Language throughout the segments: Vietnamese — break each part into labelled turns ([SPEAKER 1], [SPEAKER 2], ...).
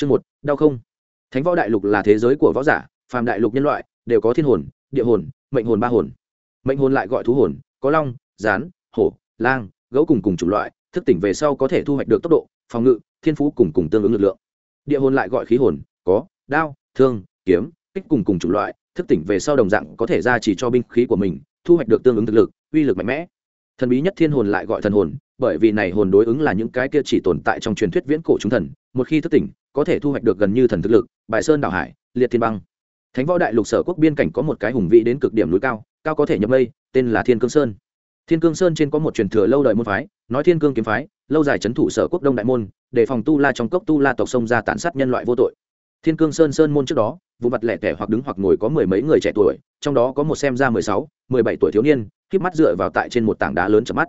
[SPEAKER 1] chương một, đau không? Thánh võ đại lục là thế giới của võ giả, phàm đại lục nhân loại đều có thiên hồn, địa hồn, mệnh hồn ba hồn. Mệnh hồn lại gọi thú hồn, có long rán hổ, lang, gấu cùng cùng chủng loại, thức tỉnh về sau có thể thu hoạch được tốc độ, phòng ngự, thiên phú cùng cùng tương ứng lực lượng. Địa hồn lại gọi khí hồn, có, đao, thương, kiếm, kích cùng cùng chủng loại, thức tỉnh về sau đồng dạng có thể ra chỉ cho binh khí của mình, thu hoạch được tương ứng thực lực, uy lực mạnh mẽ thần bí nhất thiên hồn lại gọi thần hồn, bởi vì này hồn đối ứng là những cái kia chỉ tồn tại trong truyền thuyết viễn cổ chúng thần, một khi thức tỉnh, có thể thu hoạch được gần như thần thực lực, bài sơn đảo hải, liệt thiên băng. Thánh võ đại lục sở quốc biên cảnh có một cái hùng vĩ đến cực điểm núi cao cao có thể nhập mây, tên là thiên cương sơn. Thiên cương sơn trên có một truyền thừa lâu đời môn phái, nói thiên cương kiếm phái, lâu dài c thủ sở quốc đông đại môn, để phòng tu la trong cốc tu la tộc sông ra tàn sát nhân loại vô tội. Thiên cương sơn sơn môn trước đó vụ mặt lẻ tẻ hoặc đứng hoặc ngồi có mười mấy người trẻ tuổi, trong đó có một xem ra mười sáu, mười bảy tuổi thiếu niên k mắt dựa vào tại trên một tảng đá lớn chợp mắt.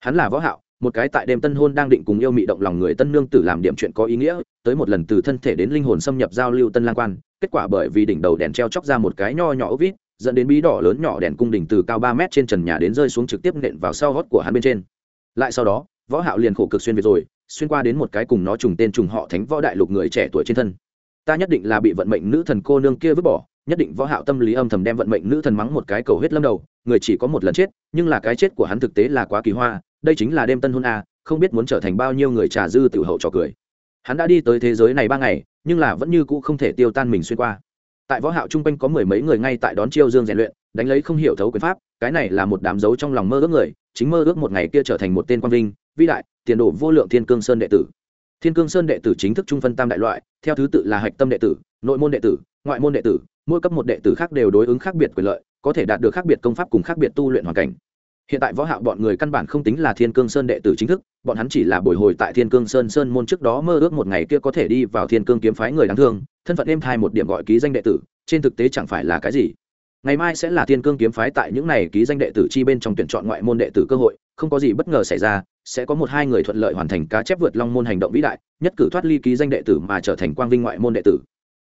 [SPEAKER 1] Hắn là võ hạo, một cái tại đêm tân hôn đang định cùng yêu mị động lòng người tân nương tử làm điểm chuyện có ý nghĩa, tới một lần từ thân thể đến linh hồn xâm nhập giao lưu tân lang quan, kết quả bởi vì đỉnh đầu đèn treo chóc ra một cái nho nhỏ ốc vít, dẫn đến bí đỏ lớn nhỏ đèn cung đỉnh từ cao ba mét trên trần nhà đến rơi xuống trực tiếp nện vào sau hót của hắn bên trên. Lại sau đó, võ hạo liền khổ cực xuyên về rồi, xuyên qua đến một cái cùng nó trùng tên trùng họ thánh võ đại lục người trẻ tuổi trên thân ta nhất định là bị vận mệnh nữ thần cô nương kia vứt bỏ, nhất định võ hạo tâm lý âm thầm đem vận mệnh nữ thần mắng một cái cầu huyết lâm đầu, người chỉ có một lần chết, nhưng là cái chết của hắn thực tế là quá kỳ hoa, đây chính là đêm tân hôn a, không biết muốn trở thành bao nhiêu người trà dư tiểu hậu trò cười. Hắn đã đi tới thế giới này ba ngày, nhưng là vẫn như cũ không thể tiêu tan mình xuyên qua. Tại võ hạo trung quanh có mười mấy người ngay tại đón chiêu dương rèn luyện, đánh lấy không hiểu thấu quyền pháp, cái này là một đám dấu trong lòng mơ ước người, chính mơ ước một ngày kia trở thành một tên quan vinh, vĩ đại, tiền đồ vô lượng thiên cương sơn đệ tử thiên cương sơn đệ tử chính thức trung phân tam đại loại, theo thứ tự là hạch tâm đệ tử, nội môn đệ tử, ngoại môn đệ tử, mỗi cấp một đệ tử khác đều đối ứng khác biệt quyền lợi, có thể đạt được khác biệt công pháp cùng khác biệt tu luyện hoàn cảnh. Hiện tại võ hạo bọn người căn bản không tính là thiên cương sơn đệ tử chính thức, bọn hắn chỉ là bồi hồi tại thiên cương sơn sơn môn trước đó mơ ước một ngày kia có thể đi vào thiên cương kiếm phái người đáng thương, thân phận êm thai một điểm gọi ký danh đệ tử, trên thực tế chẳng phải là cái gì ngày mai sẽ là thiên cương kiếm phái tại những này ký danh đệ tử chi bên trong tuyển chọn ngoại môn đệ tử cơ hội, không có gì bất ngờ xảy ra, sẽ có một hai người thuận lợi hoàn thành cá chép vượt long môn hành động vĩ đại, nhất cử thoát ly ký danh đệ tử mà trở thành quang vinh ngoại môn đệ tử.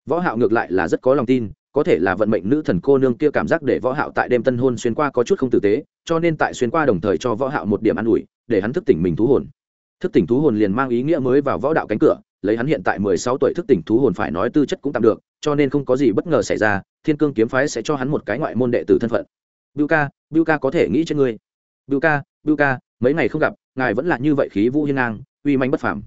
[SPEAKER 1] Võ hạo ngược lại là rất có lòng tin, có thể là vận mệnh nữ thần cô nương kia cảm giác để võ hạo tại đêm tân hôn xuyên qua có chút không tử tế, cho nên tại xuyên qua đồng thời cho võ hạo một điểm ăn ủi, để hắn thức tỉnh mình thú hồn. Thức tỉnh thú hồn liền mang ý nghĩa mới vào võ đạo cánh cửa, lấy hắn hiện tại 16 tuổi thức tỉnh thú hồn phải nói tư chất cũng tạm được, cho nên không có gì bất ngờ xảy ra thiên cương kiếm phái sẽ cho hắn một cái ngoại môn đệ tử thân phận Bưu ca, Bưu ca có thể nghĩ trên ngươi. Bưu ca, Bưu ca, mấy ngày không gặp, ngài vẫn là như vậy khí vũ hiên ngang, uy manh bất phàm.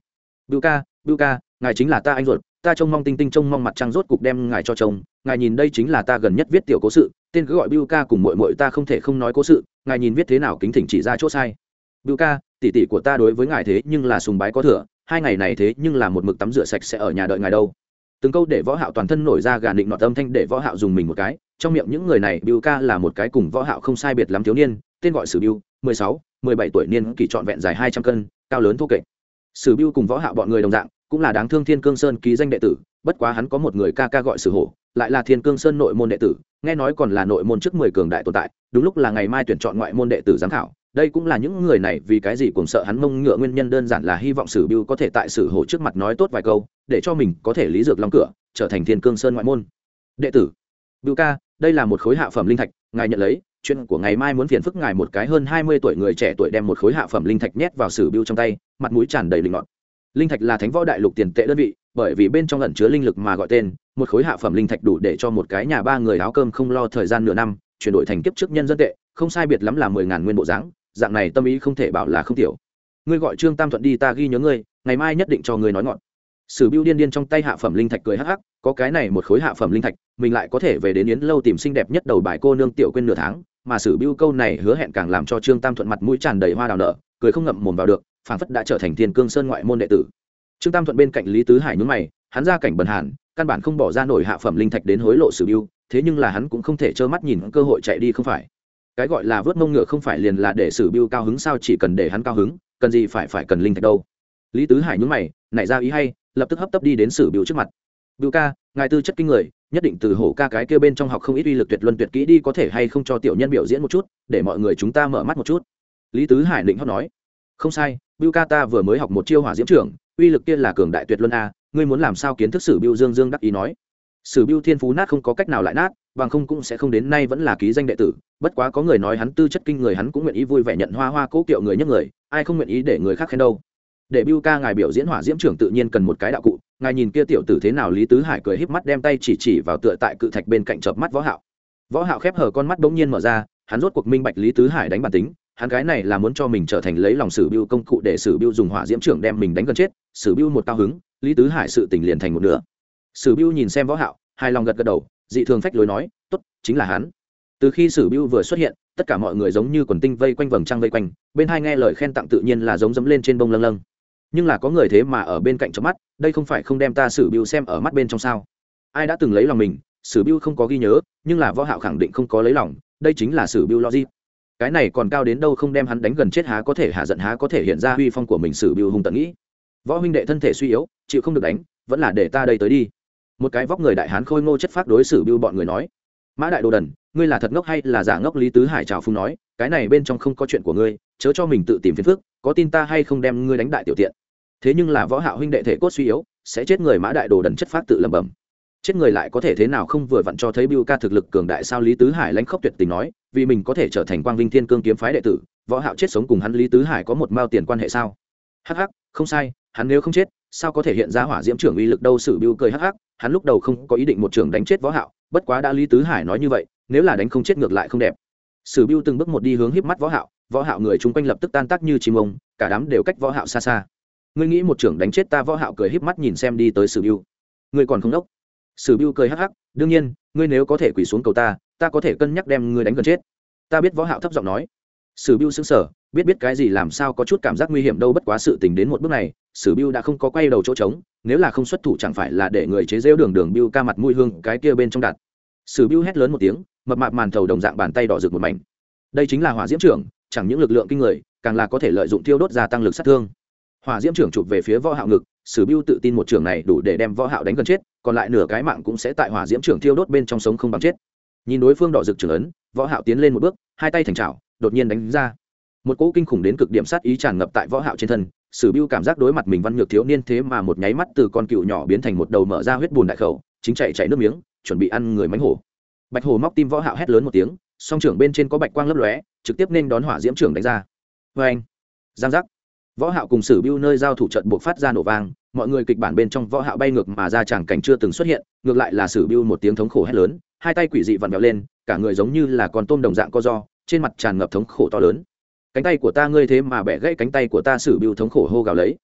[SPEAKER 1] Bưu ca, Bưu ca, ngài chính là ta anh ruột, ta trông mong tinh tinh trông mong mặt trăng rốt cục đem ngài cho chồng ngài nhìn đây chính là ta gần nhất viết tiểu cố sự tên cứ gọi bưu ca cùng mội mội ta không thể không nói cố sự ngài nhìn viết thế nào kính thỉnh chỉ ra chỗ sai bưu ca tỉ tỉ của ta đối với ngài thế nhưng là sùng bái có thừa hai ngày này thế nhưng là một mực tắm rửa sạch sẽ ở nhà đợi ngài đâu từng câu để võ hạo toàn thân nổi ra gà định nọ âm thanh để võ hạo dùng mình một cái trong miệng những người này biểu ca là một cái cùng võ hạo không sai biệt lắm thiếu niên tên gọi sử bưu 16, 17 tuổi niên kỳ trọn vẹn dài 200 cân cao lớn thô kệch. Sử biểu cùng võ hạo bọn người đồng dạng cũng là đáng thương thiên cương sơn ký danh đệ tử bất quá hắn có một người ca ca gọi sử hổ lại là thiên cương sơn nội môn đệ tử nghe nói còn là nội môn trước mười cường đại tồn tại đúng lúc là ngày mai tuyển chọn ngoại môn đệ tử giám khảo đây cũng là những người này vì cái gì cũng sợ hắn mông ngựa nguyên nhân đơn giản là hy vọng sử biêu có thể tại sử hổ trước mặt nói tốt vài câu, để cho mình có thể lý dược long cửa, trở thành thiên cương sơn ngoại môn. Đệ tử, biêu ca, đây là một khối hạ phẩm linh thạch, ngài nhận lấy, chuyện của ngày mai muốn phiền phức ngài một cái hơn hai mươi tuổi người trẻ tuổi đem một khối hạ phẩm linh thạch nhét vào sử biêu trong tay, mặt mũi tràn đầy linh ngọt linh thạch là thánh võ đại lục tiền tệ đơn vị, bởi vì bên trong lẩn chứa linh lực mà gọi tên, một khối hạ phẩm linh thạch đủ để cho một cái nhà ba người áo cơm không lo thời gian nửa năm, chuyển đổi thành kiếp trước nhân dân tệ, không sai biệt lắm là mười ngàn nguyên bộ dáng dạng này tâm ý không thể bảo là không tiểu. Ngươi gọi trương tam thuận đi, ta ghi nhớ ngươi, ngày mai nhất định cho ngươi nói ngọn. Sử biêu điên điên trong tay hạ phẩm linh thạch cười hắc hắc, có cái này một khối hạ phẩm linh thạch, mình lại có thể về đến yến lâu tìm xinh đẹp nhất đầu bài cô nương tiểu quên nửa tháng, mà sử biêu câu này hứa hẹn càng làm cho trương tam thuận mặt mũi tràn đầy hoa đào nở, cười không ngậm mồm vào được, phảng phất đã trở thành thiên cương sơn ngoại môn đệ tử. Trương tam thuận bên cạnh lý tứ hải nhún mày, hắn ra cảnh bần hàn, căn bản không bỏ ra nổi hạ phẩm linh thạch đến hối lộ sử biêu thế nhưng là hắn cũng không thể trơ mắt nhìn cơ hội chạy đi không phải cái gọi là vớt mông ngựa không phải liền là để sử biêu cao hứng sao chỉ cần để hắn cao hứng, cần gì phải phải cần linh thạch đâu. Lý tứ hải nhún mày, nảy ra ý hay, lập tức hấp tấp đi đến sử biêu trước mặt. Biêu ca, ngài tư chất kinh người, nhất định từ hổ ca cái kia bên trong học không ít uy lực tuyệt luân tuyệt kỹ đi có thể hay không cho tiểu nhân biểu diễn một chút, để mọi người chúng ta mở mắt một chút. Lý tứ hải định hót nói. Không sai, biêu ca ta vừa mới học một chiêu hỏa diễm trưởng, uy lực kia là cường đại tuyệt luân a, ngươi muốn làm sao kiến thức sử biêu dương dương đắc ý nói? Sử biêu thiên phú nát không có cách nào lại nát bằng không cũng sẽ không đến nay vẫn là ký danh đệ tử, bất quá có người nói hắn tư chất kinh người, hắn cũng nguyện ý vui vẻ nhận hoa hoa cố kiệu người nhất người, ai không nguyện ý để người khác khen đâu. Để biêu ca ngài biểu diễn hỏa diễm trưởng tự nhiên cần một cái đạo cụ, ngài nhìn kia tiểu tử thế nào, lý tứ hải cười híp mắt đem tay chỉ chỉ vào tựa tại cự thạch bên cạnh chợp mắt võ hạo. Võ hạo khép hờ con mắt bỗng nhiên mở ra, hắn rốt cuộc minh bạch lý tứ hải đánh bản tính, hắn cái này là muốn cho mình trở thành lấy lòng sử biêu công cụ để sử biêu dùng hỏa diễm trưởng đem mình đánh gần chết, sử biêu một cao hứng, lý tứ hải sự tình liền thành một nửa. Sử biêu nhìn xem võ hạo hai lòng gật gật đầu dị thường phách lối nói, tốt, chính là hắn. Từ khi sử biêu vừa xuất hiện, tất cả mọi người giống như quần tinh vây quanh vầng trăng vây quanh, bên hai nghe lời khen tặng tự nhiên là giống dẫm lên trên bông lâng lâng. Nhưng là có người thế mà ở bên cạnh trong mắt, đây không phải không đem ta sử biêu xem ở mắt bên trong sao? Ai đã từng lấy lòng mình, sử biêu không có ghi nhớ, nhưng là võ hạo khẳng định không có lấy lòng, đây chính là sử biêu logic. Cái này còn cao đến đâu không đem hắn đánh gần chết há có thể hạ giận há có thể hiện ra huy phong của mình sử biêu hung tận nghĩ. Võ huynh đệ thân thể suy yếu, chịu không được đánh, vẫn là để ta đây tới đi một cái vóc người đại hán khôi ngô chất phát đối xử biêu bọn người nói mã đại đồ đần ngươi là thật ngốc hay là giả ngốc lý tứ hải trào phung nói cái này bên trong không có chuyện của ngươi chớ cho mình tự tìm phiền phức có tin ta hay không đem ngươi đánh đại tiểu tiện thế nhưng là võ hạo huynh đệ thể cốt suy yếu sẽ chết người mã đại đồ đần chất phát tự lẩm bẩm chết người lại có thể thế nào không vừa vặn cho thấy Bưu ca thực lực cường đại sao Lý Tứ Hải lãnh khốc tuyệt tình nói, vì mình có thể trở thành Quang Vinh Thiên Cương kiếm phái đệ tử, võ hạo chết sống cùng hắn Lý Tứ Hải có một mao tiền quan hệ sao? Hắc hắc, không sai, hắn nếu không chết, sao có thể hiện ra hỏa diễm trưởng uy lực đâu? Sử Bưu cười hắc hắc, hắn lúc đầu không có ý định một trưởng đánh chết võ hạo, bất quá đã Lý Tứ Hải nói như vậy, nếu là đánh không chết ngược lại không đẹp. Sử biêu từng bước một đi hướng híp mắt võ hạo, võ hạo người chung quanh lập tức tan tác như chim ông, cả đám đều cách võ hạo xa xa. Ngươi nghĩ một trưởng đánh chết ta võ hạo cười híp mắt nhìn xem đi tới Sử biêu Ngươi còn không đốc sử biêu cười hắc hắc đương nhiên ngươi nếu có thể quỳ xuống cầu ta ta có thể cân nhắc đem ngươi đánh gần chết ta biết võ hạo thấp giọng nói sử biêu sững sờ biết biết cái gì làm sao có chút cảm giác nguy hiểm đâu, bất quá sự tình đến một bước này, sử biêu đã không có quay đầu chỗ trống, nếu là không xuất thủ chẳng phải là để người chế rêu đường đường biêu ca mặt mũi hương cái kia bên trong đặt. Sử biêu hét lớn một tiếng, mập mạp màn thầu đồng dạng bàn tay đỏ rực một mảnh. Đây chính là hỏa diễm trưởng, chẳng những lực lượng kinh người, càng là có thể lợi dụng tiêu đốt gia tăng lực sát thương. Hỏa diễm trưởng chụp về phía võ hạo ngực, sử biêu tự tin một trường này đủ để đem võ hạo đánh gần chết, còn lại nửa cái mạng cũng sẽ tại hỏa diễm trưởng thiêu đốt bên trong sống không bằng chết. Nhìn đối phương đỏ rực trưởng ấn, võ hạo tiến lên một bước, hai tay thành chảo, đột nhiên đánh ra một cỗ kinh khủng đến cực điểm sát ý tràn ngập tại võ hạo trên thân, sử biêu cảm giác đối mặt mình văn nhược thiếu niên thế mà một nháy mắt từ con cựu nhỏ biến thành một đầu mở ra huyết bùn đại khẩu, chính chạy chạy nước miếng, chuẩn bị ăn người mánh hổ. Bạch hổ móc tim võ hạo hét lớn một tiếng, song trưởng bên trên có bạch quang lấp lóe, trực tiếp nên đón hỏa diễm trưởng đánh ra. Với anh giang giác. Võ hạo cùng sử biêu nơi giao thủ trận buộc phát ra nổ vang, mọi người kịch bản bên trong võ hạo bay ngược mà ra chẳng cảnh chưa từng xuất hiện, ngược lại là sử biêu một tiếng thống khổ hét lớn, hai tay quỷ dị vặn vẹo lên, cả người giống như là con tôm đồng dạng co do, trên mặt tràn ngập thống khổ to lớn cánh tay của ta ngươi thế mà bẻ gãy cánh tay của ta sử biêu thống khổ hô gào lấy.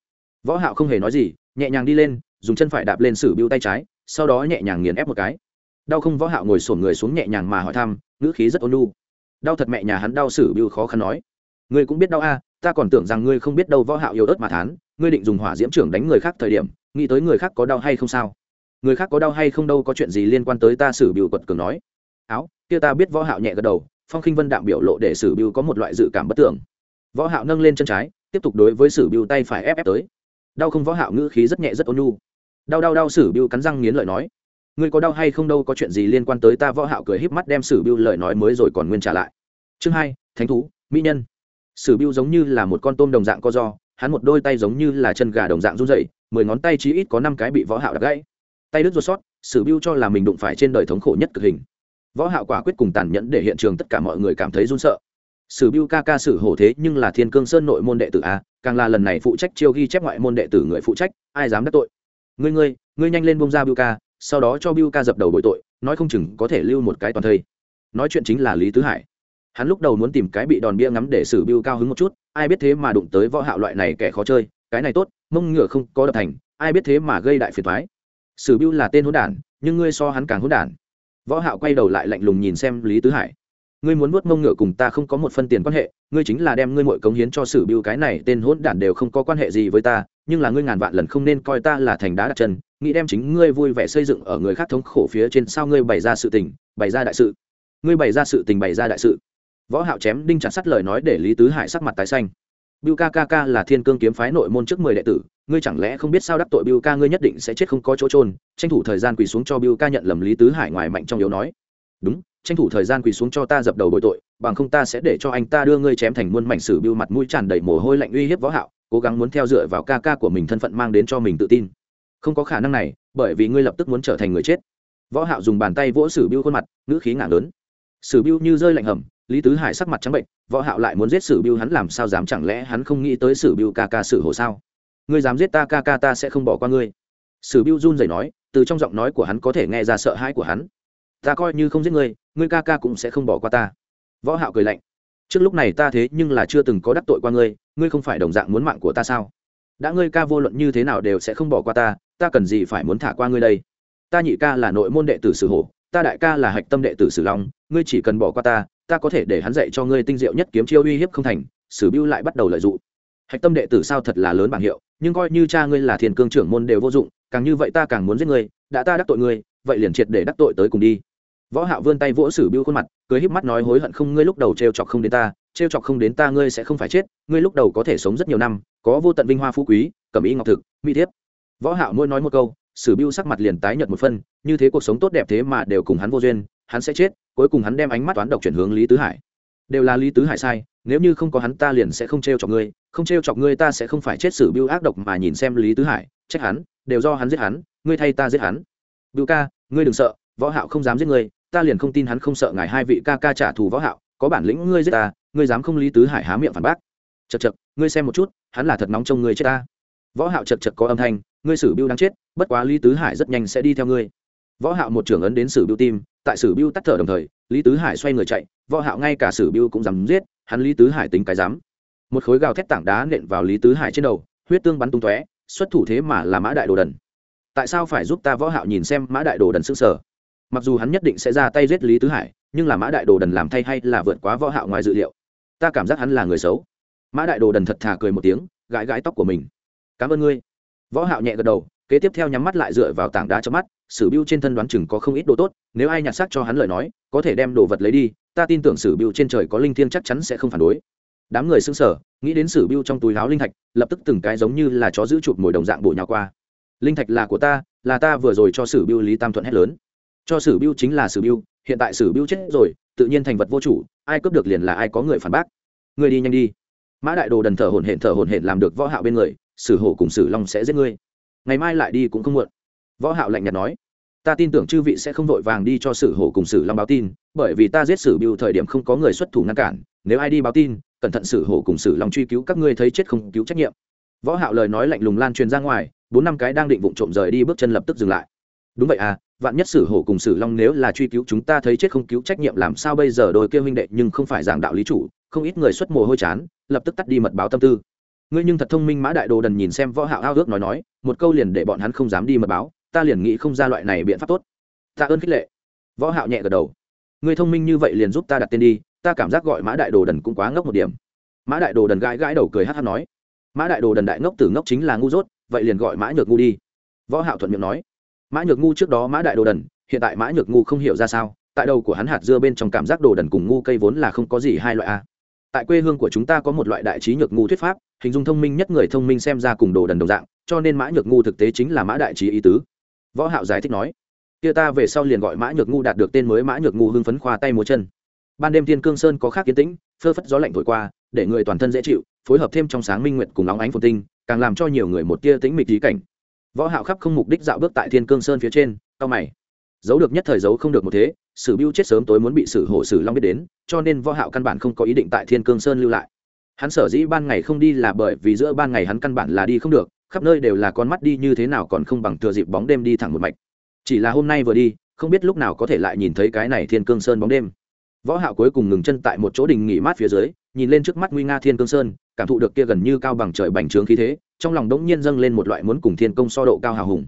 [SPEAKER 1] Võ hạo không hề nói gì, nhẹ nhàng đi lên, dùng chân phải đạp lên sử biêu tay trái, sau đó nhẹ nhàng nghiền ép một cái. Đau không? Võ hạo ngồi sồn người xuống nhẹ nhàng mà hỏi thăm, ngữ khí rất ôn nhu. Đau thật mẹ nhà hắn đau sử biêu khó khăn nói. Ngươi cũng biết đau a, ta còn tưởng rằng ngươi không biết đâu võ hạo yếu ớt mà thán, ngươi định dùng hỏa diễm trưởng đánh người khác thời điểm, nghĩ tới người khác có đau hay không sao? Người khác có đau hay không đâu có chuyện gì liên quan tới ta sử biểu quật cường nói. Áo, kia ta biết võ hạo nhẹ gật đầu phong khinh vân đạm biểu lộ để sử Biêu có một loại dự cảm bất tưởng võ hạo nâng lên chân trái tiếp tục đối với sử Biêu tay phải ép ép tới. Đau không võ hạo ngữ khí rất nhẹ rất ôn nhu. Đau đau đau sử Biêu cắn răng nghiến lợi nói ngươi có đau hay không đâu có chuyện gì liên quan tới ta? Võ hạo cười híp mắt đem sử Biêu lời nói mới rồi còn nguyên trả lại. Chương hai thánh thú mỹ nhân. Sử biêu giống như là một con tôm đồng dạng co do hắn một đôi tay giống như là chân gà đồng dạng run rẩy, mười ngón tay chí ít có năm cái bị võ hạo đập gãy. Tay đứt ruột sót sử biêu cho là mình đụng phải trên đời thống khổ nhất cực hình võ hạo quả quyết cùng tàn nhẫn để hiện trường tất cả mọi người cảm thấy run sợ. Sử biêu ca ca sử hổ thế nhưng là thiên cương sơn nội môn đệ tử a, càng là lần này phụ trách chiêu ghi chép ngoại môn đệ tử người phụ trách, ai dám đắc tội? Ngươi ngươi ngươi nhanh lên bông ra biêu ca, sau đó cho biêu ca dập đầu bội tội, nói không chừng có thể lưu một cái toàn thây. Nói chuyện chính là lý tứ hải. Hắn lúc đầu muốn tìm cái bị đòn bia ngắm để xử biêu cao hứng một chút, ai biết thế mà đụng tới võ hạo loại này kẻ khó chơi, cái này tốt, mông ngựa không có đập thành, ai biết thế mà gây đại phiền toái. Sử biêu là tên hỗn đản, nhưng ngươi so hắn càng hỗn đản võ hạo quay đầu lại lạnh lùng nhìn xem lý tứ hải. Ngươi muốn nuốt mông ngựa cùng ta không có một phân tiền quan hệ, ngươi chính là đem ngươi muội cống hiến cho sử biêu cái này, tên hỗn đản đều không có quan hệ gì với ta, nhưng là ngươi ngàn vạn lần không nên coi ta là thành đá đặt chân, nghĩ đem chính ngươi vui vẻ xây dựng ở người khác thống khổ phía trên sao ngươi bày ra sự tình, bày ra đại sự. Ngươi bày ra sự tình bày ra đại sự. Võ hạo chém đinh chặt sắt lời nói để lý tứ hải sắc mặt tái xanh. Biu ca ca ca là Thiên Cương kiếm phái nội môn trước mười đệ tử, ngươi chẳng lẽ không biết sao đắc tội Biu ca ngươi nhất định sẽ chết không có chỗ trôn, tranh thủ thời gian quỳ xuống cho Biu ca nhận lầm Lý Tứ Hải ngoài mạnh trong yếu nói. Đúng, tranh thủ thời gian quỳ xuống cho ta dập đầu bồi tội, bằng không ta sẽ để cho anh ta đưa ngươi chém thành muôn mảnh sử Biu mặt mũi tràn đầy mồ hôi lạnh uy hiếp võ hạo, cố gắng muốn theo dựa vào ca ca của mình thân phận mang đến cho mình tự tin. Không có khả năng này, bởi vì ngươi lập tức muốn trở thành người chết. Võ Hạo dùng bàn tay vỗ Sử Biu khuôn mặt, ngữ khí ngạo lớn. Sử Biu như rơi lạnh hầm, lý tứ hải sắc mặt trắng bệnh võ hạo lại muốn giết sử biêu hắn làm sao dám chẳng lẽ hắn không nghĩ tới sử biêu ca ca sử hồ sao? Ngươi dám giết ta ca ca ta sẽ không bỏ qua ngươi. Sử biêu run rẩy nói, từ trong giọng nói của hắn có thể nghe ra sợ hãi của hắn. Ta coi như không giết ngươi ngươi ca ca cũng sẽ không bỏ qua ta. Võ hạo cười lạnh. Trước lúc này ta thế nhưng là chưa từng có đắc tội qua ngươi ngươi không phải đồng dạng muốn mạng của ta sao? Đã ngươi ca vô luận như thế nào đều sẽ không bỏ qua ta ta cần gì phải muốn thả qua ngươi đây? Ta nhị ca là nội môn đệ tử sử hổ, ta đại ca là hạch tâm đệ tử sử long, ngươi chỉ cần bỏ qua ta ta có thể để hắn dạy cho ngươi tinh diệu nhất kiếm chiêu uy hiếp không thành, sử biêu lại bắt đầu lợi dụng. Hạch tâm đệ tử sao thật là lớn bảng hiệu, nhưng coi như cha ngươi là thiền cương trưởng môn đều vô dụng, càng như vậy ta càng muốn giết ngươi, đã ta đắc tội ngươi, vậy liền triệt để đắc tội tới cùng đi. Võ hạo vươn tay vỗ sử biêu khuôn mặt, cười híp mắt nói hối hận không ngươi lúc đầu treo chọc không đến ta treo chọc không đến ta ngươi sẽ không phải chết, ngươi lúc đầu có thể sống rất nhiều năm, có vô tận vinh hoa phú quý, cẩm ý ngọc thực, mỹ thiếp. Võ hạo mỗi nói một câu, sử biêu sắc mặt liền tái nhợt một phân, như thế cuộc sống tốt đẹp thế mà đều cùng hắn vô duyên hắn sẽ chết, cuối cùng hắn đem ánh mắt toán độc chuyển hướng lý tứ hải. Đều là lý tứ hải sai, nếu như không có hắn ta liền sẽ không treo chọc ngươi, không treo chọc ngươi ta sẽ không phải chết sử biêu ác độc mà nhìn xem lý tứ hải, trách hắn, đều do hắn giết hắn, ngươi thay ta giết hắn. Biêu ca, ngươi đừng sợ, võ hạo không dám giết ngươi, ta liền không tin hắn không sợ ngài hai vị ca ca trả thù võ hạo, có bản lĩnh ngươi giết ta, ngươi dám không lý tứ hải há miệng phản bác. Chật chật ngươi xem một chút, hắn là thật nóng trong ngươi chết ta. Võ hạo chật chật có âm thanh, ngươi sử biêu đang chết, bất quá lý tứ hải rất nhanh sẽ đi theo ngươi. Võ hạo một trưởng ấn đến sử biêu tim tại sử biêu tắt thở đồng thời, lý tứ hải xoay người chạy, võ hạo ngay cả sử biêu cũng dám giết, hắn lý tứ hải tính cái dám. Một khối gào thét tảng đá nện vào lý tứ hải trên đầu, huyết tương bắn tung tóe, xuất thủ thế mà là mã đại đồ đần. Tại sao phải giúp ta võ hạo nhìn xem mã đại đồ đần sững sờ? Mặc dù hắn nhất định sẽ ra tay giết lý tứ hải, nhưng là mã đại đồ đần làm thay hay là vượt quá võ hạo ngoài dự liệu? Ta cảm giác hắn là người xấu. Mã đại đồ đần thật thà cười một tiếng, gãi gãi tóc của mình. Cảm ơn ngươi. Võ hạo nhẹ gật đầu, kế tiếp theo nhắm mắt lại dựa vào tảng đá cho mắt sử biêu trên thân đoán chừng có không ít đồ tốt, nếu ai nhặt xác cho hắn lời nói, có thể đem đồ vật lấy đi, ta tin tưởng sử biêu trên trời có linh thiêng chắc chắn sẽ không phản đối. Đám người sững sờ, nghĩ đến sử biêu trong túi áo linh thạch, lập tức từng cái giống như là chó giữ chụp mồi đồng dạng bổ nhào qua. Linh thạch là của ta, là ta vừa rồi cho sử biêu lý tam thuận hét lớn. Cho sử biêu chính là sử biêu hiện tại sử biêu chết rồi, tự nhiên thành vật vô chủ, ai cướp được liền là ai có người phản bác. Người đi nhanh đi. Mã đại đồ đần thở hổn hển thở hổn hển làm được võ hạo bên người, sử hổ cùng sử long sẽ giết ngươi. Ngày mai lại đi cũng không muộn võ hạo lạnh nhạt nói, ta tin tưởng chư vị sẽ không vội vàng đi cho sử hổ cùng sử long báo tin, bởi vì ta giết sử biêu thời điểm không có người xuất thủ ngăn cản, nếu ai đi báo tin, cẩn thận sử hổ cùng sử long truy cứu các ngươi thấy chết không cứu trách nhiệm. Võ hạo lời nói lạnh lùng lan truyền ra ngoài, bốn năm cái đang định vụng trộm rời đi bước chân lập tức dừng lại. Đúng vậy à vạn nhất sử hổ cùng sử long nếu là truy cứu chúng ta thấy chết không cứu trách nhiệm làm sao bây giờ đôi kia huynh đệ nhưng không phải giảng đạo lý chủ, không ít người xuất mồ hôi chán, lập tức tắt đi mật báo tâm tư. Ngươi nhưng thật thông minh mã đại đồ đần nhìn xem võ hạo ao ước nói nói, một câu liền để bọn hắn không dám đi mật báo ta liền nghĩ không ra loại này biện pháp tốt. Ta ơn khích lệ. Võ hạo nhẹ gật đầu. Ngươi thông minh như vậy liền giúp ta đặt tên đi, ta cảm giác gọi mã đại đồ đần cũng quá ngốc một điểm. Mã đại đồ đần gãi gãi đầu cười hát hát nói. Mã đại đồ đần đại ngốc tử ngốc chính là ngu dốt, vậy liền gọi mã nhược ngu đi. Võ hạo thuận miệng nói. Mã nhược ngu trước đó mã đại đồ đần, hiện tại mã nhược ngu không hiểu ra sao, tại đầu của hắn hạt dưa bên trong cảm giác đồ đần cùng ngu cây vốn là không có gì hai loại a. Tại quê hương của chúng ta có một loại đại trí nhược ngu thuyết pháp, hình dung thông minh nhất người thông minh xem ra cùng đồ đần đồng dạng, cho nên mã nhược ngu thực tế chính là mã đại trí ý tứ võ hạo giải thích nói, kia ta về sau liền gọi mã nhược ngu đạt được tên mới mã nhược ngu hưng phấn khoa tay múa chân. Ban đêm thiên cương sơn có khác kiến tĩnh, phơ phất gió lạnh thổi qua, để người toàn thân dễ chịu, phối hợp thêm trong sáng minh nguyệt cùng nóng ánh phồn tinh, càng làm cho nhiều người một tia tĩnh mịch trí cảnh. Võ hạo khắp không mục đích dạo bước tại thiên cương sơn phía trên cao mày. Giấu được nhất thời giấu không được một thế, sử biêu chết sớm tối muốn bị sử hổ sử long biết đến, cho nên võ hạo căn bản không có ý định tại thiên cương sơn lưu lại. Hắn sở dĩ ban ngày không đi là bởi vì giữa ban ngày hắn căn bản là đi không được khắp nơi đều là con mắt đi như thế nào còn không bằng thừa dịp bóng đêm đi thẳng một mạch. Chỉ là hôm nay vừa đi, không biết lúc nào có thể lại nhìn thấy cái này thiên cương sơn bóng đêm. Võ hạo cuối cùng ngừng chân tại một chỗ đình nghỉ mát phía dưới, nhìn lên trước mắt nguy nga thiên cương sơn, cảm thụ được kia gần như cao bằng trời bành trướng khí thế, trong lòng đống nhiên dâng lên một loại muốn cùng thiên công so độ cao hào hùng.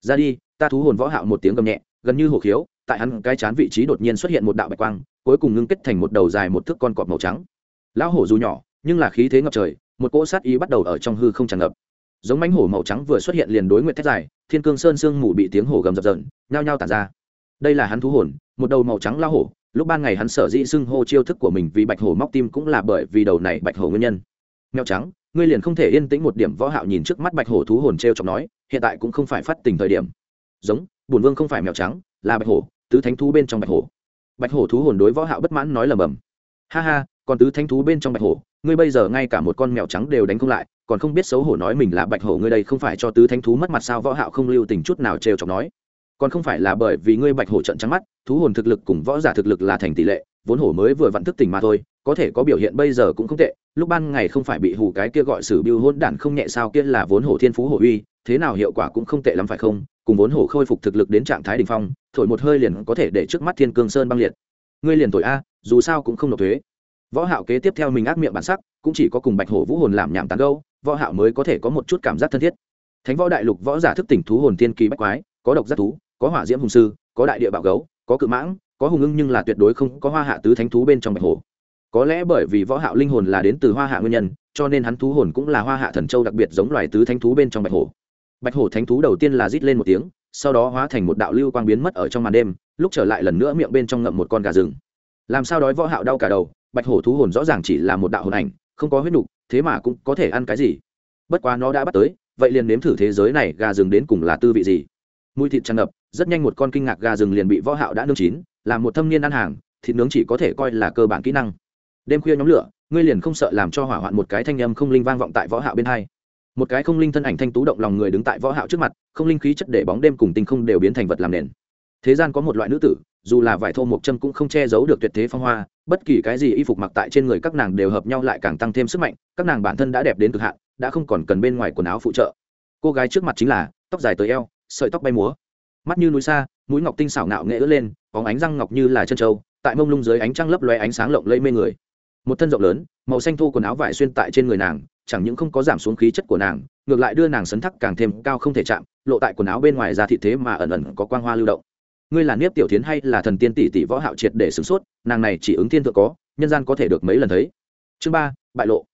[SPEAKER 1] Ra đi! Ta thú hồn võ hạo một tiếng gầm nhẹ, gần như hổ khiếu, tại hắn cái chán vị trí đột nhiên xuất hiện một đạo bạch quang, cuối cùng ngưng kết thành một đầu dài một thước con cọp màu trắng. Lão hổ dù nhỏ, nhưng là khí thế ngập trời, một cỗ sát ý bắt đầu ở trong hư không tràn ngập giống mánh hổ màu trắng vừa xuất hiện liền đối nguyện thét dài, thiên cương sơn sương mù bị tiếng hổ gầm dập dần nhao nhao tản ra. Đây là hắn thú hồn, một đầu màu trắng lao hổ, lúc ban ngày hắn sở dĩ xưng hô chiêu thức của mình vì bạch hổ móc tim cũng là bởi vì đầu này bạch hổ nguyên nhân. Mèo trắng, ngươi liền không thể yên tĩnh một điểm, võ hạo nhìn trước mắt bạch hổ thú hồn treo chọc nói, hiện tại cũng không phải phát tình thời điểm. Giống, bổn vương không phải mèo trắng, là bạch hổ, tứ thánh thú bên trong bạch hổ. Bạch hổ thú hồn đối võ hạo bất mãn nói lầm bầm. Ha ha, còn tứ thánh thú bên trong bạch hổ, ngươi bây giờ ngay cả một con mèo trắng đều đánh không lại còn không biết xấu hổ nói mình là bạch hổ ngươi đây không phải cho tứ thánh thú mất mặt sao võ hạo không lưu tình chút nào trêu chọc nói. Còn không phải là bởi vì ngươi bạch hổ trận trắng mắt, thú hồn thực lực cùng võ giả thực lực là thành tỷ lệ, vốn hổ mới vừa vặn thức tỉnh mà thôi, có thể có biểu hiện bây giờ cũng không tệ, lúc ban ngày không phải bị hù cái kia gọi sử biêu hôn đản không nhẹ sao kia là vốn hổ thiên phú hổ uy, thế nào hiệu quả cũng không tệ lắm phải không? Cùng vốn hổ khôi phục thực lực đến trạng thái đỉnh phong, thổi một hơi liền có thể để trước mắt thiên cương sơn băng liệt. Ngươi liền thổi a, dù sao cũng không nộp thuế. Võ hạo kế tiếp theo mình ác miệng bản sắc, cũng chỉ có cùng bạch hổ vũ hồn làm nhảm tán gâu võ hạo mới có thể có một chút cảm giác thân thiết. Thánh võ đại lục võ giả thức tỉnh thú hồn tiên kỳ bách quái, có độc giác thú, có hỏa diễm hùng sư, có đại địa bạo gấu, có cự mãng, có hùng ưng nhưng là tuyệt đối không có hoa hạ tứ thánh thú bên trong bạch hổ. Có lẽ bởi vì võ hạo linh hồn là đến từ hoa hạ nguyên nhân, cho nên hắn thú hồn cũng là hoa hạ thần châu đặc biệt giống loài tứ thánh thú bên trong bạch hổ. Bạch hổ thánh thú đầu tiên là rít lên một tiếng, sau đó hóa thành một đạo lưu quang biến mất ở trong màn đêm, lúc trở lại lần nữa miệng bên trong ngậm một con gà rừng. Làm sao đói võ hạo đau cả đầu, bạch hổ thú hồn rõ ràng chỉ là một đạo hồn ảnh không có huyết nục thế mà cũng có thể ăn cái gì? Bất quá nó đã bắt tới, vậy liền nếm thử thế giới này gà rừng đến cùng là tư vị gì? Mùi thịt tràn ngập, rất nhanh một con kinh ngạc gà rừng liền bị võ hạo đã nướng chín làm một thâm niên ăn hàng, thịt nướng chỉ có thể coi là cơ bản kỹ năng. Đêm khuya nhóm lửa, ngươi liền không sợ làm cho hỏa hoạn một cái thanh âm không linh vang vọng tại võ hạo bên hai. Một cái không linh thân ảnh thanh tú động lòng người đứng tại võ hạo trước mặt, không linh khí chất để bóng đêm cùng tinh không đều biến thành vật làm nền. Thế gian có một loại nữ tử dù là vải thô một châm cũng không che giấu được tuyệt thế phong hoa, bất kỳ cái gì y phục mặc tại trên người các nàng đều hợp nhau lại càng tăng thêm sức mạnh, các nàng bản thân đã đẹp đến cực hạn, đã không còn cần bên ngoài quần áo phụ trợ. Cô gái trước mặt chính là, tóc dài tới eo, sợi tóc bay múa. Mắt như núi xa, mũi ngọc tinh xảo nạo nghệ ướt lên, bóng ánh răng ngọc như là chân trâu, tại mông lung dưới ánh trăng lấp loe ánh sáng lộng lẫy mê người. Một thân rộng lớn, màu xanh thô quần áo vải xuyên tại trên người nàng, chẳng những không có giảm xuống khí chất của nàng, ngược lại đưa nàng sấn thắc càng thêm cao không thể chạm, lộ tại quần áo bên ngoài ra thị thế mà ẩn ẩn có quang hoa lưu động ngươi là niếp tiểu tiến hay là thần tiên tỷ tỷ võ hạo triệt để sửng sốt, nàng này chỉ ứng thiên thượng có, nhân gian có thể được mấy lần thấy. Chương ba, bại lộ.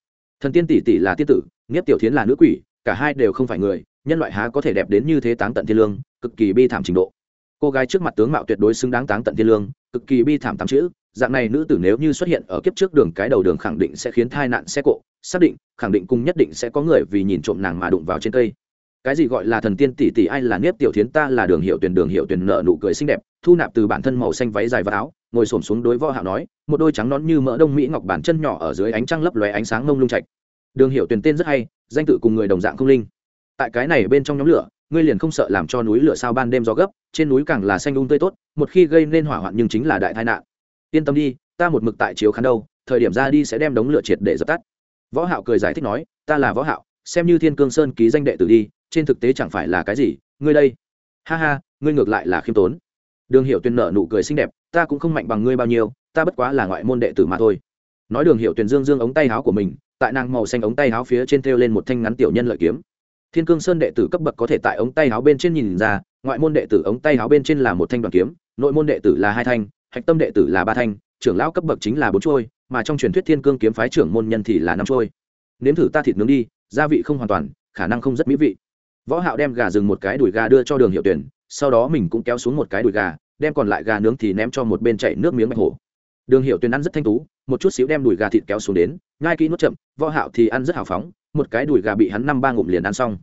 [SPEAKER 1] Thần tiên tỷ tỷ là tiên tử, niếp tiểu tiến là nữ quỷ, cả hai đều không phải người, nhân loại há có thể đẹp đến như thế táng tận thiên lương, cực kỳ bi thảm trình độ. Cô gái trước mặt tướng mạo tuyệt đối xứng đáng táng tận thiên lương, cực kỳ bi thảm tám chữ, dạng này nữ tử nếu như xuất hiện ở kiếp trước đường cái đầu đường khẳng định sẽ khiến tai nạn xe cộ, xác định, khẳng định cùng nhất định sẽ có người vì nhìn trộm nàng mà đụng vào trên cây cái gì gọi là thần tiên tỷ tỷ ai là nếp tiểu thiến, ta là đường hiệu tuyển đường hiệu tuyển nợ nụ cười xinh đẹp, thu nạp từ bản thân màu xanh váy dài và áo, ngồi xổm xuống đối võ hạo nói, một đôi trắng nón như mỡ đông mỹ ngọc bản chân nhỏ ở dưới ánh trăng lấp lóe ánh sáng mông lung trạch. Đường hiệu tuyển tên rất hay, danh tự cùng người đồng dạng không linh. Tại cái này bên trong nhóm lửa, ngươi liền không sợ làm cho núi lửa sao ban đêm gió gấp, trên núi càng là xanh ung tươi tốt, một khi gây nên hỏa hoạn nhưng chính là đại tai nạn. Yên tâm đi, ta một mực tại chiếu khán đâu, thời điểm ra đi sẽ đem đống lửa triệt để dập tắt. Võ hạo cười giải thích nói, ta là võ hạo, xem như thiên cương sơn ký danh đệ tử đi trên thực tế chẳng phải là cái gì, ngươi đây. Ha ha, ngươi ngược lại là khiêm tốn. Đường Hiệu tuyên nợ nụ cười xinh đẹp, ta cũng không mạnh bằng ngươi bao nhiêu, ta bất quá là ngoại môn đệ tử mà thôi. Nói đường Hiệu tuyên dương dương ống tay áo của mình, tại nàng màu xanh ống tay áo phía trên treo lên một thanh ngắn tiểu nhân lợi kiếm. Thiên cương sơn đệ tử cấp bậc có thể tại ống tay áo bên trên nhìn ra, ngoại môn đệ tử ống tay áo bên trên là một thanh đoàn kiếm, nội môn đệ tử là hai thanh, hạch tâm đệ tử là ba thanh, trưởng lão cấp bậc chính là bốn trôi mà trong truyền thuyết thiên cương kiếm phái trưởng môn nhân thì là năm trôi nếm thử ta thịt nướng đi, gia vị không hoàn toàn, khả năng không rất mỹ vị võ hạo đem gà rừng một cái đùi gà đưa cho đường hiệu tuyển sau đó mình cũng kéo xuống một cái đùi gà, đem còn lại gà nướng thì ném cho một bên chảy nước miếng bạch hổ. Đường hiệu tuyển ăn rất thanh tú, một chút xíu đem đùi gà thịt kéo xuống đến ngay kỹ nuốt chậm, võ hạo thì ăn rất hào phóng, một cái đùi gà bị hắn năm ba ngụm liền ăn xong.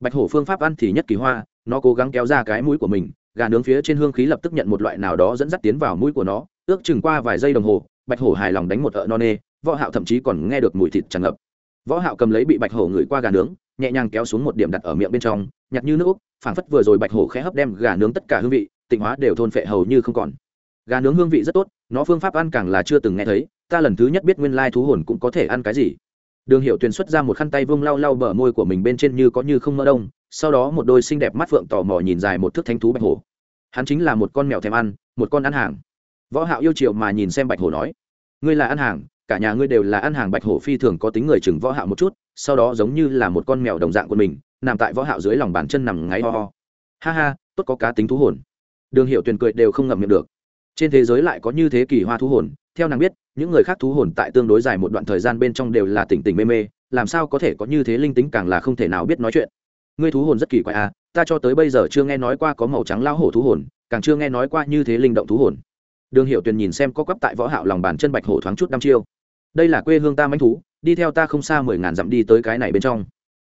[SPEAKER 1] Bạch hổ phương pháp ăn thì nhất kỳ hoa, nó cố gắng kéo ra cái mũi của mình, gà nướng phía trên hương khí lập tức nhận một loại nào đó dẫn dắt tiến vào mũi của nó, ước chừng qua vài giây đồng hồ, bạch hổ hài lòng đánh một ợ no nê, võ hạo thậm chí còn nghe được mùi thịt tràn ngập. Võ hạo cầm lấy bị bạch hổ ngửi qua gà nướng nhẹ nhàng kéo xuống một điểm đặt ở miệng bên trong, nhặt như nước phảng phất vừa rồi bạch hổ khẽ hấp đem gà nướng tất cả hương vị, tịnh hóa đều thôn phệ hầu như không còn. Gà nướng hương vị rất tốt, nó phương pháp ăn càng là chưa từng nghe thấy, ta lần thứ nhất biết nguyên lai thú hồn cũng có thể ăn cái gì. Đường hiệu tuyền xuất ra một khăn tay vung lau lau bờ môi của mình bên trên như có như không mơ đông, sau đó một đôi xinh đẹp mắt phượng tò mò nhìn dài một thước thánh thú bạch hổ. Hắn chính là một con mèo thèm ăn, một con ăn hàng. Võ hạo yêu chiều mà nhìn xem bạch hổ nói, ngươi là ăn hàng cả nhà ngươi đều là ăn hàng bạch hổ phi thường có tính người chừng võ hạo một chút, sau đó giống như là một con mèo đồng dạng của mình, nằm tại võ hạo dưới lòng bàn chân nằm ngáy ho ho. Ha ha, tốt có cá tính thú hồn. Đường hiệu tuyền cười đều không ngậm miệng được. Trên thế giới lại có như thế kỳ hoa thú hồn, theo nàng biết, những người khác thú hồn tại tương đối dài một đoạn thời gian bên trong đều là tỉnh tỉnh mê mê, làm sao có thể có như thế linh tính càng là không thể nào biết nói chuyện. Ngươi thú hồn rất kỳ quái à ta cho tới bây giờ chưa nghe nói qua có màu trắng lao hổ thú hồn, càng chưa nghe nói qua như thế linh động thú hồn. Đường hiệu tuyền nhìn xem có quắp tại võ hạo lòng bàn chân bạch hổ thoáng chút năm chiêu đây là quê hương ta manh thú, đi theo ta không xa mười ngàn dặm đi tới cái này bên trong.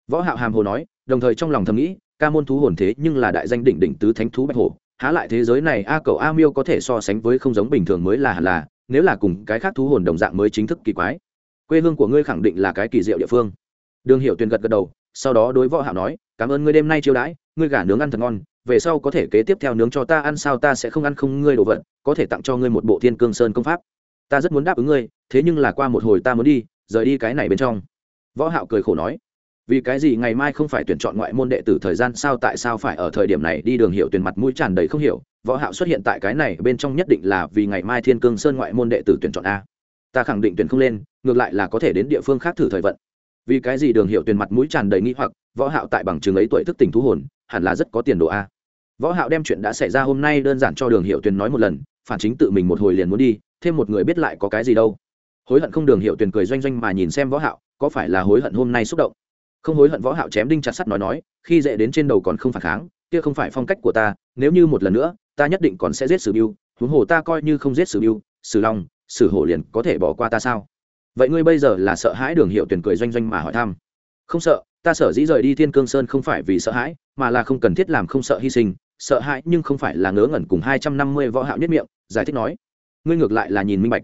[SPEAKER 1] Võ hạo hàm hồ nói, đồng thời trong lòng thầm nghĩ, ca môn thú hồn thế nhưng là đại danh đỉnh đỉnh tứ thánh thú bạch hổ, há lại thế giới này a cầu a miêu có thể so sánh với không giống bình thường mới là hẳn là, nếu là cùng cái khác thú hồn đồng dạng mới chính thức kỳ quái. Quê hương của ngươi khẳng định là cái kỳ diệu địa phương. Đường Hiểu tuyền gật gật đầu, sau đó đối võ hạo nói, cảm ơn ngươi đêm nay chiêu đãi, ngươi gà nướng ăn thật ngon, về sau có thể kế tiếp theo nướng cho ta ăn sao ta sẽ không ăn không ngươi đồ vật, có thể tặng cho ngươi một bộ thiên cương sơn công pháp ta rất muốn đáp ứng ngươi, thế nhưng là qua một hồi ta muốn đi, rời đi cái này bên trong. Võ hạo cười khổ nói. Vì cái gì ngày mai không phải tuyển chọn ngoại môn đệ tử thời gian sao tại sao phải ở thời điểm này đi đường hiệu tuyển mặt mũi tràn đầy không hiểu? Võ hạo xuất hiện tại cái này bên trong nhất định là vì ngày mai thiên cương sơn ngoại môn đệ tử tuyển chọn a. Ta khẳng định tuyển không lên, ngược lại là có thể đến địa phương khác thử thời vận. Vì cái gì đường hiệu tuyển mặt mũi tràn đầy nghi hoặc, võ hạo tại bằng chứng ấy tuổi thức tỉnh thú hồn, hẳn là rất có tiền đồ a. Võ hạo đem chuyện đã xảy ra hôm nay đơn giản cho đường hiệu tuyển nói một lần, phản chính tự mình một hồi liền muốn đi thêm một người biết lại có cái gì đâu. Hối hận không đường hiệu tuyển cười doanh doanh mà nhìn xem võ hạo, có phải là hối hận hôm nay xúc động? Không hối hận võ hạo chém đinh chặt sắt nói nói, khi dễ đến trên đầu còn không phản kháng, kia không phải phong cách của ta, nếu như một lần nữa, ta nhất định còn sẽ giết sử biêu huống hồ ta coi như không giết sử biêu sử long, sử hổ liền có thể bỏ qua ta sao? Vậy ngươi bây giờ là sợ hãi đường hiệu tuyển cười doanh doanh mà hỏi thăm. Không sợ, ta sợ dĩ rời đi thiên cương sơn không phải vì sợ hãi, mà là không cần thiết làm không sợ hy sinh, sợ hãi nhưng không phải là ngớ ngẩn cùng hai trăm năm mươi võ hạo nhất miệng, giải thích nói ngươi ngược lại là nhìn minh bạch.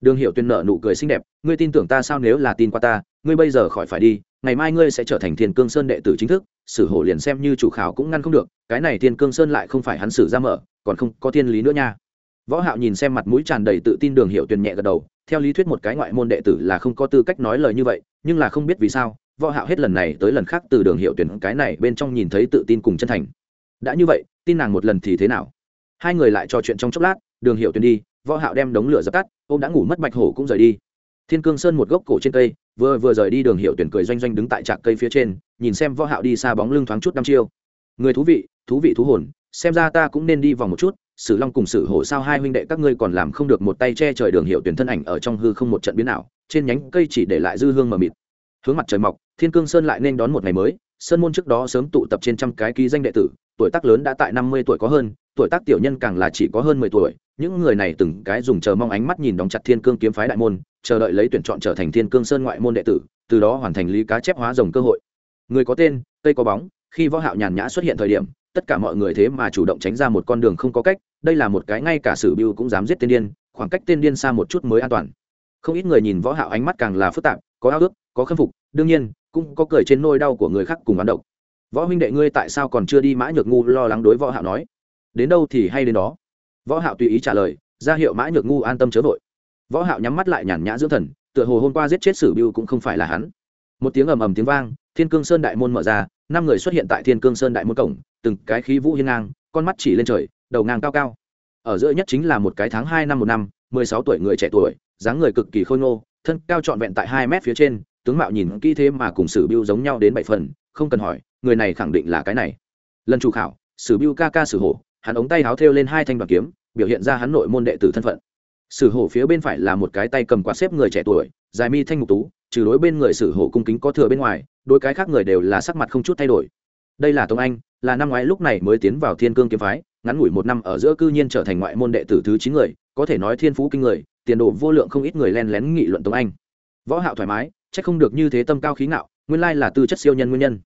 [SPEAKER 1] Đường hiệu Tuyên nợ nụ cười xinh đẹp, ngươi tin tưởng ta sao nếu là tin qua ta, ngươi bây giờ khỏi phải đi, ngày mai ngươi sẽ trở thành thiên cương sơn đệ tử chính thức, sử hổ liền xem như chủ khảo cũng ngăn không được, cái này thiên cương sơn lại không phải hắn xử ra mở, còn không có thiên lý nữa nha. Võ hạo nhìn xem mặt mũi tràn đầy tự tin đường hiệu Tuyên nhẹ gật đầu, theo lý thuyết một cái ngoại môn đệ tử là không có tư cách nói lời như vậy, nhưng là không biết vì sao, võ hạo hết lần này tới lần khác từ đường hiệu tuyển cái này bên trong nhìn thấy tự tin cùng chân thành. Đã như vậy, tin nàng một lần thì thế nào? Hai người lại trò chuyện trong chốc lát, đường hiệu tuyển đi võ hạo đem đống lửa dập tắt, ôm đã ngủ mất bạch hổ cũng rời đi. Thiên cương sơn một gốc cổ trên cây, vừa vừa rời đi đường hiệu tuyển cười doanh doanh đứng tại trạc cây phía trên, nhìn xem võ hạo đi xa bóng lưng thoáng chút năm chiêu. Người thú vị thú vị thú hồn, xem ra ta cũng nên đi vòng một chút, sử long cùng sử hổ sao hai huynh đệ các ngươi còn làm không được một tay che trời đường hiệu tuyển thân ảnh ở trong hư không một trận biến ảo, trên nhánh cây chỉ để lại dư hương mờ mịt. Hướng mặt trời mọc, thiên cương sơn lại nên đón một ngày mới, sơn môn trước đó sớm tụ tập trên trăm cái ký danh đệ tử, tuổi tác lớn đã tại năm mươi tuổi có hơn tuổi tác tiểu nhân càng là chỉ có hơn mười tuổi, những người này từng cái dùng chờ mong ánh mắt nhìn đóng chặt thiên cương kiếm phái đại môn, chờ đợi lấy tuyển chọn trở thành thiên cương sơn ngoại môn đệ tử, từ đó hoàn thành lý cá chép hóa rồng cơ hội. Người có tên, cây có bóng, khi võ hạo nhàn nhã xuất hiện thời điểm, tất cả mọi người thế mà chủ động tránh ra một con đường không có cách, đây là một cái ngay cả sử biêu cũng dám giết tên điên, khoảng cách tên điên xa một chút mới an toàn. Không ít người nhìn võ hạo ánh mắt càng là phức tạp, có ao ước, có khâm phục, đương nhiên, cũng có cười trên nôi đau của người khác cùng ăn độc. Võ huynh đệ ngươi tại sao còn chưa đi mã nhược ngu lo lắng đối võ hạo nói? Đến đâu thì hay đến đó. Võ hạo tùy ý trả lời, ra hiệu mã nhược ngu an tâm chớ vội. Võ hạo nhắm mắt lại nhàn nhã dưỡng thần, tựa hồ hôm qua giết chết sử biêu cũng không phải là hắn. Một tiếng ầm ầm tiếng vang, thiên cương sơn đại môn mở ra, năm người xuất hiện tại thiên cương sơn đại môn cổng, từng cái khí vũ hiên ngang, con mắt chỉ lên trời, đầu ngang cao cao. Ở giữa nhất chính là một cái tháng hai năm một năm, mười sáu tuổi người trẻ tuổi, dáng người cực kỳ khôi ngô, thân cao trọn vẹn tại hai mét phía trên, tướng mạo nhìn kỹ thế mà cùng sử biêu giống nhau đến bảy phần, không cần hỏi, người này khẳng định là cái này. Lần chủ khảo, sử biêu ca ca sử hổ hắn ống tay háo thêu lên hai thanh đoàn kiếm, biểu hiện ra hắn nội môn đệ tử thân phận. Sử hổ phía bên phải là một cái tay cầm quạt xếp người trẻ tuổi, dài mi thanh ngục tú, trừ đối bên người sử hổ cung kính có thừa bên ngoài đôi cái khác người đều là sắc mặt không chút thay đổi. Đây là tống anh, là năm ngoái lúc này mới tiến vào thiên cương kiếm phái, ngắn ngủi một năm ở giữa cư nhiên trở thành ngoại môn đệ tử thứ chín người, có thể nói thiên phú kinh người, tiền đồ vô lượng không ít người len lén nghị luận tống anh. Võ hạo thoải mái, chắc không được như thế tâm cao khí ngạo, nguyên lai là tư chất siêu nhân nguyên nhân.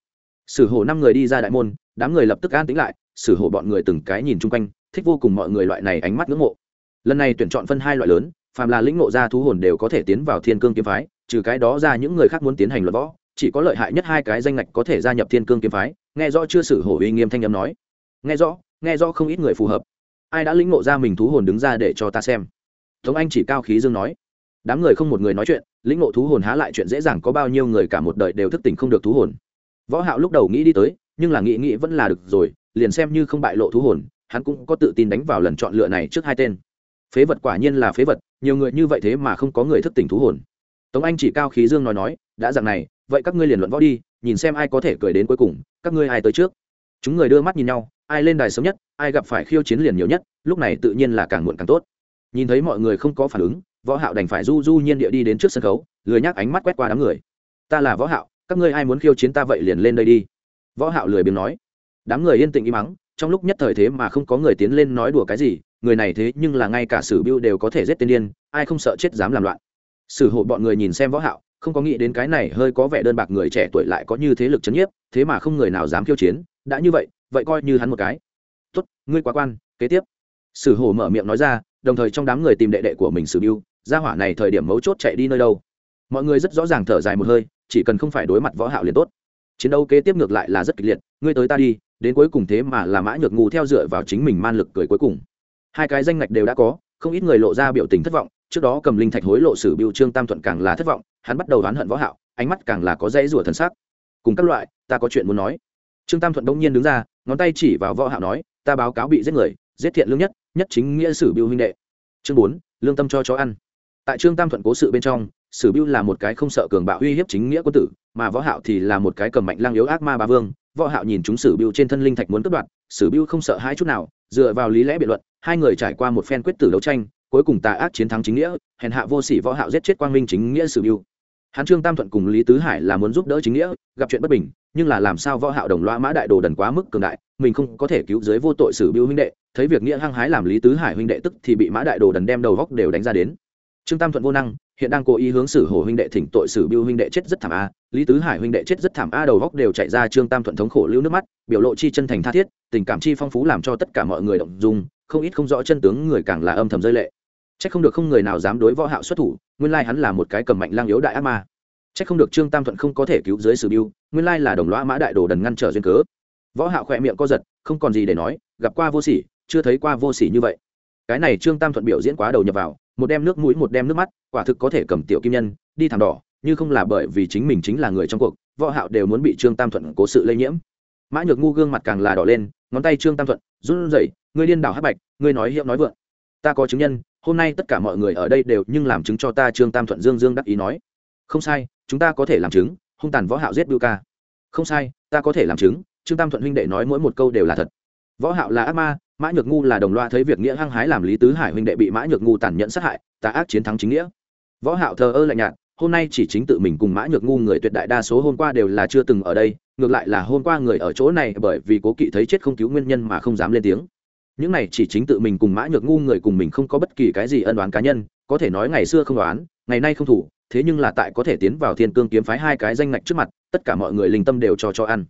[SPEAKER 1] Sử hổ năm người đi ra đại môn, đám người lập tức an tĩnh lại sử hộ bọn người từng cái nhìn chung quanh, thích vô cùng mọi người loại này ánh mắt ngưỡng mộ. Lần này tuyển chọn phân hai loại lớn, phàm là lĩnh ngộ ra thú hồn đều có thể tiến vào thiên cương kiếm phái, trừ cái đó ra những người khác muốn tiến hành luật võ, chỉ có lợi hại nhất hai cái danh ngạch có thể gia nhập thiên cương kiếm phái, nghe rõ chưa sử hổ uy nghiêm thanh âm nói. Nghe rõ nghe rõ không ít người phù hợp. Ai đã lĩnh ngộ ra mình thú hồn đứng ra để cho ta xem. Tống anh chỉ cao khí dương nói. Đám người không một người nói chuyện, lĩnh ngộ thú hồn há lại chuyện dễ dàng có bao nhiêu người cả một đời đều thức tỉnh không được thú hồn. Võ hạo lúc đầu nghĩ đi tới, nhưng là nghĩ nghĩ vẫn là được rồi liền xem như không bại lộ thú hồn, hắn cũng có tự tin đánh vào lần chọn lựa này trước hai tên. Phế vật quả nhiên là phế vật, nhiều người như vậy thế mà không có người thức tỉnh thú hồn. Tống anh chỉ cao khí dương nói nói, đã dặn này, vậy các ngươi liền luận võ đi, nhìn xem ai có thể cười đến cuối cùng, các ngươi ai tới trước? Chúng người đưa mắt nhìn nhau, ai lên đài sớm nhất, ai gặp phải khiêu chiến liền nhiều nhất, lúc này tự nhiên là càng muộn càng tốt. Nhìn thấy mọi người không có phản ứng, võ hạo đành phải du du nhiên địa đi đến trước sân khấu, lười nhác ánh mắt quét qua đám người. Ta là võ hạo, các ngươi ai muốn khiêu chiến ta vậy liền lên đây đi. Võ hạo lười biếng nói đám người yên tĩnh im mắng, trong lúc nhất thời thế mà không có người tiến lên nói đùa cái gì, người này thế nhưng là ngay cả sử biêu đều có thể giết tên điên, ai không sợ chết dám làm loạn. Sử hộ bọn người nhìn xem võ hạo, không có nghĩ đến cái này hơi có vẻ đơn bạc người trẻ tuổi lại có như thế lực chấn nhiếp, thế mà không người nào dám khiêu chiến, đã như vậy vậy coi như hắn một cái. Tốt, ngươi quá quan, kế tiếp. Sử hộ mở miệng nói ra, đồng thời trong đám người tìm đệ đệ của mình sử biêu gia hỏa này thời điểm mấu chốt chạy đi nơi đâu? Mọi người rất rõ ràng thở dài một hơi, chỉ cần không phải đối mặt võ hạo liền tốt. Chiến đấu kế tiếp ngược lại là rất kịch liệt, ngươi tới ta đi đến cuối cùng thế mà là mã nhược ngu theo dựa vào chính mình man lực cười cuối cùng. Hai cái danh ngạch đều đã có, không ít người lộ ra biểu tình thất vọng, trước đó cầm linh thạch hối lộ sử biểu trương tam thuận càng là thất vọng, hắn bắt đầu đoán hận võ hạo, ánh mắt càng là có dãy rủa thần sắc. Cùng các loại, ta có chuyện muốn nói. Trương tam thuận đông nhiên đứng ra, ngón tay chỉ vào võ hạo nói, ta báo cáo bị giết người, giết thiện lương nhất nhất chính nghĩa sử biểu huynh đệ. Chương bốn, lương tâm cho chó ăn. Tại trương tam thuận cố sự bên trong, sử biêu là một cái không sợ cường bạo uy hiếp chính nghĩa quân tử, mà võ hạo thì là một cái cầm mạnh lang yếu ác ma ba vương võ hạo nhìn chúng sử biêu trên thân linh thạch muốn cướp đoạt, sử biêu không sợ hãi chút nào, dựa vào lý lẽ biện luận, hai người trải qua một phen quyết tử đấu tranh, cuối cùng tà ác chiến thắng chính nghĩa, hèn hạ vô sỉ võ hạo giết chết quang minh chính nghĩa sử biêu hắn trương tam thuận cùng lý tứ hải là muốn giúp đỡ chính nghĩa, gặp chuyện bất bình, nhưng là làm sao võ hạo đồng loa mã đại đồ đần quá mức cường đại, mình không có thể cứu dưới vô tội sử biêu huynh đệ, thấy việc nghĩa hăng hái làm lý tứ hải huynh đệ tức thì bị mã đại đồ đần đem đầu góc đều đánh ra đến trương tam thuận vô năng hiện đang cố ý hướng xử hồ huynh đệ thỉnh tội xử biêu huynh đệ chết rất thảm a lý tứ hải huynh đệ chết rất thảm a đầu góc đều chạy ra trương tam thuận thống khổ lưu nước mắt biểu lộ chi chân thành tha thiết tình cảm chi phong phú làm cho tất cả mọi người động dung không ít không rõ chân tướng người càng là âm thầm rơi lệ Chắc không được không người nào dám đối võ hạo xuất thủ, nguyên lai hắn là một cái cầm mạnh lang yếu đại ác ma. Chắc không được Trương Tam Thuận không có thể cứu dưới Sử Biêu. nguyên lai là đồng lõa mã đại đồ đần ngăn trở duyên cớ. Võ Hạo khỏe miệng co giật, không còn gì để nói, gặp qua vô sỉ, chưa thấy qua vô sỉ như vậy. Cái này Trương Tam Thuận biểu diễn quá đầu nhập vào, một đem nước mũi một đem nước mắt, quả thực có thể cầm tiểu kim nhân, đi thảm đỏ, như không là bởi vì chính mình chính là người trong cuộc, Võ Hạo đều muốn bị Trương Tam Thuận cố sự lây nhiễm. Mã Nhược ngu gương mặt càng là đỏ lên, ngón tay Trương Tam Thuận run rẩy, ngươi điên đảo hắc bạch, ngươi nói hiệu nói vượng. Ta có chứng nhân, hôm nay tất cả mọi người ở đây đều nhưng làm chứng cho ta trương tam thuận dương dương đắc ý nói không sai chúng ta có thể làm chứng hung tàn võ hạo giết bưu ca không sai ta có thể làm chứng trương tam thuận huynh đệ nói mỗi một câu đều là thật võ hạo là ác ma mã nhược ngu là đồng loa thấy việc nghĩa hăng hái làm lý tứ hải huynh đệ bị mã nhược ngu tàn nhẫn sát hại ta ác chiến thắng chính nghĩa. Võ hạo thờ ơ lạnh nhạt, hôm nay chỉ chính tự mình cùng mã nhược ngu người tuyệt đại đa số hôm qua đều là chưa từng ở đây, ngược lại là hôm qua người ở chỗ này bởi vì cố kỵ thấy chết không cứu nguyên nhân mà không dám lên tiếng. Những này chỉ chính tự mình cùng mã nhược ngu người cùng mình không có bất kỳ cái gì ân oán cá nhân, có thể nói ngày xưa không đoán ngày nay không thủ, thế nhưng là tại có thể tiến vào thiên cương kiếm phái hai cái danh ngạch trước mặt, tất cả mọi người linh tâm đều cho cho ăn.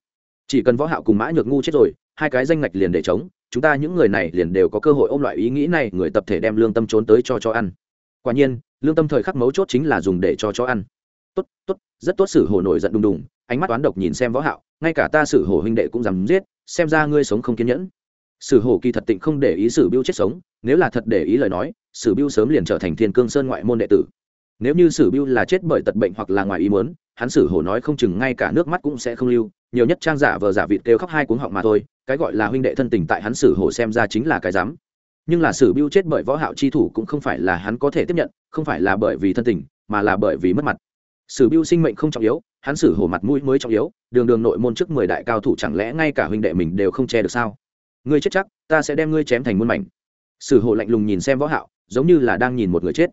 [SPEAKER 1] Chỉ cần võ hạo cùng mã nhược ngu chết rồi, hai cái danh ngạch liền để chống chúng ta những người này liền đều có cơ hội ôm loại ý nghĩ này, người tập thể đem lương tâm trốn tới cho cho ăn. Quả nhiên, lương tâm thời khắc mấu chốt chính là dùng để cho cho ăn. Tốt tốt, rất tốt, sử hổ nổi giận đùng đùng, ánh mắt toán độc nhìn xem võ hạo, ngay cả ta sử hổ huynh đệ cũng dám giết, xem ra ngươi sống không kiên nhẫn. Sử hổ kỳ thật tịnh không để ý sử biêu chết sống, nếu là thật để ý lời nói, sử biêu sớm liền trở thành thiên cương sơn ngoại môn đệ tử. Nếu như sử biêu là chết bởi tật bệnh hoặc là ngoài ý muốn, hắn sử hổ nói không chừng ngay cả nước mắt cũng sẽ không lưu nhiều nhất trang giả vờ giả vịt kêu khóc hai cuống họng mà thôi, cái gọi là huynh đệ thân tình tại hắn sử hổ xem ra chính là cái dám. Nhưng là sử biêu chết bởi võ hạo chi thủ cũng không phải là hắn có thể tiếp nhận, không phải là bởi vì thân tình, mà là bởi vì mất mặt. Sử biêu sinh mệnh không trọng yếu, hắn sử hổ mặt mũi mới trọng yếu, đường đường nội môn trước mười đại cao thủ chẳng lẽ ngay cả huynh đệ mình đều không che được sao? Ngươi chết chắc, ta sẽ đem ngươi chém thành muôn mảnh. Sử hổ lạnh lùng nhìn xem võ hạo, giống như là đang nhìn một người chết.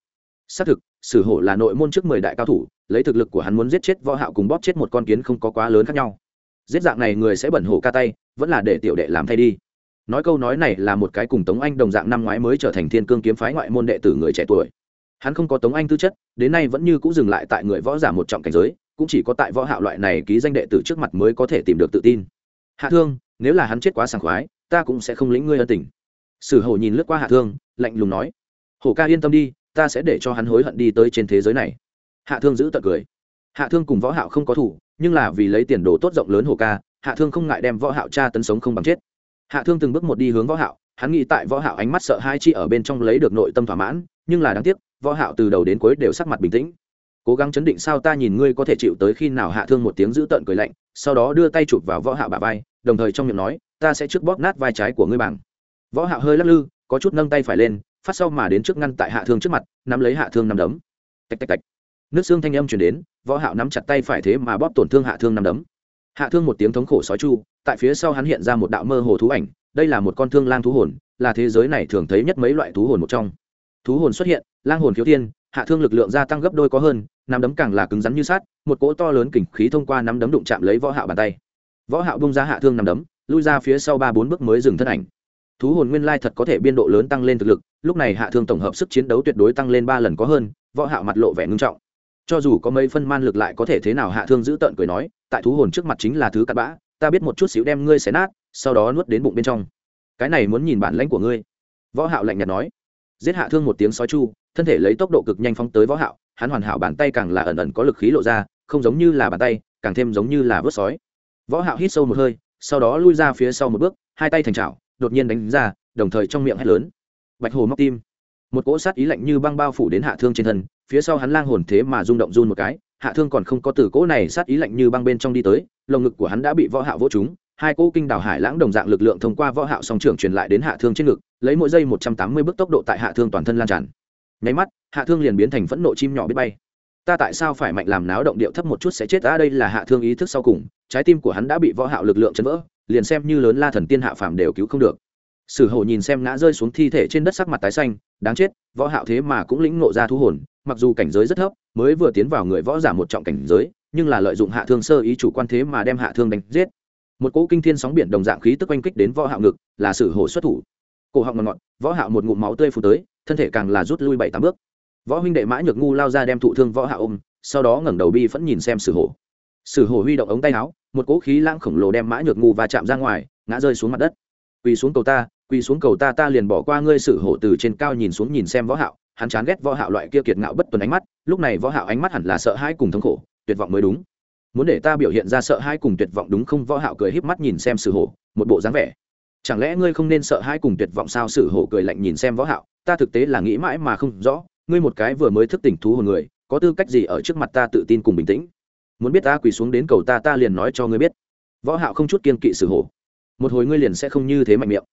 [SPEAKER 1] Xác thực, sử hổ là nội môn trước mười đại cao thủ, lấy thực lực của hắn muốn giết chết võ hạo cùng bóp chết một con kiến không có quá lớn khác nhau giết dạng này người sẽ bẩn hổ ca tay, vẫn là để tiểu đệ làm thay đi. Nói câu nói này là một cái cùng tống anh đồng dạng năm ngoái mới trở thành thiên cương kiếm phái ngoại môn đệ tử người trẻ tuổi. Hắn không có tống anh tư chất, đến nay vẫn như cũ dừng lại tại người võ giả một trọng cảnh giới, cũng chỉ có tại võ hạo loại này ký danh đệ tử trước mặt mới có thể tìm được tự tin. Hạ thương, nếu là hắn chết quá sảng khoái, ta cũng sẽ không lĩnh ngươi ân tình. Sử hổ nhìn lướt qua hạ thương, lạnh lùng nói, hổ ca yên tâm đi, ta sẽ để cho hắn hối hận đi tới trên thế giới này. Hạ thương giữ tận cười. Hạ thương cùng võ hạo không có thủ nhưng là vì lấy tiền đồ tốt rộng lớn hồ ca, hạ thương không ngại đem võ hạo cha tấn sống không bằng chết. Hạ thương từng bước một đi hướng võ hạo, hắn nghĩ tại võ hạo ánh mắt sợ hai chi ở bên trong lấy được nội tâm thỏa mãn, nhưng là đáng tiếc, võ hạo từ đầu đến cuối đều sắc mặt bình tĩnh. Cố gắng chấn định sao ta nhìn ngươi có thể chịu tới khi nào? Hạ thương một tiếng giữ tận cười lạnh, sau đó đưa tay chụp vào võ hạo bả vai, đồng thời trong miệng nói, ta sẽ trước bóp nát vai trái của ngươi bằng. Võ hạo hơi lắc lư, có chút nâng tay phải lên, phát sau mà đến trước ngăn tại hạ thương trước mặt, nắm lấy hạ thương nắm đấm. Tạch tạch tạch. Nước xương thanh âm truyền đến võ hạo nắm chặt tay phải thế mà bóp tổn thương hạ thương năm đấm. Hạ thương một tiếng thống khổ sói chu, tại phía sau hắn hiện ra một đạo mơ hồ thú ảnh, đây là một con thương lang thú hồn, là thế giới này thường thấy nhất mấy loại thú hồn một trong. Thú hồn xuất hiện, lang hồn khiếu thiên, hạ thương lực lượng gia tăng gấp đôi có hơn nắm đấm càng là cứng rắn như sát một cỗ to lớn kình khí thông qua nắm đấm đụng chạm lấy võ hạo bàn tay. Võ hạo bung ra hạ thương nắm đấm, lui ra phía sau ba bốn bước mới dừng thân ảnh. Thú hồn nguyên lai thật có thể biên độ lớn tăng lên thực lực, lúc này hạ thương tổng hợp sức chiến đấu tuyệt đối tăng lên ba lần có hơn, võ hạo mặt lộ vẻ ngưng trọng cho dù có mấy phân man lực lại có thể thế nào hạ thương giữ tợn cười nói, tại thú hồn trước mặt chính là thứ cặn bã, ta biết một chút xíu đem ngươi xé nát, sau đó nuốt đến bụng bên trong. Cái này muốn nhìn bản lãnh của ngươi. Võ hạo lạnh nhạt nói. Giết hạ thương một tiếng sói chu, thân thể lấy tốc độ cực nhanh phóng tới võ hạo, hắn hoàn hảo bàn tay càng là ẩn ẩn có lực khí lộ ra, không giống như là bàn tay, càng thêm giống như là vớt sói. Võ hạo hít sâu một hơi, sau đó lui ra phía sau một bước, hai tay thành chảo, đột nhiên đánh ra, đồng thời trong miệng hét lớn. Bạch hồ móc tim. Một cỗ sát ý lạnh như băng bao phủ đến hạ thương trên thân phía sau hắn lang hồn thế mà rung động run một cái, hạ thương còn không có từ cỗ này sát ý lạnh như băng bên trong đi tới, lồng ngực của hắn đã bị võ hạo vỗ trúng, hai cỗ kinh đảo hải lãng đồng dạng lực lượng thông qua võ hạo song trưởng truyền lại đến hạ thương trên ngực, lấy mỗi giây 180 bước tốc độ tại hạ thương toàn thân lan tràn. Nháy mắt, hạ thương liền biến thành phẫn nộ chim nhỏ biết bay. Ta tại sao phải mạnh làm náo động điệu thấp một chút sẽ chết? Ta đây là hạ thương ý thức sau cùng, trái tim của hắn đã bị võ hạo lực lượng chấn vỡ, liền xem như lớn la thần tiên hạ phàm đều cứu không được. Sử hổ nhìn xem ngã rơi xuống thi thể trên đất sắc mặt tái xanh đáng chết, võ hạo thế mà cũng lĩnh ngộ ra thú hồn, mặc dù cảnh giới rất thấp, mới vừa tiến vào người võ giả một trọng cảnh giới, nhưng là lợi dụng hạ thương sơ ý chủ quan thế mà đem hạ thương đánh giết. Một cỗ kinh thiên sóng biển đồng dạng khí tức oanh kích đến võ hạo ngực, là sử hổ xuất thủ. Cổ họng ngọt ngọt, võ hạo một ngụm máu tươi phun tới, thân thể càng là rút lui bảy tám bước. Võ huynh đệ mã nhược ngu lao ra đem thụ thương võ hạo ôm, sau đó ngẩng đầu bi vẫn nhìn xem sử hổ. Sử hổ huy động ống tay áo, một cỗ khí lãng khổng lồ đem mã nhược ngu và chạm ra ngoài, ngã rơi xuống mặt đất. Quỳ xuống cầu ta quỳ xuống cầu ta ta liền bỏ qua ngươi sự hổ từ trên cao nhìn xuống nhìn xem võ hạo. Hắn chán ghét võ hạo loại kia kiệt ngạo bất tuần ánh mắt, lúc này võ hạo ánh mắt hẳn là sợ hãi cùng thống khổ, tuyệt vọng mới đúng. Muốn để ta biểu hiện ra sợ hãi cùng tuyệt vọng đúng không? Võ hạo cười híp mắt nhìn xem sự hổ, một bộ dáng vẻ. Chẳng lẽ ngươi không nên sợ hãi cùng tuyệt vọng sao? Sự hổ cười lạnh nhìn xem võ hạo, ta thực tế là nghĩ mãi mà không rõ, ngươi một cái vừa mới thức tỉnh thú hồn người, có tư cách gì ở trước mặt ta tự tin cùng bình tĩnh? Muốn biết ta quỳ xuống đến cầu ta ta liền nói cho ngươi biết. Võ hạo không chút kiên kỵ sự hổ. Một hồi ngươi liền sẽ không như thế mạnh miệng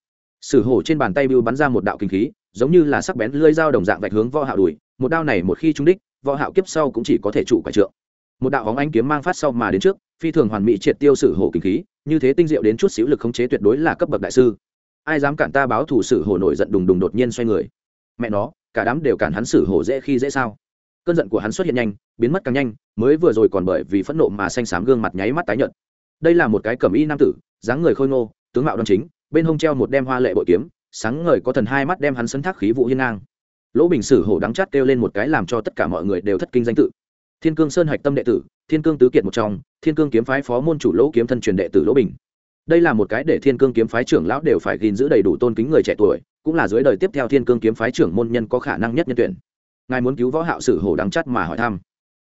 [SPEAKER 1] sử hổ trên bàn tay bưu bắn ra một đạo kinh khí, giống như là sắc bén lưỡi dao đồng dạng vạch hướng võ hạo đùi một đao này một khi trúng đích, võ hạo kiếp sau cũng chỉ có thể trụ quả trượng. Một đạo bóng ánh kiếm mang phát sau mà đến trước, phi thường hoàn mỹ triệt tiêu sử hổ kinh khí, như thế tinh diệu đến chút xíu lực khống chế tuyệt đối là cấp bậc đại sư. Ai dám cản ta báo thủ sử hổ nổi giận đùng đùng đột nhiên xoay người. Mẹ nó, cả đám đều cản hắn sử hổ dễ khi dễ sao? Cơn giận của hắn xuất hiện nhanh, biến mất càng nhanh, mới vừa rồi còn bởi vì phẫn nộ mà xanh xám gương mặt nháy mắt tái nhợt. Đây là một cái cẩm y nam tử, dáng người khôi ngô, tướng mạo đoan chính bên hông treo một đem hoa lệ bội kiếm, sáng ngời có thần hai mắt đem hắn sấn thác khí vụ hiên ngang. Lỗ bình sử hổ đắng chát kêu lên một cái làm cho tất cả mọi người đều thất kinh danh tự. Thiên cương sơn hạch tâm đệ tử, thiên cương tứ kiệt một trong, thiên cương kiếm phái phó môn chủ lỗ kiếm thân truyền đệ tử lỗ bình. Đây là một cái để thiên cương kiếm phái trưởng lão đều phải gìn giữ đầy đủ tôn kính người trẻ tuổi, cũng là dưới đời tiếp theo thiên cương kiếm phái trưởng môn nhân có khả năng nhất nhân tuyển. Ngài muốn cứu võ hạo sử hổ đắng chắt mà hỏi thăm.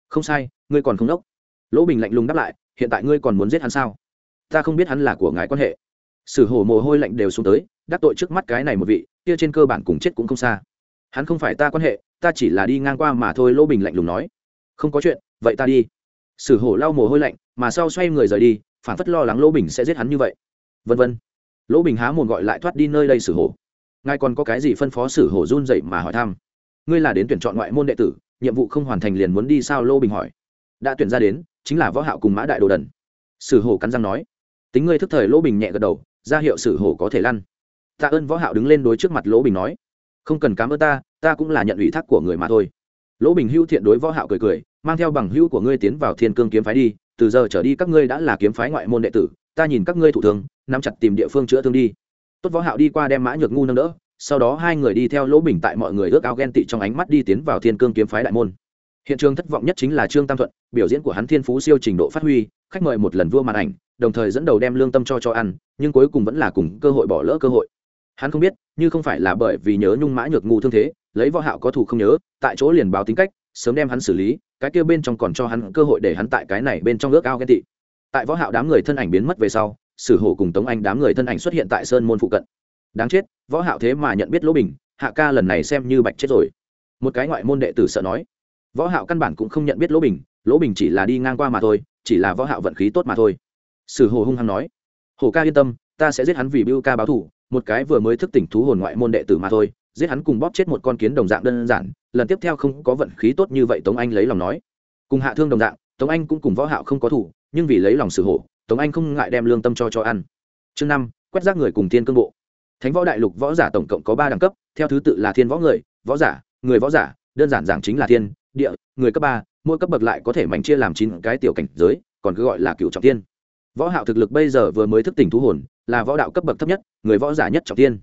[SPEAKER 1] Không sai, ngươi còn không đốc. Lỗ bình lạnh lùng đáp lại, hiện tại ngươi còn muốn giết hắn sao? Ta không biết hắn là của ngài quan hệ sử hổ mồ hôi lạnh đều xuống tới, đắc tội trước mắt cái này một vị, kia trên cơ bản cùng chết cũng không xa. Hắn không phải ta quan hệ, ta chỉ là đi ngang qua mà thôi lỗ bình lạnh lùng nói. Không có chuyện, vậy ta đi. Sử hổ lau mồ hôi lạnh, mà sau xoay người rời đi, phản phất lo lắng lỗ bình sẽ giết hắn như vậy. Vân vân. Lỗ bình há mồm gọi lại thoát đi nơi đây, sử hổ. Ngài còn có cái gì phân phó sử hổ run dậy mà hỏi thăm? Ngươi là đến tuyển chọn ngoại môn đệ tử, nhiệm vụ không hoàn thành liền muốn đi sao, lô bình hỏi. Đã tuyển ra đến, chính là võ hạo cùng mã đại đồ đần. Sử hổ cắn răng nói. Tính ngươi thức thời lỗ bình nhẹ gật đầu ra hiệu sử hổ có thể lăn. Tạ ơn võ hạo đứng lên đối trước mặt lỗ bình nói không cần cảm ơn ta ta cũng là nhận ủy thác của người mà thôi. Lỗ bình hưu thiện đối võ hạo cười cười mang theo bằng hưu của ngươi tiến vào thiên cương kiếm phái đi từ giờ trở đi các ngươi đã là kiếm phái ngoại môn đệ tử ta nhìn các ngươi thủ thương, nắm chặt tìm địa phương chữa thương đi. Tốt võ hạo đi qua đem mã nhược ngu nâng đỡ sau đó hai người đi theo lỗ bình tại mọi người ước ao ghen tị trong ánh mắt đi tiến vào thiên cương kiếm phái đại môn. Hiện trường thất vọng nhất chính là trương tam thuận biểu diễn của hắn thiên phú siêu trình độ phát huy khách mời một lần vua màn ảnh đồng thời dẫn đầu đem lương tâm cho cho ăn, nhưng cuối cùng vẫn là cùng cơ hội bỏ lỡ cơ hội. Hắn không biết, như không phải là bởi vì nhớ nhung mã nhược ngu thương thế, lấy võ hạo có thủ không nhớ, tại chỗ liền báo tính cách, sớm đem hắn xử lý, cái kia bên trong còn cho hắn cơ hội để hắn tại cái này bên trong ước ao ghen tị. Tại võ hạo đám người thân ảnh biến mất về sau, sử hổ cùng tống anh đám người thân ảnh xuất hiện tại sơn môn phụ cận. Đáng chết, võ hạo thế mà nhận biết lỗ bình, hạ ca lần này xem như bạch chết rồi. Một cái ngoại môn đệ tử sợ nói. Võ hạo căn bản cũng không nhận biết lỗ bình lỗ bình chỉ là đi ngang qua mà thôi, chỉ là võ hạo vận khí tốt mà thôi sử hồ hung hăng nói, hồ ca yên tâm, ta sẽ giết hắn vì bưu ca báo thù, một cái vừa mới thức tỉnh thú hồn ngoại môn đệ tử mà thôi, giết hắn cùng bóp chết một con kiến đồng dạng đơn giản, lần tiếp theo không có vận khí tốt như vậy. Tống anh lấy lòng nói, cùng hạ thương đồng dạng, tống anh cũng cùng võ hạo không có thủ nhưng vì lấy lòng sử hổ tống anh không ngại đem lương tâm cho cho ăn. Chương năm, quét rác người cùng thiên cương bộ. Thánh võ đại lục võ giả tổng cộng có ba đẳng cấp, theo thứ tự là thiên võ người, võ giả, người võ giả, đơn giản giảng chính là thiên, địa, người cấp ba, mỗi cấp bậc lại có thể mảnh chia làm chín cái tiểu cảnh giới, còn cứ gọi là cựu trọng thiên võ hạo thực lực bây giờ vừa mới thức tỉnh thú hồn, là võ đạo cấp bậc thấp nhất, người võ giả nhất trọng thiên.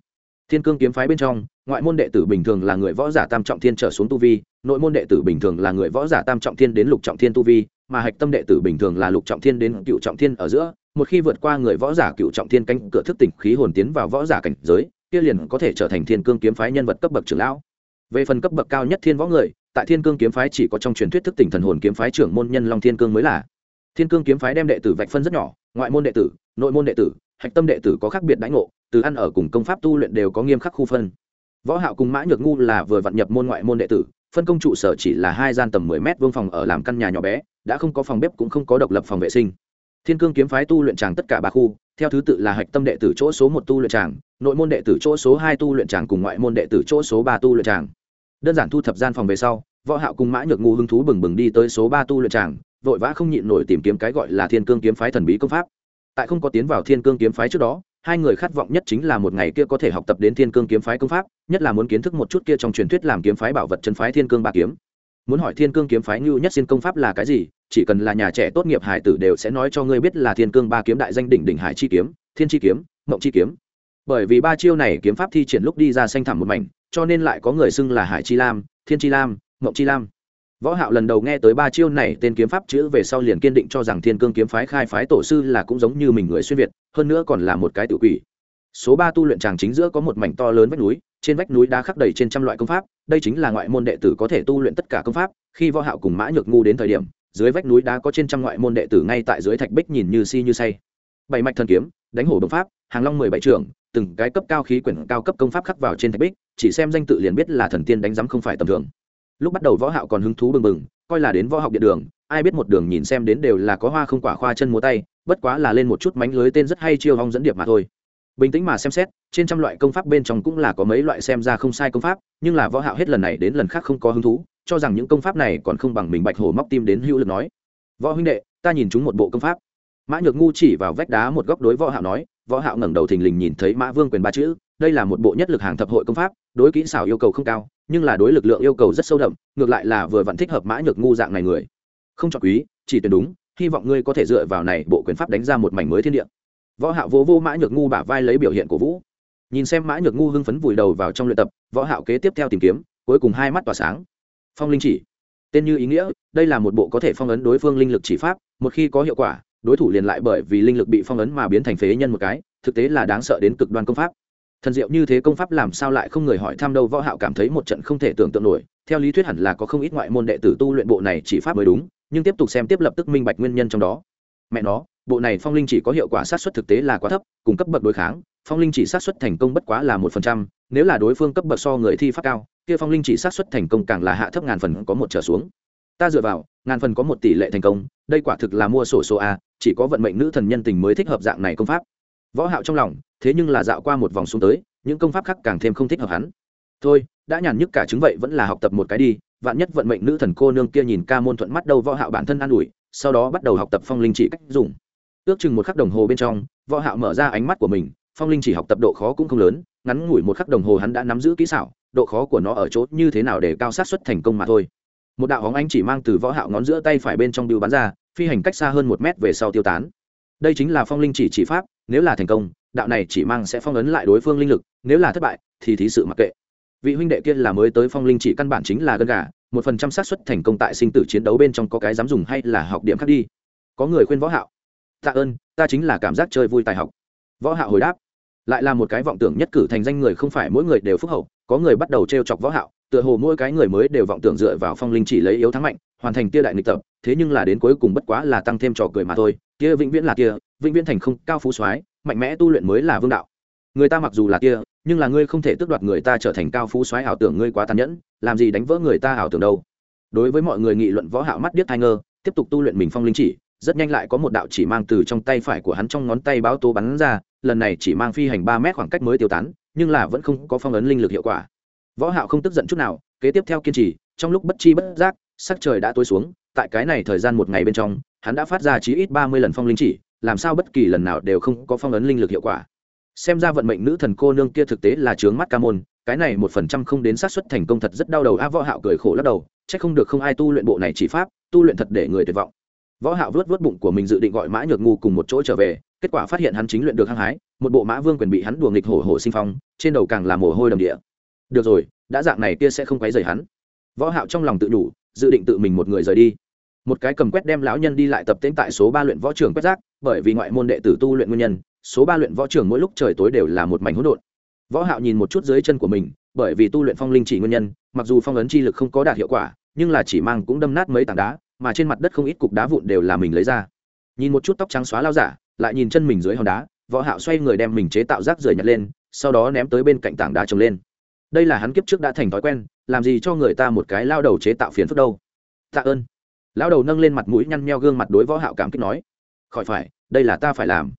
[SPEAKER 1] thiên cương kiếm phái bên trong, ngoại môn đệ tử bình thường là người võ giả tam trọng thiên trở xuống tu vi, nội môn đệ tử bình thường là người võ giả tam trọng thiên đến lục trọng thiên tu vi, mà hạch tâm đệ tử bình thường là lục trọng thiên đến cựu trọng thiên ở giữa. Một khi vượt qua người võ giả cựu trọng thiên cánh cửa thức tỉnh khí hồn tiến vào võ giả cảnh giới, kia liền có thể trở thành thiên cương kiếm phái nhân vật cấp bậc trưởng lão. Về phần cấp bậc cao nhất thiên võ người, tại thiên cương kiếm phái chỉ có trong truyền thuyết thức tỉnh thần hồn kiếm phái trưởng môn nhân long thiên cương mới là. Thiên cương kiếm phái đem đệ tử vạch phân rất nhỏ ngoại môn đệ tử, nội môn đệ tử, hạch tâm đệ tử có khác biệt đãi ngộ, từ ăn ở cùng công pháp tu luyện đều có nghiêm khắc khu phân. Võ hạo cùng mã nhược ngu là vừa vặn nhập môn ngoại môn đệ tử, phân công trụ sở chỉ là hai gian tầm 10 mét vuông phòng ở làm căn nhà nhỏ bé, đã không có phòng bếp cũng không có độc lập phòng vệ sinh. Thiên cương kiếm phái tu luyện tràng tất cả ba khu, theo thứ tự là hạch tâm đệ tử chỗ số một tu luyện tràng nội môn đệ tử chỗ số hai tu luyện tràng cùng ngoại môn đệ tử chỗ số ba tu luyện tràng đơn giản thu thập gian phòng về sau, võ hạo cùng mã nhược ngu hứng thú bừng bừng đi tới số ba tu luyện tràng vội vã không nhịn nổi tìm kiếm cái gọi là thiên cương kiếm phái thần bí công pháp. Tại không có tiến vào thiên cương kiếm phái trước đó, hai người khát vọng nhất chính là một ngày kia có thể học tập đến thiên cương kiếm phái công pháp, nhất là muốn kiến thức một chút kia trong truyền thuyết làm kiếm phái bảo vật chân phái thiên cương ba kiếm. Muốn hỏi thiên cương kiếm phái ngưu nhất xin công pháp là cái gì, chỉ cần là nhà trẻ tốt nghiệp hải tử đều sẽ nói cho ngươi biết là thiên cương ba kiếm đại danh đỉnh đỉnh hải chi kiếm, thiên chi kiếm, mộng chi kiếm. Bởi vì ba chiêu này kiếm pháp thi triển lúc đi ra xanh thẳm một mảnh, cho nên lại có người xưng là hải chi lam, thiên chi lam, mộng chi lam võ hạo lần đầu nghe tới ba chiêu này, tên kiếm pháp chữ về sau liền kiên định cho rằng thiên cương kiếm phái khai phái tổ sư là cũng giống như mình người xuyên việt, hơn nữa còn là một cái tự quỷ. Số ba tu luyện tràng chính giữa có một mảnh to lớn vách núi, trên vách núi đá khắc đầy trên trăm loại công pháp, đây chính là ngoại môn đệ tử có thể tu luyện tất cả công pháp, khi võ hạo cùng mã nhược ngu đến thời điểm, dưới vách núi đá có trên trăm ngoại môn đệ tử ngay tại dưới thạch bích nhìn như si như say. Bảy mạch thần kiếm, đánh hổ đồng pháp, hàng long mười bảy trưởng, từng cái cấp cao khí quyển cao cấp công pháp khắc vào trên thạch bích, chỉ xem danh tự liền biết là thần tiên đánh giám không phải tầm thường lúc bắt đầu võ hạo còn hứng thú bừng bừng, coi là đến võ học điện đường, ai biết một đường nhìn xem đến đều là có hoa không quả khoa chân múa tay, bất quá là lên một chút mánh lưới tên rất hay chiêu hong dẫn điệp mà thôi. Bình tĩnh mà xem xét, trên trăm loại công pháp bên trong cũng là có mấy loại xem ra không sai công pháp, nhưng là võ hạo hết lần này đến lần khác không có hứng thú, cho rằng những công pháp này còn không bằng mình bạch hổ móc tim đến hữu lực nói. Võ huynh đệ, ta nhìn chúng một bộ công pháp. Mã nhược ngu chỉ vào vách đá một góc đối võ hạo nói, võ hạo ngẩng đầu thình lình nhìn thấy mã vương quyền ba chữ, đây là một bộ nhất lực hàng thập hội công pháp, đối kỹ xảo yêu cầu không cao nhưng là đối lực lượng yêu cầu rất sâu đậm, ngược lại là vừa vẫn thích hợp mã nhược ngu dạng này người. Không chọn quý, chỉ tuyển đúng, hy vọng ngươi có thể dựa vào này bộ quyền pháp đánh ra một mảnh mới thiên địa. Võ hạo vô vô mã nhược ngu bả vai lấy biểu hiện của vũ. Nhìn xem mã nhược ngu hưng phấn vùi đầu vào trong luyện tập, võ hạo kế tiếp theo tìm kiếm, cuối cùng hai mắt tỏa sáng. Phong linh chỉ, tên như ý nghĩa, đây là một bộ có thể phong ấn đối phương linh lực chỉ pháp, một khi có hiệu quả, đối thủ liền lại bởi vì linh lực bị phong ấn mà biến thành phế nhân một cái, thực tế là đáng sợ đến cực đoan công pháp thần diệu như thế công pháp làm sao lại không người hỏi thăm đâu, võ hạo cảm thấy một trận không thể tưởng tượng nổi. Theo lý thuyết hẳn là có không ít ngoại môn đệ tử tu luyện bộ này chỉ pháp mới đúng, nhưng tiếp tục xem tiếp lập tức minh bạch nguyên nhân trong đó. Mẹ nó, bộ này phong linh chỉ có hiệu quả sát xuất thực tế là quá thấp, cùng cấp bậc đối kháng, phong linh chỉ sát xuất thành công bất quá là một phần trăm, nếu là đối phương cấp bậc so người thi pháp cao, kia phong linh chỉ sát xuất thành công càng là hạ thấp ngàn phần có một trở xuống. Ta dựa vào, ngàn phần có một tỷ lệ thành công, đây quả thực là mua sổ số a, chỉ có vận mệnh nữ thần nhân tình mới thích hợp dạng này công pháp võ hạo trong lòng, thế nhưng là dạo qua một vòng xuống tới, những công pháp khác càng thêm không thích hợp hắn. Thôi, đã nhàn nhức cả chứng vậy vẫn là học tập một cái đi, vạn nhất vận mệnh nữ thần cô nương kia nhìn ca môn thuận mắt đâu võ hạo bản thân an ủi, sau đó bắt đầu học tập phong linh chỉ cách dùng. Ước chừng một khắc đồng hồ bên trong, võ hạo mở ra ánh mắt của mình, phong linh chỉ học tập độ khó cũng không lớn, ngắn ngủi một khắc đồng hồ hắn đã nắm giữ kỹ xảo, độ khó của nó ở chỗ như thế nào để cao sát suất thành công mà thôi. Một đạo hóng ánh chỉ mang từ võ hạo ngón giữa tay phải bên trong biêu bắn ra, phi hành cách xa hơn một mét về sau tiêu tán. Đây chính là phong linh chỉ chỉ pháp nếu là thành công, đạo này chỉ mang sẽ phong ấn lại đối phương linh lực, nếu là thất bại, thì thí sự mặc kệ. Vị huynh đệ kia là mới tới phong linh chỉ căn bản chính là gân gà, một phần trăm xác suất thành công tại sinh tử chiến đấu bên trong có cái dám dùng hay là học điểm khác đi. Có người khuyên võ hạo, tạ ơn, ta chính là cảm giác chơi vui tài học. Võ hạo hồi đáp, lại là một cái vọng tưởng nhất cử thành danh người không phải mỗi người đều phúc hậu, có người bắt đầu treo chọc võ hạo, tựa hồ mỗi cái người mới đều vọng tưởng dựa vào phong linh chỉ lấy yếu thắng mạnh, hoàn thành tia đại nghịch tập, thế nhưng là đến cuối cùng bất quá là tăng thêm trò cười mà thôi kia vĩnh viễn là kia, vĩnh viễn thành không, cao phú soái, mạnh mẽ tu luyện mới là vương đạo. Người ta mặc dù là kia, nhưng là ngươi không thể tước đoạt người ta trở thành cao phú soái ảo tưởng ngươi quá tàn nhẫn, làm gì đánh vỡ người ta ảo tưởng đâu. Đối với mọi người nghị luận võ hạo mắt điếc thay ngơ, tiếp tục tu luyện mình phong linh chỉ, rất nhanh lại có một đạo chỉ mang từ trong tay phải của hắn trong ngón tay báo tố bắn ra, lần này chỉ mang phi hành ba mét khoảng cách mới tiêu tán, nhưng là vẫn không có phong ấn linh lực hiệu quả. Võ hạo không tức giận chút nào, kế tiếp theo kiên trì, trong lúc bất chi bất giác, sắc trời đã tối xuống, tại cái này thời gian một ngày bên trong hắn đã phát ra chí ít ba mươi lần phong linh chỉ, làm sao bất kỳ lần nào đều không có phong ấn linh lực hiệu quả. Xem ra vận mệnh nữ thần cô nương kia thực tế là trướng mắt ca môn, cái này một phần trăm không đến xác suất thành công thật rất đau đầu, a võ hạo cười khổ lắc đầu, chắc không được không ai tu luyện bộ này chỉ pháp, tu luyện thật để người tuyệt vọng. Võ hạo vớt vớt bụng của mình dự định gọi mã nhược ngu cùng một chỗ trở về, kết quả phát hiện hắn chính luyện được hăng hái, một bộ mã vương quyền bị hắn đùa nghịch hổ hổ sinh phong, trên đầu càng là mồ hôi đầm địa. Được rồi, đã dạng này kia sẽ không quấy rầy hắn. Võ hạo trong lòng tự đủ, dự định tự mình một người rời đi một cái cầm quét đem lão nhân đi lại tập tễnh tại số ba luyện võ trường quét rác, bởi vì ngoại môn đệ tử tu luyện nguyên nhân, số ba luyện võ trường mỗi lúc trời tối đều là một mảnh hỗn độn. Võ hạo nhìn một chút dưới chân của mình, bởi vì tu luyện phong linh chỉ nguyên nhân, mặc dù phong ấn chi lực không có đạt hiệu quả, nhưng là chỉ mang cũng đâm nát mấy tảng đá, mà trên mặt đất không ít cục đá vụn đều là mình lấy ra. Nhìn một chút tóc trắng xóa lao giả, lại nhìn chân mình dưới hòn đá, võ hạo xoay người đem mình chế tạo rác rưởi nhặt lên, sau đó ném tới bên cạnh tảng đá trồng lên. Đây là hắn kiếp trước đã thành thói quen, làm gì cho người ta một cái lao đầu chế tạo phiền phức đâu. Tạ ơn lão đầu nâng lên mặt mũi nhăn nheo gương mặt đối võ hạo cảm kích nói, khỏi phải, đây là ta phải làm.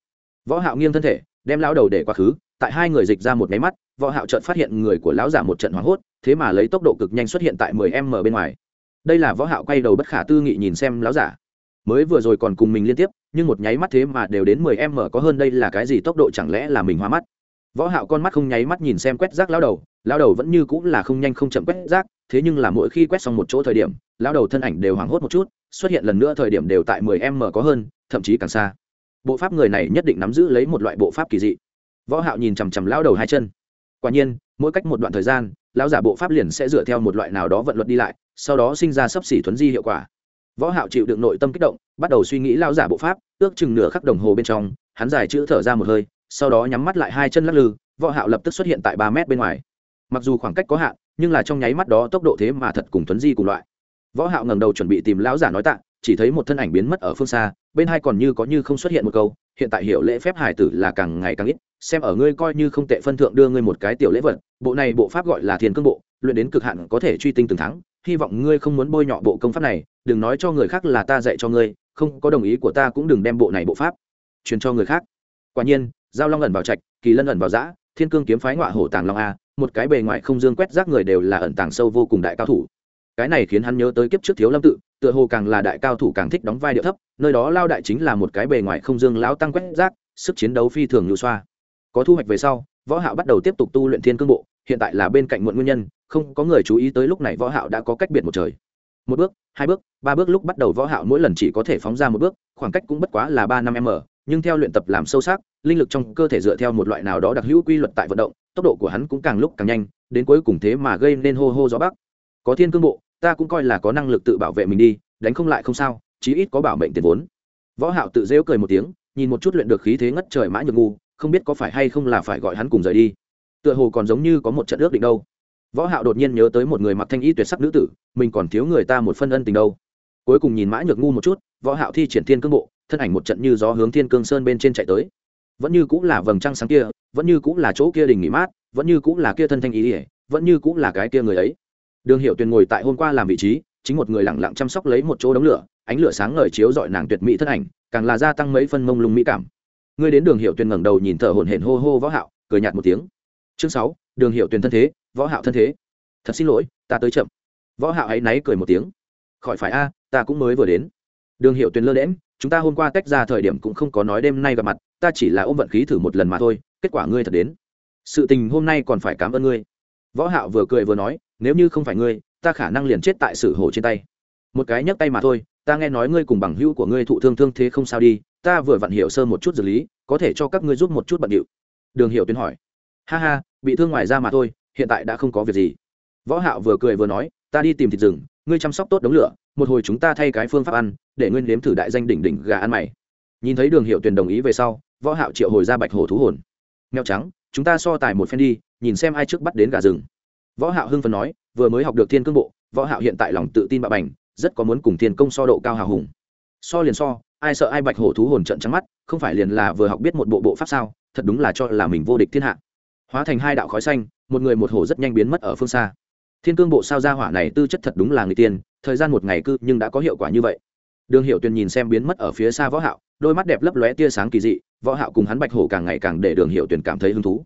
[SPEAKER 1] Võ hạo nghiêng thân thể, đem lão đầu để quá khứ, tại hai người dịch ra một máy mắt, võ hạo chợt phát hiện người của lão giả một trận hoảng hốt, thế mà lấy tốc độ cực nhanh xuất hiện tại 10 m bên ngoài. Đây là võ hạo quay đầu bất khả tư nghị nhìn xem lão giả. Mới vừa rồi còn cùng mình liên tiếp, nhưng một nháy mắt thế mà đều đến 10 m có hơn đây là cái gì tốc độ chẳng lẽ là mình hoa mắt? Võ hạo con mắt không nháy mắt nhìn xem quét rác lão đầu lão đầu vẫn như cũng là không nhanh không chậm quét rác thế nhưng là mỗi khi quét xong một chỗ thời điểm, lão đầu thân ảnh đều hoảng hốt một chút, xuất hiện lần nữa thời điểm đều tại 10 m có hơn, thậm chí càng xa. Bộ pháp người này nhất định nắm giữ lấy một loại bộ pháp kỳ dị. Võ hạo nhìn chằm chằm lão đầu hai chân. Quả nhiên, mỗi cách một đoạn thời gian, lão giả bộ pháp liền sẽ dựa theo một loại nào đó vận luật đi lại, sau đó sinh ra sấp xỉ thuấn di hiệu quả. Võ hạo chịu đựng nội tâm kích động, bắt đầu suy nghĩ lão giả bộ pháp, ước chừng nửa khắc đồng hồ bên trong, hắn dài chữ thở ra một hơi, sau đó nhắm mắt lại hai chân lắc lư, võ hạo lập tức xuất hiện tại ba mét bên ngoài. Mặc dù khoảng cách có hạn nhưng là trong nháy mắt đó tốc độ thế mà thật cùng thuấn di cùng loại. Võ hạo ngẩng đầu chuẩn bị tìm lão giả nói tạ, chỉ thấy một thân ảnh biến mất ở phương xa, bên hai còn như có như không xuất hiện một câu, hiện tại hiểu lễ phép hải tử là càng ngày càng ít, xem ở ngươi coi như không tệ phân thượng đưa ngươi một cái tiểu lễ vật, bộ này bộ pháp gọi là thiên cương bộ, luyện đến cực hạn có thể truy tinh từng tháng, hy vọng ngươi không muốn bôi nhọ bộ công pháp này, đừng nói cho người khác là ta dạy cho ngươi, không có đồng ý của ta cũng đừng đem bộ này bộ pháp truyền cho người khác. Quả nhiên, giao long ẩn vào trạch, kỳ lân ẩn vào giã, thiên cương kiếm phái ngọa hổ tàng long a một cái bề ngoài không dương quét rác người đều là ẩn tàng sâu vô cùng đại cao thủ. Cái này khiến hắn nhớ tới kiếp trước thiếu lâm tự, tựa hồ càng là đại cao thủ càng thích đóng vai điệu thấp, nơi đó lao đại chính là một cái bề ngoài không dương lão tăng quét rác, sức chiến đấu phi thường nhu xoa. Có thu hoạch về sau, võ hạo bắt đầu tiếp tục tu luyện thiên cương bộ, hiện tại là bên cạnh muộn nguyên nhân, không có người chú ý tới lúc này võ hạo đã có cách biệt một trời. Một bước, hai bước, ba bước lúc bắt đầu võ hạo mỗi lần chỉ có thể phóng ra một bước, khoảng cách cũng bất quá là ba năm m nhưng theo luyện tập làm sâu sắc, linh lực trong cơ thể dựa theo một loại nào đó đặc hữu quy luật tại vận động, tốc độ của hắn cũng càng lúc càng nhanh, đến cuối cùng thế mà gây nên hô hô gió bắc. Có thiên cương bộ, ta cũng coi là có năng lực tự bảo vệ mình đi, đánh không lại không sao, chí ít có bảo mệnh tiền vốn. Võ hạo tự dễu cười một tiếng, nhìn một chút luyện được khí thế ngất trời mã nhược ngu, không biết có phải hay không là phải gọi hắn cùng rời đi. Tựa hồ còn giống như có một trận ước định đâu. Võ hạo đột nhiên nhớ tới một người mặc thanh y tuyệt sắc nữ tử, mình còn thiếu người ta một phân ân tình đâu. Cuối cùng nhìn mã nhược ngu một chút, võ hạo thi triển thiên cương bộ thân ảnh một trận như gió hướng thiên cương sơn bên trên chạy tới. Vẫn như cũng là vầng trăng sáng kia, vẫn như cũng là chỗ kia đình nghỉ mát, vẫn như cũng là kia thân thanh ý ỉa vẫn như cũng là cái kia người ấy. Đường hiệu tuyền ngồi tại hôm qua làm vị trí, chính một người lặng lặng chăm sóc lấy một chỗ đống lửa, ánh lửa sáng ngời chiếu dọi nàng tuyệt mỹ thân ảnh, càng là gia tăng mấy phân mông lung mỹ cảm. Ngươi đến đường hiệu tuyền ngẩng đầu nhìn thở hổn hển hô hô võ hạo, cười nhạt một tiếng. Chương sáu, đường hiệu tuyền thân thế, võ hạo thân thế. Thật xin lỗi, ta tới chậm. Võ hạo ấy náy cười một tiếng. Khỏi phải a, ta cũng mới vừa đến. Đường hiệu tuyền lơ đễm chúng ta hôm qua tách ra thời điểm cũng không có nói đêm nay gặp mặt, ta chỉ là ôm vận khí thử một lần mà thôi, kết quả ngươi thật đến. Sự tình hôm nay còn phải cảm ơn ngươi. Võ hạo vừa cười vừa nói, nếu như không phải ngươi, ta khả năng liền chết tại sử hổ trên tay. Một cái nhấc tay mà thôi, ta nghe nói ngươi cùng bằng hữu của ngươi thụ thương thương thế không sao đi, ta vừa vặn hiểu sơ một chút dược lý, có thể cho các ngươi giúp một chút bận điệu. Đường hiệu tuyến hỏi. Ha ha, bị thương ngoài ra mà thôi, hiện tại đã không có việc gì. Võ hạo vừa cười vừa nói, ta đi tìm thịt rừng, ngươi chăm sóc tốt đống lửa một hồi chúng ta thay cái phương pháp ăn, để nguyên nếm thử đại danh đỉnh đỉnh gà ăn mày. Nhìn thấy đường hiệu tuyền đồng ý về sau, võ hạo triệu hồi ra bạch hổ thú hồn. Mèo trắng, chúng ta so tài một phen đi, nhìn xem ai trước bắt đến gà rừng. Võ hạo hưng phấn nói, vừa mới học được thiên cương bộ, võ hạo hiện tại lòng tự tin bạo bành, rất có muốn cùng thiên công so độ cao hào hùng. So liền so, ai sợ ai bạch hổ thú hồn trận trắng mắt, không phải liền là vừa học biết một bộ bộ pháp sao, thật đúng là cho là mình vô địch thiên hạ. Hóa thành hai đạo khói xanh, một người một hổ rất nhanh biến mất ở phương xa. Thiên cương bộ sao ra hỏa này tư chất thật đúng là người tiên thời gian một ngày cư nhưng đã có hiệu quả như vậy. Đường hiệu tuyền nhìn xem biến mất ở phía xa võ hạo, đôi mắt đẹp lấp lóe tia sáng kỳ dị, võ hạo cùng hắn bạch hổ càng ngày càng để đường hiệu tuyền cảm thấy hứng thú.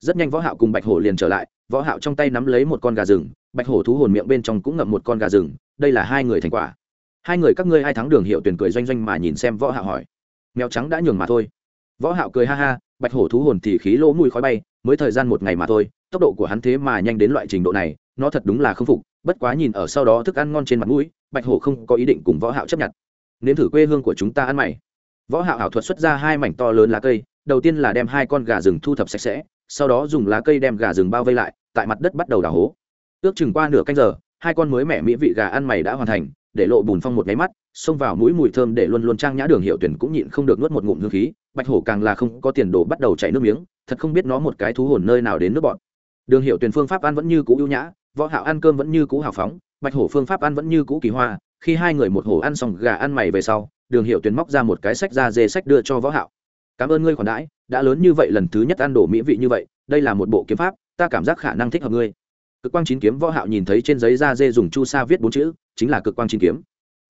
[SPEAKER 1] Rất nhanh võ hạo cùng bạch hổ liền trở lại, võ hạo trong tay nắm lấy một con gà rừng, bạch hổ thú hồn miệng bên trong cũng ngậm một con gà rừng, đây là hai người thành quả. Hai người các ngươi ai thắng đường hiệu tuyển cười doanh doanh mà nhìn xem võ hạo hỏi. Mèo trắng đã nhường mà thôi. Võ hạo cười ha ha, bạch hổ thú hồn thì khí lỗ mũi khói bay, mới thời gian một ngày mà thôi, tốc độ của hắn thế mà nhanh đến loại trình độ này nó thật đúng là không phục, bất quá nhìn ở sau đó thức ăn ngon trên mặt mũi, bạch hổ không có ý định cùng võ hạo chấp nhận. Nếm thử quê hương của chúng ta ăn mày. Võ hạo ảo thuật xuất ra hai mảnh to lớn lá cây, đầu tiên là đem hai con gà rừng thu thập sạch sẽ, sau đó dùng lá cây đem gà rừng bao vây lại, tại mặt đất bắt đầu đào hố. Ước chừng qua nửa canh giờ, hai con mới mẻ mỹ vị gà ăn mày đã hoàn thành, để lộ bùn phong một máy mắt, xông vào mũi mùi thơm để luôn luôn trang nhã đường hiệu tuyển cũng nhịn không được nuốt một ngụm hương khí, bạch hổ càng là không có tiền đồ bắt đầu chảy nước miếng, thật không biết nó một cái thú hồn nơi nào đến nước bọn. Đường hiệu tuyển phương pháp ăn vẫn như cũ ưu nhã võ hạo ăn cơm vẫn như cũ hào phóng, bạch hổ phương pháp ăn vẫn như cũ kỳ hoa, khi hai người một hổ ăn xong gà ăn mày về sau, đường hiệu tuyển móc ra một cái sách ra dê sách đưa cho võ hạo. Cảm ơn ngươi khoản đãi, đã lớn như vậy lần thứ nhất ăn đổ mỹ vị như vậy, đây là một bộ kiếm pháp, ta cảm giác khả năng thích hợp ngươi. Cực quang chín kiếm võ hạo nhìn thấy trên giấy da dê dùng chu sa viết bốn chữ, chính là cực quang chín kiếm.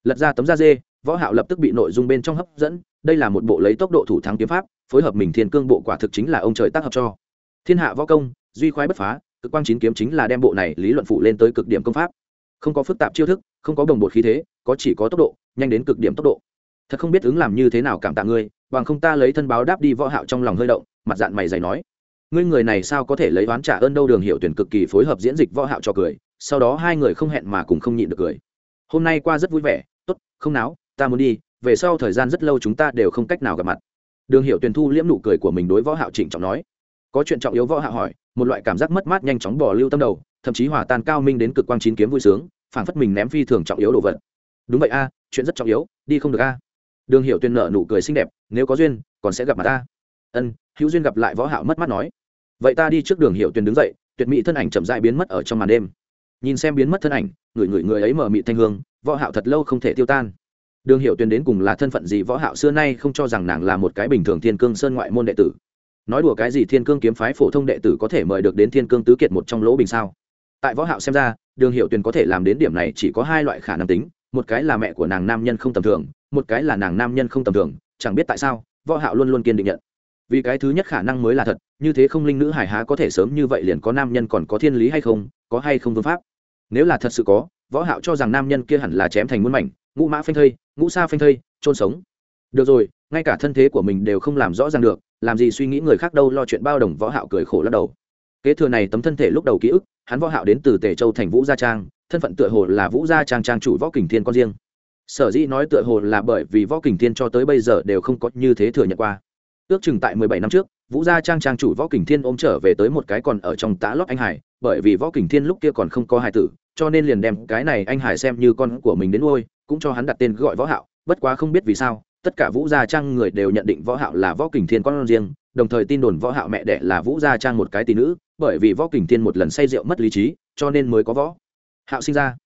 [SPEAKER 1] Lật ra tấm da dê, võ hạo lập tức bị nội dung bên trong hấp dẫn, đây là một bộ lấy tốc độ thủ thắng kiếm pháp, phối hợp mình thiên cương bộ quả thực chính là ông trời tác hợp cho. Thiên hạ võ công, duy khoái bất phá cực quang chín kiếm chính là đem bộ này lý luận phụ lên tới cực điểm công pháp. Không có phức tạp chiêu thức, không có bồng bột khí thế, có chỉ có tốc độ, nhanh đến cực điểm tốc độ. Thật không biết ứng làm như thế nào cảm tạ ngươi, bằng không ta lấy thân báo đáp đi võ hạo trong lòng hơi động, mặt dạng mày dày nói. Ngươi người này sao có thể lấy oán trả ơn đâu đường hiệu tuyển cực kỳ phối hợp diễn dịch võ hạo cho cười, sau đó hai người không hẹn mà cùng không nhịn được cười. Hôm nay qua rất vui vẻ, tốt, không náo, ta muốn đi, về sau thời gian rất lâu chúng ta đều không cách nào gặp mặt. Đường hiệu tuyển thu liễm nụ cười của mình đối võ hạo trịnh trọng nói có chuyện trọng yếu võ hạ hỏi, một loại cảm giác mất mát nhanh chóng bỏ lưu tâm đầu, thậm chí hòa tan cao minh đến cực quang chín kiếm vui sướng phản phất mình ném phi thường trọng yếu đồ vật. Đúng vậy a, chuyện rất trọng yếu, đi không được a. Đường hiệu tuyên nợ nụ cười xinh đẹp, nếu có duyên, còn sẽ gặp mặt ta. Ân, hữu duyên gặp lại võ hạo mất mát nói. Vậy ta đi trước đường hiệu tuyên đứng dậy, tuyệt mỹ thân ảnh chậm rãi biến mất ở trong màn đêm. Nhìn xem biến mất thân ảnh, người người người ấy mở mị thanh hương, võ hạo thật lâu không thể tiêu tan. Đường hiệu tuyên đến cùng là thân phận gì võ hạo xưa nay không cho rằng nàng là một cái bình thường thiên cương sơn ngoại môn đệ tử nói đùa cái gì thiên cương kiếm phái phổ thông đệ tử có thể mời được đến thiên cương tứ kiệt một trong lỗ bình sao? Tại võ hạo xem ra, đường hiệu tuyền có thể làm đến điểm này chỉ có hai loại khả năng tính, một cái là mẹ của nàng nam nhân không tầm thường, một cái là nàng nam nhân không tầm thường, chẳng biết tại sao, võ hạo luôn luôn kiên định nhận. Vì cái thứ nhất khả năng mới là thật, như thế không linh nữ hải há có thể sớm như vậy liền có nam nhân còn có thiên lý hay không, có hay không vương pháp? Nếu là thật sự có, võ hạo cho rằng nam nhân kia hẳn là chém thành muôn mảnh, ngũ mã phanh thây, ngũ sa phanh thây trôn sống. Được rồi, ngay cả thân thế của mình đều không làm rõ ràng được làm gì suy nghĩ người khác đâu lo chuyện bao đồng võ hạo cười khổ lắc đầu. Kế thừa này tấm thân thể lúc đầu ký ức, hắn võ hạo đến từ tề châu thành vũ gia trang, thân phận tựa hồ là vũ gia trang trang chủ võ kình thiên con riêng. Sở dĩ nói tựa hồ là bởi vì võ kình thiên cho tới bây giờ đều không có như thế thừa nhận qua. Ước chừng tại mười bảy năm trước, vũ gia trang trang chủ võ kình thiên ôm trở về tới một cái còn ở trong tã lót anh hải, bởi vì võ kình thiên lúc kia còn không có hài tử, cho nên liền đem cái này anh hải xem như con của mình đến nuôi, cũng cho hắn đặt tên gọi võ hạo, bất quá không biết vì sao tất cả vũ gia trang người đều nhận định võ hạo là võ kình thiên con riêng, đồng thời tin đồn võ hạo mẹ đẻ là vũ gia trang một cái tỷ nữ, bởi vì võ kình thiên một lần say rượu mất lý trí, cho nên mới có võ hạo sinh ra.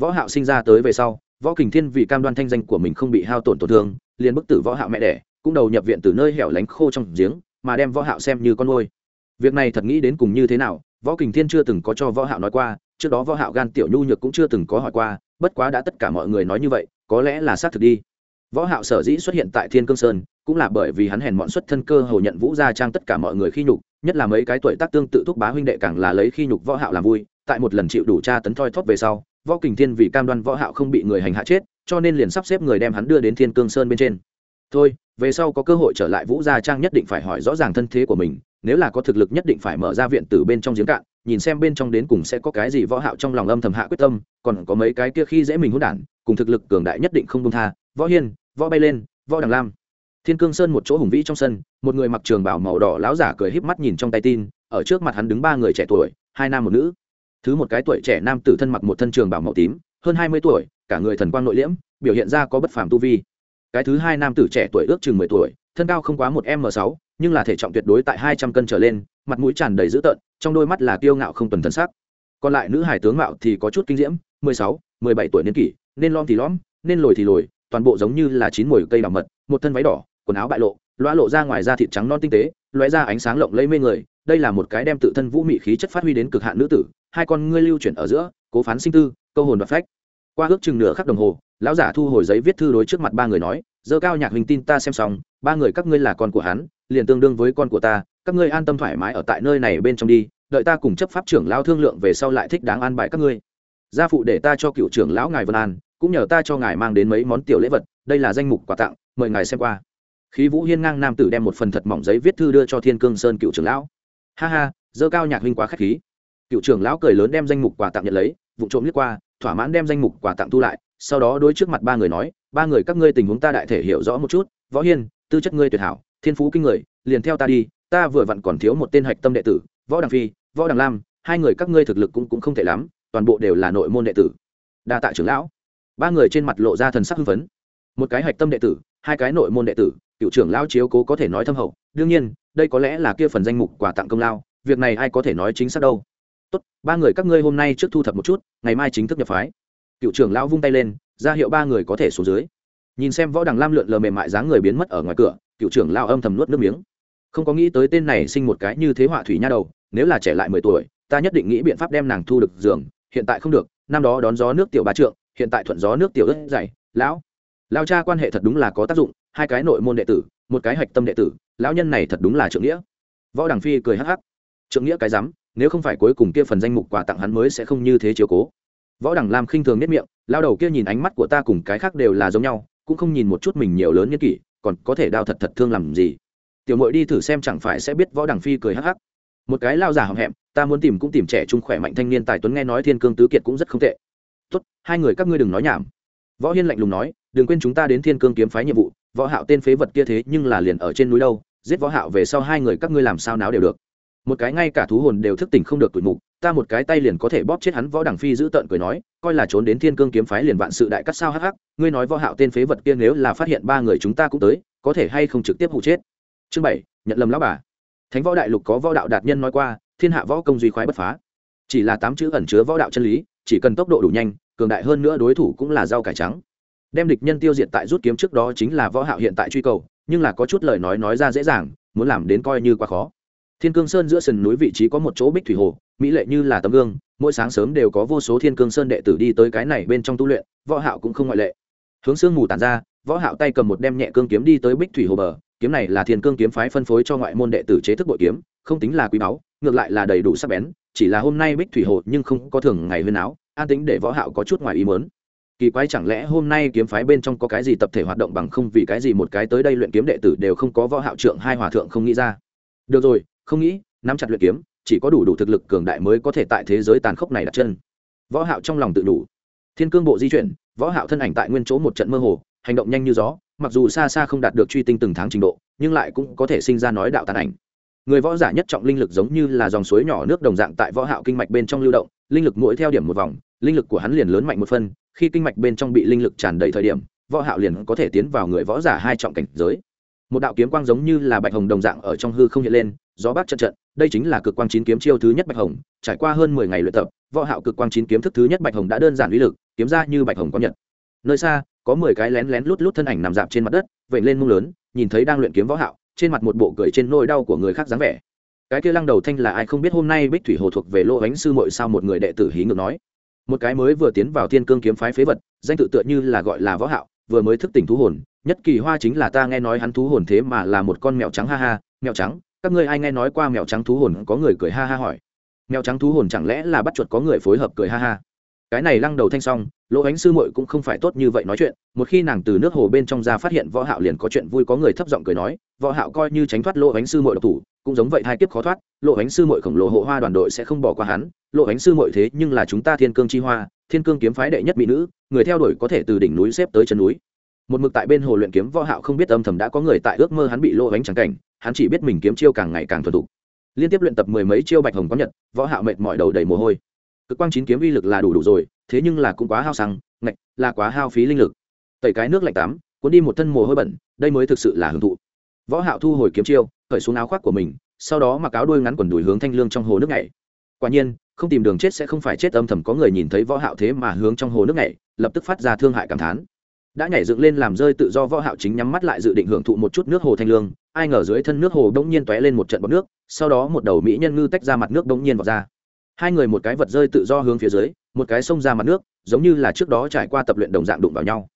[SPEAKER 1] Võ hạo sinh ra tới về sau, võ kình thiên vì cam đoan thanh danh của mình không bị hao tổn tổn thương, liền bức tử võ hạo mẹ đẻ, cũng đầu nhập viện từ nơi hẻo lánh khô trong giếng, mà đem võ hạo xem như con nuôi. Việc này thật nghĩ đến cùng như thế nào, võ kình thiên chưa từng có cho võ hạo nói qua, trước đó võ hạo gan tiểu nhu nhược cũng chưa từng có hỏi qua, bất quá đã tất cả mọi người nói như vậy, có lẽ là xác thực đi võ hạo sở dĩ xuất hiện tại thiên cương sơn, cũng là bởi vì hắn hèn mọn xuất thân cơ hồ nhận vũ gia trang tất cả mọi người khi nhục, nhất là mấy cái tuổi tác tương tự thúc bá huynh đệ càng là lấy khi nhục võ hạo làm vui, tại một lần chịu đủ tra tấn thoi thóp về sau, võ kình thiên vì cam đoan võ hạo không bị người hành hạ chết, cho nên liền sắp xếp người đem hắn đưa đến thiên cương sơn bên trên. Thôi, về sau có cơ hội trở lại vũ gia trang nhất định phải hỏi rõ ràng thân thế của mình, nếu là có thực lực nhất định phải mở ra viện từ bên trong giếng cạn, nhìn xem bên trong đến cùng sẽ có cái gì võ hạo trong lòng âm thầm hạ quyết tâm, còn có mấy cái kia khi dễ mình hỗn đản, cùng thực lực cường đại nhất định không buông tha võ hiên, võ bay lên, võ đằng lam. Thiên cương sơn một chỗ hùng vĩ trong sân, một người mặc trường bảo màu đỏ láo giả cười híp mắt nhìn trong tay tin, ở trước mặt hắn đứng ba người trẻ tuổi, hai nam một nữ. Thứ một cái tuổi trẻ nam tử thân mặc một thân trường bảo màu tím, hơn hai mươi tuổi, cả người thần quang nội liễm, biểu hiện ra có bất phàm tu vi. Cái thứ hai nam tử trẻ tuổi ước chừng mười tuổi, thân cao không quá một m sáu, nhưng là thể trọng tuyệt đối tại hai trăm cân trở lên, mặt mũi tràn đầy dữ tợn, trong đôi mắt là kiêu ngạo không tuần thân sắc. Còn lại nữ hải tướng mạo thì có chút kinh diễm, mười sáu, mười bảy tuổi niên kỷ, nên lom thì lõm nên lồi thì lồi toàn bộ giống như là chín mùi cây đỏ mật, một thân váy đỏ, quần áo bại lộ loa lộ ra ngoài da thịt trắng non tinh tế, lóe ra ánh sáng lộng lẫy mê người. Đây là một cái đem tự thân vũ mị khí chất phát huy đến cực hạn nữ tử, hai con ngươi lưu chuyển ở giữa, cố phán sinh tư, câu hồn và phách. Qua ước chừng nửa khắc đồng hồ, lão giả thu hồi giấy viết thư đối trước mặt ba người nói, dơ cao nhạc hình tin ta xem xong, ba người các ngươi là con của hắn, liền tương đương với con của ta, các ngươi an tâm thoải mái ở tại nơi này bên trong đi, đợi ta cùng chấp pháp trưởng lão thương lượng về sau lại thích đáng an bài các ngươi. Gia phụ để ta cho cựu trưởng lão ngài vân an cũng nhờ ta cho ngài mang đến mấy món tiểu lễ vật đây là danh mục quà tặng mời ngài xem qua. Khí vũ hiên ngang nam tử đem một phần thật mỏng giấy viết thư đưa cho thiên cương sơn cựu trưởng lão. Ha ha dơ cao nhạc huynh quá k h á c h khí. Cựu trưởng lão cười lớn đem danh mục quà tặng nhận lấy vụ trộm liếc qua thỏa mãn đem danh mục quà tặng thu lại sau đó đôi trước mặt ba người nói ba người các ngươi tình huống ta đại thể hiểu rõ một chút võ hiên tư chất ngươi tuyệt hảo thiên phú kinh người liền theo ta đi ta vừa vặn còn thiếu một tên hạch tâm đệ tử võ đằng phi võ đằng lam hai người các ngươi thực lực cũng, cũng không thể lắm toàn bộ đều là nội môn đệ tử. Đa tạ trưởng lão ba người trên mặt lộ ra thần sắc hưng phấn. Một cái hạch tâm đệ tử, hai cái nội môn đệ tử, cựu trưởng lao chiếu cố có thể nói thâm hậu. Đương nhiên, đây có lẽ là kia phần danh mục quà tặng công lao, việc này ai có thể nói chính xác đâu. Tốt, ba người các ngươi hôm nay trước thu thập một chút, ngày mai chính thức nhập phái. Cựu trưởng lão vung tay lên, ra hiệu ba người có thể xuống dưới. Nhìn xem võ đằng lam lượn lờ mềm mại dáng người biến mất ở ngoài cửa, cựu trưởng lao âm thầm nuốt nước miếng. Không có nghĩ tới tên này sinh một cái như thế họa thủy nha đầu, nếu là trẻ lại mười tuổi, ta nhất định nghĩ biện pháp đem nàng thu được giường, hiện tại không được, năm đó đón gió nước tiểu ba trượng hiện tại thuận gió nước tiểu ớt dày, lão. Lao cha quan hệ thật đúng là có tác dụng, hai cái nội môn đệ tử, một cái hạch tâm đệ tử, lão nhân này thật đúng là trượng nghĩa. Võ đằng phi cười hắc hắc. Trượng nghĩa cái rắm, nếu không phải cuối cùng kia phần danh mục quà tặng hắn mới sẽ không như thế chiếu cố. Võ đằng lam khinh thường nhất miệng, lao đầu kia nhìn ánh mắt của ta cùng cái khác đều là giống nhau, cũng không nhìn một chút mình nhiều lớn nhân kỷ, còn có thể đao thật thật thương làm gì. Tiểu mội đi thử xem chẳng phải sẽ biết võ đằng phi cười hắc hắc. Một cái lao giả hậm hẹm, ta muốn tìm cũng tìm trẻ trung khỏe mạnh thanh niên tài tuấn nghe nói thiên cương tứ kiệt cũng rất không tệ tốt, hai người các ngươi đừng nói nhảm. Võ hiên lạnh lùng nói, đừng quên chúng ta đến thiên cương kiếm phái nhiệm vụ, võ hạo tên phế vật kia thế nhưng là liền ở trên núi đâu, giết võ hạo về sau hai người các ngươi làm sao náo đều được. Một cái ngay cả thú hồn đều thức tỉnh không được tuổi mục, ta một cái tay liền có thể bóp chết hắn võ đằng phi giữ tợn cười nói, coi là trốn đến thiên cương kiếm phái liền vạn sự đại cắt sao hắc hắc, ngươi nói võ hạo tên phế vật kia nếu là phát hiện ba người chúng ta cũng tới, có thể hay không trực tiếp hụ chết? Chương bảy, nhận lầm lão bà. Thánh võ đại lục có võ đạo đạt nhân nói qua, thiên hạ võ công duy khoái bất phá. Chỉ là tám chữ ẩn chứa võ đạo chân lý chỉ cần tốc độ đủ nhanh, cường đại hơn nữa đối thủ cũng là rau cải trắng. Đem địch nhân tiêu diệt tại rút kiếm trước đó chính là võ hạo hiện tại truy cầu, nhưng là có chút lời nói nói ra dễ dàng, muốn làm đến coi như quá khó. Thiên cương sơn giữa sườn núi vị trí có một chỗ bích thủy hồ, mỹ lệ như là tấm gương, mỗi sáng sớm đều có vô số thiên cương sơn đệ tử đi tới cái này bên trong tu luyện, võ hạo cũng không ngoại lệ. Hướng sương mù tản ra, võ hạo tay cầm một đem nhẹ cương kiếm đi tới bích thủy hồ bờ, kiếm này là thiên cương kiếm phái phân phối cho ngoại môn đệ tử chế thức bội kiếm, không tính là quý báu, ngược lại là đầy đủ sắc bén chỉ là hôm nay bích thủy hồ nhưng không có thường ngày huyên áo, an tính để võ hạo có chút ngoài ý muốn. Kỳ quái chẳng lẽ hôm nay kiếm phái bên trong có cái gì tập thể hoạt động bằng không vì cái gì một cái tới đây luyện kiếm đệ tử đều không có võ hạo trưởng hai hòa thượng không nghĩ ra? Được rồi, không nghĩ, nắm chặt luyện kiếm, chỉ có đủ đủ thực lực cường đại mới có thể tại thế giới tàn khốc này đặt chân. Võ hạo trong lòng tự đủ. Thiên cương bộ di chuyển, võ hạo thân ảnh tại nguyên chỗ một trận mơ hồ, hành động nhanh như gió, mặc dù xa xa không đạt được truy tinh từng tháng trình độ, nhưng lại cũng có thể sinh ra nói đạo tàn ảnh người võ giả nhất trọng linh lực giống như là dòng suối nhỏ nước đồng dạng tại võ hạo kinh mạch bên trong lưu động, linh lực mỗi theo điểm một vòng, linh lực của hắn liền lớn mạnh một phân, khi kinh mạch bên trong bị linh lực tràn đầy thời điểm, võ hạo liền có thể tiến vào người võ giả hai trọng cảnh giới. Một đạo kiếm quang giống như là bạch hồng đồng dạng ở trong hư không hiện lên, gió bắc trận trận, đây chính là cực quang chín kiếm chiêu thứ nhất bạch hồng, trải qua hơn mười ngày luyện tập, võ hạo cực quang chín kiếm thức thứ nhất bạch hồng đã đơn giản uy lực, kiếm ra như bạch hồng có nhật. Nơi xa, có mười cái lén lén lút lút thân ảnh nằm dạp trên mặt đất vẩy lên mông lớn, nhìn thấy đang luyện kiếm võ hạo trên mặt một bộ cười trên nỗi đau của người khác dáng vẻ. Cái kia lăng đầu thanh là ai không biết hôm nay bích thủy hồ thuộc về lô ánh sư muội sao một người đệ tử hí ngược nói. Một cái mới vừa tiến vào thiên cương kiếm phái phế vật, danh tự tựa như là gọi là võ hạo, vừa mới thức tỉnh thú hồn, nhất kỳ hoa chính là ta nghe nói hắn thú hồn thế mà là một con mèo trắng ha ha, mèo trắng, các ngươi ai nghe nói qua mèo trắng thú hồn có người cười ha ha hỏi. Mèo trắng thú hồn chẳng lẽ là bắt chuột có người phối hợp cười ha ha? Cái này lăng đầu thanh xong lỗ ánh sư muội cũng không phải tốt như vậy nói chuyện, một khi nàng từ nước hồ bên trong ra phát hiện võ hạo liền có chuyện vui, có người thấp giọng cười nói, võ hạo coi như tránh thoát lỗ ánh sư muội độc thủ, cũng giống vậy hai kiếp khó thoát, lỗ ánh sư muội khổng lồ hộ hoa đoàn đội sẽ không bỏ qua hắn, lỗ ánh sư muội thế nhưng là chúng ta thiên cương chi hoa, thiên cương kiếm phái đệ nhất mỹ nữ, người theo đuổi có thể từ đỉnh núi xếp tới chân núi. Một mực tại bên hồ luyện kiếm võ hạo không biết âm thầm đã có người tại ước mơ hắn bị lỗ ánh chẳng cảnh, hắn chỉ biết mình kiếm chiêu càng ngày càng thuần thục. Liên tiếp luyện tập mười mấy chiêu bạch hồng có nhật, võ hạo mệt mỏi đầu đầy mồ hôi cực quang chín kiếm uy lực là đủ đủ rồi, thế nhưng là cũng quá hao xăng, ngạch, là quá hao phí linh lực. Tẩy cái nước lạnh tắm, cuốn đi một thân mồ hôi bẩn, đây mới thực sự là hưởng thụ. Võ hạo thu hồi kiếm chiêu, cởi xuống áo khoác của mình, sau đó mặc áo đuôi ngắn quần đùi hướng thanh lương trong hồ nước này quả nhiên, không tìm đường chết sẽ không phải chết âm thầm có người nhìn thấy võ hạo thế mà hướng trong hồ nước này lập tức phát ra thương hại cảm thán. Đã nhảy dựng lên làm rơi tự do võ hạo chính nhắm mắt lại dự định hưởng thụ một chút nước hồ thanh lương, ai ngờ dưới thân nước hồ đống nhiên tóe lên một trận bọt nước, sau đó một đầu mỹ nhân ngư tách ra mặt nước đống nhiên vọt ra hai người một cái vật rơi tự do hướng phía dưới, một cái xông ra mặt nước, giống như là trước đó trải qua tập luyện đồng dạng đụng vào nhau.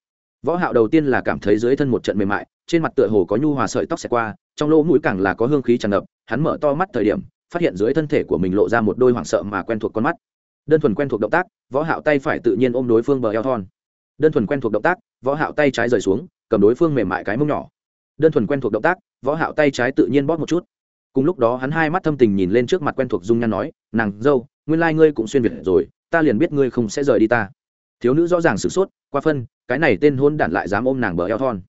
[SPEAKER 1] Võ hạo đầu tiên là cảm thấy dưới thân một trận mềm mại, trên mặt tựa hồ có nhu hòa sợi tóc xẹt qua, trong lỗ mũi càng là có hương khí tràn ngập, hắn mở to mắt thời điểm, phát hiện dưới thân thể của mình lộ ra một đôi hoảng sợ mà quen thuộc con mắt. Đơn thuần quen thuộc động tác, võ hạo tay phải tự nhiên ôm đối phương bờ eo thon. Đơn thuần quen thuộc động tác, võ hạo tay trái rời xuống, cầm đối phương mềm mại cái mông nhỏ. Đơn thuần quen thuộc động tác, võ hạo tay trái tự nhiên bóp một chút cùng lúc đó hắn hai mắt thâm tình nhìn lên trước mặt quen thuộc dung nhan nói, nàng dâu, nguyên lai ngươi cũng xuyên việt rồi, ta liền biết ngươi không sẽ rời đi ta. Thiếu nữ rõ ràng sửng sốt, qua phân, cái này tên hôn đản lại dám ôm nàng bờ eo thon.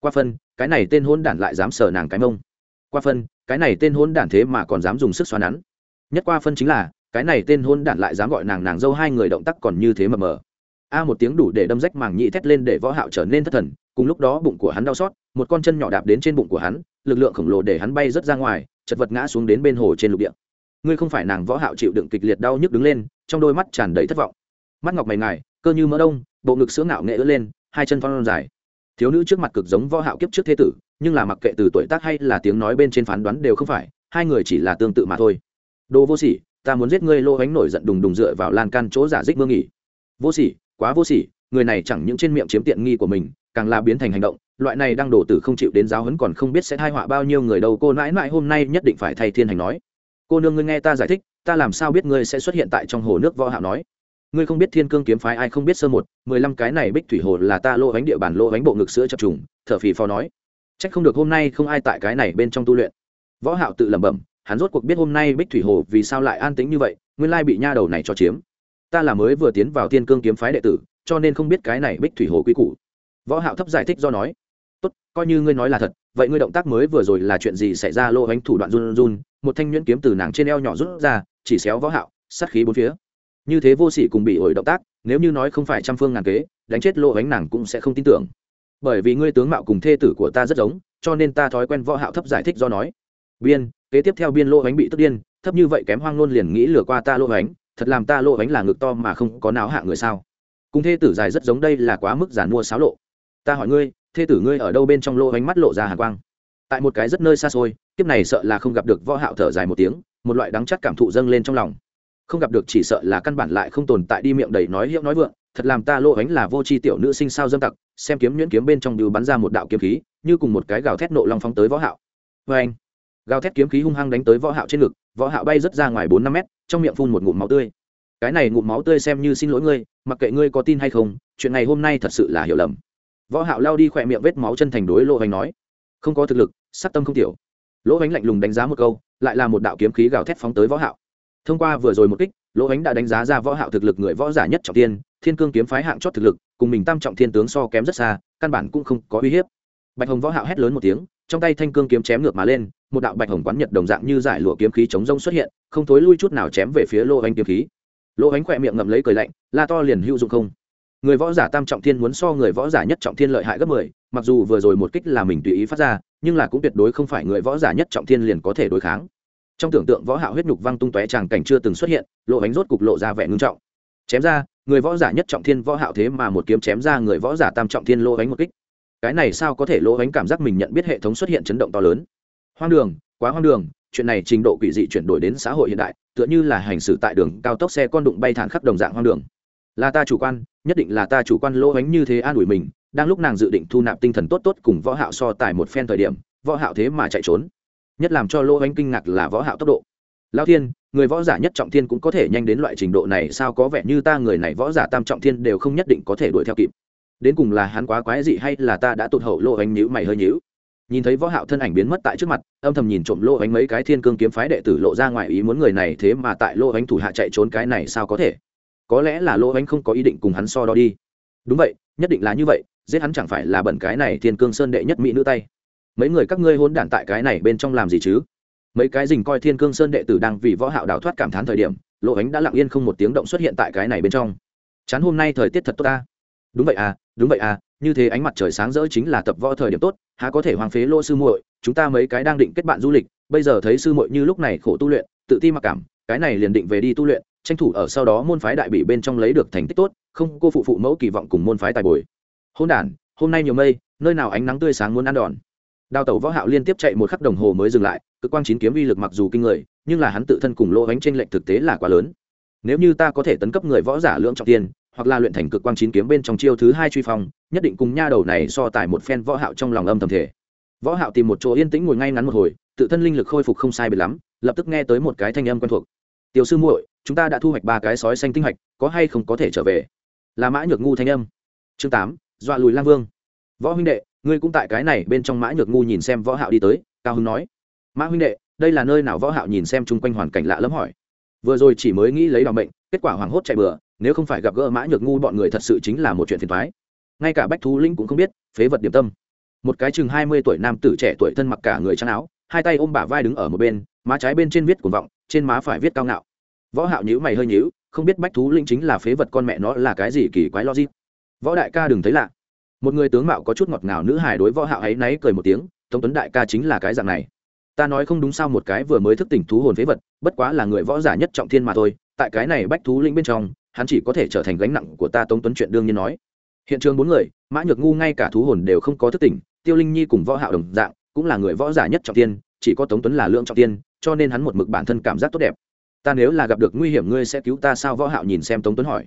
[SPEAKER 1] Qua phân, cái này tên hôn đản lại dám sờ nàng cái mông. Qua phân, cái này tên hôn đản thế mà còn dám dùng sức xoa nắn. Nhất qua phân chính là, cái này tên hôn đản lại dám gọi nàng nàng dâu hai người động tác còn như thế mờ mờ. A một tiếng đủ để đâm rách màng nhị thét lên để võ hạo trở nên thất thần, cùng lúc đó bụng của hắn đau xót, một con chân nhỏ đạp đến trên bụng của hắn, lực lượng khổng lồ để hắn bay rất ra ngoài chật vật ngã xuống đến bên hồ trên lục địa. Ngươi không phải nàng võ hạo chịu đựng kịch liệt đau nhức đứng lên, trong đôi mắt tràn đầy thất vọng. Mắt ngọc mày ngài, cơ như mỡ đông, bộ ngực sữa ngạo nghệ ưỡn lên, hai chân phong dài. Thiếu nữ trước mặt cực giống võ hạo kiếp trước thế tử, nhưng là mặc kệ từ tuổi tác hay là tiếng nói bên trên phán đoán đều không phải, hai người chỉ là tương tự mà thôi. Đồ vô sỉ, ta muốn giết ngươi lô ánh nổi giận đùng đùng dựa vào lan can chỗ giả dích mương nghỉ. Vô sỉ, quá vô sỉ, người này chẳng những trên miệng chiếm tiện nghi của mình, càng là biến thành hành động loại này đang đổ tử không chịu đến giáo huấn còn không biết sẽ thai họa bao nhiêu người đâu, cô nãi nãi hôm nay nhất định phải thay thiên hành nói. Cô nương ngươi nghe ta giải thích, ta làm sao biết ngươi sẽ xuất hiện tại trong hồ nước võ hạo nói. Ngươi không biết thiên cương kiếm phái ai không biết sơ một, mười lăm cái này bích thủy hồ là ta lô bánh địa bàn lô bánh bộ ngực sữa chập trùng, thở phì phò nói. Trách không được hôm nay không ai tại cái này bên trong tu luyện. Võ hạo tự lẩm bẩm, hắn rốt cuộc biết hôm nay bích thủy hồ vì sao lại an tĩnh như vậy, nguyên lai bị nha đầu này cho chiếm. Ta là mới vừa tiến vào thiên cương kiếm phái đệ tử, cho nên không biết cái này bích thủy hồ quy củ. Võ hạo thấp giải thích do nói tốt coi như ngươi nói là thật vậy ngươi động tác mới vừa rồi là chuyện gì xảy ra? Lô ánh thủ đoạn run run một thanh nhuyễn kiếm từ nàng trên eo nhỏ rút ra chỉ xéo võ hạo sát khí bốn phía. Như thế vô sỉ cùng bị ổi động tác nếu như nói không phải trăm phương ngàn kế đánh chết lô ánh nàng cũng sẽ không tin tưởng. Bởi vì ngươi tướng mạo cùng thê tử của ta rất giống cho nên ta thói quen võ hạo thấp giải thích do nói. Biên kế tiếp theo biên lô ánh bị tức điên thấp như vậy kém hoang luôn liền nghĩ lừa qua ta lô ánh, thật làm ta lô ánh là ngực to mà không có não hạ người sao? Cùng thê tử dài rất giống đây là quá mức giản mua sáo lộ. Ta hỏi ngươi thê tử ngươi ở đâu bên trong lô ánh mắt lộ ra hàn quang. Tại một cái rất nơi xa xôi, kiếp này sợ là không gặp được võ hạo thở dài một tiếng, một loại đắng chát cảm thụ dâng lên trong lòng. Không gặp được chỉ sợ là căn bản lại không tồn tại đi miệng đầy nói hiệu nói vượng, thật làm ta lô ánh là vô tri tiểu nữ sinh sao dâm tặc, xem kiếm nhuyễn kiếm bên trong đều bắn ra một đạo kiếm khí, như cùng một cái gào thét nộ long phóng tới võ hạo. Với anh, gào thét kiếm khí hung hăng đánh tới võ hạo trên ngực, võ hạo bay rất ra ngoài bốn năm mét, trong miệng phun một ngụm máu tươi. Cái này ngụm máu tươi xem như xin lỗi ngươi, mặc kệ ngươi có tin hay không, chuyện này hôm nay thật sự là hiểu lầm võ hạo lao đi khỏe miệng vết máu chân thành đối Lỗ ánh nói. Không có thực lực sát tâm không tiểu. Lỗ ánh lạnh lùng đánh giá một câu, lại là một đạo kiếm khí gào thét phóng tới võ hạo. Thông qua vừa rồi một kích, lỗ ánh đã đánh giá ra võ hạo thực lực người võ giả nhất trọng thiên thiên cương kiếm phái hạng chót thực lực, cùng mình tam trọng thiên tướng so kém rất xa, căn bản cũng không có uy hiếp. Bạch hồng võ hạo hét lớn một tiếng, trong tay thanh cương kiếm chém ngược mà lên, một đạo bạch hồng quán nhật đồng dạng như giải lụa kiếm khí chống rông xuất hiện, không thối lui chút nào chém về phía lỗ ánh kiếm khí. Lỗ ánh khoẹt miệng ngậm lấy cười lạnh, la to liền hữu dụng không người võ giả tam trọng thiên muốn so người võ giả nhất trọng thiên lợi hại gấp mười, mặc dù vừa rồi một kích là mình tùy ý phát ra, nhưng là cũng tuyệt đối không phải người võ giả nhất trọng thiên liền có thể đối kháng. Trong tưởng tượng võ hạo huyết nhục văng tung tóe tràng cảnh chưa từng xuất hiện, lộ bánh rốt cục lộ ra vẻ ngưng trọng. Chém ra, người võ giả nhất trọng thiên võ hạo thế mà một kiếm chém ra người võ giả tam trọng thiên lô bánh một kích. Cái này sao có thể lỗ bánh cảm giác mình nhận biết hệ thống xuất hiện chấn động to lớn? Hoang đường, quá hoang đường, chuyện này trình độ quỷ dị chuyển đổi đến xã hội hiện đại, tựa như là hành xử tại đường cao tốc xe con đụng bay thẳng khắp đồng dạng hoang đường là ta chủ quan, nhất định là ta chủ quan lô ánh như thế an ủi mình, đang lúc nàng dự định thu nạp tinh thần tốt tốt cùng võ hạo so tài một phen thời điểm, võ hạo thế mà chạy trốn. Nhất làm cho lô ánh kinh ngạc là võ hạo tốc độ. Lao thiên, người võ giả nhất trọng thiên cũng có thể nhanh đến loại trình độ này, sao có vẻ như ta người này võ giả tam trọng thiên đều không nhất định có thể đuổi theo kịp. Đến cùng là hắn quá quái dị hay là ta đã tụt hậu lô ánh nhíu mày hơi nhíu. Nhìn thấy võ hạo thân ảnh biến mất tại trước mặt, âm thầm nhìn trộm lô ánh mấy cái thiên cương kiếm phái đệ tử lộ ra ngoài ý muốn người này thế mà tại lô ánh thủ hạ chạy trốn cái này sao có thể? Có lẽ là lô ánh không có ý định cùng hắn so đo đi. Đúng vậy, nhất định là như vậy, giết hắn chẳng phải là bẩn cái này thiên cương sơn đệ nhất mỹ nữ tay. Mấy người các ngươi hôn đản tại cái này bên trong làm gì chứ? Mấy cái dình coi thiên cương sơn đệ tử đang vì võ hạo đào thoát cảm thán thời điểm, lỗ ánh đã lặng yên không một tiếng động xuất hiện tại cái này bên trong. Chán hôm nay thời tiết thật tốt ta. Đúng vậy à đúng vậy à như thế ánh mặt trời sáng rỡ chính là tập võ thời điểm tốt, há có thể hoàng phế lô sư muội, chúng ta mấy cái đang định kết bạn du lịch, bây giờ thấy sư muội như lúc này khổ tu luyện, tự ti mặc cảm, cái này liền định về đi tu luyện tranh thủ ở sau đó môn phái đại bị bên trong lấy được thành tích tốt, không cô phụ phụ mẫu kỳ vọng cùng môn phái tài bồi. Hôn đản, hôm nay nhiều mây, nơi nào ánh nắng tươi sáng muốn ăn đòn. Đào tẩu võ hạo liên tiếp chạy một khắc đồng hồ mới dừng lại, cực quang chín kiếm uy lực mặc dù kinh người, nhưng là hắn tự thân cùng lỗ ánh trên lệnh thực tế là quá lớn. Nếu như ta có thể tấn cấp người võ giả lượng trọng tiên, hoặc là luyện thành cực quang chín kiếm bên trong chiêu thứ hai truy phong, nhất định cùng nha đầu này so tài một phen võ hạo trong lòng âm thầm thể võ hạo tìm một chỗ yên tĩnh ngồi ngay ngắn một hồi, tự thân linh lực khôi phục không sai biệt lắm, lập tức nghe tới một cái thanh âm quen thuộc tiểu sư muội chúng ta đã thu hoạch ba cái sói xanh tinh hạch, có hay không có thể trở về? Là mã nhược ngu thanh âm. Chương tám dọa lùi lang vương. Võ huynh đệ ngươi cũng tại cái này bên trong mã nhược ngu nhìn xem võ hạo đi tới cao hưng nói. Mã huynh đệ đây là nơi nào võ hạo nhìn xem chung quanh hoàn cảnh lạ lắm hỏi. Vừa rồi chỉ mới nghĩ lấy đòn bệnh, kết quả hoàng hốt chạy bừa nếu không phải gặp gỡ mã nhược ngu bọn người thật sự chính là một chuyện phiền toái. Ngay cả bách thú linh cũng không biết phế vật điểm tâm. Một cái chừng hai mươi tuổi nam tử trẻ tuổi thân mặc cả người trắng áo hai tay ôm bả vai đứng ở một bên má trái bên trên viết cuồng vọng trên má phải viết cao ngạo. Võ hạo nhíu mày hơi nhíu, không biết bách thú linh chính là phế vật con mẹ nó là cái gì kỳ quái logic. Võ đại ca đừng thấy lạ. Một người tướng mạo có chút ngọt ngào nữ hài đối võ hạo ấy náy cười một tiếng, tống tuấn đại ca chính là cái dạng này. Ta nói không đúng sao một cái vừa mới thức tỉnh thú hồn phế vật, bất quá là người võ giả nhất trọng thiên mà thôi, tại cái này bách thú linh bên trong, hắn chỉ có thể trở thành gánh nặng của ta. Tống tuấn chuyện đương nhiên nói. Hiện trường bốn người, mã nhược ngu ngay cả thú hồn đều không có thức tỉnh, tiêu linh nhi cùng võ hạo đồng dạng, cũng là người võ giả nhất trọng thiên, chỉ có tống tuấn là lượng trọng thiên cho nên hắn một mực bản thân cảm giác tốt đẹp. Ta nếu là gặp được nguy hiểm, ngươi sẽ cứu ta sao? Võ hạo nhìn xem tống tuấn hỏi.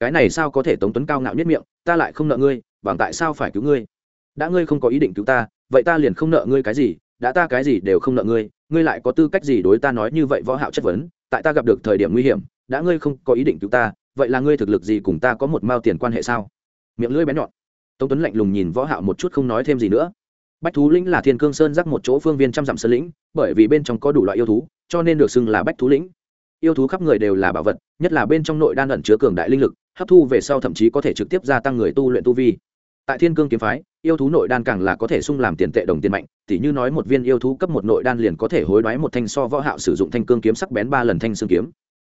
[SPEAKER 1] Cái này sao có thể tống tuấn cao ngạo nhất miệng? Ta lại không nợ ngươi, bằng tại sao phải cứu ngươi? Đã ngươi không có ý định cứu ta, vậy ta liền không nợ ngươi cái gì? Đã ta cái gì đều không nợ ngươi ngươi lại có tư cách gì đối ta nói như vậy? Võ hạo chất vấn. Tại ta gặp được thời điểm nguy hiểm, đã ngươi không có ý định cứu ta, vậy là ngươi thực lực gì cùng ta có một mao tiền quan hệ sao? Miệng lưỡi bén nhọn. Tống tuấn lạnh lùng nhìn võ hạo một chút không nói thêm gì nữa bách thú lĩnh là thiên cương sơn rắc một chỗ phương viên trăm dặm sơn lĩnh, bởi vì bên trong có đủ loại yêu thú, cho nên được xưng là bách thú lĩnh. Yêu thú khắp người đều là bảo vật, nhất là bên trong nội đan ẩn chứa cường đại linh lực, hấp thu về sau thậm chí có thể trực tiếp gia tăng người tu luyện tu vi. Tại thiên cương kiếm phái, yêu thú nội đan càng là có thể sung làm tiền tệ đồng tiền mạnh, tỉ như nói một viên yêu thú cấp một nội đan liền có thể hối đoái một thanh so võ hạo sử dụng thanh cương kiếm sắc bén ba lần thanh xương kiếm.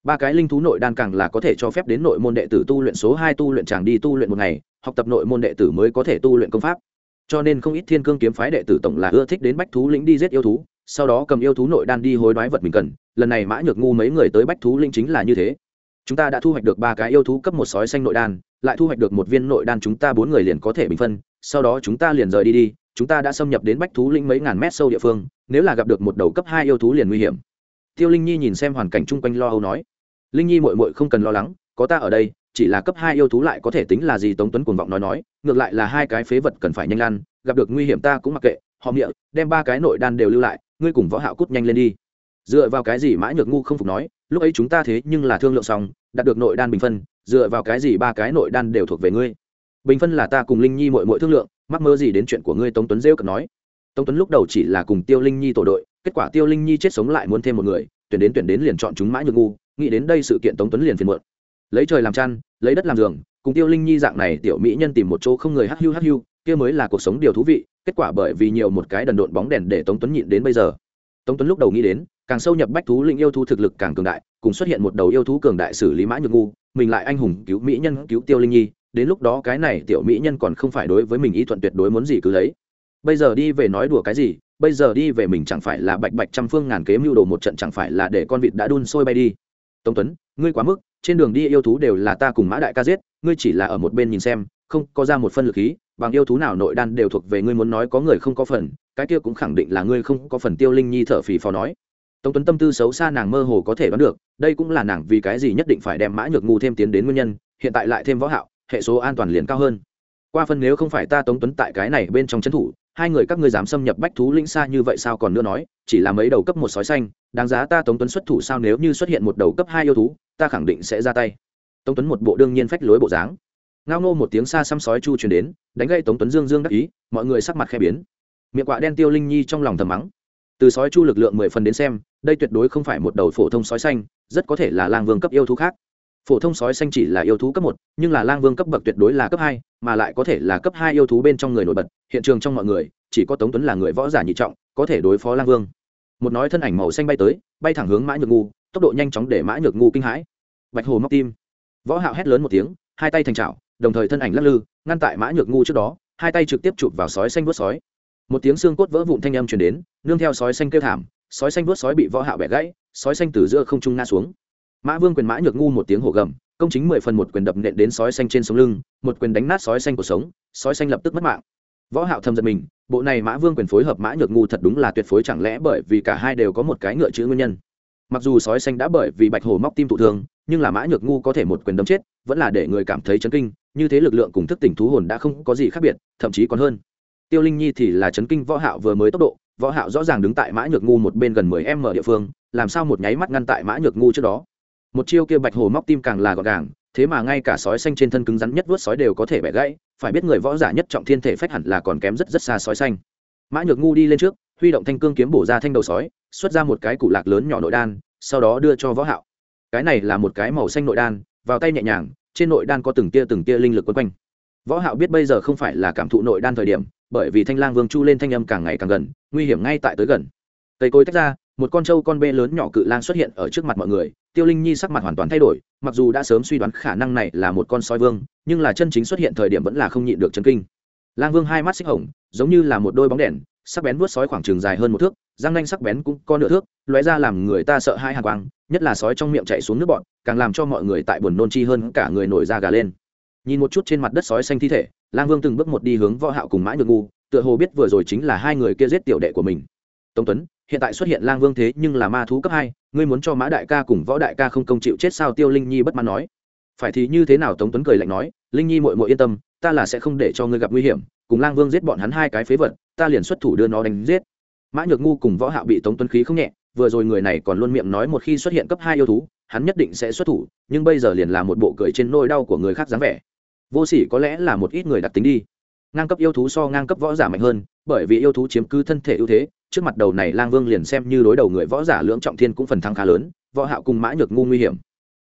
[SPEAKER 1] Ba cái linh thú nội đan càng là có thể cho phép đến nội môn đệ tử tu luyện số hai tu luyện chàng đi tu luyện một ngày, học tập nội môn đệ tử mới có thể tu luyện công pháp cho nên không ít thiên cương kiếm phái đệ tử tổng là ưa thích đến bách thú lĩnh đi giết yêu thú, sau đó cầm yêu thú nội đan đi hối đoái vật mình cần, lần này mã nhược ngu mấy người tới bách thú lĩnh chính là như thế. Chúng ta đã thu hoạch được ba cái yêu thú cấp một sói xanh nội đan, lại thu hoạch được một viên nội đan chúng ta bốn người liền có thể bình phân, sau đó chúng ta liền rời đi đi, chúng ta đã xâm nhập đến bách thú lĩnh mấy ngàn mét sâu địa phương, nếu là gặp được một đầu cấp hai yêu thú liền nguy hiểm. Tiêu linh nhi nhìn xem hoàn cảnh chung quanh lo âu nói. Linh nhi mội mội không cần lo lắng, có ta ở đây chỉ là cấp hai yêu thú lại có thể tính là gì tống tuấn cuồng vọng nói nói, ngược lại là hai cái phế vật cần phải nhanh lan gặp được nguy hiểm ta cũng mặc kệ, họ miệng, đem ba cái nội đan đều lưu lại, ngươi cùng võ hạo cút nhanh lên đi. Dựa vào cái gì mã nhược ngu không phục nói, lúc ấy chúng ta thế nhưng là thương lượng xong, đạt được nội đan bình phân, dựa vào cái gì ba cái nội đan đều thuộc về ngươi? Bình phân là ta cùng linh nhi mội mội thương lượng, mắc mơ gì đến chuyện của ngươi tống tuấn rêu cận nói. Tống tuấn lúc đầu chỉ là cùng tiêu linh nhi tổ đội, kết quả tiêu linh nhi chết sống lại muốn thêm một người, tuyển đến tuyển đến liền chọn chúng mã nhược ngu, nghĩ đến đây sự kiện tống tuấn liền phiền muộn lấy trời làm chăn, lấy đất làm giường, cùng tiêu linh nhi dạng này tiểu mỹ nhân tìm một chỗ không người hắc hưu hắc hưu, kia mới là cuộc sống điều thú vị, kết quả bởi vì nhiều một cái đần độn bóng đèn để tống tuấn nhịn đến bây giờ. Tống tuấn lúc đầu nghĩ đến, càng sâu nhập bách thú linh yêu thú thực lực càng cường đại, cùng xuất hiện một đầu yêu thú cường đại xử lý mã nhược ngu, mình lại anh hùng cứu mỹ nhân, cứu tiêu linh nhi, đến lúc đó cái này tiểu mỹ nhân còn không phải đối với mình ý thuận tuyệt đối muốn gì cứ lấy. Bây giờ đi về nói đùa cái gì, bây giờ đi về mình chẳng phải là bạch bạch trăm phương ngàn kế mưu đồ một trận chẳng phải là để con vịt đã đun sôi bay đi. Tống tuấn, ngươi quá mức trên đường đi yêu thú đều là ta cùng mã đại ca giết, ngươi chỉ là ở một bên nhìn xem, không có ra một phân lực khí, bằng yêu thú nào nội đan đều thuộc về ngươi muốn nói có người không có phần, cái kia cũng khẳng định là ngươi không có phần tiêu linh nhi thở phì phò nói. Tống tuấn tâm tư xấu xa nàng mơ hồ có thể đoán được, đây cũng là nàng vì cái gì nhất định phải đem mã nhược ngu thêm tiến đến nguyên nhân, hiện tại lại thêm võ hạo, hệ số an toàn liền cao hơn. Qua phần nếu không phải ta tống tuấn tại cái này bên trong chân thủ, hai người các ngươi dám xâm nhập bách thú linh xa như vậy sao còn nữa nói, chỉ là mấy đầu cấp một sói xanh, đáng giá ta tống tuấn xuất thủ sao nếu như xuất hiện một đầu cấp hai yêu thú ta khẳng định sẽ ra tay. Tống tuấn một bộ đương nhiên phách lối bộ dáng. Ngao ngô một tiếng xa xăm sói chu truyền đến, đánh gây tống tuấn dương dương đắc ý, mọi người sắc mặt khe biến. Miệng quạ đen tiêu linh nhi trong lòng thầm mắng. Từ sói chu lực lượng mười phần đến xem, đây tuyệt đối không phải một đầu phổ thông sói xanh, rất có thể là lang vương cấp yêu thú khác. Phổ thông sói xanh chỉ là yêu thú cấp một, nhưng là lang vương cấp bậc tuyệt đối là cấp hai, mà lại có thể là cấp hai yêu thú bên trong người nổi bật. Hiện trường trong mọi người, chỉ có tống tuấn là người võ giả nhị trọng, có thể đối phó lang vương. Một nói thân ảnh màu xanh bay tới, bay thẳng hướng mã nhược ngu tốc độ nhanh chóng để mã nhược ngu kinh hãi. Bạch hồ móc tim. Võ hạo hét lớn một tiếng, hai tay thành chảo, đồng thời thân ảnh lắc lư, ngăn tại mã nhược ngu trước đó, hai tay trực tiếp chụp vào sói xanh vuốt sói. Một tiếng xương cốt vỡ vụn thanh âm truyền đến, nương theo sói xanh kêu thảm, sói xanh vuốt sói bị võ hạo bẻ gãy, sói xanh từ giữa không trung ngã xuống. Mã vương quyền mã nhược ngu một tiếng hổ gầm, công chính mười phần một quyền đập nện đến sói xanh trên sống lưng, một quyền đánh nát sói xanh của sống, sói xanh lập tức mất mạng. Võ hạo thầm giật mình, bộ này mã vương quyền phối hợp mã nhược ngu thật đúng là tuyệt phối, chẳng lẽ bởi vì cả hai đều có một cái ngựa chữ nguyên nhân? Mặc dù sói xanh đã bởi vì bạch hổ móc tim thụ thương, nhưng là mã nhược ngu có thể một quyền đấm chết, vẫn là để người cảm thấy chấn kinh, như thế lực lượng cùng thức tỉnh thú hồn đã không có gì khác biệt, thậm chí còn hơn. Tiêu linh nhi thì là chấn kinh võ hạo vừa mới tốc độ, võ hạo rõ ràng đứng tại mã nhược ngu một bên gần 10 m địa phương, làm sao một nháy mắt ngăn tại mã nhược ngu trước đó. Một chiêu kia bạch hồ móc tim càng là gọn gàng, thế mà ngay cả sói xanh trên thân cứng rắn nhất vuốt sói đều có thể bẻ gãy, phải biết người võ giả nhất trọng thiên thể phách hẳn là còn kém rất rất xa sói xanh. Mã nhược ngu đi lên trước, huy động thanh cương kiếm bổ ra thanh đầu sói xuất ra một cái củ lạc lớn nhỏ nội đan, sau đó đưa cho võ hạo. Cái này là một cái màu xanh nội đan, vào tay nhẹ nhàng, trên nội đan có từng tia từng tia linh lực quấn quanh. Võ hạo biết bây giờ không phải là cảm thụ nội đan thời điểm, bởi vì thanh lang vương chu lên thanh âm càng ngày càng gần, nguy hiểm ngay tại tới gần. Cây cối tách ra, một con trâu con bê lớn nhỏ cự lang xuất hiện ở trước mặt mọi người, tiêu linh nhi sắc mặt hoàn toàn thay đổi, mặc dù đã sớm suy đoán khả năng này là một con sói vương, nhưng là chân chính xuất hiện thời điểm vẫn là không nhịn được chân kinh. Lang vương hai mắt xích hồng, giống như là một đôi bóng đèn sắc bén vuốt sói khoảng trường dài hơn một thước, răng nanh sắc bén cũng có nửa thước, lóe ra làm người ta sợ hai hàng quang, nhất là sói trong miệng chạy xuống nước bọn, càng làm cho mọi người tại buồn nôn chi hơn cả người nổi da gà lên. Nhìn một chút trên mặt đất sói xanh thi thể, lang vương từng bước một đi hướng võ hạo cùng mã nhược ngu, tựa hồ biết vừa rồi chính là hai người kia giết tiểu đệ của mình. Tống tuấn, hiện tại xuất hiện lang vương thế nhưng là ma thú cấp hai, ngươi muốn cho mã đại ca cùng võ đại ca không công chịu chết sao? Tiêu linh nhi bất mãn nói. Phải thì như thế nào? Tống tuấn cười lạnh nói. Linh nhi muội muội yên tâm, ta là sẽ không để cho ngươi gặp nguy hiểm, cùng lang vương giết bọn hắn hai cái phế vật ta liền xuất thủ đưa nó đánh giết. Mã nhược ngu cùng võ hạo bị tống tuấn khí không nhẹ, vừa rồi người này còn luôn miệng nói một khi xuất hiện cấp hai yêu thú, hắn nhất định sẽ xuất thủ, nhưng bây giờ liền là một bộ cười trên nỗi đau của người khác dáng vẻ. Vô sỉ có lẽ là một ít người đặc tính đi. Ngang cấp yêu thú so ngang cấp võ giả mạnh hơn, bởi vì yêu thú chiếm cứ thân thể ưu thế, trước mặt đầu này lang vương liền xem như đối đầu người võ giả lưỡng trọng thiên cũng phần thắng khá lớn, võ hạo cùng mã nhược ngu nguy hiểm.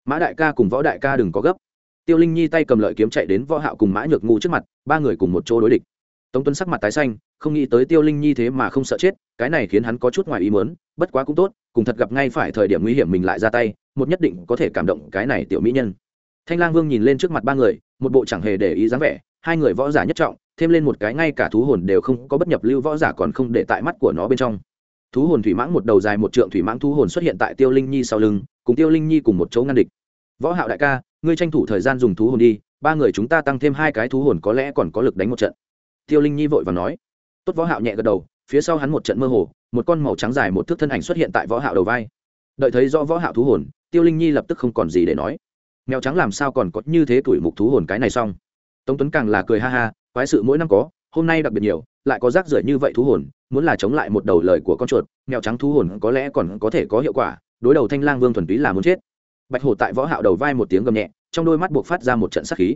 [SPEAKER 1] Mã đại ca cùng võ đại ca đừng có gấp. Tiêu linh nhi tay cầm lợi kiếm chạy đến võ hạo cùng mã nhược ngu trước mặt, ba người cùng một chỗ đối địch tống tuấn sắc mặt tái xanh, không nghĩ tới tiêu linh nhi thế mà không sợ chết, cái này khiến hắn có chút ngoài ý muốn, bất quá cũng tốt, cùng thật gặp ngay phải thời điểm nguy hiểm mình lại ra tay, một nhất định có thể cảm động cái này tiểu mỹ nhân. Thanh lang vương nhìn lên trước mặt ba người, một bộ chẳng hề để ý dáng vẻ, hai người võ giả nhất trọng, thêm lên một cái ngay cả thú hồn đều không có bất nhập lưu võ giả còn không để tại mắt của nó bên trong. Thú hồn thủy mãng một đầu dài một trượng thủy mãng thú hồn xuất hiện tại tiêu linh nhi sau lưng, cùng tiêu linh nhi cùng một chỗ ngăn địch. Võ hạo đại ca, ngươi tranh thủ thời gian dùng thú hồn đi, ba người chúng ta tăng thêm hai cái thú hồn có lẽ còn có lực đánh một trận tiêu linh nhi vội và nói. Tốt võ hạo nhẹ gật đầu, phía sau hắn một trận mơ hồ, một con màu trắng dài một thước thân ảnh xuất hiện tại võ hạo đầu vai. Đợi thấy rõ võ hạo thú hồn, tiêu linh nhi lập tức không còn gì để nói. Mèo trắng làm sao còn có như thế tuổi mục thú hồn cái này xong? Tống tuấn càng là cười ha ha, quái sự mỗi năm có, hôm nay đặc biệt nhiều, lại có rác rưởi như vậy thú hồn, muốn là chống lại một đầu lời của con chuột, mèo trắng thú hồn có lẽ còn có thể có hiệu quả, đối đầu thanh lang vương thuần túy là muốn chết. Bạch hổ tại võ hạo đầu vai một tiếng gầm nhẹ, trong đôi mắt buộc phát ra một trận sát khí.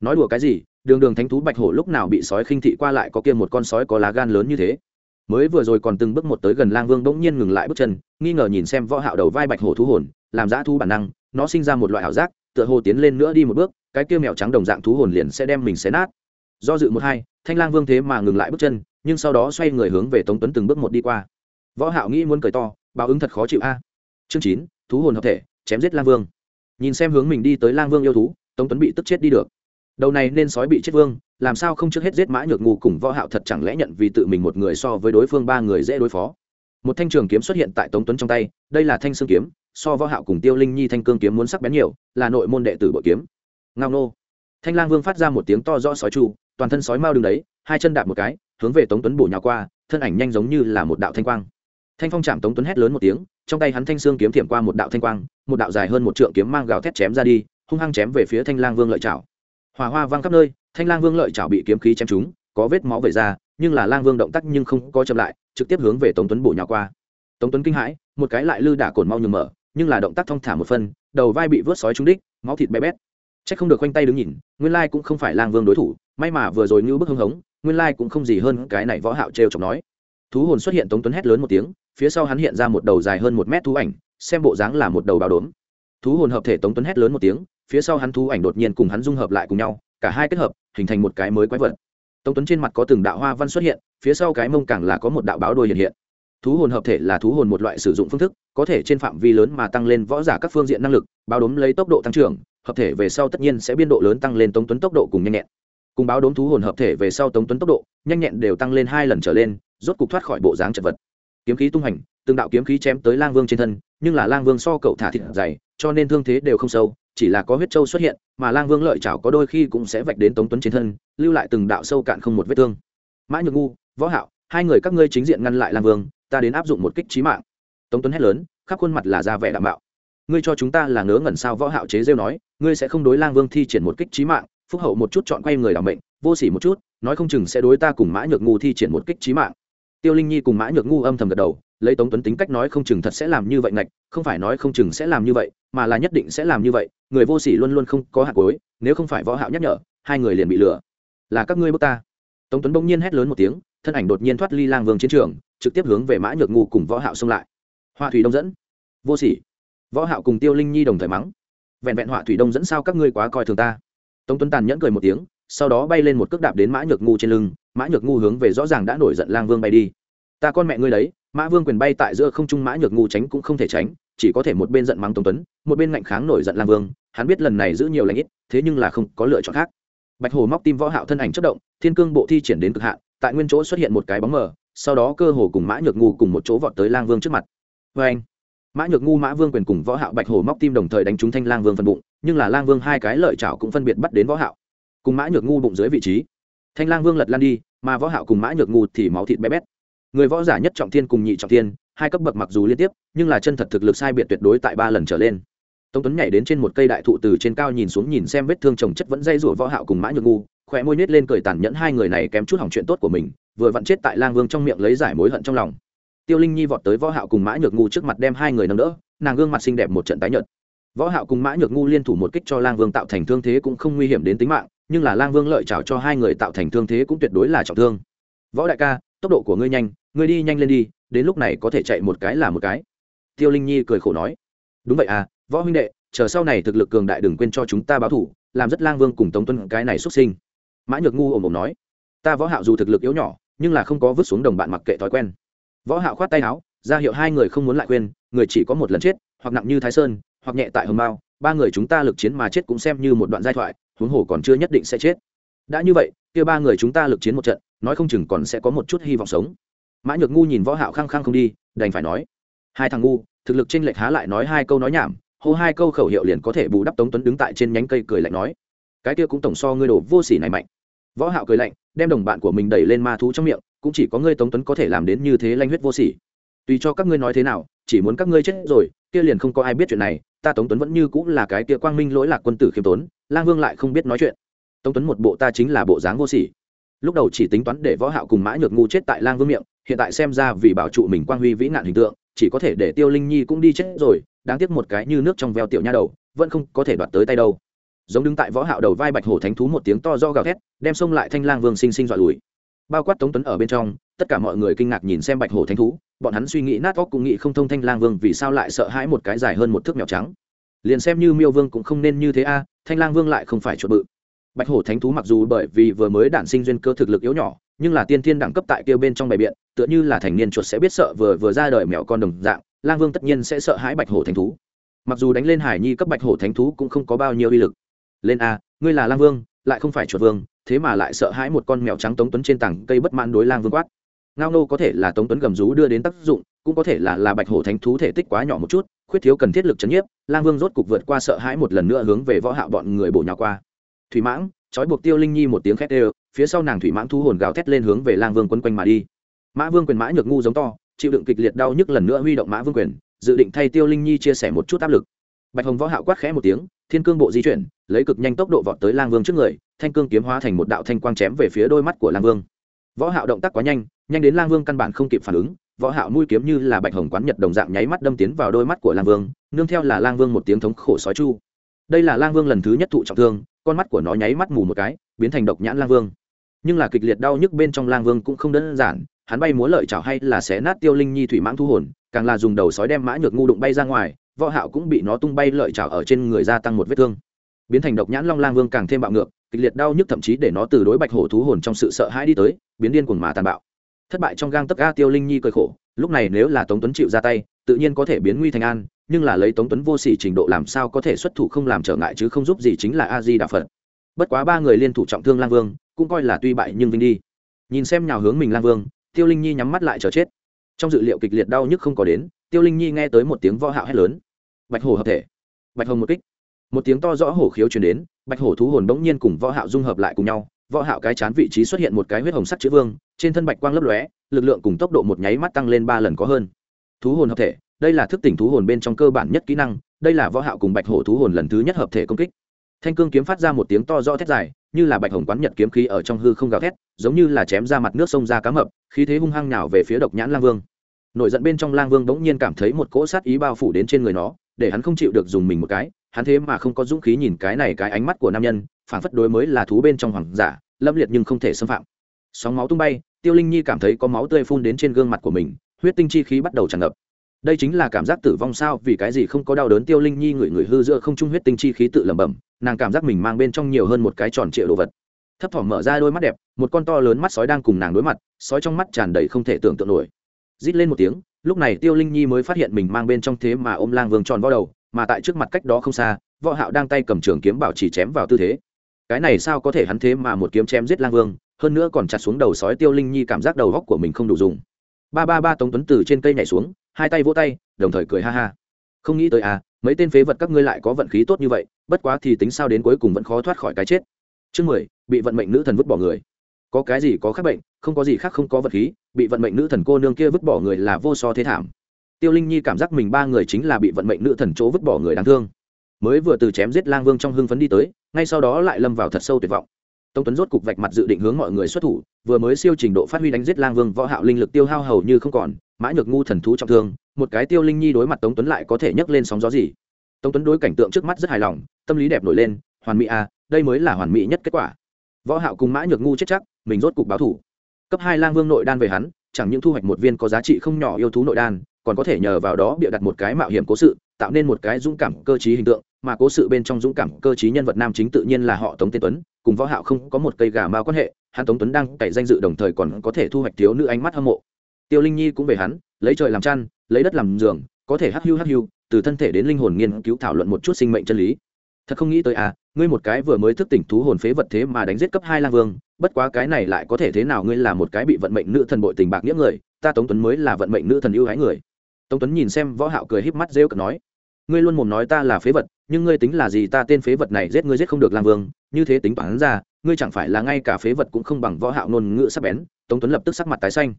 [SPEAKER 1] Nói đùa cái gì đường đường thánh thú bạch hổ lúc nào bị sói khinh thị qua lại có kia một con sói có lá gan lớn như thế. Mới vừa rồi còn từng bước một tới gần lang vương bỗng nhiên ngừng lại bước chân, nghi ngờ nhìn xem võ hạo đầu vai bạch hổ thú hồn, làm giã thu bản năng, nó sinh ra một loại ảo giác, tựa hồ tiến lên nữa đi một bước, cái kia mèo trắng đồng dạng thú hồn liền sẽ đem mình xé nát. Do dự một hai, thanh lang vương thế mà ngừng lại bước chân, nhưng sau đó xoay người hướng về tống tuấn từng bước một đi qua. Võ hạo nghĩ muốn cười to, báo ứng thật khó chịu a. À. Chương chín, thú hồn hợp thể, chém giết lang vương. Nhìn xem hướng mình đi tới lang vương yêu thú, tống tuấn bị tức chết đi được đầu này nên sói bị chết vương, làm sao không trước hết giết mã nhược ngu cùng võ hạo thật chẳng lẽ nhận vì tự mình một người so với đối phương ba người dễ đối phó? Một thanh trường kiếm xuất hiện tại tống tuấn trong tay, đây là thanh xương kiếm, so võ hạo cùng tiêu linh nhi thanh cương kiếm muốn sắc bén nhiều, là nội môn đệ tử bội kiếm. Ngao nô. Thanh lang vương phát ra một tiếng to rõ sói chu, toàn thân sói mau đứng đấy, hai chân đạp một cái, hướng về tống tuấn bổ nhào qua, thân ảnh nhanh giống như là một đạo thanh quang. Thanh phong chạm tống tuấn hét lớn một tiếng, trong tay hắn thanh xương kiếm thiểm qua một đạo thanh quang, một đạo dài hơn một trượng kiếm mang gào thét chém ra đi, hung hăng chém về phía thanh lang vương lợi chảo hỏa hoa vang khắp nơi, thanh lang vương lợi chảo bị kiếm khí chém trúng, có vết máu vẩy ra, nhưng là lang vương động tác nhưng không có chậm lại, trực tiếp hướng về tống tuấn bổ nhào qua. Tống tuấn kinh hãi, một cái lại lư đả cồn mau nhường mở, nhưng là động tác thong thả một phân đầu vai bị vớt sói trúng đích, máu thịt bé bét. C không được khoanh tay đứng nhìn, nguyên lai cũng không phải lang vương đối thủ, may mà vừa rồi như bức hưng hống, nguyên lai cũng không gì hơn cái này võ hạo trêu chọc nói. Thú hồn xuất hiện, tống tuấn hét lớn một tiếng, phía sau hắn hiện ra một đầu dài hơn một mét thú ảnh, xem bộ dáng là một đầu báo đốm. Thú hồn hợp thể tống tuấn hét lớn một tiếng phía sau hắn thú ảnh đột nhiên cùng hắn dung hợp lại cùng nhau, cả hai kết hợp, hình thành một cái mới quái vật. Tống tuấn trên mặt có từng đạo hoa văn xuất hiện, phía sau cái mông càng là có một đạo báo đôi hiện hiện. Thú hồn hợp thể là thú hồn một loại sử dụng phương thức, có thể trên phạm vi lớn mà tăng lên võ giả các phương diện năng lực, báo đốm lấy tốc độ tăng trưởng, hợp thể về sau tất nhiên sẽ biên độ lớn tăng lên tống tuấn tốc độ cùng nhanh nhẹn. Cùng báo đốm thú hồn hợp thể về sau tống tuấn tốc độ, nhanh nhẹn đều tăng lên hai lần trở lên, rốt cục thoát khỏi bộ dáng chật vật. Kiếm khí tung hành, từng đạo kiếm khí chém tới lang vương trên thân, nhưng là lang vương so cậu thả thịt dày, cho nên thương thế đều không sâu chỉ là có huyết trâu xuất hiện, mà lang vương lợi chảo có đôi khi cũng sẽ vạch đến tống tuấn trên thân, lưu lại từng đạo sâu cạn không một vết thương. Mã nhược ngu, võ hạo, hai người các ngươi chính diện ngăn lại lang vương, ta đến áp dụng một kích trí mạng. Tống tuấn hét lớn, khắp khuôn mặt là ra vẻ đảm bảo ngươi cho chúng ta là ngớ ngẩn sao, võ hạo chế rêu nói, ngươi sẽ không đối lang vương thi triển một kích trí mạng, phúc hậu một chút chọn quay người đảm mệnh, vô sỉ một chút, nói không chừng sẽ đối ta cùng mã nhược ngu thi triển một kích trí mạng. Tiêu linh nhi cùng mã nhược ngu âm thầm gật đầu lấy tống tuấn tính cách nói không chừng thật sẽ làm như vậy ngạch, không phải nói không chừng sẽ làm như vậy, mà là nhất định sẽ làm như vậy, người vô sỉ luôn luôn không có hạt cối nếu không phải võ hạo nhắc nhở, hai người liền bị lừa. Là các ngươi bước ta. Tống tuấn bỗng nhiên hét lớn một tiếng, thân ảnh đột nhiên thoát ly lang vương chiến trường, trực tiếp hướng về mã nhược ngu cùng võ hạo xông lại. Hoa thủy đông dẫn. Vô sỉ. Võ hạo cùng tiêu linh nhi đồng thời mắng. Vẹn vẹn họa thủy đông dẫn sao các ngươi quá coi thường ta. Tống tuấn tàn nhẫn cười một tiếng, sau đó bay lên một cước đạp đến mã nhược ngu trên lưng, mã nhược ngu hướng về rõ ràng đã nổi giận lang vương bay đi ta con mẹ ngươi đấy, mã vương quyền bay tại giữa không trung mã nhược ngu tránh cũng không thể tránh, chỉ có thể một bên giận mắng tống tuấn, một bên ngạnh kháng nổi giận lang vương, hắn biết lần này giữ nhiều lãnh ít, thế nhưng là không có lựa chọn khác. Bạch hồ móc tim võ hạo thân ảnh chất động, thiên cương bộ thi triển đến cực hạn, tại nguyên chỗ xuất hiện một cái bóng mờ, sau đó cơ hồ cùng mã nhược ngu cùng một chỗ vọt tới lang vương trước mặt. Với anh, mã nhược ngu, mã vương quyền cùng võ hạo bạch hồ móc tim đồng thời đánh trúng thanh lang vương phần bụng, nhưng là lang vương hai cái lợi chảo cũng phân biệt bắt đến võ hạo. Cùng mã nhược ngu bụng dưới vị trí, thanh lang vương lật lan đi, mà võ hạo cùng mã nhược ngu thì máu thịt bé bét người võ giả nhất trọng thiên cùng nhị trọng thiên, hai cấp bậc mặc dù liên tiếp, nhưng là chân thật thực lực sai biệt tuyệt đối tại ba lần trở lên. Tống tuấn nhảy đến trên một cây đại thụ từ trên cao nhìn xuống nhìn xem vết thương chồng chất vẫn dây rủa võ hạo cùng mã nhược ngu khỏe môi nết lên cười tàn nhẫn hai người này kém chút hỏng chuyện tốt của mình, vừa vặn chết tại lang vương trong miệng lấy giải mối hận trong lòng. Tiêu linh nhi vọt tới võ hạo cùng mã nhược ngu trước mặt đem hai người nâng đỡ, nàng gương mặt xinh đẹp một trận tái nhợt. Võ hạo cùng mã nhược ngu liên thủ một kích cho lang vương tạo thành thương thế cũng không nguy hiểm đến tính mạng, nhưng là lang vương lợi chảo cho hai người tạo thành thương thế cũng tuyệt đối là trọng thương. Võ đại ca tốc độ của ngươi nhanh, ngươi đi nhanh lên đi, đến lúc này có thể chạy một cái là một cái. Tiêu linh nhi cười khổ nói. Đúng vậy à võ huynh đệ, chờ sau này thực lực cường đại đừng quên cho chúng ta báo thủ, làm rất lang vương cùng tống tuân cái này xuất sinh. Mã nhược ngu ồm ồm nói. Ta võ hạo dù thực lực yếu nhỏ, nhưng là không có vứt xuống đồng bạn mặc kệ thói quen. Võ hạo khoát tay áo, ra hiệu hai người không muốn lại khuyên, người chỉ có một lần chết, hoặc nặng như thái sơn, hoặc nhẹ tại Hồng mao, ba người chúng ta lực chiến mà chết cũng xem như một đoạn giai thoại, huống hồ còn chưa nhất định sẽ chết. Đã như vậy, kia ba người chúng ta lực chiến một trận nói không chừng còn sẽ có một chút hy vọng sống. Mã nhược ngu nhìn võ hạo khăng khăng không đi, đành phải nói, hai thằng ngu, thực lực trên lệch há lại nói hai câu nói nhảm, hô hai câu khẩu hiệu liền có thể bù đắp tống tuấn đứng tại trên nhánh cây cười lạnh nói, cái kia cũng tổng so ngươi đồ vô sỉ này mạnh. Võ hạo cười lạnh, đem đồng bạn của mình đẩy lên ma thú trong miệng, cũng chỉ có ngươi tống tuấn có thể làm đến như thế lanh huyết vô sỉ. Tùy cho các ngươi nói thế nào, chỉ muốn các ngươi chết rồi, kia liền không có ai biết chuyện này, ta tống tuấn vẫn như cũng là cái kia quang minh lỗi lạc quân tử khiêm tốn, lang vương lại không biết nói chuyện. Tống tuấn một bộ ta chính là bộ dáng vô sỉ lúc đầu chỉ tính toán để võ hạo cùng mã nhược ngu chết tại lang vương miệng, hiện tại xem ra vì bảo trụ mình quang huy vĩ nạn hình tượng, chỉ có thể để tiêu linh nhi cũng đi chết rồi, đáng tiếc một cái như nước trong veo tiểu nha đầu, vẫn không có thể đoạt tới tay đâu. Giống đứng tại võ hạo đầu vai bạch hổ thánh thú một tiếng to do gào thét, đem xông lại thanh lang vương sinh sinh dọa lùi. Bao quát tống tuấn ở bên trong, tất cả mọi người kinh ngạc nhìn xem bạch hổ thánh thú, bọn hắn suy nghĩ nát óc cũng nghĩ không thông thanh lang vương vì sao lại sợ hãi một cái dài hơn một thước mèo trắng. Liền xem như miêu vương cũng không nên như thế a, thanh lang vương lại không phải chuột bự bạch hổ thánh thú mặc dù bởi vì vừa mới đản sinh duyên cơ thực lực yếu nhỏ, nhưng là tiên thiên đẳng cấp tại kia bên trong bài biện, tựa như là thành niên chuột sẽ biết sợ vừa vừa ra đời mèo con đồng dạng, lang vương tất nhiên sẽ sợ hãi bạch hổ thánh thú. Mặc dù đánh lên hải nhi cấp bạch hổ thánh thú cũng không có bao nhiêu uy lực. Lên a, ngươi là lang vương, lại không phải chuột vương, thế mà lại sợ hãi một con mèo trắng tống tuấn trên tảng cây bất mãn đối lang vương quát. Ngao nô có thể là tống tuấn gầm rú đưa đến tác dụng, cũng có thể là là bạch hổ thánh thú thể tích quá nhỏ một chút, khuyết thiếu cần thiết lực chấn nhiếp, lang vương rốt cục vượt qua sợ hãi một lần nữa hướng về võ hạo bọn người bổ nhào qua thủy mãng, trói buộc tiêu linh nhi một tiếng khét đều, phía sau nàng thủy mãng thu hồn gào thét lên hướng về lang vương quấn quanh mà đi. Mã vương quyền mã nhược ngu giống to, chịu đựng kịch liệt đau nhức lần nữa huy động mã vương quyền, dự định thay tiêu linh nhi chia sẻ một chút áp lực. Bạch hồng võ hạo quát khẽ một tiếng, thiên cương bộ di chuyển, lấy cực nhanh tốc độ vọt tới lang vương trước người, thanh cương kiếm hóa thành một đạo thanh quang chém về phía đôi mắt của lang vương. Võ hạo động tác quá nhanh nhanh đến lang vương căn bản không kịp phản ứng, võ hạo mũi kiếm như là bạch hồng quán nhật đồng dạng nháy mắt đâm tiến vào đôi mắt của lang vương, nương theo là lang vương một tiếng thống khổ sói chu. Đây là lang vương lần thứ nhất thụ trọng thương con mắt của nó nháy mắt mù một cái, biến thành độc nhãn lang vương. Nhưng là kịch liệt đau nhức bên trong lang vương cũng không đơn giản, hắn bay múa lợi chảo hay là xé nát tiêu linh nhi thủy mãng thu hồn, càng là dùng đầu sói đem mã nhược ngu đụng bay ra ngoài, võ hạo cũng bị nó tung bay lợi chảo ở trên người gia tăng một vết thương. Biến thành độc nhãn long lang vương càng thêm bạo ngược, kịch liệt đau nhức thậm chí để nó từ đối bạch hổ thú hồn trong sự sợ hãi đi tới, biến điên cuồng mà tàn bạo. Thất bại trong gang tấc a tiêu linh nhi cười khổ, lúc này nếu là tống tuấn chịu ra tay, tự nhiên có thể biến nguy thành an nhưng là lấy tống tuấn vô sỉ trình độ làm sao có thể xuất thủ không làm trở ngại chứ không giúp gì chính là a di đà phật. Bất quá ba người liên thủ trọng thương lang vương, cũng coi là tuy bại nhưng vinh đi. Nhìn xem nhào hướng mình lang vương, tiêu linh nhi nhắm mắt lại chờ chết. Trong dự liệu kịch liệt đau nhức không có đến, tiêu linh nhi nghe tới một tiếng võ hạo hét lớn. Bạch hổ hợp thể. Bạch hồng một kích. Một tiếng to rõ hổ khiếu truyền đến, bạch hổ thú hồn bỗng nhiên cùng võ hạo dung hợp lại cùng nhau. Võ hạo cái chán vị trí xuất hiện một cái huyết hồng sắc chữ vương, trên thân bạch quang lấp lóe, lực lượng cùng tốc độ một nháy mắt tăng lên ba lần có hơn. Thú hồn hợp thể đây là thức tỉnh thú hồn bên trong cơ bản nhất kỹ năng, đây là võ hạo cùng bạch hổ thú hồn lần thứ nhất hợp thể công kích. Thanh cương kiếm phát ra một tiếng to rõ thét dài, như là bạch hồng quán nhật kiếm khí ở trong hư không gào thét, giống như là chém ra mặt nước sông ra cá mập, khí thế hung hăng nhào về phía độc nhãn lang vương. Nổi giận bên trong lang vương bỗng nhiên cảm thấy một cỗ sát ý bao phủ đến trên người nó, để hắn không chịu được dùng mình một cái, hắn thế mà không có dũng khí nhìn cái này cái ánh mắt của nam nhân phản phất đối mới là thú bên trong hoàng giả, lâm liệt nhưng không thể xâm phạm. Sóng máu tung bay, tiêu linh nhi cảm thấy có máu tươi phun đến trên gương mặt của mình, huyết tinh chi khí bắt đầu tràn ngập đây chính là cảm giác tử vong sao, vì cái gì không có đau đớn tiêu linh nhi ngửi người hư giữa không trung huyết tinh chi khí tự lẩm bẩm, nàng cảm giác mình mang bên trong nhiều hơn một cái tròn trịa đồ vật. Thấp thỏm mở ra đôi mắt đẹp, một con to lớn mắt sói đang cùng nàng đối mặt, sói trong mắt tràn đầy không thể tưởng tượng nổi. Rít lên một tiếng, lúc này tiêu linh nhi mới phát hiện mình mang bên trong thế mà ôm lang vương tròn vào đầu, mà tại trước mặt cách đó không xa, võ hạo đang tay cầm trường kiếm bảo chỉ chém vào tư thế. Cái này sao có thể hắn thế mà một kiếm chém giết lang vương, hơn nữa còn chặt xuống đầu sói tiêu linh nhi cảm giác đầu góc của mình không đủ dùng. Ba ba ba tống tuấn từ trên cây nhảy xuống hai tay vỗ tay, đồng thời cười ha ha. Không nghĩ tới à mấy tên phế vật các ngươi lại có vận khí tốt như vậy, bất quá thì tính sao đến cuối cùng vẫn khó thoát khỏi cái chết. Chương mười, bị vận mệnh nữ thần vứt bỏ người. Có cái gì có khác bệnh, không có gì khác không có vật khí, bị vận mệnh nữ thần cô nương kia vứt bỏ người là vô so thế thảm. Tiêu linh nhi cảm giác mình ba người chính là bị vận mệnh nữ thần chỗ vứt bỏ người đáng thương. Mới vừa từ chém giết lang vương trong hưng phấn đi tới, ngay sau đó lại lâm vào thật sâu tuyệt vọng. Tống tuấn rốt cục vạch mặt dự định hướng mọi người xuất thủ, vừa mới siêu trình độ phát huy đánh giết lang vương võ hạo linh lực tiêu hao hầu như không còn mã nhược ngu thần thú trọng thương, một cái tiêu linh nhi đối mặt tống tuấn lại có thể nhấc lên sóng gió gì? Tống tuấn đối cảnh tượng trước mắt rất hài lòng, tâm lý đẹp nổi lên, hoàn mỹ à đây mới là hoàn mỹ nhất kết quả. Võ hạo cùng mã nhược ngu chết chắc, mình rốt cục báo thủ. Cấp hai lang vương nội đan về hắn, chẳng những thu hoạch một viên có giá trị không nhỏ yêu thú nội đan, còn có thể nhờ vào đó bịa đặt một cái mạo hiểm cố sự, tạo nên một cái dũng cảm cơ trí hình tượng, mà cố sự bên trong dũng cảm cơ trí nhân vật nam chính tự nhiên là họ tống tiên tuấn, cùng võ hạo không có một cây gà mao quan hệ, hắn tống tuấn đang cày danh dự đồng thời còn có thể thu hoạch thiếu nữ ánh mắt hâm mộ tiêu linh nhi cũng về hắn, lấy trời làm chăn, lấy đất làm giường, có thể hắc hưu hắc hưu, từ thân thể đến linh hồn nghiên cứu thảo luận một chút sinh mệnh chân lý. Thật không nghĩ tới à ngươi một cái vừa mới thức tỉnh thú hồn phế vật thế mà đánh giết cấp hai lang vương, bất quá cái này lại có thể thế nào ngươi là một cái bị vận mệnh nữ thần bội tình bạc nghĩa người, ta tống tuấn mới là vận mệnh nữ thần ưu ái người. Tống tuấn nhìn xem võ hạo cười híp mắt rêu cợt nói, ngươi luôn mồm nói ta là phế vật, nhưng ngươi tính là gì ta tên phế vật này giết ngươi giết không được lang vương, như thế tính bản ra, ngươi chẳng phải là ngay cả phế vật cũng không bằng võ hạo ngôn ngữ sắc bén, tống tuấn lập tức sắc mặt tái xanh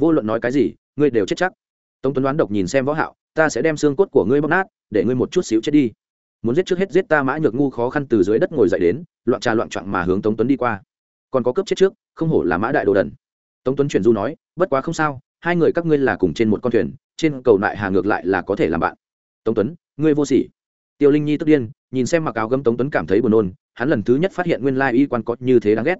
[SPEAKER 1] vô luận nói cái gì, ngươi đều chết chắc. Tống tuấn đoán độc nhìn xem võ hạo, ta sẽ đem xương cốt của ngươi bóc nát, để ngươi một chút xíu chết đi. Muốn giết trước hết giết ta mã nhược ngu khó khăn từ dưới đất ngồi dậy đến, loạn trà loạn trạng mà hướng tống tuấn đi qua. Còn có cướp chết trước, không hổ là mã đại đồ đần. Tống tuấn chuyển du nói, bất quá không sao, hai người các ngươi là cùng trên một con thuyền, trên cầu lại hà ngược lại là có thể làm bạn. Tống tuấn, ngươi vô sỉ. Tiêu linh nhi tức điên, nhìn xem mặc áo gấm tống tuấn cảm thấy buồn nôn, hắn lần thứ nhất phát hiện nguyên lai y quan có như thế đáng ghét.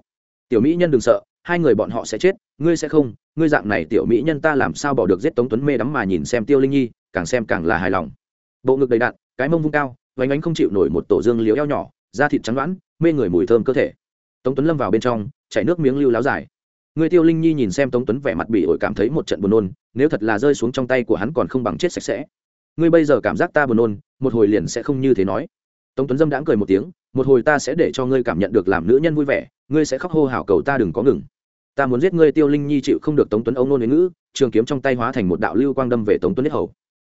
[SPEAKER 1] Tiểu mỹ nhân đừng sợ hai người bọn họ sẽ chết, ngươi sẽ không, ngươi dạng này tiểu mỹ nhân ta làm sao bỏ được giết tống tuấn mê đắm mà nhìn xem tiêu linh nhi, càng xem càng là hài lòng. Bộ ngực đầy đạn, cái mông vung cao vánh ánh không chịu nổi một tổ dương liếu eo nhỏ, da thịt trắng đoán mê người mùi thơm cơ thể. Tống tuấn lâm vào bên trong, chảy nước miếng lưu láo dài. Người tiêu linh nhi nhìn xem tống tuấn vẻ mặt bị ổi cảm thấy một trận buồn nôn, nếu thật là rơi xuống trong tay của hắn còn không bằng chết sạch sẽ. Ngươi bây giờ cảm giác ta buồn nôn, một hồi liền sẽ không như thế nói. Tống tuấn dâm đãng cười một tiếng một hồi ta sẽ để cho ngươi cảm nhận được làm nữ nhân vui vẻ, ngươi sẽ khóc hô hào cầu ta đừng có ngừng. Ta muốn giết ngươi, tiêu linh nhi chịu không được tống tuấn ông nôn đến ngữ, trường kiếm trong tay hóa thành một đạo lưu quang đâm về tống tuấn nhất hầu.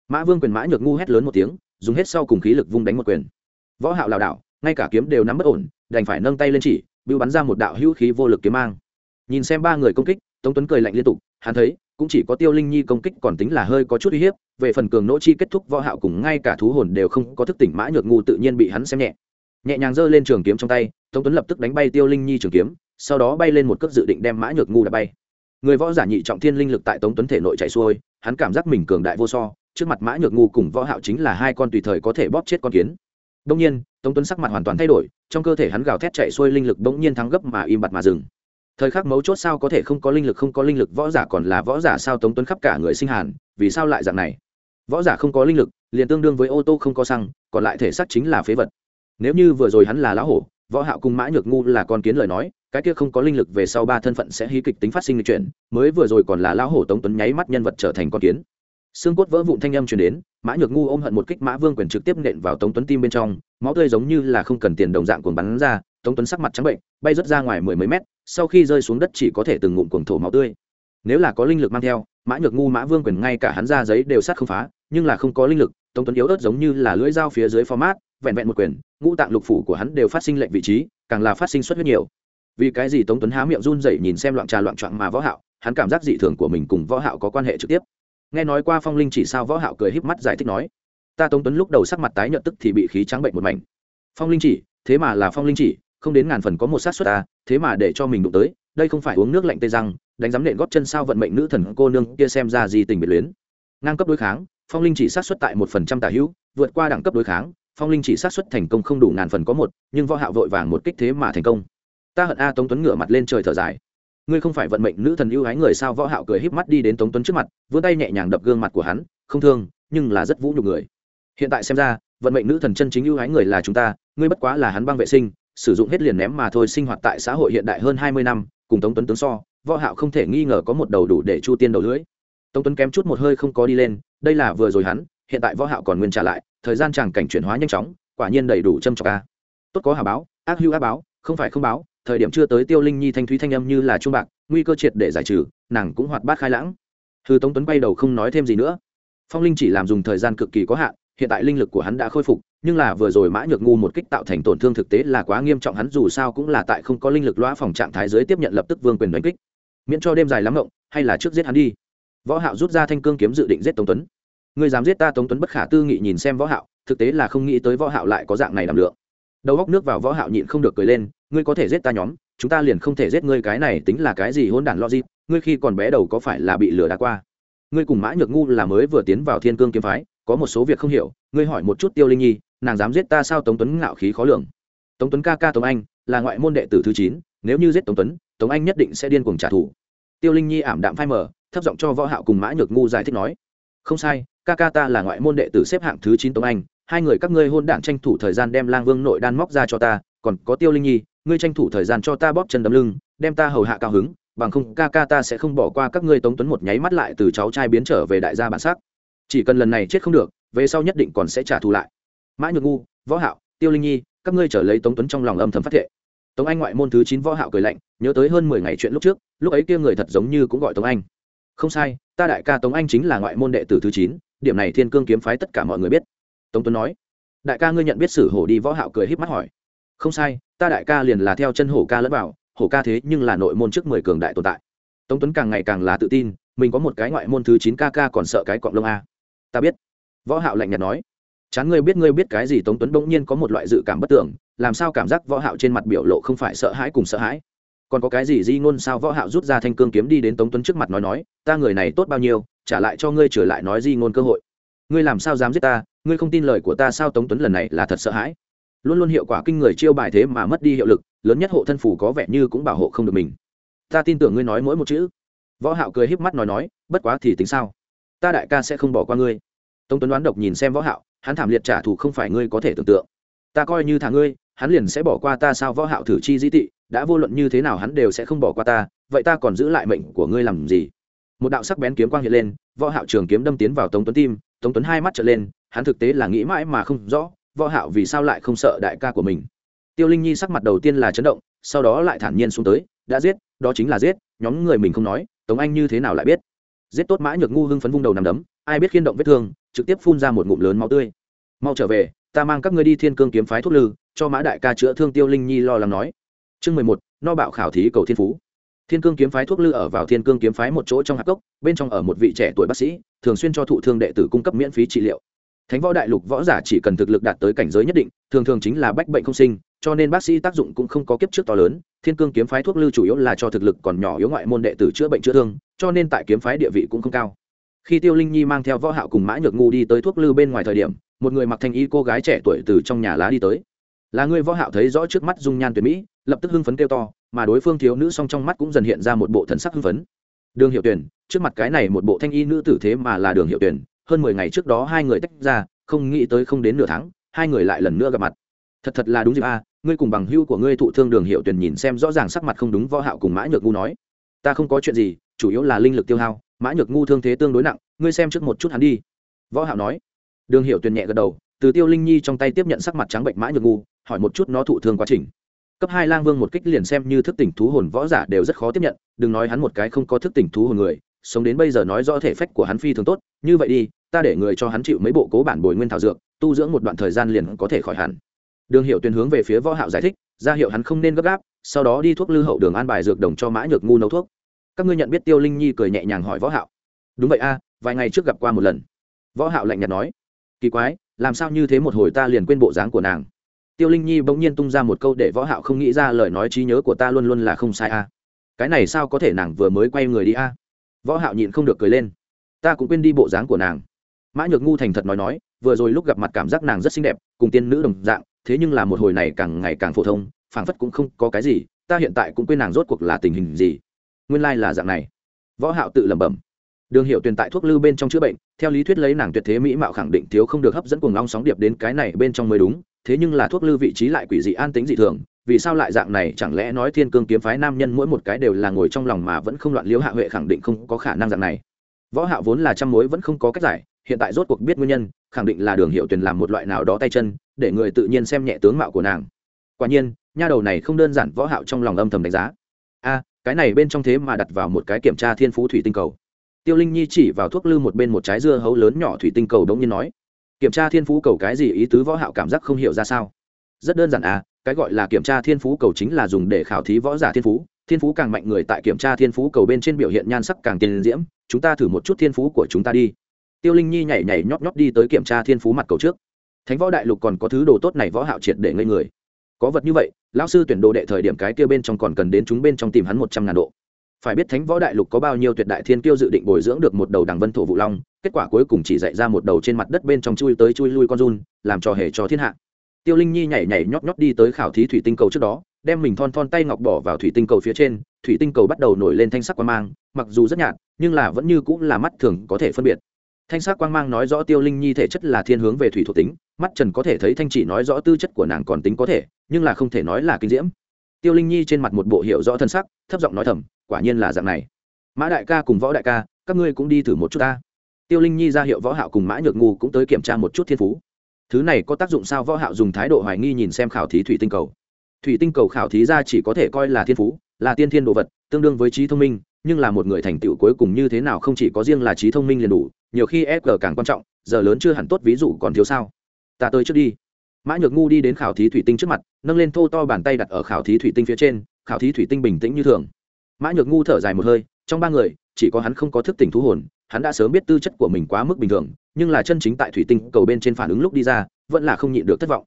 [SPEAKER 1] Mã vương quyền mã nhược ngu hét lớn một tiếng, dùng hết sau cùng khí lực vung đánh một quyền. Võ hạo lảo đảo, ngay cả kiếm đều nắm bất ổn, đành phải nâng tay lên chỉ, bưu bắn ra một đạo hữu khí vô lực kiếm mang. Nhìn xem ba người công kích, tống tuấn cười lạnh liên tục, hắn thấy, cũng chỉ có tiêu linh nhi công kích còn tính là hơi có chút uy hiếp, về phần cường nỗ chi kết thúc võ hạo cùng ngay cả thú hồn đều không có thức tỉnh mã nhược ngu tự nhiên bị hắn xem nhẹ nhẹ nhàng giơ lên trường kiếm trong tay, tống tuấn lập tức đánh bay tiêu linh nhi trường kiếm, sau đó bay lên một cước dự định đem mã nhược ngu đã bay. Người võ giả nhị trọng thiên linh lực tại tống tuấn thể nội chạy xuôi, hắn cảm giác mình cường đại vô so, trước mặt mã nhược ngu cùng võ hạo chính là hai con tùy thời có thể bóp chết con kiến. Đông nhiên, tống tuấn sắc mặt hoàn toàn thay đổi, trong cơ thể hắn gào thét chạy xuôi linh lực bỗng nhiên thắng gấp mà im bặt mà dừng. Thời khắc mấu chốt sao có thể không có linh lực, không có linh lực, võ giả còn là võ giả sao tống tuấn khắp cả người sinh hàn, vì sao lại dạng này? Võ giả không có linh lực, liền tương đương với ô tô không có xăng, còn lại thể xác chính là phế vật nếu như vừa rồi hắn là lão hổ, võ hạo cùng mã nhược ngu là con kiến lời nói, cái kia không có linh lực về sau ba thân phận sẽ hí kịch tính phát sinh chuyện chuyển mới vừa rồi còn là lão hổ tống tuấn nháy mắt nhân vật trở thành con kiến. Xương cốt vỡ vụn thanh âm truyền đến, mã nhược ngu ôm hận một kích mã vương quyền trực tiếp nện vào tống tuấn tim bên trong, máu tươi giống như là không cần tiền đồng dạng cuồng bắn ra, tống tuấn sắc mặt trắng bệnh, bay rớt ra ngoài mười mấy mét, sau khi rơi xuống đất chỉ có thể từng ngụm cuồng thổ máu tươi. Nếu là có linh lực mang theo, mã nhược ngu, mã vương quyền ngay cả hắn ra giấy đều sát không phá, nhưng là không có linh lực, tống tuấn yếu ớt giống như là lưỡi dao phía dưới format vẹn vẹn một quyền, ngũ tạng lục phủ của hắn đều phát sinh lệnh vị trí, càng là phát sinh xuất huyết nhiều. Vì cái gì tống tuấn há miệng run rẩy nhìn xem loạn trà loạn trạng mà võ hạo, hắn cảm giác dị thường của mình cùng võ hạo có quan hệ trực tiếp. Nghe nói qua phong linh chỉ sao võ hạo cười híp mắt giải thích nói, ta tống tuấn lúc đầu sắc mặt tái nhợt tức thì bị khí trắng bệnh một mảnh. Phong linh chỉ, thế mà là phong linh chỉ, không đến ngàn phần có một sát suất ta, thế mà để cho mình đụng tới, đây không phải uống nước lạnh tê răng, đánh giám nện góp chân sao vận mệnh nữ thần cô nương kia xem ra gì tình biệt luyến. Ngang cấp đối kháng, phong linh chỉ sát suất tại một phần trăm tả hữu, vượt qua đẳng cấp đối kháng phong linh chỉ sát xuất thành công không đủ ngàn phần có một, nhưng võ hạo vội vàng một kích thế mà thành công. Ta hận a tống tuấn ngửa mặt lên trời thở dài. Ngươi không phải vận mệnh nữ thần ưu ái người sao? Võ hạo cười híp mắt đi đến tống tuấn trước mặt, vươn tay nhẹ nhàng đập gương mặt của hắn, không thương, nhưng là rất vũ nhục người. Hiện tại xem ra, vận mệnh nữ thần chân chính ưu ái người là chúng ta, ngươi bất quá là hắn băng vệ sinh, sử dụng hết liền ném mà thôi, sinh hoạt tại xã hội hiện đại hơn 20 năm, cùng tống tuấn tướng so, võ hạo không thể nghi ngờ có một đầu đủ để chu tiên đầu lưỡi. Tống tuấn kém chút một hơi không có đi lên, đây là vừa rồi hắn, hiện tại võ hạo còn nguyên trả lại thời gian chàng cảnh chuyển hóa nhanh chóng quả nhiên đầy đủ châm chọc a. Tốt có hà báo ác hữu ác báo không phải không báo thời điểm chưa tới tiêu linh nhi thanh thúy thanh âm như là trung bạc nguy cơ triệt để giải trừ nàng cũng hoạt bát khai lãng. Hư tống tuấn bay đầu không nói thêm gì nữa. Phong linh chỉ làm dùng thời gian cực kỳ có hạn hiện tại linh lực của hắn đã khôi phục nhưng là vừa rồi mã nhược ngu một kích tạo thành tổn thương thực tế là quá nghiêm trọng hắn dù sao cũng là tại không có linh lực loa phòng trạng thái giới tiếp nhận lập tức vương quyền đánh kích. Miễn cho đêm dài lắm mộng, hay là trước giết hắn đi. Võ hạo rút ra thanh cương kiếm dự định giết tống tuấn ngươi dám giết ta tống tuấn bất khả tư nghị nhìn xem võ hạo thực tế là không nghĩ tới võ hạo lại có dạng này đảm lượng đầu góc nước vào võ hạo nhịn không được cười lên ngươi có thể giết ta nhóm chúng ta liền không thể giết ngươi cái này tính là cái gì hỗn đản logic ngươi khi còn bé đầu có phải là bị lừa đá qua ngươi cùng mã nhược ngu là mới vừa tiến vào thiên cương kiếm phái có một số việc không hiểu ngươi hỏi một chút tiêu linh nhi nàng dám giết ta sao tống tuấn ngạo khí khó lường tống tuấn ca ca tống anh là ngoại môn đệ tử thứ chín nếu như giết tống tuấn tống anh nhất định sẽ điên cuồng trả thù tiêu linh nhi ảm đạm phai mờ thấp giọng cho võ hạo cùng mã nhược ngu giải thích nói không sai ca ca ta là ngoại môn đệ tử xếp hạng thứ chín tống anh, hai người các ngươi hôn đản tranh thủ thời gian đem lang vương nội đan móc ra cho ta, còn có tiêu linh nhi, ngươi tranh thủ thời gian cho ta bóp chân đấm lưng, đem ta hầu hạ cao hứng, bằng không ca ca ta sẽ không bỏ qua các ngươi tống tuấn một nháy mắt lại từ cháu trai biến trở về đại gia bản sắc. Chỉ cần lần này chết không được, về sau nhất định còn sẽ trả thù lại. Mã nhược ngu, võ hạo, tiêu linh nhi, các ngươi trở lấy tống tuấn trong lòng âm thầm phát thệ. Tống anh ngoại môn thứ chín võ hạo cười lạnh, nhớ tới hơn mười ngày chuyện lúc trước, lúc ấy kia người thật giống như cũng gọi tống anh. Không sai, ta đại ca tống anh chính là ngoại môn đệ tử thứ chín điểm này thiên cương kiếm phái tất cả mọi người biết tống tuấn nói đại ca ngươi nhận biết sử hổ đi võ hạo cười híp mắt hỏi không sai ta đại ca liền là theo chân hổ ca lẫn vào hổ ca thế nhưng là nội môn trước mười cường đại tồn tại tống tuấn càng ngày càng là tự tin mình có một cái ngoại môn thứ chín ca ca còn sợ cái cọng lông a ta biết võ hạo lạnh nhạt nói chán ngươi biết ngươi biết cái gì tống tuấn bỗng nhiên có một loại dự cảm bất tưởng làm sao cảm giác võ hạo trên mặt biểu lộ không phải sợ hãi cùng sợ hãi còn có cái gì di ngôn sao võ hạo rút ra thanh cương kiếm đi đến tống tuấn trước mặt nói nói ta người này tốt bao nhiêu trả lại cho ngươi trở lại nói di ngôn cơ hội. Ngươi làm sao dám giết ta? Ngươi không tin lời của ta sao tống tuấn lần này là thật sợ hãi? Luôn luôn hiệu quả kinh người chiêu bài thế mà mất đi hiệu lực, lớn nhất hộ thân phủ có vẻ như cũng bảo hộ không được mình. Ta tin tưởng ngươi nói mỗi một chữ. Võ hạo cười híp mắt nói nói, bất quá thì tính sao? Ta đại ca sẽ không bỏ qua ngươi. Tống tuấn đoán độc nhìn xem võ hạo, hắn thảm liệt trả thù không phải ngươi có thể tưởng tượng. Ta coi như thả ngươi, hắn liền sẽ bỏ qua ta sao võ hạo thử chi di tị, đã vô luận như thế nào hắn đều sẽ không bỏ qua ta, vậy ta còn giữ lại mệnh của ngươi làm gì? Một đạo sắc bén kiếm quang hiện lên, võ hạo trường kiếm đâm tiến vào tống tuấn tim, tống tuấn hai mắt trợn lên, hắn thực tế là nghĩ mãi mà không rõ, võ hạo vì sao lại không sợ đại ca của mình. Tiêu linh nhi sắc mặt đầu tiên là chấn động, sau đó lại thản nhiên xuống tới, đã giết, đó chính là giết, nhóm người mình không nói, tống anh như thế nào lại biết? Giết tốt mã nhược ngu hưng phấn vung đầu nằm đấm, ai biết khiên động vết thương, trực tiếp phun ra một ngụm lớn máu tươi. Mau trở về, ta mang các ngươi đi thiên cương kiếm phái thuốc lư, cho mã đại ca chữa thương. Tiêu linh nhi lo lắng nói. Chương mười một, no bạo khảo thí cầu thiên phú thiên cương kiếm phái thuốc lư ở vào thiên cương kiếm phái một chỗ trong hạp cốc, bên trong ở một vị trẻ tuổi bác sĩ, thường xuyên cho thụ thương đệ tử cung cấp miễn phí trị liệu. Thánh võ đại lục võ giả chỉ cần thực lực đạt tới cảnh giới nhất định, thường thường chính là bách bệnh không sinh, cho nên bác sĩ tác dụng cũng không có kiếp trước to lớn. Thiên cương kiếm phái thuốc lư chủ yếu là cho thực lực còn nhỏ yếu ngoại môn đệ tử chữa bệnh chữa thương, cho nên tại kiếm phái địa vị cũng không cao. Khi tiêu linh nhi mang theo võ hạo cùng mã nhược ngu đi tới thuốc lư bên ngoài thời điểm, một người mặc thanh y cô gái trẻ tuổi từ trong nhà lá đi tới. Là người võ hạo thấy rõ trước mắt dung nhan tuyệt mỹ, lập tức hưng phấn kêu to mà đối phương thiếu nữ song trong mắt cũng dần hiện ra một bộ thần sắc hưng phấn. Đường hiệu tuyển, trước mặt cái này một bộ thanh y nữ tử thế mà là đường hiệu tuyển, hơn mười ngày trước đó hai người tách ra, không nghĩ tới không đến nửa tháng, hai người lại lần nữa gặp mặt. Thật thật là đúng dịp a, ngươi cùng bằng hưu của ngươi thụ thương đường hiệu tuyển nhìn xem rõ ràng sắc mặt không đúng võ hạo cùng mã nhược ngu nói. Ta không có chuyện gì, chủ yếu là linh lực tiêu hao, mã nhược ngu thương thế tương đối nặng, ngươi xem trước một chút hắn đi. Võ hạo nói. Đường hiệu tuyển nhẹ gật đầu, từ tiêu linh nhi trong tay tiếp nhận sắc mặt trắng bệnh mã nhược ngu, hỏi một chút nó thụ thương quá trình cấp hai lang vương một kích liền xem như thức tỉnh thú hồn võ giả đều rất khó tiếp nhận, đừng nói hắn một cái không có thức tỉnh thú hồn người, sống đến bây giờ nói rõ thể phách của hắn phi thường tốt, như vậy đi, ta để người cho hắn chịu mấy bộ cố bản bồi nguyên thảo dược, tu dưỡng một đoạn thời gian liền có thể khỏi hẳn. Đường hiệu tuyển hướng về phía võ hạo giải thích, ra hiệu hắn không nên gấp gáp, sau đó đi thuốc lưu hậu đường an bài dược đồng cho mã nhược ngu nấu thuốc. Các ngươi nhận biết tiêu linh nhi cười nhẹ nhàng hỏi võ hạo. Đúng vậy a, vài ngày trước gặp qua một lần. Võ hạo lạnh nhạt nói, kỳ quái, làm sao như thế một hồi ta liền quên bộ dáng của nàng tiêu linh nhi bỗng nhiên tung ra một câu để võ hạo không nghĩ ra lời nói trí nhớ của ta luôn luôn là không sai a cái này sao có thể nàng vừa mới quay người đi a võ hạo nhịn không được cười lên. Ta cũng quên đi bộ dáng của nàng. Mã nhược ngu thành thật nói nói, vừa rồi lúc gặp mặt cảm giác nàng rất xinh đẹp, cùng tiên nữ đồng dạng, thế nhưng là một hồi này càng ngày càng phổ thông, phảng phất cũng không có cái gì, ta hiện tại cũng quên nàng rốt cuộc là tình hình gì. Nguyên lai là dạng này. Võ hạo tự lẩm bẩm. Đường hiệu tuyển tại thuốc lư bên trong chữa bệnh, theo lý thuyết lấy nàng tuyệt thế mỹ mạo khẳng định thiếu không được hấp dẫn cuồng long sóng điệp đến cái này bên trong mới đúng thế nhưng là thuốc lư vị trí lại quỷ dị an tĩnh dị thường, vì sao lại dạng này? Chẳng lẽ nói thiên cương kiếm phái nam nhân mỗi một cái đều là ngồi trong lòng mà vẫn không loạn liễu hạ huệ khẳng định không có khả năng dạng này? Võ hạo vốn là trăm mối vẫn không có cách giải, hiện tại rốt cuộc biết nguyên nhân, khẳng định là đường hiệu tuyển làm một loại nào đó tay chân, để người tự nhiên xem nhẹ tướng mạo của nàng. Quả nhiên, nha đầu này không đơn giản võ hạo trong lòng âm thầm đánh giá. A, cái này bên trong thế mà đặt vào một cái kiểm tra thiên phú thủy tinh cầu. Tiêu linh nhi chỉ vào thuốc lư một bên một trái dưa hấu lớn nhỏ thủy tinh cầu đống nhiên nói kiểm tra thiên phú cầu cái gì ý tứ võ hạo cảm giác không hiểu ra sao? Rất đơn giản à cái gọi là kiểm tra thiên phú cầu chính là dùng để khảo thí võ giả thiên phú. Thiên phú càng mạnh người tại kiểm tra thiên phú cầu bên trên biểu hiện nhan sắc càng tiền diễm. Chúng ta thử một chút thiên phú của chúng ta đi. Tiêu linh nhi nhảy nhảy nhót nhót đi tới kiểm tra thiên phú mặt cầu trước. Thánh võ đại lục còn có thứ đồ tốt này võ hạo triệt để ngây người. Có vật như vậy, lão sư tuyển đồ đệ thời điểm cái kia bên trong còn cần đến chúng bên trong tìm hắn một trăm ngàn độ. Phải biết thánh võ đại lục có bao nhiêu tuyệt đại thiên kiêu dự định bồi dưỡng được một đầu đằng vân thổ vụ long kết quả cuối cùng chỉ dạy ra một đầu trên mặt đất bên trong chui tới chui lui con run, làm trò hề cho thiên hạ. Tiêu linh nhi nhảy nhảy nhót nhót đi tới khảo thí thủy tinh cầu trước đó, đem mình thon thon tay ngọc bỏ vào thủy tinh cầu phía trên, thủy tinh cầu bắt đầu nổi lên thanh sắc quang mang, mặc dù rất nhạt, nhưng là vẫn như cũng là mắt thường có thể phân biệt. Thanh sắc quang mang nói rõ tiêu linh nhi thể chất là thiên hướng về thủy thuộc tính, mắt trần có thể thấy thanh chỉ nói rõ tư chất của nàng còn tính có thể, nhưng là không thể nói là kinh diễm. Tiêu linh nhi trên mặt một bộ hiệu rõ thân sắc, thấp giọng nói thầm, quả nhiên là dạng này. Mã đại ca cùng võ đại ca, các ngươi cũng đi thử một chút ta tiêu linh nhi ra hiệu võ hạo cùng mã nhược ngu cũng tới kiểm tra một chút thiên phú. Thứ này có tác dụng sao? Võ hạo dùng thái độ hoài nghi nhìn xem khảo thí thủy tinh cầu. Thủy tinh cầu khảo thí ra chỉ có thể coi là thiên phú, là tiên thiên đồ vật, tương đương với trí thông minh, nhưng là một người thành tựu cuối cùng như thế nào không chỉ có riêng là trí thông minh liền đủ, nhiều khi EQ càng quan trọng, giờ lớn chưa hẳn tốt ví dụ còn thiếu sao. Ta tới trước đi. Mã nhược ngu đi đến khảo thí thủy tinh trước mặt, nâng lên thô to bàn tay đặt ở khảo thí thủy tinh phía trên, khảo thí thủy tinh bình tĩnh như thường. Mã nhược ngu thở dài một hơi trong ba người, chỉ có hắn không có thức tỉnh thú hồn, hắn đã sớm biết tư chất của mình quá mức bình thường, nhưng là chân chính tại thủy tinh cầu bên trên phản ứng lúc đi ra, vẫn là không nhịn được thất vọng.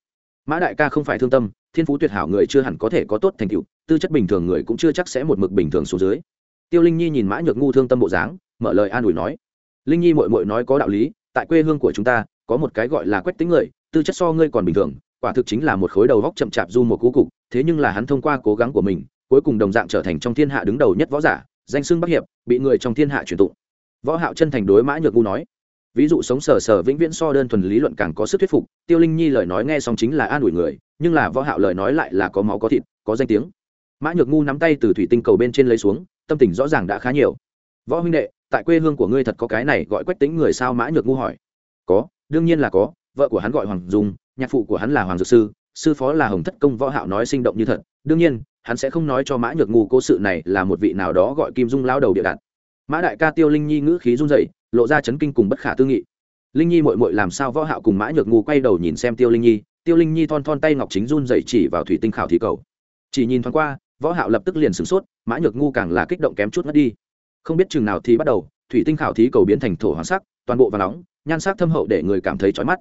[SPEAKER 1] Mã đại ca không phải thương tâm, thiên phú tuyệt hảo người chưa hẳn có thể có tốt thành tựu, tư chất bình thường người cũng chưa chắc sẽ một mực bình thường xuống dưới. Tiêu linh nhi nhìn mã nhược ngu thương tâm bộ dáng, mở lời an ủi nói, linh nhi mội mội nói có đạo lý, tại quê hương của chúng ta, có một cái gọi là quách tính người, tư chất so ngươi còn bình thường, quả thực chính là một khối đầu góc chậm chạp du một cú cục, thế nhưng là hắn thông qua cố gắng của mình, cuối cùng đồng dạng trở thành trong thiên hạ đứng đầu nhất võ giả danh xưng bắc hiệp, bị người trong thiên hạ truyền tụng. Võ hạo chân thành đối mã nhược ngu nói, ví dụ sống sờ sờ vĩnh viễn so đơn thuần lý luận càng có sức thuyết phục, tiêu linh nhi lời nói nghe xong chính là an ủi người, nhưng là võ hạo lời nói lại là có máu có thịt, có danh tiếng. Mã nhược ngu nắm tay từ thủy tinh cầu bên trên lấy xuống, tâm tình rõ ràng đã khá nhiều. Võ huynh đệ, tại quê hương của ngươi thật có cái này gọi quách tính người sao? Mã nhược ngu hỏi. Có, đương nhiên là có, vợ của hắn gọi hoàng dung, nhạc phụ của hắn là hoàng dược sư sư phó là hồng thất công. Võ hạo nói sinh động như thật. Đương nhiên hắn sẽ không nói cho mã nhược ngu cố sự này là một vị nào đó gọi kim dung lao đầu địa đạn mã đại ca tiêu linh nhi ngữ khí run rẩy, lộ ra chấn kinh cùng bất khả tư nghị. Linh nhi mội mội làm sao võ hạo cùng mã nhược ngu quay đầu nhìn xem tiêu linh nhi, tiêu linh nhi thon thon tay ngọc chính run rẩy chỉ vào thủy tinh khảo thí cầu. Chỉ nhìn thoáng qua, võ hạo lập tức liền sửng sốt, mã nhược ngu càng là kích động kém chút mất đi. Không biết chừng nào thì bắt đầu, thủy tinh khảo thí cầu biến thành thổ hoàng sắc, toàn bộ vàng nóng, nhan sắc thâm hậu để người cảm thấy chói mắt.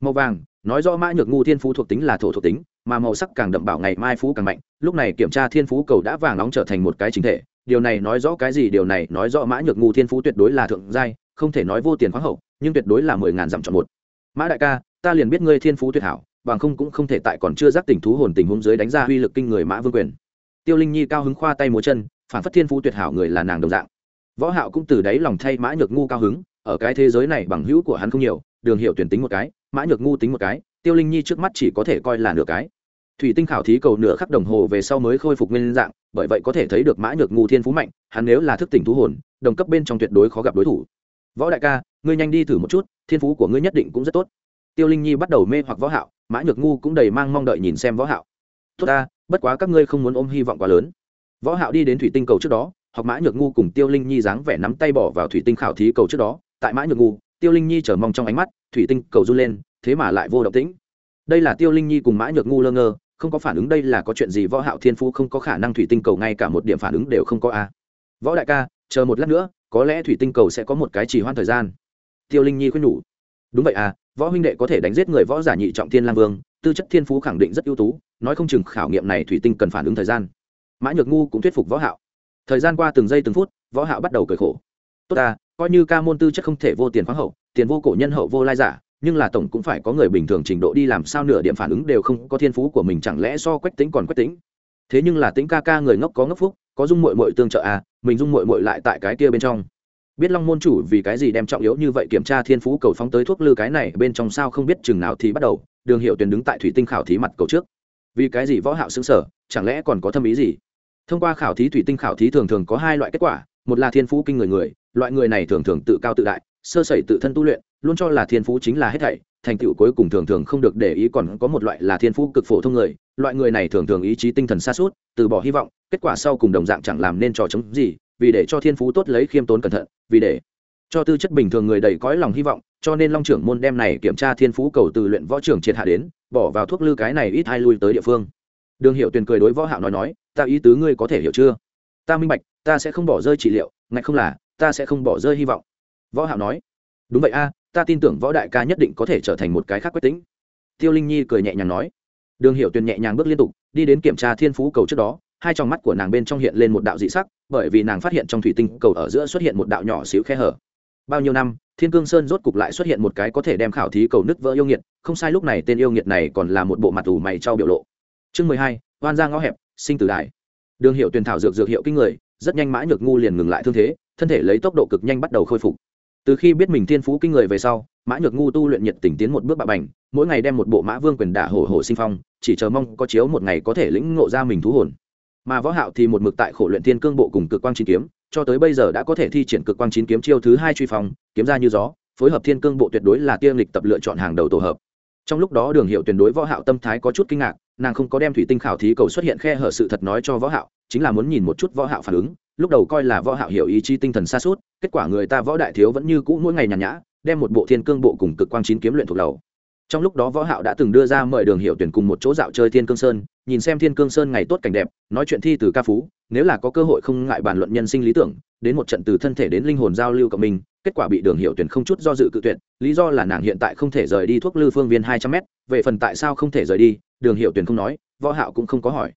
[SPEAKER 1] Màu vàng, nói rõ mã nhược ngu thiên phú thuộc tính là thổ thuộc tính mà màu sắc càng đậm bảo ngày mai phú càng mạnh, lúc này kiểm tra thiên phú cầu đã vàng nóng trở thành một cái chính thể. Điều này nói rõ cái gì? Điều này nói rõ mã nhược ngu thiên phú tuyệt đối là thượng giai, không thể nói vô tiền khoáng hậu, nhưng tuyệt đối là mười ngàn dặm chọn một. Mã đại ca, ta liền biết ngươi thiên phú tuyệt hảo, bằng không cũng không thể tại còn chưa giác tỉnh thú hồn tình huống dưới đánh ra uy lực kinh người mã vương quyền. Tiêu linh nhi cao hứng khoa tay múa chân, phản phất thiên phú tuyệt hảo người là nàng đồng dạng. Võ hạo cũng từ đấy lòng thay mã nhược ngu cao hứng, ở cái thế giới này bằng hữu của hắn không nhiều, đường hiệu tuyển tính một cái, mã nhược ngu tính một cái tiêu linh nhi trước mắt chỉ có thể coi là nửa cái. Thủy tinh khảo thí cầu nửa khắc đồng hồ về sau mới khôi phục nguyên dạng, bởi vậy có thể thấy được mã nhược ngu thiên phú mạnh, hắn nếu là thức tỉnh thú hồn, đồng cấp bên trong tuyệt đối khó gặp đối thủ. Võ đại ca, ngươi nhanh đi thử một chút, thiên phú của ngươi nhất định cũng rất tốt. Tiêu linh nhi bắt đầu mê hoặc võ hạo, mã nhược ngu cũng đầy mang mong đợi nhìn xem võ hạo. Tốt ta, bất quá các ngươi không muốn ôm hy vọng quá lớn. Võ hạo đi đến thủy tinh cầu trước đó, học mã nhược ngu cùng tiêu linh nhi dáng vẻ nắm tay bỏ vào thủy tinh khảo thí cầu trước đó. Tại mã nhược ngu, tiêu linh nhi chờ mong trong ánh mắt, thủy tinh cầu run lên thế mà lại vô động tĩnh. Đây là tiêu linh nhi cùng mã nhược ngu lơ ngơ, không có phản ứng đây là có chuyện gì, võ hạo thiên phú không có khả năng thủy tinh cầu ngay cả một điểm phản ứng đều không có a võ đại ca, chờ một lát nữa, có lẽ thủy tinh cầu sẽ có một cái chỉ hoãn thời gian. Tiêu linh nhi khuyên nhủ. Đúng vậy à võ huynh đệ có thể đánh giết người võ giả nhị trọng thiên lang vương, tư chất thiên phú khẳng định rất ưu tú, nói không chừng khảo nghiệm này thủy tinh cần phản ứng thời gian. Mã nhược ngu cũng thuyết phục võ hạo. Thời gian qua từng giây từng phút, võ hạo bắt đầu cười khổ. Tốt ta coi như ca môn tư chất không thể vô tiền khoáng hậu, tiền vô cổ nhân hậu vô lai giả nhưng là tổng cũng phải có người bình thường trình độ đi làm sao nửa điểm phản ứng đều không có thiên phú của mình, chẳng lẽ so quách tính còn quách tính thế nhưng là tính ca ca người ngốc có ngốc phúc, có dung muội muội tương trợ à mình dung muội muội lại tại cái kia bên trong. Biết long môn chủ vì cái gì đem trọng yếu như vậy kiểm tra thiên phú cầu phóng tới thuốc lư cái này, bên trong sao không biết chừng nào thì bắt đầu, đường hiệu tuyển đứng tại thủy tinh khảo thí mặt cầu trước. Vì cái gì võ hạo xứng sở, chẳng lẽ còn có thâm ý gì? Thông qua khảo thí thủy tinh khảo thí thường thường có hai loại kết quả, một là thiên phú kinh người người, loại người này thường thường tự cao tự đại sơ sẩy tự thân tu luyện, luôn cho là thiên phú chính là hết thảy, thành tựu cuối cùng thường thường không được để ý còn có một loại là thiên phú cực phổ thông người, loại người này thường thường ý chí tinh thần xa suốt, từ bỏ hy vọng, kết quả sau cùng đồng dạng chẳng làm nên trò chống gì, vì để cho thiên phú tốt lấy khiêm tốn cẩn thận, vì để cho tư chất bình thường người đầy cõi lòng hy vọng, cho nên long trưởng môn đem này kiểm tra thiên phú cầu từ luyện võ trưởng triệt hạ đến, bỏ vào thuốc lư cái này ít hai lui tới địa phương. Đường hiệu tuyền cười đối võ hạo nói nói, ta ý tứ ngươi có thể hiểu chưa? Ta minh bạch, ta sẽ không bỏ rơi trị liệu, ngạch không là, ta sẽ không bỏ rơi hy vọng võ hạo nói, đúng vậy a, ta tin tưởng võ đại ca nhất định có thể trở thành một cái khác quyết tính. Tiêu linh nhi cười nhẹ nhàng nói, đường hiệu tuyền nhẹ nhàng bước liên tục, đi đến kiểm tra thiên phú cầu trước đó, hai trong mắt của nàng bên trong hiện lên một đạo dị sắc, bởi vì nàng phát hiện trong thủy tinh cầu ở giữa xuất hiện một đạo nhỏ xíu khe hở. Bao nhiêu năm, thiên cương sơn rốt cục lại xuất hiện một cái có thể đem khảo thí cầu nứt vỡ yêu nghiệt, không sai lúc này tên yêu nghiệt này còn là một bộ mặt ủ mày trao biểu lộ. Chương mười hai oan ra ngõ hẹp, sinh tử đại. Đường hiệu Tuyền thảo dược dược hiệu kinh người, rất nhanh mã nhược ngu liền ngừng lại thương thế, thân thể lấy tốc độ cực nhanh bắt đầu khôi phục từ khi biết mình thiên phú kinh người về sau, mã nhược ngu tu luyện nhiệt tình tiến một bước bạo bành, mỗi ngày đem một bộ mã vương quyền đả hổ hổ sinh phong, chỉ chờ mong có chiếu một ngày có thể lĩnh ngộ ra mình thú hồn. Mà võ hạo thì một mực tại khổ luyện thiên cương bộ cùng cực quang chín kiếm, cho tới bây giờ đã có thể thi triển cực quang chín kiếm chiêu thứ hai truy phong, kiếm ra như gió, phối hợp thiên cương bộ tuyệt đối là tiêm lịch tập lựa chọn hàng đầu tổ hợp. Trong lúc đó đường hiệu tuyệt đối võ hạo tâm thái có chút kinh ngạc, nàng không có đem thủy tinh khảo thí cầu xuất hiện khe hở sự thật nói cho võ hạo, chính là muốn nhìn một chút võ hạo phản ứng lúc đầu coi là võ hạo hiểu ý chí tinh thần xa suốt, kết quả người ta võ đại thiếu vẫn như cũ mỗi ngày nhàn nhã, đem một bộ thiên cương bộ cùng cực quang chín kiếm luyện thuộc đầu. Trong lúc đó võ hạo đã từng đưa ra mời đường hiệu tuyển cùng một chỗ dạo chơi thiên cương sơn, nhìn xem thiên cương sơn ngày tốt cảnh đẹp, nói chuyện thi từ ca phú, nếu là có cơ hội không ngại bàn luận nhân sinh lý tưởng, đến một trận từ thân thể đến linh hồn giao lưu của mình kết quả bị đường hiệu tuyển không chút do dự cự tuyệt, lý do là nàng hiện tại không thể rời đi thuốc lư phương viên hai trăm m về phần tại sao không thể rời đi, đường hiệu tuyển không nói, võ hạo cũng không có hỏi.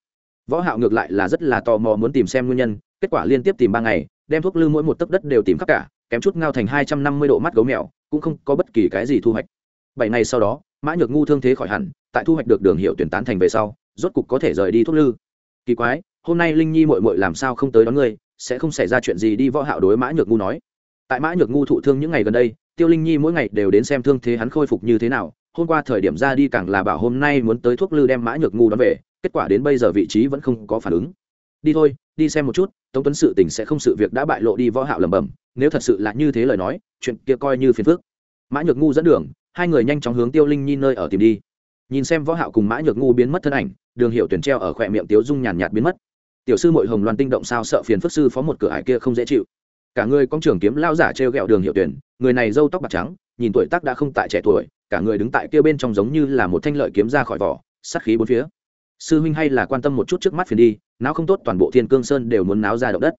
[SPEAKER 1] Võ hạo ngược lại là rất là tò mò muốn tìm xem nguyên nhân kết quả liên tiếp tìm ba ngày, đem thuốc lư mỗi một tấc đất đều tìm khắp cả, kém chút ngao thành hai trăm năm mươi độ mắt gấu mèo, cũng không có bất kỳ cái gì thu hoạch. Bảy ngày sau đó, mã nhược ngu thương thế khỏi hẳn, tại thu hoạch được đường hiệu tuyển tán thành về sau, rốt cục có thể rời đi thuốc lư. Kỳ quái, hôm nay linh nhi muội muội làm sao không tới đón ngươi, sẽ không xảy ra chuyện gì đi võ hạo đối mã nhược ngu nói. Tại mã nhược ngu thụ thương những ngày gần đây, tiêu linh nhi mỗi ngày đều đến xem thương thế hắn khôi phục như thế nào, hôm qua thời điểm ra đi càng là bảo hôm nay muốn tới thuốc lư đem mã nhược ngu đón về, kết quả đến bây giờ vị trí vẫn không có phản ứng đi thôi, đi xem một chút, tống tuấn sự tình sẽ không sự việc đã bại lộ đi võ hạo lẩm bẩm, nếu thật sự là như thế lời nói, chuyện kia coi như phiền phức. Mã nhược ngu dẫn đường, hai người nhanh chóng hướng tiêu linh nhi nơi ở tìm đi. Nhìn xem võ hạo cùng mã nhược ngu biến mất thân ảnh, đường hiệu tuyển treo ở khỏe miệng tiếu dung nhàn nhạt biến mất. Tiểu sư muội hồng loan tinh động sao sợ phiền phức sư phó một cửa ải kia không dễ chịu. Cả người con trưởng kiếm lao giả treo gẹo đường hiệu tuyển, người này râu tóc bạc trắng, nhìn tuổi tác đã không tại trẻ tuổi, cả người đứng tại kia bên trong giống như là một thanh lợi kiếm ra khỏi vỏ, sát khí bốn phía. Sư huynh hay là quan tâm một chút trước mắt phiền đi não không tốt toàn bộ thiên cương sơn đều muốn náo ra động đất.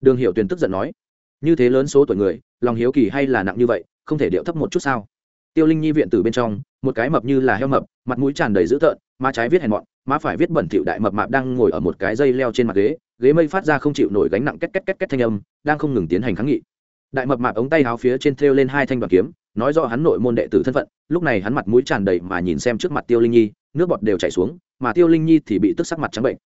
[SPEAKER 1] Đường hiệu Tuyền tức giận nói, như thế lớn số tuổi người, lòng hiếu kỳ hay là nặng như vậy, không thể điệu thấp một chút sao? Tiêu linh nhi viện từ bên trong, một cái mập như là heo mập, mặt mũi tràn đầy dữ tợn, má trái viết hèn mọn, má phải viết bẩn thịu đại mập mạp đang ngồi ở một cái dây leo trên mặt ghế ghế mây phát ra không chịu nổi gánh nặng két két két két thanh âm, đang không ngừng tiến hành kháng nghị. Đại mập mạp ống tay háo phía trên thêu lên hai thanh đoàn kiếm, nói rõ hắn nội môn đệ tử thân phận, lúc này hắn mặt mũi tràn đầy mà nhìn xem trước mặt tiêu linh nhi, nước bọt đều chảy xuống, mà tiêu linh nhi thì bị tức sắc mặt trắng bệnh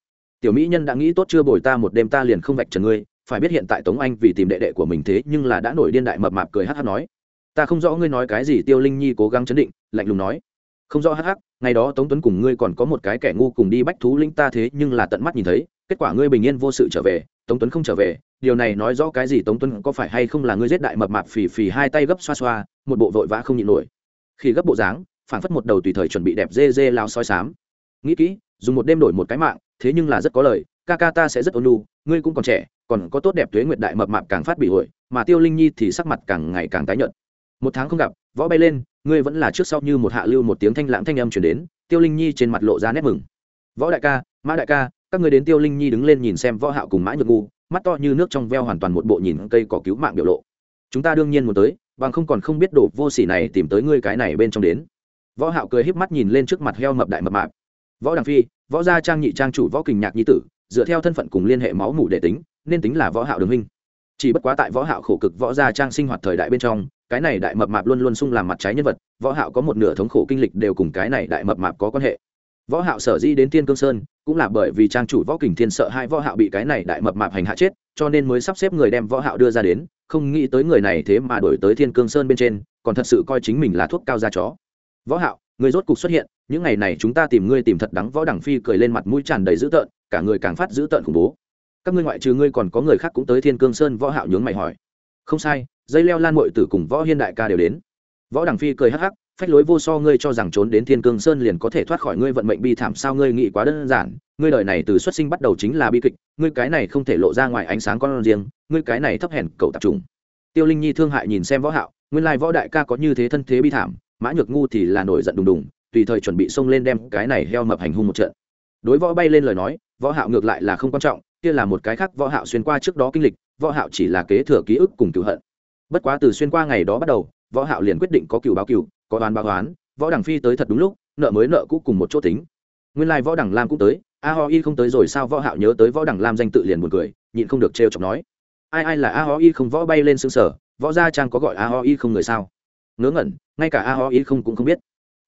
[SPEAKER 1] tiểu mỹ nhân đã nghĩ tốt chưa bồi ta một đêm ta liền không vạch trần ngươi, phải biết hiện tại tống anh vì tìm đệ đệ của mình thế nhưng là đã nổi điên đại mập mạp cười hh nói. Ta không rõ ngươi nói cái gì, tiêu linh nhi cố gắng chấn định, lạnh lùng nói. Không rõ hh ngày đó tống tuấn cùng ngươi còn có một cái kẻ ngu cùng đi bách thú linh ta thế nhưng là tận mắt nhìn thấy, kết quả ngươi bình yên vô sự trở về, tống tuấn không trở về. Điều này nói rõ cái gì tống tuấn có phải hay không là ngươi giết đại mập mạp phì phì hai tay gấp xoa xoa, một bộ vội vã không nhịn nổi. Khi gấp bộ dáng phản phất một đầu tùy thời chuẩn bị đẹp dê dê lao soi sám. Nghĩ kỹ, dùng một đêm đổi một cái mạng thế nhưng là rất có lời ca ca ta sẽ rất ôn nu, ngươi cũng còn trẻ còn có tốt đẹp tuế nguyệt đại mập mạp càng phát bị hội mà tiêu linh nhi thì sắc mặt càng ngày càng tái nhợt. Một tháng không gặp võ bay lên ngươi vẫn là trước sau như một hạ lưu một tiếng thanh lãng thanh âm chuyển đến tiêu linh nhi trên mặt lộ ra nét mừng. Võ đại ca mã đại ca các người đến tiêu linh nhi đứng lên nhìn xem võ hạo cùng mã nhược ngu mắt to như nước trong veo hoàn toàn một bộ nhìn cây cỏ cứu mạng biểu lộ. Chúng ta đương nhiên muốn tới bằng không còn không biết đổ vô sỉ này tìm tới ngươi cái này bên trong đến. Võ hạo cười híp mắt nhìn lên trước mặt heo mập đại mập mạp. Võ đằng phi võ gia trang nhị trang chủ võ kình nhạc nhi tử, dựa theo thân phận cùng liên hệ máu mủ để tính, nên tính là võ hạo đường huynh. Chỉ bất quá tại võ hạo khổ cực võ gia trang sinh hoạt thời đại bên trong, cái này đại mập mạp luôn luôn sung làm mặt trái nhân vật, võ hạo có một nửa thống khổ kinh lịch đều cùng cái này đại mập mạp có quan hệ. Võ hạo sở di đến tiên cương sơn, cũng là bởi vì trang chủ võ kình thiên sợ hai võ hạo bị cái này đại mập mạp hành hạ chết, cho nên mới sắp xếp người đem võ hạo đưa ra đến, không nghĩ tới người này thế mà đổi tới thiên cương sơn bên trên, còn thật sự coi chính mình là thuốc cao da chó. Võ hạo người rốt cục xuất hiện, những ngày này chúng ta tìm ngươi tìm thật đắng võ đẳng phi cười lên mặt mũi tràn đầy dữ tợn, cả người càng phát dữ tợn khủng bố. Các ngươi ngoại trừ ngươi còn có người khác cũng tới thiên cương sơn võ hạo nhướng mày hỏi. Không sai, dây leo lan muội tử cùng võ hiên đại ca đều đến. Võ đằng phi cười hắc hắc, phách lối vô so ngươi cho rằng trốn đến thiên cương sơn liền có thể thoát khỏi ngươi vận mệnh bi thảm sao ngươi nghĩ quá đơn giản, ngươi đời này từ xuất sinh bắt đầu chính là bi kịch, ngươi cái này không thể lộ ra ngoài ánh sáng con riêng, ngươi cái này thấp hèn cậu tập trung tiêu linh nhi thương hại nhìn xem võ hạo, nguyên lai võ đại ca có như thế thân thế bi thảm mã nhược ngu thì là nổi giận đùng đùng, tùy thời chuẩn bị xông lên đem cái này heo mập hành hung một trận. Đối võ bay lên lời nói, võ hạo ngược lại là không quan trọng, kia là một cái khác võ hạo xuyên qua trước đó kinh lịch, võ hạo chỉ là kế thừa ký ức cùng cửu hận. Bất quá từ xuyên qua ngày đó bắt đầu, võ hạo liền quyết định có cửu báo cửu có đoán báo đoán võ đằng phi tới thật đúng lúc, nợ mới nợ cũ cùng một chỗ tính. Nguyên lai võ đằng lam cũng tới, a ho y không tới rồi sao võ hạo nhớ tới võ đẳng lam danh tự liền buồn cười, nhịn không được trêu chọc nói. Ai ai là a ho y không võ bay lên sương sở võ gia trang có gọi a ho y không người sao? Ngớ ngẩn, ngay cả a ho y không cũng không biết.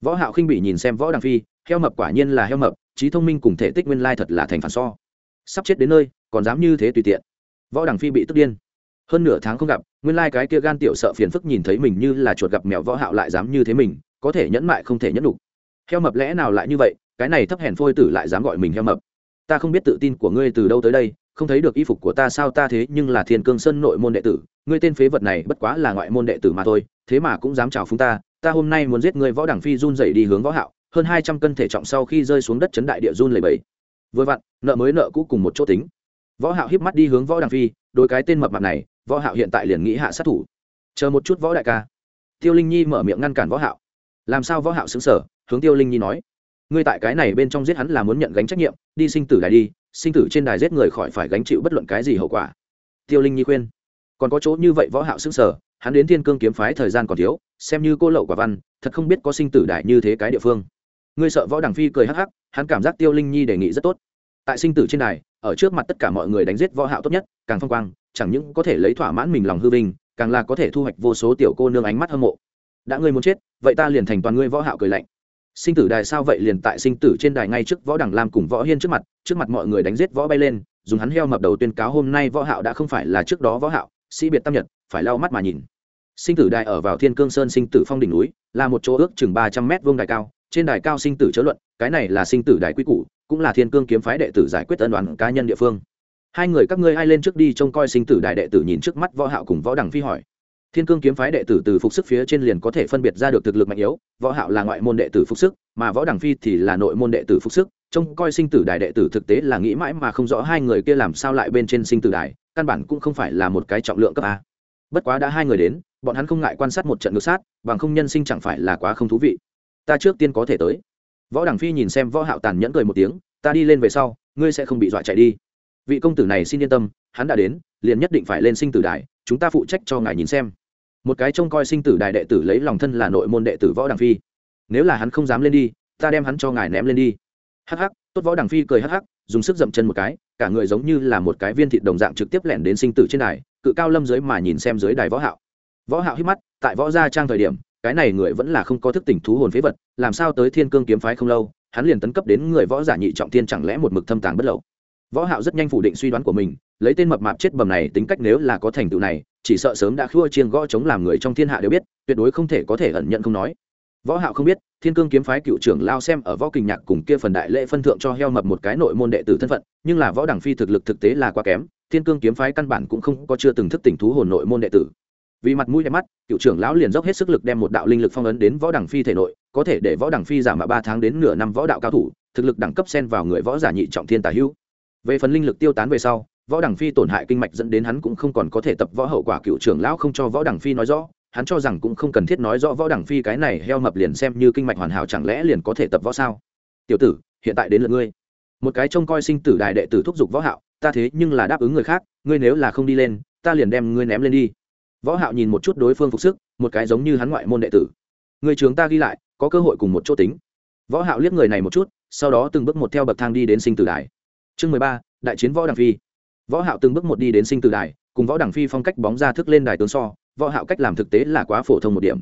[SPEAKER 1] Võ hạo khinh bị nhìn xem võ đằng phi, heo mập quả nhiên là heo mập, trí thông minh cùng thể tích nguyên lai thật là thành phản so. Sắp chết đến nơi, còn dám như thế tùy tiện. Võ đằng phi bị tức điên. Hơn nửa tháng không gặp, nguyên lai cái kia gan tiểu sợ phiền phức nhìn thấy mình như là chuột gặp mèo võ hạo lại dám như thế mình, có thể nhẫn mại không thể nhẫn đủ heo mập lẽ nào lại như vậy, cái này thấp hèn phôi tử lại dám gọi mình heo mập. Ta không biết tự tin của ngươi từ đâu tới đây không thấy được y phục của ta sao ta thế nhưng là thiên cương sơn nội môn đệ tử, ngươi tên phế vật này bất quá là ngoại môn đệ tử mà thôi, thế mà cũng dám chào phúng ta ta hôm nay muốn giết ngươi võ đẳng phi run dậy đi hướng võ hạo, hơn hai trăm cân thể trọng sau khi rơi xuống đất chấn đại địa run lẩy bẩy. Vừa vặn, nợ mới nợ cũ cùng một chỗ tính. Võ hạo híp mắt đi hướng võ đằng phi, đối cái tên mập mạp này, võ hạo hiện tại liền nghĩ hạ sát thủ. Chờ một chút võ đại ca. Tiêu linh nhi mở miệng ngăn cản võ hạo. Làm sao võ hạo sững sờ? Hướng tiêu linh nhi nói. Ngươi tại cái này bên trong giết hắn là muốn nhận gánh trách nhiệm, đi sinh tử đài đi sinh tử trên đài giết người khỏi phải gánh chịu bất luận cái gì hậu quả. Tiêu linh nhi khuyên. Còn có chỗ như vậy võ hạo sững sờ, hắn đến thiên cương kiếm phái thời gian còn thiếu, xem như cô lậu quả văn, thật không biết có sinh tử đài như thế cái địa phương. Ngươi sợ võ đằng phi cười hắc hắc, hắn cảm giác tiêu linh nhi đề nghị rất tốt. Tại sinh tử trên đài, ở trước mặt tất cả mọi người đánh giết võ hạo tốt nhất, càng phong quang, chẳng những có thể lấy thỏa mãn mình lòng hư vinh, càng là có thể thu hoạch vô số tiểu cô nương ánh mắt hâm mộ. Đã ngươi muốn chết, vậy ta liền thành toàn ngươi võ hạo cười lạnh sinh tử đài sao vậy liền tại sinh tử trên đài ngay trước võ đẳng lam cùng võ hiên trước mặt trước mặt mọi người đánh giết võ bay lên, dùng hắn heo mập đầu tuyên cáo hôm nay võ hạo đã không phải là trước đó võ hạo, sĩ biệt tam nhật, phải lau mắt mà nhìn. Sinh tử đài ở vào thiên cương sơn sinh tử phong đỉnh núi, là một chỗ ước chừng ba trăm mét vuông đài cao, trên đài cao sinh tử chớ luận, cái này là sinh tử đài quy củ, cũng là thiên cương kiếm phái đệ tử giải quyết ân đoàn cá nhân địa phương. Hai người các ngươi ai lên trước đi trông coi sinh tử đài đệ tử nhìn trước mắt võ hạo cùng võ đẳng phi hỏi thiên cương kiếm phái đệ tử từ phục sức phía trên liền có thể phân biệt ra được thực lực mạnh yếu, võ hạo là ngoại môn đệ tử phục sức, mà võ đẳng phi thì là nội môn đệ tử phục sức, trông coi sinh tử đài đệ tử thực tế là nghĩ mãi mà không rõ hai người kia làm sao lại bên trên sinh tử đài, căn bản cũng không phải là một cái trọng lượng cấp a. Bất quá đã hai người đến, bọn hắn không ngại quan sát một trận ngược sát, bằng không nhân sinh chẳng phải là quá không thú vị. Ta trước tiên có thể tới. Võ đằng phi nhìn xem võ hạo tàn nhẫn cười một tiếng, ta đi lên về sau, ngươi sẽ không bị dọa chạy đi. Vị công tử này xin yên tâm, hắn đã đến, liền nhất định phải lên sinh tử đài, chúng ta phụ trách cho ngài nhìn xem một cái trông coi sinh tử đại đệ tử lấy lòng thân là nội môn đệ tử võ đằng phi. Nếu là hắn không dám lên đi, ta đem hắn cho ngài ném lên đi. Hắc hắc, tốt võ đằng phi cười hắc hắc, dùng sức dậm chân một cái, cả người giống như là một cái viên thịt đồng dạng trực tiếp lẻn đến sinh tử trên đài, cự cao lâm dưới mà nhìn xem dưới đài võ hạo. Võ hạo hít mắt, tại võ gia trang thời điểm, cái này người vẫn là không có thức tỉnh thú hồn phế vật, làm sao tới thiên cương kiếm phái không lâu, hắn liền tấn cấp đến người võ giả nhị trọng thiên chẳng lẽ một mực thâm tàng bất lậu võ hạo rất nhanh phủ định suy đoán của mình, lấy tên mập mạp chết bầm này tính cách nếu là có thành tựu này, chỉ sợ sớm đã khua chiên gõ chống làm người trong thiên hạ đều biết, tuyệt đối không thể có thể ẩn nhận không nói. Võ hạo không biết, thiên cương kiếm phái cựu trưởng lao xem ở võ kình nhạc cùng kia phần đại lễ phân thượng cho heo mập một cái nội môn đệ tử thân phận, nhưng là võ đẳng phi thực lực thực tế là quá kém, thiên cương kiếm phái căn bản cũng không có chưa từng thức tỉnh thú hồn nội môn đệ tử. Vì mặt mũi đẹp mắt, cựu trưởng lão liền dốc hết sức lực đem một đạo linh lực phong ấn đến võ đẳng phi thể nội, có thể để võ đẳng phi giảm ba tháng đến nửa năm võ đạo cao thủ, thực lực đẳng cấp xen vào người võ giả nhị trọng thiên tài hữu về phần linh lực tiêu tán về sau, võ đẳng phi tổn hại kinh mạch dẫn đến hắn cũng không còn có thể tập võ hậu quả, cựu trưởng lão không cho võ đẳng phi nói rõ, hắn cho rằng cũng không cần thiết nói rõ võ đẳng phi cái này heo mập liền xem như kinh mạch hoàn hảo chẳng lẽ liền có thể tập võ sao? Tiểu tử, hiện tại đến lượt ngươi. Một cái trông coi sinh tử đại đệ tử thúc giục võ hạo, ta thế nhưng là đáp ứng người khác, ngươi nếu là không đi lên, ta liền đem ngươi ném lên đi. Võ hạo nhìn một chút đối phương phục sức, một cái giống như hắn ngoại môn đệ tử. Người trường ta ghi lại, có cơ hội cùng một chỗ tính. Võ hạo liếc người này một chút, sau đó từng bước một theo bậc thang đi đến sinh tử đài chương 13, đại chiến võ đằng phi. Võ hạo từng bước một đi đến sinh tử đài cùng võ đằng phi phong cách bóng ra thức lên đài tướng so võ hạo cách làm thực tế là quá phổ thông một điểm.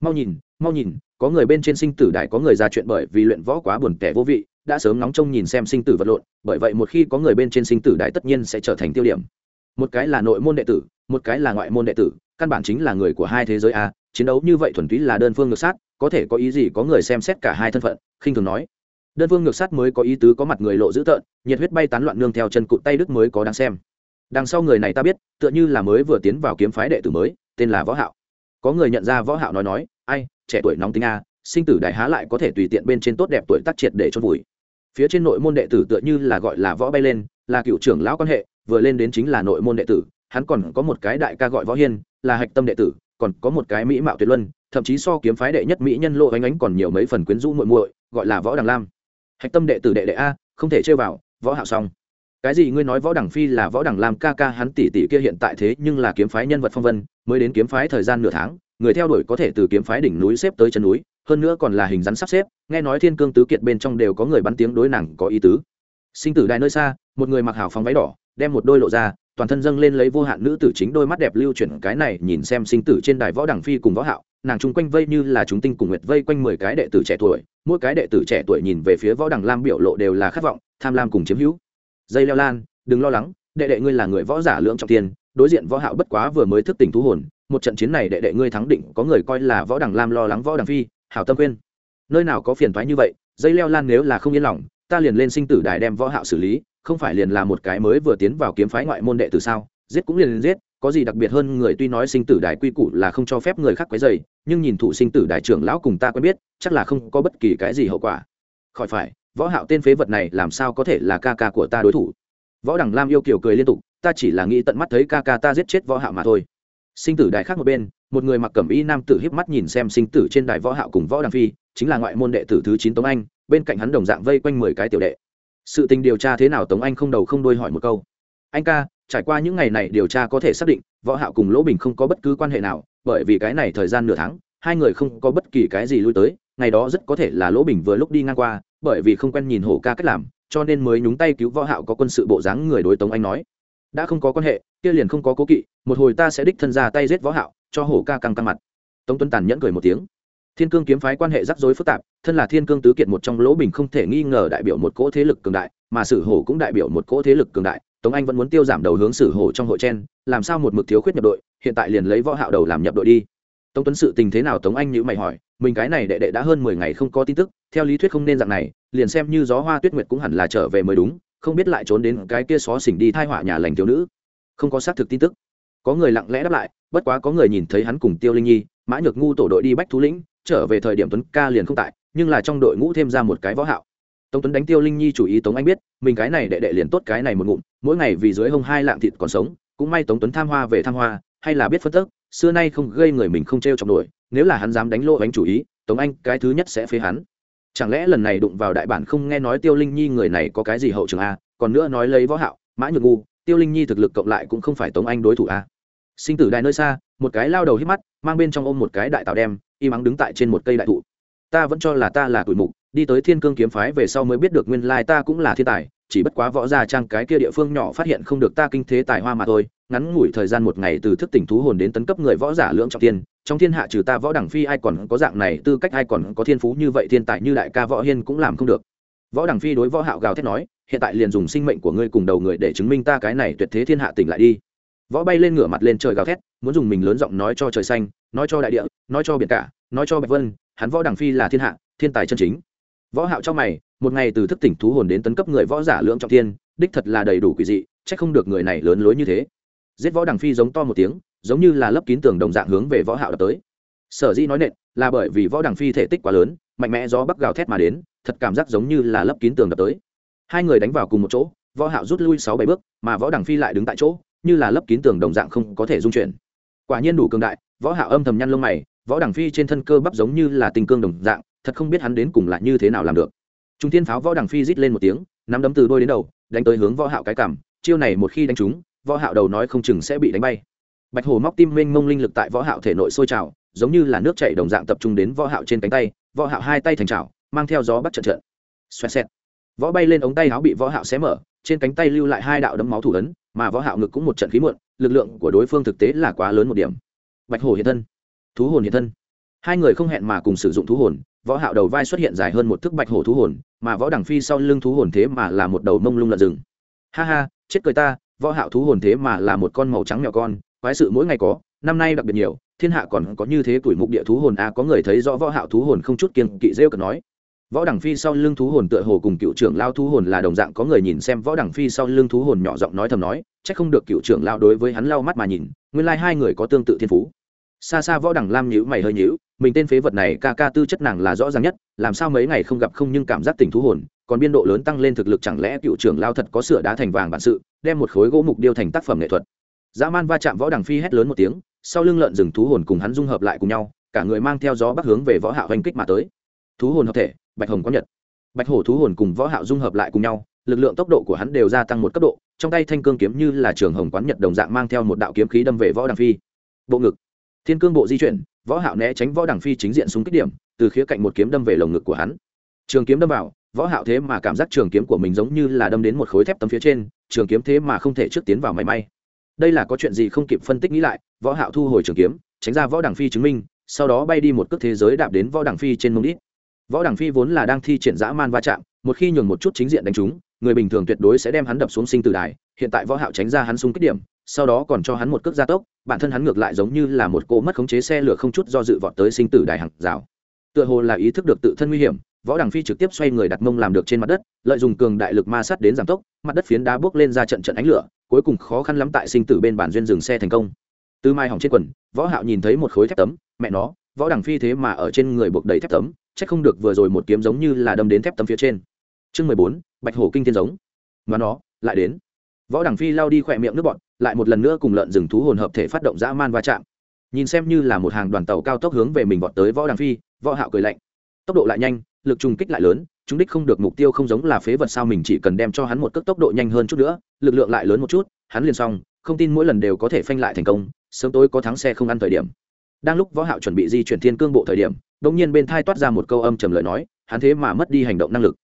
[SPEAKER 1] Mau nhìn mau nhìn có người bên trên sinh tử đài có người ra chuyện bởi vì luyện võ quá buồn tẻ vô vị đã sớm nóng trông nhìn xem sinh tử vật lộn bởi vậy một khi có người bên trên sinh tử đài tất nhiên sẽ trở thành tiêu điểm. Một cái là nội môn đệ tử một cái là ngoại môn đệ tử căn bản chính là người của hai thế giới a chiến đấu như vậy thuần túy là đơn phương ngược sát có thể có ý gì có người xem xét cả hai thân phận khinh thường nói đơn phương ngược sát mới có ý tứ có mặt người lộ dữ tợn, nhiệt huyết bay tán loạn nương theo chân cụt tay đức mới có đáng xem. Đằng sau người này ta biết, tựa như là mới vừa tiến vào kiếm phái đệ tử mới, tên là võ hạo. Có người nhận ra võ hạo nói nói, ai, trẻ tuổi nóng tính a, sinh tử đại há lại có thể tùy tiện bên trên tốt đẹp tuổi tác triệt để chôn vùi. Phía trên nội môn đệ tử tựa như là gọi là võ bay lên, là cựu trưởng lão quan hệ, vừa lên đến chính là nội môn đệ tử, hắn còn có một cái đại ca gọi võ hiên, là hạch tâm đệ tử, còn có một cái mỹ mạo tuyệt luân, thậm chí so kiếm phái đệ nhất mỹ nhân lộ ánh ánh còn nhiều mấy phần quyến rũ muội muội, gọi là võ đằng lam hạch tâm đệ tử đệ đệ a, không thể chơi vào, võ hạo xong. Cái gì ngươi nói võ đẳng phi là võ đẳng lam ca ca hắn tỷ tỷ kia hiện tại thế nhưng là kiếm phái nhân vật phong vân, mới đến kiếm phái thời gian nửa tháng, người theo đuổi có thể từ kiếm phái đỉnh núi xếp tới chân núi, hơn nữa còn là hình rắn sắp xếp, nghe nói thiên cương tứ kiệt bên trong đều có người bắn tiếng đối nàng có ý tứ. Sinh tử đài nơi xa, một người mặc hào phóng váy đỏ, đem một đôi lộ ra, toàn thân dâng lên lấy vô hạn nữ tử chính đôi mắt đẹp lưu chuyển, cái này nhìn xem sinh tử trên đài võ đẳng phi cùng võ hạo nàng chung quanh vây như là chúng tinh cùng nguyệt vây quanh mười cái đệ tử trẻ tuổi, mỗi cái đệ tử trẻ tuổi nhìn về phía võ đẳng lam biểu lộ đều là khát vọng, tham lam cùng chiếm hữu. Dây leo lan, đừng lo lắng, đệ đệ ngươi là người võ giả lượng trọng tiền đối diện võ hạo bất quá vừa mới thức tỉnh thú hồn, một trận chiến này đệ đệ ngươi thắng định, có người coi là võ đẳng lam lo lắng võ đẳng phi, hảo tâm quên nơi nào có phiền toái như vậy, dây leo lan nếu là không yên lòng, ta liền lên sinh tử đài đem võ hạo xử lý, không phải liền là một cái mới vừa tiến vào kiếm phái ngoại môn đệ tử sao? Giết cũng liền giết có gì đặc biệt hơn người tuy nói sinh tử đài quy củ là không cho phép người khác quấy rầy, nhưng nhìn thụ sinh tử đài trưởng lão cùng ta quen biết, chắc là không có bất kỳ cái gì hậu quả. Khỏi phải, võ hạo tên phế vật này làm sao có thể là ca ca của ta đối thủ? Võ đẳng lam yêu kiều cười liên tục, ta chỉ là nghĩ tận mắt thấy ca ca ta giết chết võ hạo mà thôi. Sinh tử đài khác một bên, một người mặc cẩm y nam tử híp mắt nhìn xem sinh tử trên đài võ hạo cùng võ đằng phi, chính là ngoại môn đệ tử thứ chín tống anh, bên cạnh hắn đồng dạng vây quanh mười cái tiểu đệ. Sự tình điều tra thế nào tống anh không đầu không đuôi hỏi một câu. Anh ca trải qua những ngày này điều tra có thể xác định, võ hạo cùng lỗ bình không có bất cứ quan hệ nào, bởi vì cái này thời gian nửa tháng, hai người không có bất kỳ cái gì lui tới, ngày đó rất có thể là lỗ bình vừa lúc đi ngang qua, bởi vì không quen nhìn hổ ca cách làm, cho nên mới nhúng tay cứu võ hạo có quân sự bộ dáng người đối tống anh nói. Đã không có quan hệ, kia liền không có cố kỵ, một hồi ta sẽ đích thân ra tay giết võ hạo, cho hổ ca căng căng mặt. Tống tuấn tàn nhẫn cười một tiếng. Thiên cương kiếm phái quan hệ rắc rối phức tạp, thân là thiên cương tứ kiệt một trong lỗ bình không thể nghi ngờ đại biểu một cỗ thế lực cường đại, mà sử hổ cũng đại biểu một cỗ thế lực cường đại tống anh vẫn muốn tiêu giảm đầu hướng sử hổ trong hội chen, làm sao một mực thiếu khuyết nhập đội, hiện tại liền lấy võ hạo đầu làm nhập đội đi. Tống tuấn sự tình thế nào tống anh nhữ mày hỏi, mình cái này đệ đệ đã hơn mười ngày không có tin tức, theo lý thuyết không nên dạng này, liền xem như gió hoa tuyết nguyệt cũng hẳn là trở về mới đúng, không biết lại trốn đến cái kia xó xỉnh đi thai họa nhà lành thiếu nữ. Không có xác thực tin tức. Có người lặng lẽ đáp lại, bất quá có người nhìn thấy hắn cùng tiêu linh nhi, mã nhược ngu tổ đội đi bách thú lĩnh, trở về thời điểm tuấn ca liền không tại, nhưng là trong đội ngũ thêm ra một cái võ hạo tống tuấn đánh tiêu linh nhi chủ ý tống anh biết, mình cái này đệ đệ liền tốt cái này một ngụm, mỗi ngày vì dưới hông hai lạng thịt còn sống, cũng may tống tuấn tham hoa về tham hoa, hay là biết phân tức, xưa nay không gây người mình không treo chọc nổi, nếu là hắn dám đánh lộ bánh chủ ý, tống anh cái thứ nhất sẽ phế hắn. Chẳng lẽ lần này đụng vào đại bản không nghe nói tiêu linh nhi người này có cái gì hậu trường a, còn nữa nói lấy võ hạo, mã nhược ngu, tiêu linh nhi thực lực cộng lại cũng không phải tống anh đối thủ a. Sinh tử đài nơi xa, một cái lao đầu hít mắt, mang bên trong ôm một cái đại tạo đem, im ắng đứng tại trên một cây đại thụ ta vẫn cho là ta là tuổi mục, đi tới thiên cương kiếm phái về sau mới biết được nguyên lai ta cũng là thiên tài, chỉ bất quá võ gia trang cái kia địa phương nhỏ phát hiện không được ta kinh thế tài hoa mà thôi, ngắn ngủi thời gian một ngày từ thức tỉnh thú hồn đến tấn cấp người võ giả lưỡng trọng tiên, trong thiên hạ trừ ta võ đẳng phi ai còn có dạng này, tư cách ai còn có thiên phú như vậy thiên tài như đại ca võ hiên cũng làm không được. Võ đẳng phi đối võ hạo gào thét nói, hiện tại liền dùng sinh mệnh của ngươi cùng đầu người để chứng minh ta cái này tuyệt thế thiên hạ tỉnh lại đi. Võ bay lên ngửa mặt lên trời gào thét, muốn dùng mình lớn giọng nói cho trời xanh nói cho đại địa, nói cho biển cả, nói cho bạch vân, hắn võ đẳng phi là thiên hạ, thiên tài chân chính. Võ hạo trong mày, một ngày từ thức tỉnh thú hồn đến tấn cấp người võ giả lượng trọng thiên, đích thật là đầy đủ quỷ dị, chắc không được người này lớn lối như thế. Giết võ đằng phi giống to một tiếng, giống như là lấp kín tường đồng dạng hướng về võ hạo đập tới. Sở dĩ nói nện, là bởi vì võ đằng phi thể tích quá lớn, mạnh mẽ gió bắc gào thét mà đến, thật cảm giác giống như là lấp kín tường đập tới. Hai người đánh vào cùng một chỗ, võ hạo rút lui sáu bảy bước, mà võ đằng phi lại đứng tại chỗ, như là lấp kín tường đồng dạng không có thể dung chuyển. Quả nhiên đủ cường đại võ hạo âm thầm nhăn lông mày, võ đằng phi trên thân cơ bắp giống như là tinh cương đồng dạng, thật không biết hắn đến cùng là như thế nào làm được. Trung thiên pháo võ đằng phi rít lên một tiếng, nắm đấm từ đôi đến đầu, đánh tới hướng võ hạo cái cằm, chiêu này một khi đánh trúng, võ hạo đầu nói không chừng sẽ bị đánh bay. Bạch hổ móc tim mênh mông linh lực tại võ hạo thể nội sôi trào, giống như là nước chảy đồng dạng tập trung đến võ hạo trên cánh tay, võ hạo hai tay thành chảo mang theo gió bắt trận trận. Xoẹt xẹt. Võ bay lên ống tay áo bị võ hạo xé mở, trên cánh tay lưu lại hai đạo đấm máu thủ ấn, mà võ hạo ngực cũng một trận khí muộn, lực lượng của đối phương thực tế là quá lớn một điểm bạch hổ hiện thân. Thú hồn hiện thân. Hai người không hẹn mà cùng sử dụng thú hồn võ hạo đầu vai xuất hiện dài hơn một thước bạch hổ thú hồn mà võ đẳng phi sau lưng thú hồn thế mà là một đầu mông lung lợn rừng. Ha ha chết cười ta võ hạo thú hồn thế mà là một con màu trắng nhỏ con quái sự mỗi ngày có năm nay đặc biệt nhiều thiên hạ còn có như thế tuổi mục địa thú hồn a à, có người thấy rõ võ hạo thú hồn không chút kiêng kỵ rêu cần nói. Võ đẳng phi sau lưng thú hồn tựa hồ cùng cựu trưởng lao thú hồn là đồng dạng có người nhìn xem võ đẳng phi sau lưng thú hồn nhỏ giọng nói thầm nói chắc không được cựu trưởng lao đối với hắn lau mắt mà nhìn, nguyên lai like hai người có tương tự thiên phú. Xa xa võ đẳng lam nhữ mày hơi nhữ mình tên phế vật này ca ca tư chất nàng là rõ ràng nhất, làm sao mấy ngày không gặp không nhưng cảm giác tình thú hồn, còn biên độ lớn tăng lên thực lực chẳng lẽ cựu trưởng lao thật có sửa đá thành vàng bản sự, đem một khối gỗ mục điêu thành tác phẩm nghệ thuật. Dã man va chạm võ đằng phi hét lớn một tiếng, sau lưng lợn rừng thú hồn cùng hắn dung hợp lại cùng nhau, cả người mang theo gió bắc hướng về võ hạo hành kích mà tới. Thú hồn hợp thể, bạch hồng có nhật. Bạch hổ thú hồn cùng võ hạo dung hợp lại cùng nhau lực lượng tốc độ của hắn đều gia tăng một cấp độ, trong tay thanh cương kiếm như là trường hồng quán nhật đồng dạng mang theo một đạo kiếm khí đâm về võ đằng phi. Bộ ngực. Thiên cương bộ di chuyển, võ hạo né tránh võ đằng phi chính diện xuống kích điểm, từ khía cạnh một kiếm đâm về lồng ngực của hắn. Trường kiếm đâm vào, võ hạo thế mà cảm giác trường kiếm của mình giống như là đâm đến một khối thép tấm phía trên, trường kiếm thế mà không thể trước tiến vào mảy may. Đây là có chuyện gì không kịp phân tích nghĩ lại, võ hạo thu hồi trường kiếm, tránh ra võ đẳng phi chứng minh, sau đó bay đi một cước thế giới đạp đến võ đẳng phi trên mông đít. Võ đẳng phi vốn là đang thi triển dã man va chạm, một khi nhường một chút chính diện đánh trúng người bình thường tuyệt đối sẽ đem hắn đập xuống sinh tử đài, hiện tại võ hạo tránh ra hắn xung kích điểm, sau đó còn cho hắn một cước gia tốc, bản thân hắn ngược lại giống như là một cô mất khống chế xe lửa không chút do dự vọt tới sinh tử đài hàng rào. Tựa hồ là ý thức được tự thân nguy hiểm, võ đằng phi trực tiếp xoay người đặt mông làm được trên mặt đất, lợi dụng cường đại lực ma sát đến giảm tốc, mặt đất phiến đá bước lên ra trận trận ánh lửa, cuối cùng khó khăn lắm tại sinh tử bên bản duyên dừng xe thành công. Từ mai hỏng trên quần, võ hạo nhìn thấy một khối thép tấm, mẹ nó, võ đằng phi thế mà ở trên người buộc đầy thép tấm, chắc không được vừa rồi một kiếm giống như là đâm đến thép tấm phía trên chương mười bốn, bạch hổ kinh thiên giống. Mà nó lại đến. Võ đằng phi lao đi khỏe miệng nước bọn lại một lần nữa cùng lợn rừng thú hồn hợp thể phát động dã man va chạm. Nhìn xem như là một hàng đoàn tàu cao tốc hướng về mình vọt tới võ đằng phi, võ hạo cười lạnh. Tốc độ lại nhanh, lực trùng kích lại lớn, chúng đích không được mục tiêu không giống là phế vật sao mình chỉ cần đem cho hắn một cước tốc độ nhanh hơn chút nữa, lực lượng lại lớn một chút, hắn liền xong, không tin mỗi lần đều có thể phanh lại thành công, sớm tối có thắng xe không ăn thời điểm. Đang lúc võ hạo chuẩn bị di chuyển thiên cương bộ thời điểm, đột nhiên bên thai toát ra một câu âm trầm lời nói, hắn thế mà mất đi hành động năng lực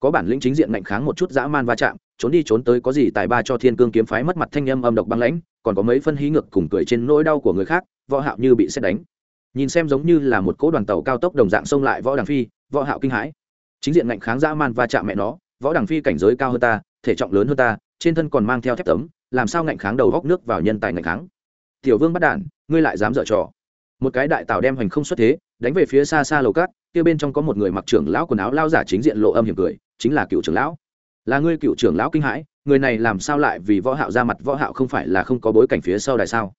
[SPEAKER 1] có bản lĩnh chính diện mạnh kháng một chút dã man va chạm, trốn đi trốn tới có gì tài ba cho thiên cương kiếm phái mất mặt thanh âm âm độc băng lãnh, còn có mấy phân hí ngược cùng cười trên nỗi đau của người khác, võ hạo như bị xét đánh. Nhìn xem giống như là một cỗ đoàn tàu cao tốc đồng dạng xông lại võ đằng phi, võ hạo kinh hãi. Chính diện ngạnh kháng dã man va chạm mẹ nó, võ đằng phi cảnh giới cao hơn ta, thể trọng lớn hơn ta, trên thân còn mang theo thép tấm, làm sao ngạnh kháng đầu góc nước vào nhân tài ngạnh kháng? Tiểu vương bắt đản ngươi lại dám dở trò. Một cái đại tàu đem hành không xuất thế, đánh về phía xa xa lầu cát kia bên trong có một người mặc trưởng lão quần áo lao giả chính diện lộ âm hiểm cười, chính là cựu trưởng lão. Là ngươi cựu trưởng lão kinh hãi, người này làm sao lại vì võ hạo ra mặt, võ hạo không phải là không có bối cảnh phía sau đại sao?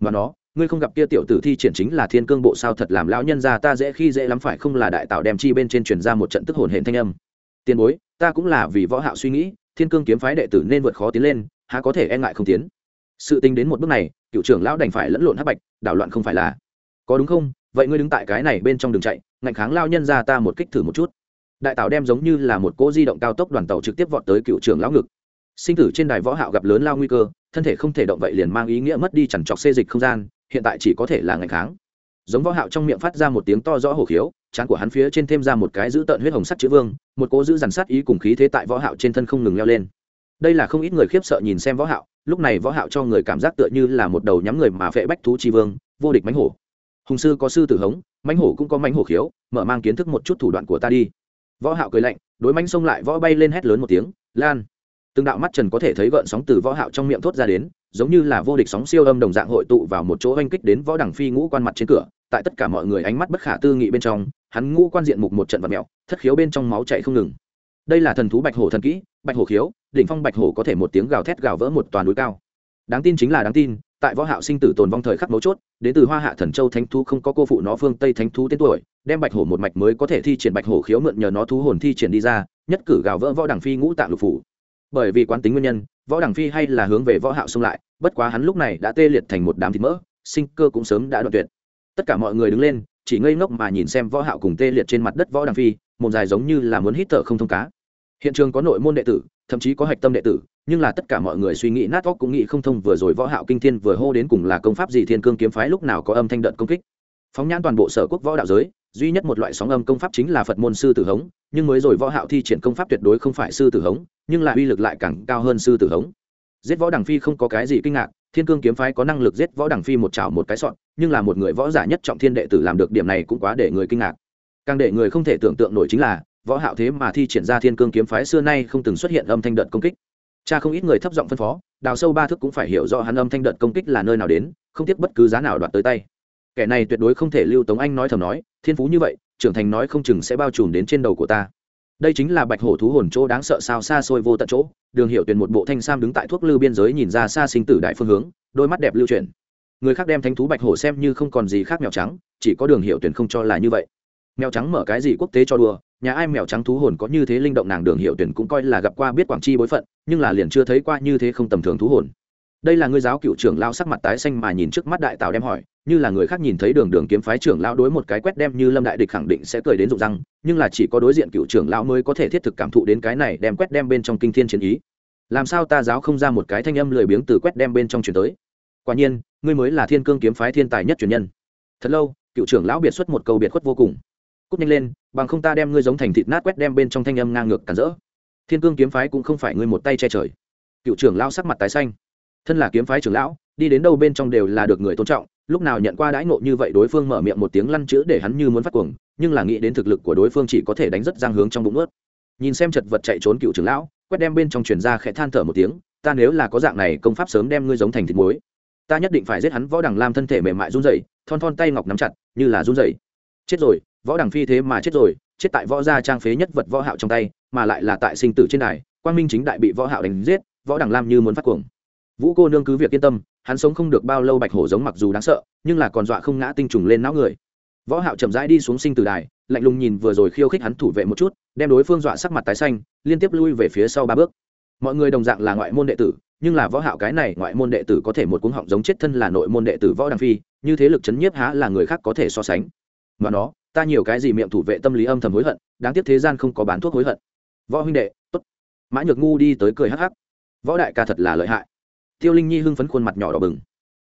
[SPEAKER 1] Mà nó, ngươi không gặp kia tiểu tử thi triển chính là thiên cương bộ sao thật làm lão nhân ra ta dễ khi dễ lắm phải không là đại tạo đem chi bên trên truyền ra một trận tức hồn hển thanh âm. Tiền bối, ta cũng là vì võ hạo suy nghĩ, thiên cương kiếm phái đệ tử nên vượt khó tiến lên, há có thể e ngại không tiến. Sự tình đến một bước này, cựu trưởng lão đành phải lẫn lộn hắc bạch, đảo loạn không phải là. Có đúng không? Vậy ngươi đứng tại cái này bên trong đường chạy ngạnh kháng lao nhân ra ta một kích thử một chút. Đại tảo đem giống như là một cỗ di động cao tốc đoàn tàu trực tiếp vọt tới cựu trưởng lão ngực. Sinh tử trên đài võ hạo gặp lớn lao nguy cơ, thân thể không thể động vậy liền mang ý nghĩa mất đi chẳng chọc xê dịch không gian, hiện tại chỉ có thể là ngạnh kháng. Giống võ hạo trong miệng phát ra một tiếng to rõ hổ khiếu chán của hắn phía trên thêm ra một cái giữ tận huyết hồng sắt chữ vương, một cỗ giữ dằn sát ý cùng khí thế tại võ hạo trên thân không ngừng leo lên. Đây là không ít người khiếp sợ nhìn xem võ hạo, lúc này võ hạo cho người cảm giác tựa như là một đầu nhắm người mà phệ bách thú chi vương, vô địch mãnh hổ hùng sư có sư tử hống, mãnh hổ cũng có mãnh hổ khiếu, mở mang kiến thức một chút thủ đoạn của ta đi. Võ hạo cười lạnh, đối mãnh xông lại võ bay lên hét lớn một tiếng, lan! Từng đạo mắt trần có thể thấy gợn sóng từ võ hạo trong miệng thốt ra đến, giống như là vô địch sóng siêu âm đồng dạng hội tụ vào một chỗ oanh kích đến võ đẳng phi ngũ quan mặt trên cửa. Tại tất cả mọi người ánh mắt bất khả tư nghị bên trong, hắn ngũ quan diện mục một trận vật mèo, thất khiếu bên trong máu chảy không ngừng. Đây là thần thú bạch hổ thần kỹ, bạch hổ khiếu, đỉnh phong bạch hổ có thể một tiếng gào thét gào vỡ một toàn núi cao. Đáng tin chính là đáng tin tại võ hạo sinh tử tồn vong thời khắc mấu chốt, đến từ hoa hạ thần châu thánh thú không có cô phụ nó phương tây thánh thú tên tuổi, đem bạch hổ một mạch mới có thể thi triển bạch hổ khiếu mượn nhờ nó thú hồn thi triển đi ra, nhất cử gào vỡ võ đẳng phi ngũ tạng lục phủ. Bởi vì quán tính nguyên nhân, võ đẳng phi hay là hướng về võ hạo xung lại, bất quá hắn lúc này đã tê liệt thành một đám thịt mỡ, sinh cơ cũng sớm đã đoạn tuyệt. Tất cả mọi người đứng lên, chỉ ngây ngốc mà nhìn xem võ hạo cùng tê liệt trên mặt đất võ đẳng phi một dài giống như là muốn hít thở không thông cá. Hiện trường có nội môn đệ tử, thậm chí có hạch tâm đệ tử nhưng là tất cả mọi người suy nghĩ nát óc cũng nghĩ không thông, vừa rồi võ hạo kinh thiên vừa hô đến cùng là công pháp gì, thiên cương kiếm phái lúc nào có âm thanh đợt công kích. Phóng nhãn toàn bộ sở quốc võ đạo giới, duy nhất một loại sóng âm công pháp chính là phật môn sư tử hống, nhưng mới rồi võ hạo thi triển công pháp tuyệt đối không phải sư tử hống, nhưng lại uy lực lại càng cao hơn sư tử hống. Giết võ đẳng phi không có cái gì kinh ngạc, thiên cương kiếm phái có năng lực giết võ đẳng phi một chảo một cái sọn, nhưng là một người võ giả nhất trọng thiên đệ tử làm được điểm này cũng quá để người kinh ngạc. Càng để người không thể tưởng tượng nổi chính là, võ hạo thế mà thi triển ra thiên cương kiếm phái xưa nay không từng xuất hiện âm thanh đợt công kích cha không ít người thấp giọng phân phó, đào sâu ba thước cũng phải hiểu rõ hắn âm thanh đợt công kích là nơi nào đến, không tiếc bất cứ giá nào đoạt tới tay. Kẻ này tuyệt đối không thể lưu tống anh nói thầm nói, thiên phú như vậy, trưởng thành nói không chừng sẽ bao trùm đến trên đầu của ta. Đây chính là bạch hổ thú hồn chỗ đáng sợ sao xa xôi vô tận chỗ, đường hiệu tuyển một bộ thanh sam đứng tại thuốc lư biên giới nhìn ra xa sinh tử đại phương hướng, đôi mắt đẹp lưu chuyển. Người khác đem thanh thú bạch hổ xem như không còn gì khác mèo trắng, chỉ có đường hiệu tuyển không cho là như vậy mèo trắng mở cái gì quốc tế cho đùa, nhà ai mèo trắng thú hồn có như thế linh động nàng đường hiệu tuyển cũng coi là gặp qua biết quảng chi bối phận, nhưng là liền chưa thấy qua như thế không tầm thường thú hồn. Đây là ngươi giáo cựu trưởng lao sắc mặt tái xanh mà nhìn trước mắt đại tào đem hỏi, như là người khác nhìn thấy đường đường kiếm phái trưởng lao đối một cái quét đem như lâm đại địch khẳng định sẽ cười đến rụng răng, nhưng là chỉ có đối diện cựu trưởng lao mới có thể thiết thực cảm thụ đến cái này đem quét đem bên trong kinh thiên chiến ý. Làm sao ta giáo không ra một cái thanh âm lười biếng từ quét đem bên trong chuyển tới? Quả nhiên, ngươi mới là thiên cương kiếm phái thiên tài nhất truyền nhân. Thật lâu, cựu trưởng lão biệt xuất một câu biệt khuất vô cùng cút nhanh lên, bằng không ta đem ngươi giống thành thịt nát quét đem bên trong thanh âm ngang ngược cản rỡ. Thiên cương kiếm phái cũng không phải ngươi một tay che trời. Cựu trưởng lão sắc mặt tái xanh. Thân là kiếm phái trưởng lão, đi đến đâu bên trong đều là được người tôn trọng, lúc nào nhận qua đãi ngộ như vậy đối phương mở miệng một tiếng lăn chữ để hắn như muốn phát cuồng, nhưng là nghĩ đến thực lực của đối phương chỉ có thể đánh rất giang hướng trong bụng ướt nhìn xem chật vật chạy trốn cựu trưởng lão, quét đem bên trong truyền ra khẽ than thở một tiếng, ta nếu là có dạng này công pháp sớm đem ngươi giống thành thịt muối. Ta nhất định phải giết hắn võ đằng lam thân thể mềm mại run rẩy, thon thon tay ngọc nắm chặt, như là run rẩy. Chết rồi võ đằng phi thế mà chết rồi, chết tại võ gia trang phế nhất vật võ hạo trong tay, mà lại là tại sinh tử trên đài, quang minh chính đại bị võ hạo đánh giết, võ đằng lam như muốn phát cuồng. Vũ cô nương cứ việc yên tâm, hắn sống không được bao lâu bạch hổ giống mặc dù đáng sợ, nhưng là còn dọa không ngã tinh trùng lên não người. Võ hạo chậm rãi đi xuống sinh tử đài, lạnh lùng nhìn vừa rồi khiêu khích hắn thủ vệ một chút, đem đối phương dọa sắc mặt tái xanh, liên tiếp lui về phía sau ba bước. Mọi người đồng dạng là ngoại môn đệ tử, nhưng là võ hạo cái này ngoại môn đệ tử có thể một cuống họng giống chết thân là nội môn đệ tử võ Đằng phi, như thế lực chấn nhiếp há là người khác có thể so sánh. Mà nó ta nhiều cái gì miệng thủ vệ tâm lý âm thầm hối hận, đáng tiếc thế gian không có bán thuốc hối hận. Võ huynh đệ, tốt. Mã nhược ngu đi tới cười hắc hắc. Võ đại ca thật là lợi hại. Tiêu linh nhi hưng phấn khuôn mặt nhỏ đỏ bừng.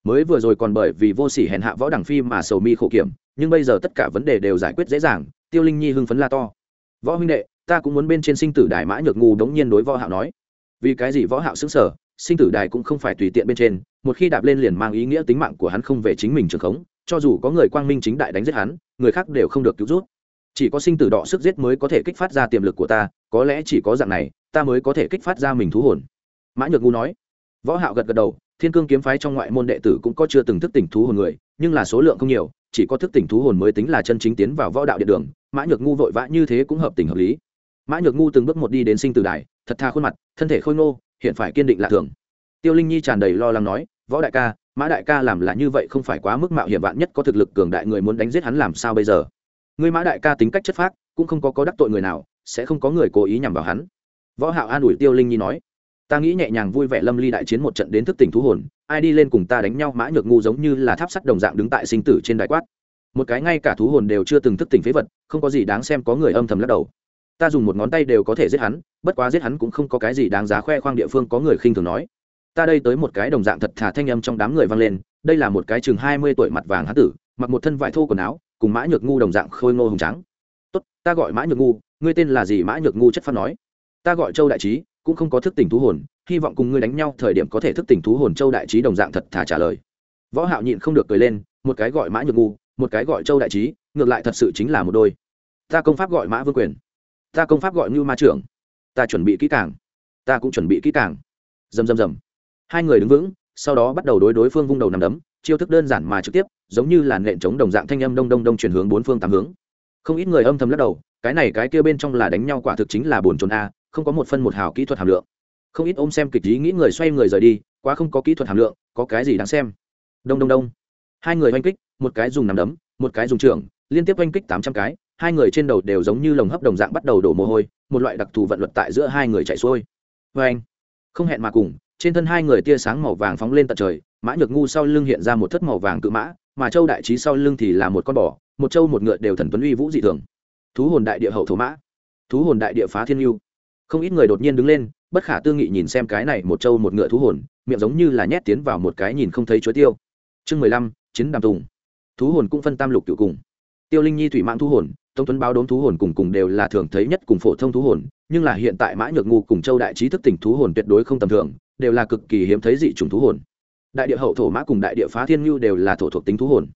[SPEAKER 1] Mới vừa rồi còn bởi vì vô sỉ hèn hạ võ đẳng phi mà sầu mi khổ kiểm, nhưng bây giờ tất cả vấn đề đều giải quyết dễ dàng, tiêu linh nhi hưng phấn la to. Võ huynh đệ, ta cũng muốn bên trên sinh tử đài mã nhược ngu đống nhiên đối võ hạo nói. Vì cái gì võ hạo sững sờ, sinh tử đài cũng không phải tùy tiện bên trên, một khi đạp lên liền mang ý nghĩa tính mạng của hắn không về chính mình trường khống, cho dù có người quang minh chính đại đánh giết hắn người khác đều không được cứu rút chỉ có sinh tử đọ sức giết mới có thể kích phát ra tiềm lực của ta, có lẽ chỉ có dạng này, ta mới có thể kích phát ra mình thú hồn. Mã nhược ngu nói. Võ hạo gật gật đầu, thiên cương kiếm phái trong ngoại môn đệ tử cũng có chưa từng thức tỉnh thú hồn người, nhưng là số lượng không nhiều, chỉ có thức tỉnh thú hồn mới tính là chân chính tiến vào võ đạo địa đường, mã nhược ngu vội vã như thế cũng hợp tình hợp lý. Mã nhược ngu từng bước một đi đến sinh tử đài, thật tha khuôn mặt, thân thể khôi ngô, hiện phải kiên định lạ thường. Tiêu linh nhi tràn đầy lo lắng nói, võ đại ca mã đại ca làm là như vậy không phải quá mức mạo hiểm, vạn nhất có thực lực cường đại người muốn đánh giết hắn làm sao bây giờ? Người mã đại ca tính cách chất phác, cũng không có có đắc tội người nào, sẽ không có người cố ý nhằm vào hắn. Võ hạo an ủi tiêu linh nhi nói, ta nghĩ nhẹ nhàng vui vẻ lâm ly đại chiến một trận đến thức tỉnh thú hồn, ai đi lên cùng ta đánh nhau, mã nhược ngu giống như là tháp sắt đồng dạng đứng tại sinh tử trên đài quát. Một cái ngay cả thú hồn đều chưa từng thức tỉnh phế vật, không có gì đáng xem có người âm thầm lắc đầu. Ta dùng một ngón tay đều có thể giết hắn, bất quá giết hắn cũng không có cái gì đáng giá khoe khoang địa phương có người khinh thường nói ta đây tới một cái đồng dạng thật thà thanh âm trong đám người vang lên, đây là một cái chừng hai mươi tuổi mặt vàng hán tử, mặc một thân vải thô quần áo, cùng mã nhược ngu đồng dạng khôi ngô hùng trắng tốt, ta gọi mã nhược ngu, ngươi tên là gì? Mã nhược ngu chất phát nói. Ta gọi châu đại trí, cũng không có thức tỉnh thú hồn, hy vọng cùng ngươi đánh nhau thời điểm có thể thức tỉnh thú hồn châu đại trí đồng dạng thật thà trả lời. Võ hạo nhịn không được cười lên, một cái gọi mã nhược ngu, một cái gọi châu đại trí, ngược lại thật sự chính là một đôi. Ta công pháp gọi mã vương quyền. Ta công pháp gọi ngưu ma trưởng. Ta chuẩn bị kỹ càng. Ta cũng chuẩn bị kỹ càng. Dầm dầm dầm hai người đứng vững, sau đó bắt đầu đối đối phương vung đầu nằm đấm, chiêu thức đơn giản mà trực tiếp, giống như là nện chống đồng dạng thanh âm đông đông đông chuyển hướng bốn phương tám hướng. Không ít người âm thầm lắc đầu, cái này cái kia bên trong là đánh nhau quả thực chính là buồn trốn a, không có một phân một hào kỹ thuật hàm lượng. Không ít ôm xem kịch ý nghĩ người xoay người rời đi, quá không có kỹ thuật hàm lượng, có cái gì đáng xem? Đông đông đông. Hai người oanh kích, một cái dùng nằm đấm, một cái dùng trưởng, liên tiếp oanh kích tám trăm cái, hai người trên đầu đều giống như lồng hấp đồng dạng bắt đầu đổ mồ hôi, một loại đặc thù vận luật tại giữa hai người chạy xuôi. Vê anh không hẹn mà cùng trên thân hai người tia sáng màu vàng phóng lên tận trời, mã nhược ngu sau lưng hiện ra một thất màu vàng cự mã, mà châu đại trí sau lưng thì là một con bò, một châu một ngựa đều thần tuấn uy vũ dị thường. Thú hồn đại địa hậu thổ mã, thú hồn đại địa phá thiên yêu không ít người đột nhiên đứng lên, bất khả tư nghị nhìn xem cái này một châu một ngựa thú hồn, miệng giống như là nhét tiến vào một cái nhìn không thấy chuối tiêu. Chương mười lăm, chiến đàm tùng. Thú hồn cũng phân tam lục cựu cùng. Tiêu linh nhi thủy mạng thú hồn tông tuấn báo đốm thú hồn cùng cùng đều là thường thấy nhất cùng phổ thông thú hồn, nhưng là hiện tại mã nhược ngu cùng châu đại trí thức tỉnh thú hồn tuyệt đối không tầm thường đều là cực kỳ hiếm thấy dị chủng thú hồn. Đại địa hậu thổ mã cùng đại địa phá thiên lưu đều là thổ thuộc tính thú hồn.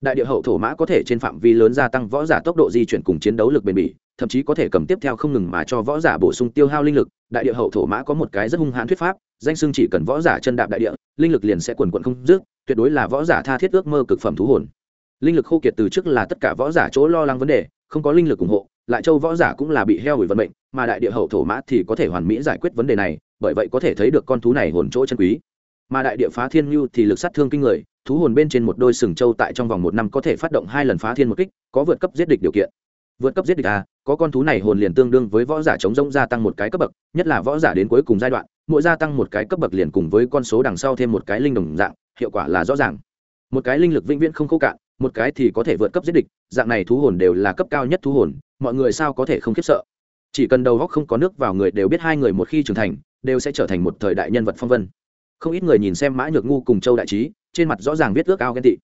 [SPEAKER 1] Đại địa hậu thổ mã có thể trên phạm vi lớn gia tăng võ giả tốc độ di chuyển cùng chiến đấu lực bền bỉ, thậm chí có thể cầm tiếp theo không ngừng mà cho võ giả bổ sung tiêu hao linh lực. Đại địa hậu thổ mã có một cái rất hung hãn thuyết pháp, danh xưng chỉ cần võ giả chân đạp đại địa, linh lực liền sẽ quần quận không dứt, tuyệt đối là võ giả tha thiết ước mơ cực phẩm thú hồn. Linh lực khô kiệt từ trước là tất cả võ giả chỗ lo lắng vấn đề, không có linh lực ủng hộ, lại châu võ giả cũng là bị heo hủy vận mệnh, mà đại địa hậu thổ mã thì có thể hoàn mỹ giải quyết vấn đề này bởi vậy có thể thấy được con thú này hồn chỗ chân quý. Mà đại địa phá thiên nhu thì lực sát thương kinh người, thú hồn bên trên một đôi sừng châu tại trong vòng một năm có thể phát động hai lần phá thiên một kích, có vượt cấp giết địch điều kiện. Vượt cấp giết địch à có con thú này hồn liền tương đương với võ giả chống rông gia tăng một cái cấp bậc, nhất là võ giả đến cuối cùng giai đoạn, mỗi gia tăng một cái cấp bậc liền cùng với con số đằng sau thêm một cái linh đồng dạng, hiệu quả là rõ ràng. Một cái linh lực vĩnh viễn không khô cạn, một cái thì có thể vượt cấp giết địch, dạng này thú hồn đều là cấp cao nhất thú hồn, mọi người sao có thể không khiếp sợ? Chỉ cần đầu góc không có nước vào người đều biết hai người một khi trưởng thành đều sẽ trở thành một thời đại nhân vật phong vân. Không ít người nhìn xem mã nhược ngu cùng châu đại trí, trên mặt rõ ràng viết ước ao ghen tị.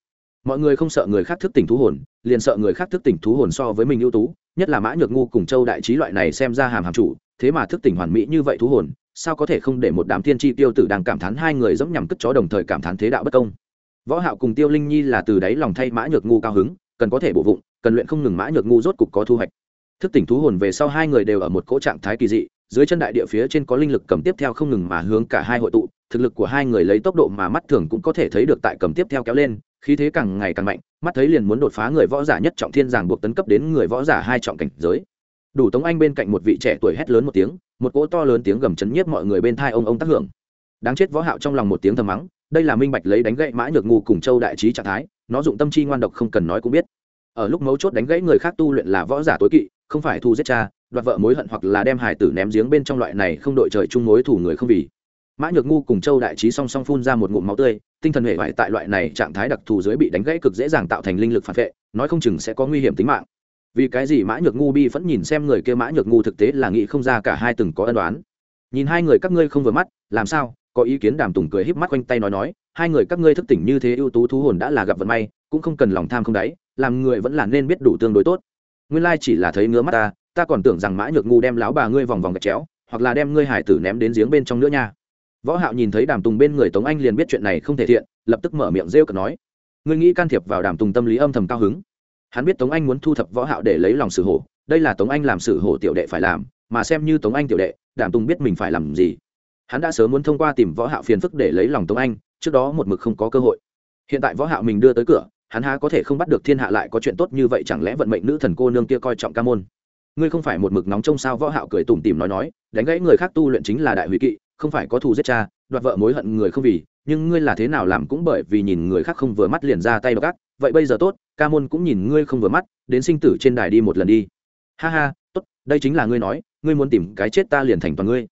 [SPEAKER 1] Mọi người không sợ người khác thức tỉnh thú hồn, liền sợ người khác thức tỉnh thú hồn so với mình ưu tú, nhất là mã nhược ngu cùng châu đại trí loại này xem ra hàm hàm chủ, thế mà thức tỉnh hoàn mỹ như vậy thú hồn, sao có thể không để một đám tiên tri tiêu tử đang cảm thán hai người giống nhằm cất chó đồng thời cảm thán thế đạo bất công. Võ hạo cùng tiêu linh nhi là từ đáy lòng thay mã nhược ngu cao hứng, cần có thể bổ vụng, cần luyện không ngừng mã nhược ngu rốt cục có thu hoạch. Thức tỉnh thú hồn về sau hai người đều ở một cỗ trạng thái kỳ dị dưới chân đại địa phía trên có linh lực cầm tiếp theo không ngừng mà hướng cả hai hội tụ, thực lực của hai người lấy tốc độ mà mắt thường cũng có thể thấy được tại cầm tiếp theo kéo lên, khí thế càng ngày càng mạnh, mắt thấy liền muốn đột phá người võ giả nhất trọng thiên giảng buộc tấn cấp đến người võ giả hai trọng cảnh giới. Đủ tống anh bên cạnh một vị trẻ tuổi hét lớn một tiếng, một cỗ to lớn tiếng gầm chấn nhiếp mọi người bên thai ông ông tác hưởng. Đáng chết võ hạo trong lòng một tiếng thầm mắng, đây là minh bạch lấy đánh gãy mã nhược ngu cùng châu đại trí trạng thái, nó dụng tâm chi ngoan độc không cần nói cũng biết. Ở lúc mấu chốt đánh gãy người khác tu luyện là võ giả tối kỵ không phải thu giết cha, đoạt vợ mối hận hoặc là đem hải tử ném giếng bên trong loại này không đội trời chung mối thủ người không vì. Mã nhược ngu cùng châu đại trí song song phun ra một ngụm máu tươi, tinh thần hệ vải tại loại này trạng thái đặc thù dưới bị đánh gãy cực dễ dàng tạo thành linh lực phản vệ, nói không chừng sẽ có nguy hiểm tính mạng. Vì cái gì mã nhược ngu bi vẫn nhìn xem người kia mã nhược ngu thực tế là nghĩ không ra cả hai từng có ân đoán nhìn hai người các ngươi không vừa mắt, làm sao? Có ý kiến đàm tùng cười híp mắt quanh tay nói nói, hai người các ngươi thức tỉnh như thế ưu tú thú hồn đã là gặp vận may, cũng không cần lòng tham không đáy, làm người vẫn là nên biết đủ tương đối tốt nguyên lai chỉ là thấy ngứa mắt ta ta còn tưởng rằng mã nhược ngu đem láo bà ngươi vòng vòng gạch chéo, hoặc là đem ngươi hải tử ném đến giếng bên trong nữa nha. Võ hạo nhìn thấy đàm tùng bên người tống anh liền biết chuyện này không thể thiện, lập tức mở miệng rêu cợt nói, ngươi nghĩ can thiệp vào đàm tùng tâm lý âm thầm cao hứng? Hắn biết tống anh muốn thu thập võ hạo để lấy lòng sử hổ, đây là tống anh làm sử hổ tiểu đệ phải làm, mà xem như tống anh tiểu đệ, đàm tùng biết mình phải làm gì. Hắn đã sớm muốn thông qua tìm võ hạo phiền phức để lấy lòng tống anh, trước đó một mực không có cơ hội. Hiện tại võ hạo mình đưa tới cửa hắn há có thể không bắt được thiên hạ lại có chuyện tốt như vậy, chẳng lẽ vận mệnh nữ thần cô nương kia coi trọng ca môn? Ngươi không phải một mực nóng trông sao võ hạo cười tủm tỉm nói nói, đánh gãy người khác tu luyện chính là đại hủy kỵ, không phải có thù giết cha, đoạt vợ mối hận người không vì, nhưng ngươi là thế nào làm cũng bởi vì nhìn người khác không vừa mắt liền ra tay gác vậy bây giờ tốt, ca môn cũng nhìn ngươi không vừa mắt, đến sinh tử trên đài đi một lần đi. Ha ha, tốt, đây chính là ngươi nói, ngươi muốn tìm cái chết ta liền thành toàn ngươi.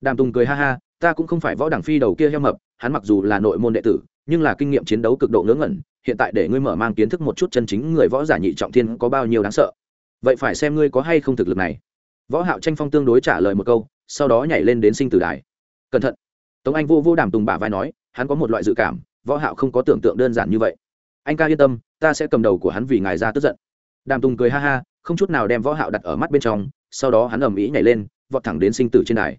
[SPEAKER 1] Đàm tùng cười ha ha, ta cũng không phải võ đảng phi đầu kia heo mập, hắn mặc dù là nội môn đệ tử, nhưng là kinh nghiệm chiến đấu cực độ ngớ ngẩn hiện tại để ngươi mở mang kiến thức một chút chân chính người võ giả nhị trọng thiên có bao nhiêu đáng sợ. Vậy phải xem ngươi có hay không thực lực này. Võ hạo tranh phong tương đối trả lời một câu, sau đó nhảy lên đến sinh tử đài. Cẩn thận. Tống anh vô vô đàm tùng bả vai nói, hắn có một loại dự cảm, võ hạo không có tưởng tượng đơn giản như vậy. Anh ca yên tâm, ta sẽ cầm đầu của hắn vì ngài ra tức giận. Đàm tùng cười ha ha, không chút nào đem võ hạo đặt ở mắt bên trong, sau đó hắn ầm ĩ nhảy lên, vọt thẳng đến sinh tử trên đài.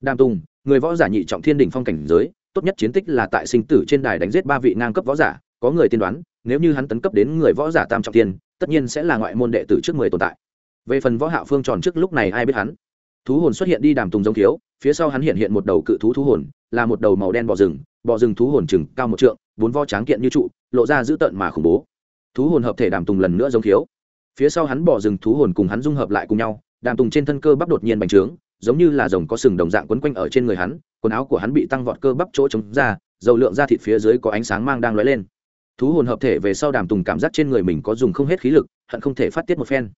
[SPEAKER 1] Đàm tùng, người võ giả nhị trọng thiên đỉnh phong cảnh giới, tốt nhất chiến tích là tại sinh tử trên đài đánh giết ba vị ngang cấp võ giả có người tiên đoán, nếu như hắn tấn cấp đến người võ giả tam trọng tiên, tất nhiên sẽ là ngoại môn đệ tử trước mười tồn tại. Về phần võ hạo phương tròn trước lúc này ai biết hắn? Thú hồn xuất hiện đi đàm tùng giống thiếu, phía sau hắn hiện hiện một đầu cự thú thú hồn, là một đầu màu đen bò rừng bò rừng thú hồn chừng cao một trượng, bốn vo tráng kiện như trụ, lộ ra dữ tợn mà khủng bố. Thú hồn hợp thể đàm tùng lần nữa giống thiếu. Phía sau hắn bò rừng thú hồn cùng hắn dung hợp lại cùng nhau, đàm tùng trên thân cơ bắp đột nhiên bành trướng, giống như là rồng có sừng đồng dạng quấn quanh ở trên người hắn, quần áo của hắn bị tăng vọt cơ bắp chỗ trống ra, dầu lượng da thịt phía dưới có ánh sáng mang đang lóe lên thú hồn hợp thể về sau đàm tùng cảm giác trên người mình có dùng không hết khí lực, hận không thể phát tiết một phen.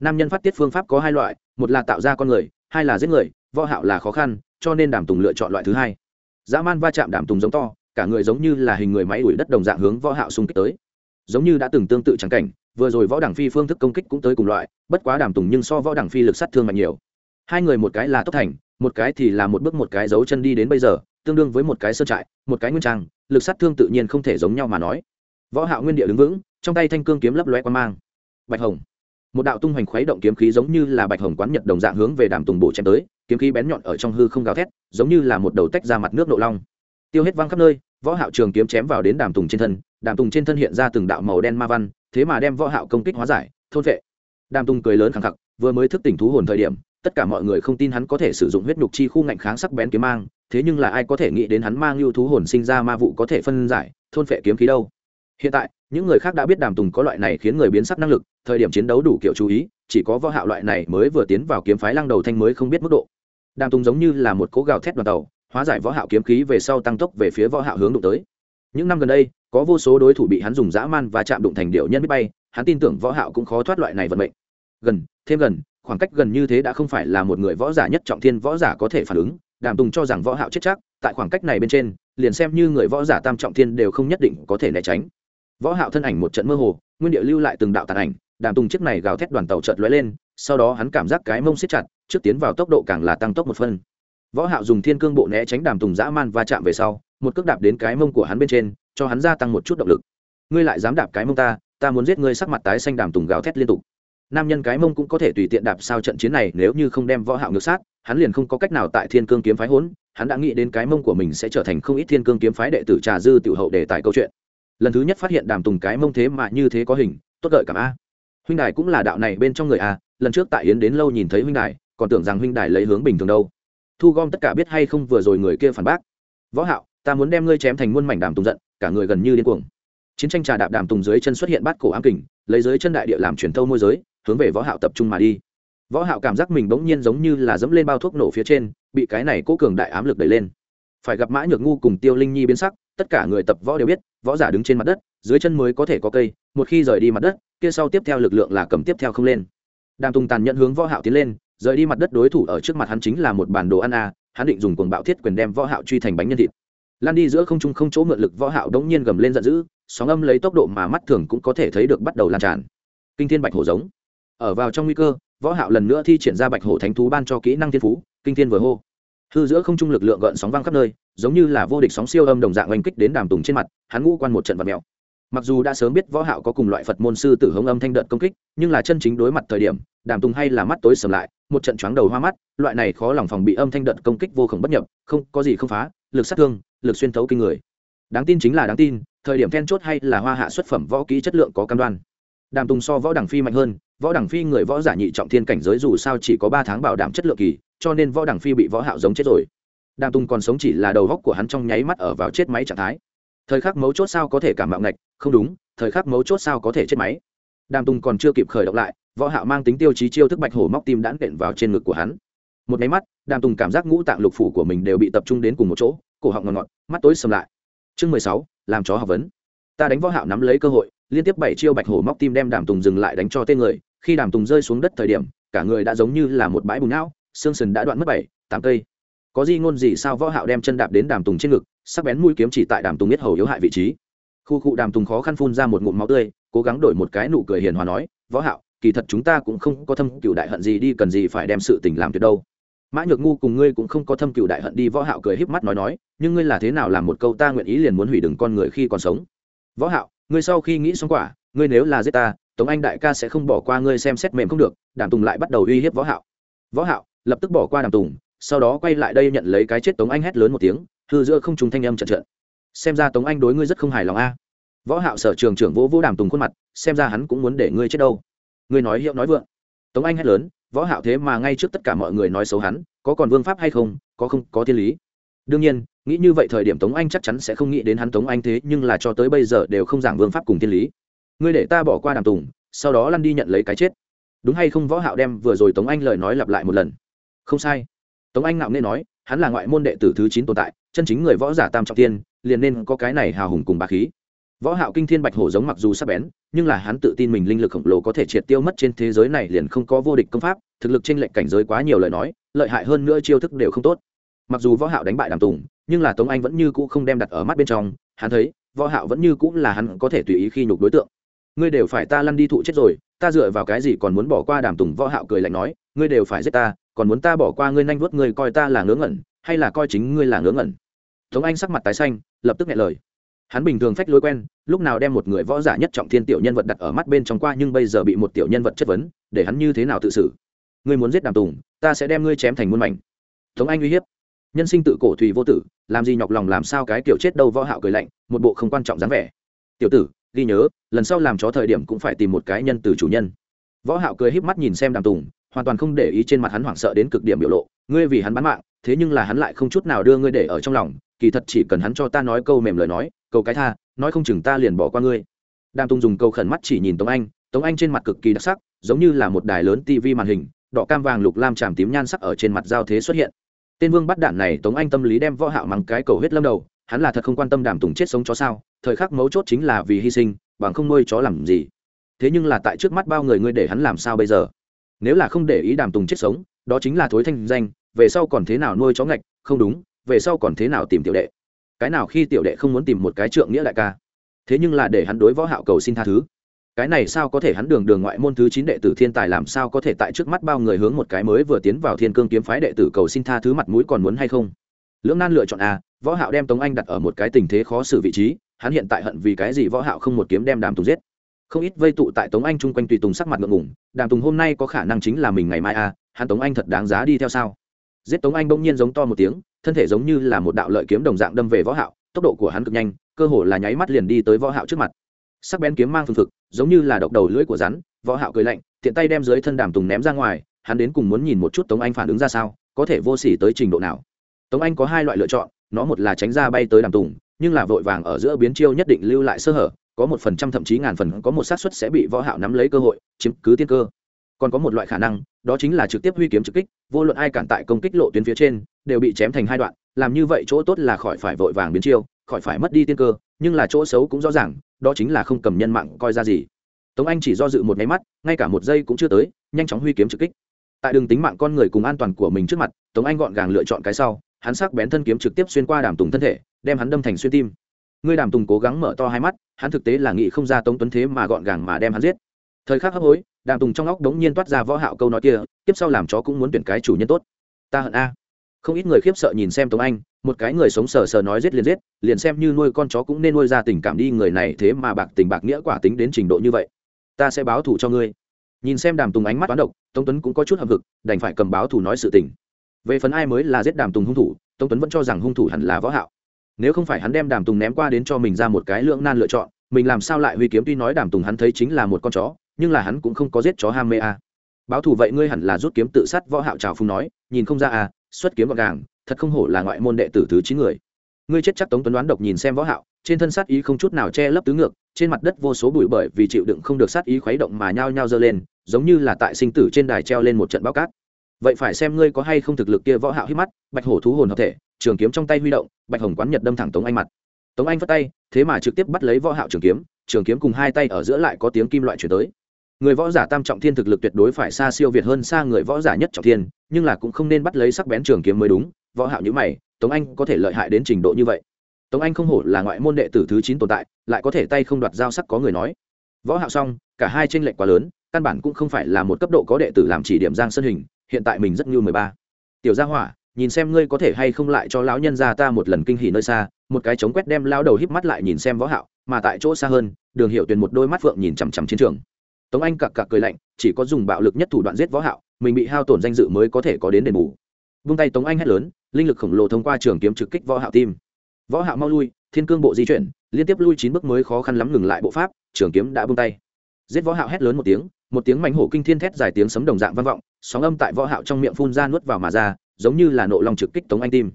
[SPEAKER 1] Nam nhân phát tiết phương pháp có hai loại, một là tạo ra con người, hai là giết người, võ hạo là khó khăn, cho nên đàm tùng lựa chọn loại thứ hai. Dã man va chạm đàm tùng giống to, cả người giống như là hình người máy đuổi đất đồng dạng hướng võ hạo xung kích tới. Giống như đã từng tương tự chẳng cảnh, vừa rồi võ đẳng phi phương thức công kích cũng tới cùng loại, bất quá đàm tùng nhưng so võ đẳng phi lực sát thương mạnh nhiều. Hai người một cái là tốc thành, một cái thì là một bước một cái dấu chân đi đến bây giờ, tương đương với một cái sơ trại, một cái nguyên trang, lực sát thương tự nhiên không thể giống nhau mà nói võ hạo nguyên địa đứng vững, trong tay thanh cương kiếm lấp lóe quan mang. Bạch hồng. Một đạo tung hoành khuấy động kiếm khí giống như là bạch hồng quán nhật đồng dạng hướng về đàm tùng bổ chém tới, kiếm khí bén nhọn ở trong hư không gào thét, giống như là một đầu tách ra mặt nước nộ long. Tiêu hết văng khắp nơi, võ hạo trường kiếm chém vào đến đàm tùng trên thân, đàm tùng trên thân hiện ra từng đạo màu đen ma văn, thế mà đem võ hạo công kích hóa giải, thôn vệ đàm tùng cười lớn khẳng khặc, vừa mới thức tỉnh thú hồn thời điểm, tất cả mọi người không tin hắn có thể sử dụng huyết nhục chi khu ngạnh kháng sắc bén kiếm mang, thế nhưng là ai có thể nghĩ đến hắn mang lưu thú hồn sinh ra ma vụ có thể phân giải, thôn phệ kiếm khí đâu? Hiện tại, những người khác đã biết đàm tùng có loại này khiến người biến sắc năng lực, thời điểm chiến đấu đủ kiểu chú ý, chỉ có võ hạo loại này mới vừa tiến vào kiếm phái lăng đầu thanh mới không biết mức độ. Đàm tùng giống như là một cố gào thét đoàn tàu, hóa giải võ hạo kiếm khí về sau tăng tốc về phía võ hạo hướng đụng tới. Những năm gần đây, có vô số đối thủ bị hắn dùng dã man và chạm đụng thành điệu nhân biết bay, hắn tin tưởng võ hạo cũng khó thoát loại này vận mệnh. Gần, thêm gần, khoảng cách gần như thế đã không phải là một người võ giả nhất trọng thiên võ giả có thể phản ứng, đàm tùng cho rằng võ hạo chết chắc, tại khoảng cách này bên trên, liền xem như người võ giả tam trọng thiên đều không nhất định có thể né tránh võ hạo thân ảnh một trận mơ hồ, nguyên địa lưu lại từng đạo tàn ảnh, đàm tùng chiếc này gào thét đoàn tàu chợt lóe lên, sau đó hắn cảm giác cái mông siết chặt, trước tiến vào tốc độ càng là tăng tốc một phân. Võ hạo dùng thiên cương bộ né tránh đàm tùng dã man va chạm về sau, một cước đạp đến cái mông của hắn bên trên, cho hắn gia tăng một chút động lực. Ngươi lại dám đạp cái mông ta ta muốn giết ngươi sắc mặt tái xanh đàm tùng gào thét liên tục. Nam nhân cái mông cũng có thể tùy tiện đạp sao trận chiến này, nếu như không đem võ hạo ngược sát, hắn liền không có cách nào tại thiên cương kiếm phái hỗn hắn đã nghĩ đến cái mông của mình sẽ trở thành không ít thiên cương kiếm phái đệ tử trà dư tiểu hậu để tại câu chuyện lần thứ nhất phát hiện đàm tùng cái mông thế mà như thế có hình, tốt gợi cảm a. Huynh đài cũng là đạo này bên trong người a, lần trước tại yến đến lâu nhìn thấy huynh đài, còn tưởng rằng huynh đài lấy hướng bình thường đâu. Thu gom tất cả biết hay không vừa rồi người kia phản bác. Võ hạo, ta muốn đem ngươi chém thành muôn mảnh đàm tùng giận, cả người gần như điên cuồng. Chiến tranh trà đạp đàm tùng dưới chân xuất hiện bát cổ ám kình, lấy dưới chân đại địa làm truyền thâu môi giới, hướng về võ hạo tập trung mà đi. Võ hạo cảm giác mình bỗng nhiên giống như là dẫm lên bao thuốc nổ phía trên, bị cái này cố cường đại ám lực đẩy lên. Phải gặp mã nhược ngu cùng tiêu linh nhi biến sắc tất cả người tập võ đều biết, võ giả đứng trên mặt đất, dưới chân mới có thể có cây, một khi rời đi mặt đất, kia sau tiếp theo lực lượng là cầm tiếp theo không lên. Đàm tùng tàn nhận hướng võ hạo tiến lên, rời đi mặt đất đối thủ ở trước mặt hắn chính là một bản đồ ăn a, hắn định dùng cuồng bạo thiết quyền đem võ hạo truy thành bánh nhân thịt. Lan đi giữa không trung không chỗ mượn lực võ hạo đống nhiên gầm lên giận dữ, sóng âm lấy tốc độ mà mắt thường cũng có thể thấy được bắt đầu lan tràn. Kinh thiên bạch hổ giống. Ở vào trong nguy cơ, võ hạo lần nữa thi triển ra bạch hổ thánh thú ban cho kỹ năng thiên phú, kinh thiên vừa hô hư giữa không trung lực lượng gợn sóng vang khắp nơi, giống như là vô địch sóng siêu âm đồng dạng oanh kích đến đàm tùng trên mặt, hắn ngũ quan một trận vật mèo. Mặc dù đã sớm biết võ hạo có cùng loại phật môn sư tử hống âm thanh đợt công kích, nhưng là chân chính đối mặt thời điểm, đàm tùng hay là mắt tối sầm lại, một trận choáng đầu hoa mắt, loại này khó lòng phòng bị âm thanh đợt công kích vô cùng bất nhập, không, có gì không phá, lực sát thương, lực xuyên thấu kinh người. Đáng tin chính là đáng tin, thời điểm then chốt hay là hoa hạ xuất phẩm võ kỹ chất lượng có cam đoan. Đàm tùng so võ đẳng phi mạnh hơn, võ đẳng phi người võ giả nhị trọng thiên cảnh giới dù sao chỉ có ba tháng bảo đảm chất lượng kỳ cho nên võ đẳng phi bị võ hạo giống chết rồi. Đàm tùng còn sống chỉ là đầu góc của hắn trong nháy mắt ở vào chết máy trạng thái. Thời khắc mấu chốt sao có thể cảm mạo ngạch? Không đúng, thời khắc mấu chốt sao có thể chết máy? Đàm tùng còn chưa kịp khởi động lại, võ hạo mang tính tiêu chí chiêu thức bạch hổ móc tim đã đện vào trên ngực của hắn. Một máy mắt, đàm tùng cảm giác ngũ tạng lục phủ của mình đều bị tập trung đến cùng một chỗ, cổ họng ngọt ngọt, mắt tối sầm lại. Chương mười sáu, làm chó học vấn. Ta đánh võ hạo nắm lấy cơ hội, liên tiếp bảy chiêu bạch hổ móc tim đem đàm tùng dừng lại đánh cho tên người. Khi đàm tùng rơi xuống đất thời điểm, cả người đã giống như là một bãi bùn não xương sườn đã đoạn mất bảy, tám cây. Có gì ngôn gì sao võ hạo đem chân đạp đến đàm tùng trên ngực, sắc bén mũi kiếm chỉ tại đàm tùng biết hầu yếu hại vị trí. Khu cụ đàm tùng khó khăn phun ra một ngụm máu tươi, cố gắng đổi một cái nụ cười hiền hòa nói, võ hạo, kỳ thật chúng ta cũng không có thâm cựu đại hận gì đi, cần gì phải đem sự tình làm tuyệt đâu. Mã nhược ngu cùng ngươi cũng không có thâm cựu đại hận đi, võ hạo cười híp mắt nói nói, nhưng ngươi là thế nào làm một câu ta nguyện ý liền muốn hủy đừng con người khi còn sống? Võ hạo, ngươi sau khi nghĩ xong quả, ngươi nếu là giết ta, tống anh đại ca sẽ không bỏ qua ngươi xem xét mềm không được, đàm tùng lại bắt đầu uy hiếp võ hạo. Võ hạo lập tức bỏ qua đàm tùng, sau đó quay lại đây nhận lấy cái chết tống anh hét lớn một tiếng, hư giữa không trùng thanh âm trận trận. Xem ra tống anh đối ngươi rất không hài lòng a. Võ hạo sở trường trưởng vỗ vỗ đàm tùng khuôn mặt, xem ra hắn cũng muốn để ngươi chết đâu. Ngươi nói hiệu nói vượng. Tống anh hét lớn, võ hạo thế mà ngay trước tất cả mọi người nói xấu hắn, có còn vương pháp hay không, có không, có thiên lý. Đương nhiên, nghĩ như vậy thời điểm tống anh chắc chắn sẽ không nghĩ đến hắn tống anh thế, nhưng là cho tới bây giờ đều không giảng vương pháp cùng thiên lý. Ngươi để ta bỏ qua đàm tùng, sau đó lăn đi nhận lấy cái chết. Đúng hay không võ hạo đem vừa rồi tống anh lời nói lặp lại một lần không sai. Tống anh ngạo nên nói, hắn là ngoại môn đệ tử thứ chín tồn tại, chân chính người võ giả tam trọng thiên, liền nên có cái này hào hùng cùng bá khí. Võ hạo kinh thiên bạch hổ giống mặc dù sắc bén, nhưng là hắn tự tin mình linh lực khổng lồ có thể triệt tiêu mất trên thế giới này liền không có vô địch công pháp, thực lực trên lệnh cảnh giới quá nhiều lời nói, lợi hại hơn nữa chiêu thức đều không tốt. Mặc dù võ hạo đánh bại đàm tùng, nhưng là tống anh vẫn như cũ không đem đặt ở mắt bên trong, hắn thấy, võ hạo vẫn như cũ là hắn có thể tùy ý khi nhục đối tượng. Ngươi đều phải ta lăn đi thụ chết rồi, ta dựa vào cái gì còn muốn bỏ qua đàm tùng? Võ hạo cười lạnh nói, ngươi đều phải giết ta còn muốn ta bỏ qua ngươi nhanh vuốt ngươi coi ta là ngớ ngẩn, hay là coi chính ngươi là ngớ ngẩn? Tống anh sắc mặt tái xanh, lập tức nghe lời. Hắn bình thường phách lối quen, lúc nào đem một người võ giả nhất trọng thiên tiểu nhân vật đặt ở mắt bên trong qua nhưng bây giờ bị một tiểu nhân vật chất vấn, để hắn như thế nào tự xử? Ngươi muốn giết đàm tùng, ta sẽ đem ngươi chém thành muôn mảnh. Tống anh uy hiếp. Nhân sinh tự cổ thùy vô tử, làm gì nhọc lòng làm sao cái kiểu chết đâu võ hạo cười lạnh, một bộ không quan trọng dáng vẻ. Tiểu tử, ghi nhớ, lần sau làm chó thời điểm cũng phải tìm một cái nhân từ chủ nhân. Võ hạo cười híp mắt nhìn xem đàm tùng hoàn toàn không để ý trên mặt hắn hoảng sợ đến cực điểm biểu lộ, ngươi vì hắn bán mạng, thế nhưng là hắn lại không chút nào đưa ngươi để ở trong lòng, kỳ thật chỉ cần hắn cho ta nói câu mềm lời nói, câu cái tha, nói không chừng ta liền bỏ qua ngươi. Đàm tùng dùng câu khẩn mắt chỉ nhìn tống anh tống anh trên mặt cực kỳ đặc sắc, giống như là một đài lớn tv màn hình, đỏ cam vàng lục lam tràm tím nhan sắc ở trên mặt giao thế xuất hiện. Tên vương bắt đạn này tống anh tâm lý đem võ hạo mắng cái cầu huyết lâm đầu, hắn là thật không quan tâm đàm tùng chết sống chó sao, thời khắc mấu chốt chính là vì hy sinh, bằng không nuôi chó làm gì. Thế nhưng là tại trước mắt bao người ngươi để hắn làm sao bây giờ? Nếu là không để ý đàm tùng chết sống, đó chính là thối thanh danh, về sau còn thế nào nuôi chó ngạch? Không đúng, về sau còn thế nào tìm tiểu đệ? Cái nào khi tiểu đệ không muốn tìm một cái trượng nghĩa đại ca? Thế nhưng là để hắn đối võ hạo cầu xin tha thứ. Cái này sao có thể hắn đường đường ngoại môn thứ chín đệ tử thiên tài làm sao có thể tại trước mắt bao người hướng một cái mới vừa tiến vào thiên cương kiếm phái đệ tử cầu xin tha thứ mặt mũi còn muốn hay không? Lưỡng nan lựa chọn a, võ hạo đem tống anh đặt ở một cái tình thế khó xử vị trí, hắn hiện tại hận vì cái gì võ hạo không một kiếm đem đàm tùng giết? Không ít vây tụ tại tống anh chung quanh tùy tùng sắc mặt ngượng ngùng, đàm tùng hôm nay có khả năng chính là mình ngày mai à hắn tống anh thật đáng giá đi theo sao? Giết tống anh bỗng nhiên giống to một tiếng, thân thể giống như là một đạo lợi kiếm đồng dạng đâm về võ hạo, tốc độ của hắn cực nhanh, cơ hồ là nháy mắt liền đi tới võ hạo trước mặt. Sắc bén kiếm mang phương thực giống như là độc đầu lưỡi của rắn, võ hạo cười lạnh, tiện tay đem dưới thân đàm tùng ném ra ngoài, hắn đến cùng muốn nhìn một chút tống anh phản ứng ra sao, có thể vô sỉ tới trình độ nào. Tống anh có hai loại lựa chọn, nó một là tránh ra bay tới đàm tùng, nhưng là vội vàng ở giữa biến chiêu nhất định lưu lại sơ hở có một phần trăm thậm chí ngàn phần có một xác suất sẽ bị võ hạo nắm lấy cơ hội, chiếm cứ tiên cơ. Còn có một loại khả năng, đó chính là trực tiếp huy kiếm trực kích, vô luận ai cản tại công kích lộ tuyến phía trên, đều bị chém thành hai đoạn, làm như vậy chỗ tốt là khỏi phải vội vàng biến chiêu, khỏi phải mất đi tiên cơ, nhưng là chỗ xấu cũng rõ ràng, đó chính là không cầm nhân mạng coi ra gì. Tống anh chỉ do dự một cái mắt, ngay cả một giây cũng chưa tới, nhanh chóng huy kiếm trực kích. Tại đường tính mạng con người cùng an toàn của mình trước mặt, tống anh gọn gàng lựa chọn cái sau, hắn sắc bén thân kiếm trực tiếp xuyên qua đàm tùng thân thể, đem hắn đâm thành xuyên tim ngươi đàm tùng cố gắng mở to hai mắt, hắn thực tế là nghĩ không ra tống tuấn thế mà gọn gàng mà đem hắn giết. Thời khắc hấp hối, đàm tùng trong óc đống nhiên toát ra võ hạo câu nói kia, tiếp sau làm chó cũng muốn tuyển cái chủ nhân tốt. Ta hận a. Không ít người khiếp sợ nhìn xem tống anh, một cái người sống sờ sờ nói giết liền giết, liền xem như nuôi con chó cũng nên nuôi ra tình cảm đi, người này thế mà bạc tình bạc nghĩa quả tính đến trình độ như vậy. Ta sẽ báo thù cho ngươi. Nhìn xem đàm tùng ánh mắt toán độc, tống tuấn cũng có chút hậm hực, đành phải cầm báo thù nói sự tình. Về phần ai mới là giết đàm tùng hung thủ, tống tuấn vẫn cho rằng hung thủ hẳn là võ hạo nếu không phải hắn đem đàm tùng ném qua đến cho mình ra một cái lưỡng nan lựa chọn, mình làm sao lại huy kiếm tuy nói đàm tùng hắn thấy chính là một con chó, nhưng là hắn cũng không có giết chó ham mê a à. báo thù vậy ngươi hẳn là rút kiếm tự sát võ hạo trào phung nói, nhìn không ra à xuất kiếm gọn gàng, thật không hổ là ngoại môn đệ tử thứ chín người ngươi chết chắc tống tuấn đoán độc nhìn xem võ hạo, trên thân sát ý không chút nào che lấp tứ ngược, trên mặt đất vô số bụi bởi vì chịu đựng không được sát ý khuấy động mà nhao nhao dơ lên, giống như là tại sinh tử trên đài treo lên một trận báo cát vậy phải xem ngươi có hay không thực lực kia võ hạo hít mắt, bạch hổ thú hồn hợp thể trường kiếm trong tay huy động, bạch hồng quán nhật đâm thẳng tống anh mặt. Tống anh vất tay, thế mà trực tiếp bắt lấy võ hạo trường kiếm trường kiếm cùng hai tay ở giữa lại có tiếng kim loại chuyển tới. Người võ giả tam trọng thiên thực lực tuyệt đối phải xa siêu việt hơn xa người võ giả nhất trọng thiên, nhưng là cũng không nên bắt lấy sắc bén trường kiếm mới đúng, võ hạo như mày, tống anh có thể lợi hại đến trình độ như vậy. Tống anh không hổ là ngoại môn đệ tử thứ chín tồn tại, lại có thể tay không đoạt giao sắc có người nói. Võ hạo xong, cả hai tranh lệch quá lớn, căn bản cũng không phải là một cấp độ có đệ tử làm chỉ điểm giang sân hình, hiện tại mình rất như mười ba. Tiểu gia hỏa nhìn xem ngươi có thể hay không lại cho lão nhân gia ta một lần kinh hỉ nơi xa, một cái chống quét đem lão đầu híp mắt lại nhìn xem võ hạo, mà tại chỗ xa hơn, đường hiệu tuyền một đôi mắt phượng nhìn chằm chằm chiến trường. Tống anh cặc cặc cười lạnh, chỉ có dùng bạo lực nhất thủ đoạn giết võ hạo, mình bị hao tổn danh dự mới có thể có đến đền bù. Vung tay tống anh hét lớn, linh lực khổng lồ thông qua trường kiếm trực kích võ hạo tim. Võ hạo mau lui, thiên cương bộ di chuyển, liên tiếp lui chín bước mới khó khăn lắm ngừng lại bộ pháp, trường kiếm đã buông tay. Giết võ hạo hét lớn một tiếng một tiếng mảnh hổ kinh thiên thét dài tiếng sấm đồng dạng vang vọng, sóng âm tại võ hạo trong miệng phun ra nuốt vào mà ra giống như là nộ long trực kích tống anh tim.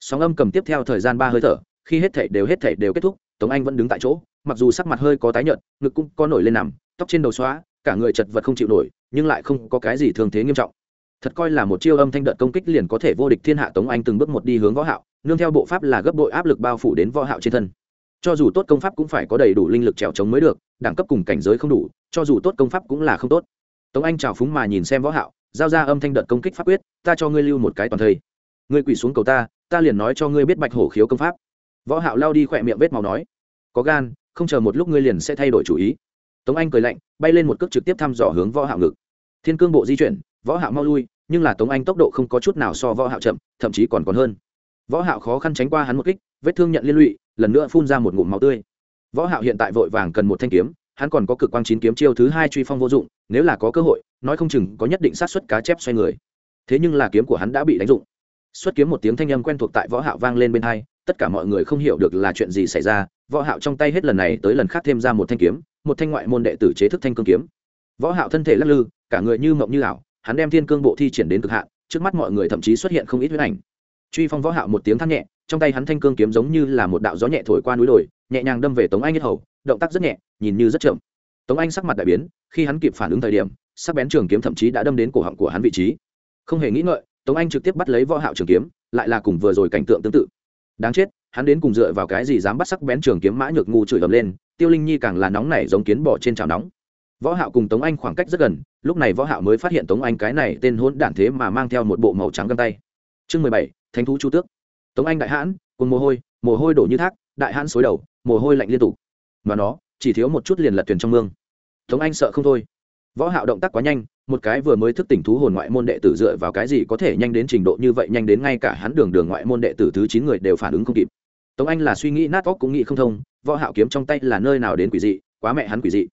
[SPEAKER 1] Sóng âm cầm tiếp theo thời gian ba hơi thở, khi hết thảy đều hết thảy đều kết thúc, tống anh vẫn đứng tại chỗ, mặc dù sắc mặt hơi có tái nhợt, ngực cũng có nổi lên nằm, tóc trên đầu xóa, cả người chật vật không chịu nổi, nhưng lại không có cái gì thường thế nghiêm trọng. Thật coi là một chiêu âm thanh đợt công kích liền có thể vô địch thiên hạ tống anh từng bước một đi hướng võ hạo, nương theo bộ pháp là gấp bội áp lực bao phủ đến võ hạo trên thân. Cho dù tốt công pháp cũng phải có đầy đủ linh lực trèo chống mới được, đẳng cấp cùng cảnh giới không đủ, cho dù tốt công pháp cũng là không tốt. Tống anh chào phúng mà nhìn xem võ hạo giao ra âm thanh đợt công kích pháp quyết, ta cho ngươi lưu một cái toàn thây. Ngươi quỳ xuống cầu ta ta liền nói cho ngươi biết bạch hổ khiếu công pháp. Võ hạo lao đi khỏe miệng vết máu nói, có gan, không chờ một lúc ngươi liền sẽ thay đổi chủ ý. Tống anh cười lạnh, bay lên một cước trực tiếp thăm dò hướng võ hạo ngực. Thiên cương bộ di chuyển, võ hạo mau lui, nhưng là tống anh tốc độ không có chút nào so võ hạo chậm, thậm chí còn còn hơn. Võ hạo khó khăn tránh qua hắn một kích, vết thương nhận liên lụy, lần nữa phun ra một ngụm máu tươi. Võ hạo hiện tại vội vàng cần một thanh kiếm hắn còn có cực quang chín kiếm chiêu thứ hai truy phong vô dụng, nếu là có cơ hội, nói không chừng có nhất định sát xuất cá chép xoay người. Thế nhưng là kiếm của hắn đã bị đánh dụng. Xuất kiếm một tiếng thanh âm quen thuộc tại võ hạo vang lên bên hai, tất cả mọi người không hiểu được là chuyện gì xảy ra, võ hạo trong tay hết lần này tới lần khác thêm ra một thanh kiếm, một thanh ngoại môn đệ tử chế thức thanh cương kiếm. Võ hạo thân thể lắc lư, cả người như mộng như ảo, hắn đem thiên cương bộ thi triển đến cực hạn, trước mắt mọi người thậm chí xuất hiện không ít huyết ảnh. Truy phong võ hạo một tiếng than nhẹ, trong tay hắn thanh cương kiếm giống như là một đạo gió nhẹ thổi qua núi đồi, nhẹ nhàng đâm về tống anh nhất hầu động tác rất nhẹ nhìn như rất chậm. Tống anh sắc mặt đại biến khi hắn kịp phản ứng thời điểm sắc bén trường kiếm thậm chí đã đâm đến cổ họng của hắn vị trí. Không hề nghĩ ngợi tống anh trực tiếp bắt lấy võ hạo trường kiếm lại là cùng vừa rồi cảnh tượng tương tự. Đáng chết hắn đến cùng dựa vào cái gì dám bắt sắc bén trường kiếm mã nhược ngu chửi ầm lên tiêu linh nhi càng là nóng nảy giống kiến bò trên chảo nóng. Võ hạo cùng tống anh khoảng cách rất gần lúc này võ hạo mới phát hiện tống anh cái này tên hỗn đản thế mà mang theo một bộ màu trắng găng tay. Chương 17, thánh thú chu tước. Tống anh đại hãn cùng mồ hôi mồ hôi đổ như thác đại hãn xối đầu mồ hôi lạnh liên tục mà nó chỉ thiếu một chút liền lật thuyền trong mương. Tống anh sợ không thôi. Võ hạo động tác quá nhanh, một cái vừa mới thức tỉnh thú hồn ngoại môn đệ tử dựa vào cái gì có thể nhanh đến trình độ như vậy, nhanh đến ngay cả hắn đường đường ngoại môn đệ tử thứ chín người đều phản ứng không kịp. Tống anh là suy nghĩ nát óc cũng nghĩ không thông, võ hạo kiếm trong tay là nơi nào đến quỷ dị, quá mẹ hắn quỷ dị.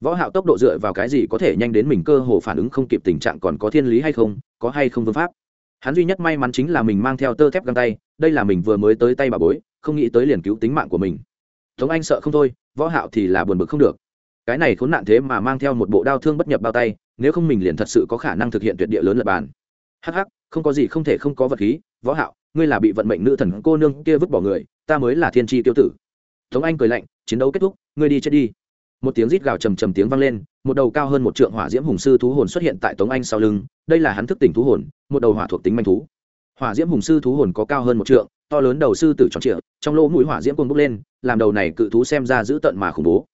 [SPEAKER 1] Võ hạo tốc độ dựa vào cái gì có thể nhanh đến mình cơ hồ phản ứng không kịp tình trạng còn có thiên lý hay không, có hay không vương pháp. Hắn duy nhất may mắn chính là mình mang theo tơ thép găng tay, đây là mình vừa mới tới tay bà bối, không nghĩ tới liền cứu tính mạng của mình tống anh sợ không thôi, võ hạo thì là buồn bực không được. Cái này khốn nạn thế mà mang theo một bộ đao thương bất nhập bao tay, nếu không mình liền thật sự có khả năng thực hiện tuyệt địa lớn lập bàn. Hắc hắc, không có gì không thể không có vật khí, võ hạo, ngươi là bị vận mệnh nữ thần cô nương kia vứt bỏ người, ta mới là thiên tri tiêu tử. Tống anh cười lạnh, chiến đấu kết thúc, ngươi đi chết đi. Một tiếng rít gào trầm trầm tiếng vang lên, một đầu cao hơn một trượng hỏa diễm hùng sư thú hồn xuất hiện tại tống anh sau lưng, đây là hắn thức tỉnh thú hồn, một đầu hỏa thuộc tính manh thú. Hỏa diễm hùng sư thú hồn có cao hơn một trượng to lớn đầu sư tử tròn trịa, trong lỗ mũi hỏa diễm côn bốc lên, làm đầu này cự thú xem ra dữ tận mà khủng bố.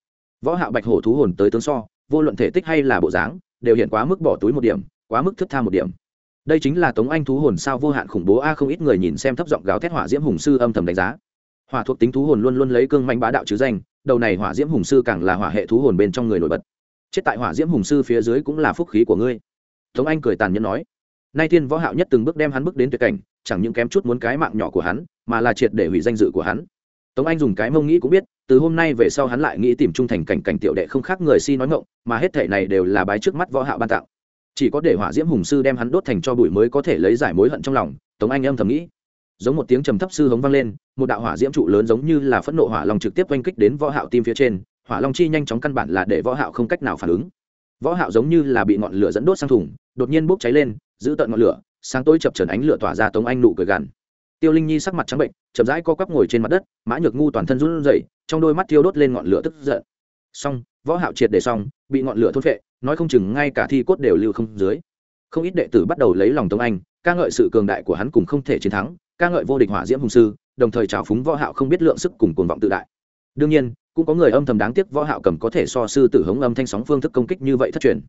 [SPEAKER 1] Võ hạo bạch hổ thú hồn tới tướng so, vô luận thể tích hay là bộ dáng, đều hiện quá mức bỏ túi một điểm, quá mức thức tha một điểm. Đây chính là tống anh thú hồn sao vô hạn khủng bố a, không ít người nhìn xem thấp giọng gào thét hỏa diễm hùng sư âm thầm đánh giá. Hỏa thuộc tính thú hồn luôn luôn lấy cương manh bá đạo chứ danh, đầu này hỏa diễm hùng sư càng là hỏa hệ thú hồn bên trong người nổi bật. Chết tại hỏa diễm hùng sư phía dưới cũng là phúc khí của ngươi. Tống anh cười tàn nhẫn nói nay thiên võ hạo nhất từng bước đem hắn bước đến tuyệt cảnh, chẳng những kém chút muốn cái mạng nhỏ của hắn, mà là triệt để hủy danh dự của hắn. Tống anh dùng cái mông nghĩ cũng biết, từ hôm nay về sau hắn lại nghĩ tìm trung thành cảnh cảnh tiểu đệ không khác người si nói ngọng, mà hết thể này đều là bái trước mắt võ hạo ban tặng. Chỉ có để hỏa diễm hùng sư đem hắn đốt thành cho bụi mới có thể lấy giải mối hận trong lòng, tống anh âm thầm nghĩ. Giống một tiếng trầm thấp sư hống vang lên, một đạo hỏa diễm trụ lớn giống như là phẫn nộ hỏa long trực tiếp oanh kích đến võ hạo tim phía trên, hỏa long chi nhanh chóng căn bản là để võ hạo không cách nào phản ứng. Võ hạo giống như là bị ngọn lửa dẫn đốt sang thùng, đột nhiên bốc cháy lên giữ tận ngọn lửa, sáng tối chập chờn ánh lửa tỏa ra tống anh nụ cười gằn. Tiêu linh nhi sắc mặt trắng bệnh, chậm rãi co quắp ngồi trên mặt đất, mã nhược ngu toàn thân run rẩy, trong đôi mắt thiêu đốt lên ngọn lửa tức giận. Xong, võ hạo triệt để xong, bị ngọn lửa thôn phệ, nói không chừng ngay cả thi cốt đều lưu không dưới. Không ít đệ tử bắt đầu lấy lòng tống anh, ca ngợi sự cường đại của hắn cùng không thể chiến thắng, ca ngợi vô địch hỏa diễm hùng sư, đồng thời trào phúng võ hạo không biết lượng sức cùng cuồng vọng tự đại. Đương nhiên, cũng có người âm thầm đáng tiếc võ hạo cầm có thể so sư tử hống âm thanh sóng phương thức công kích như vậy thất truyền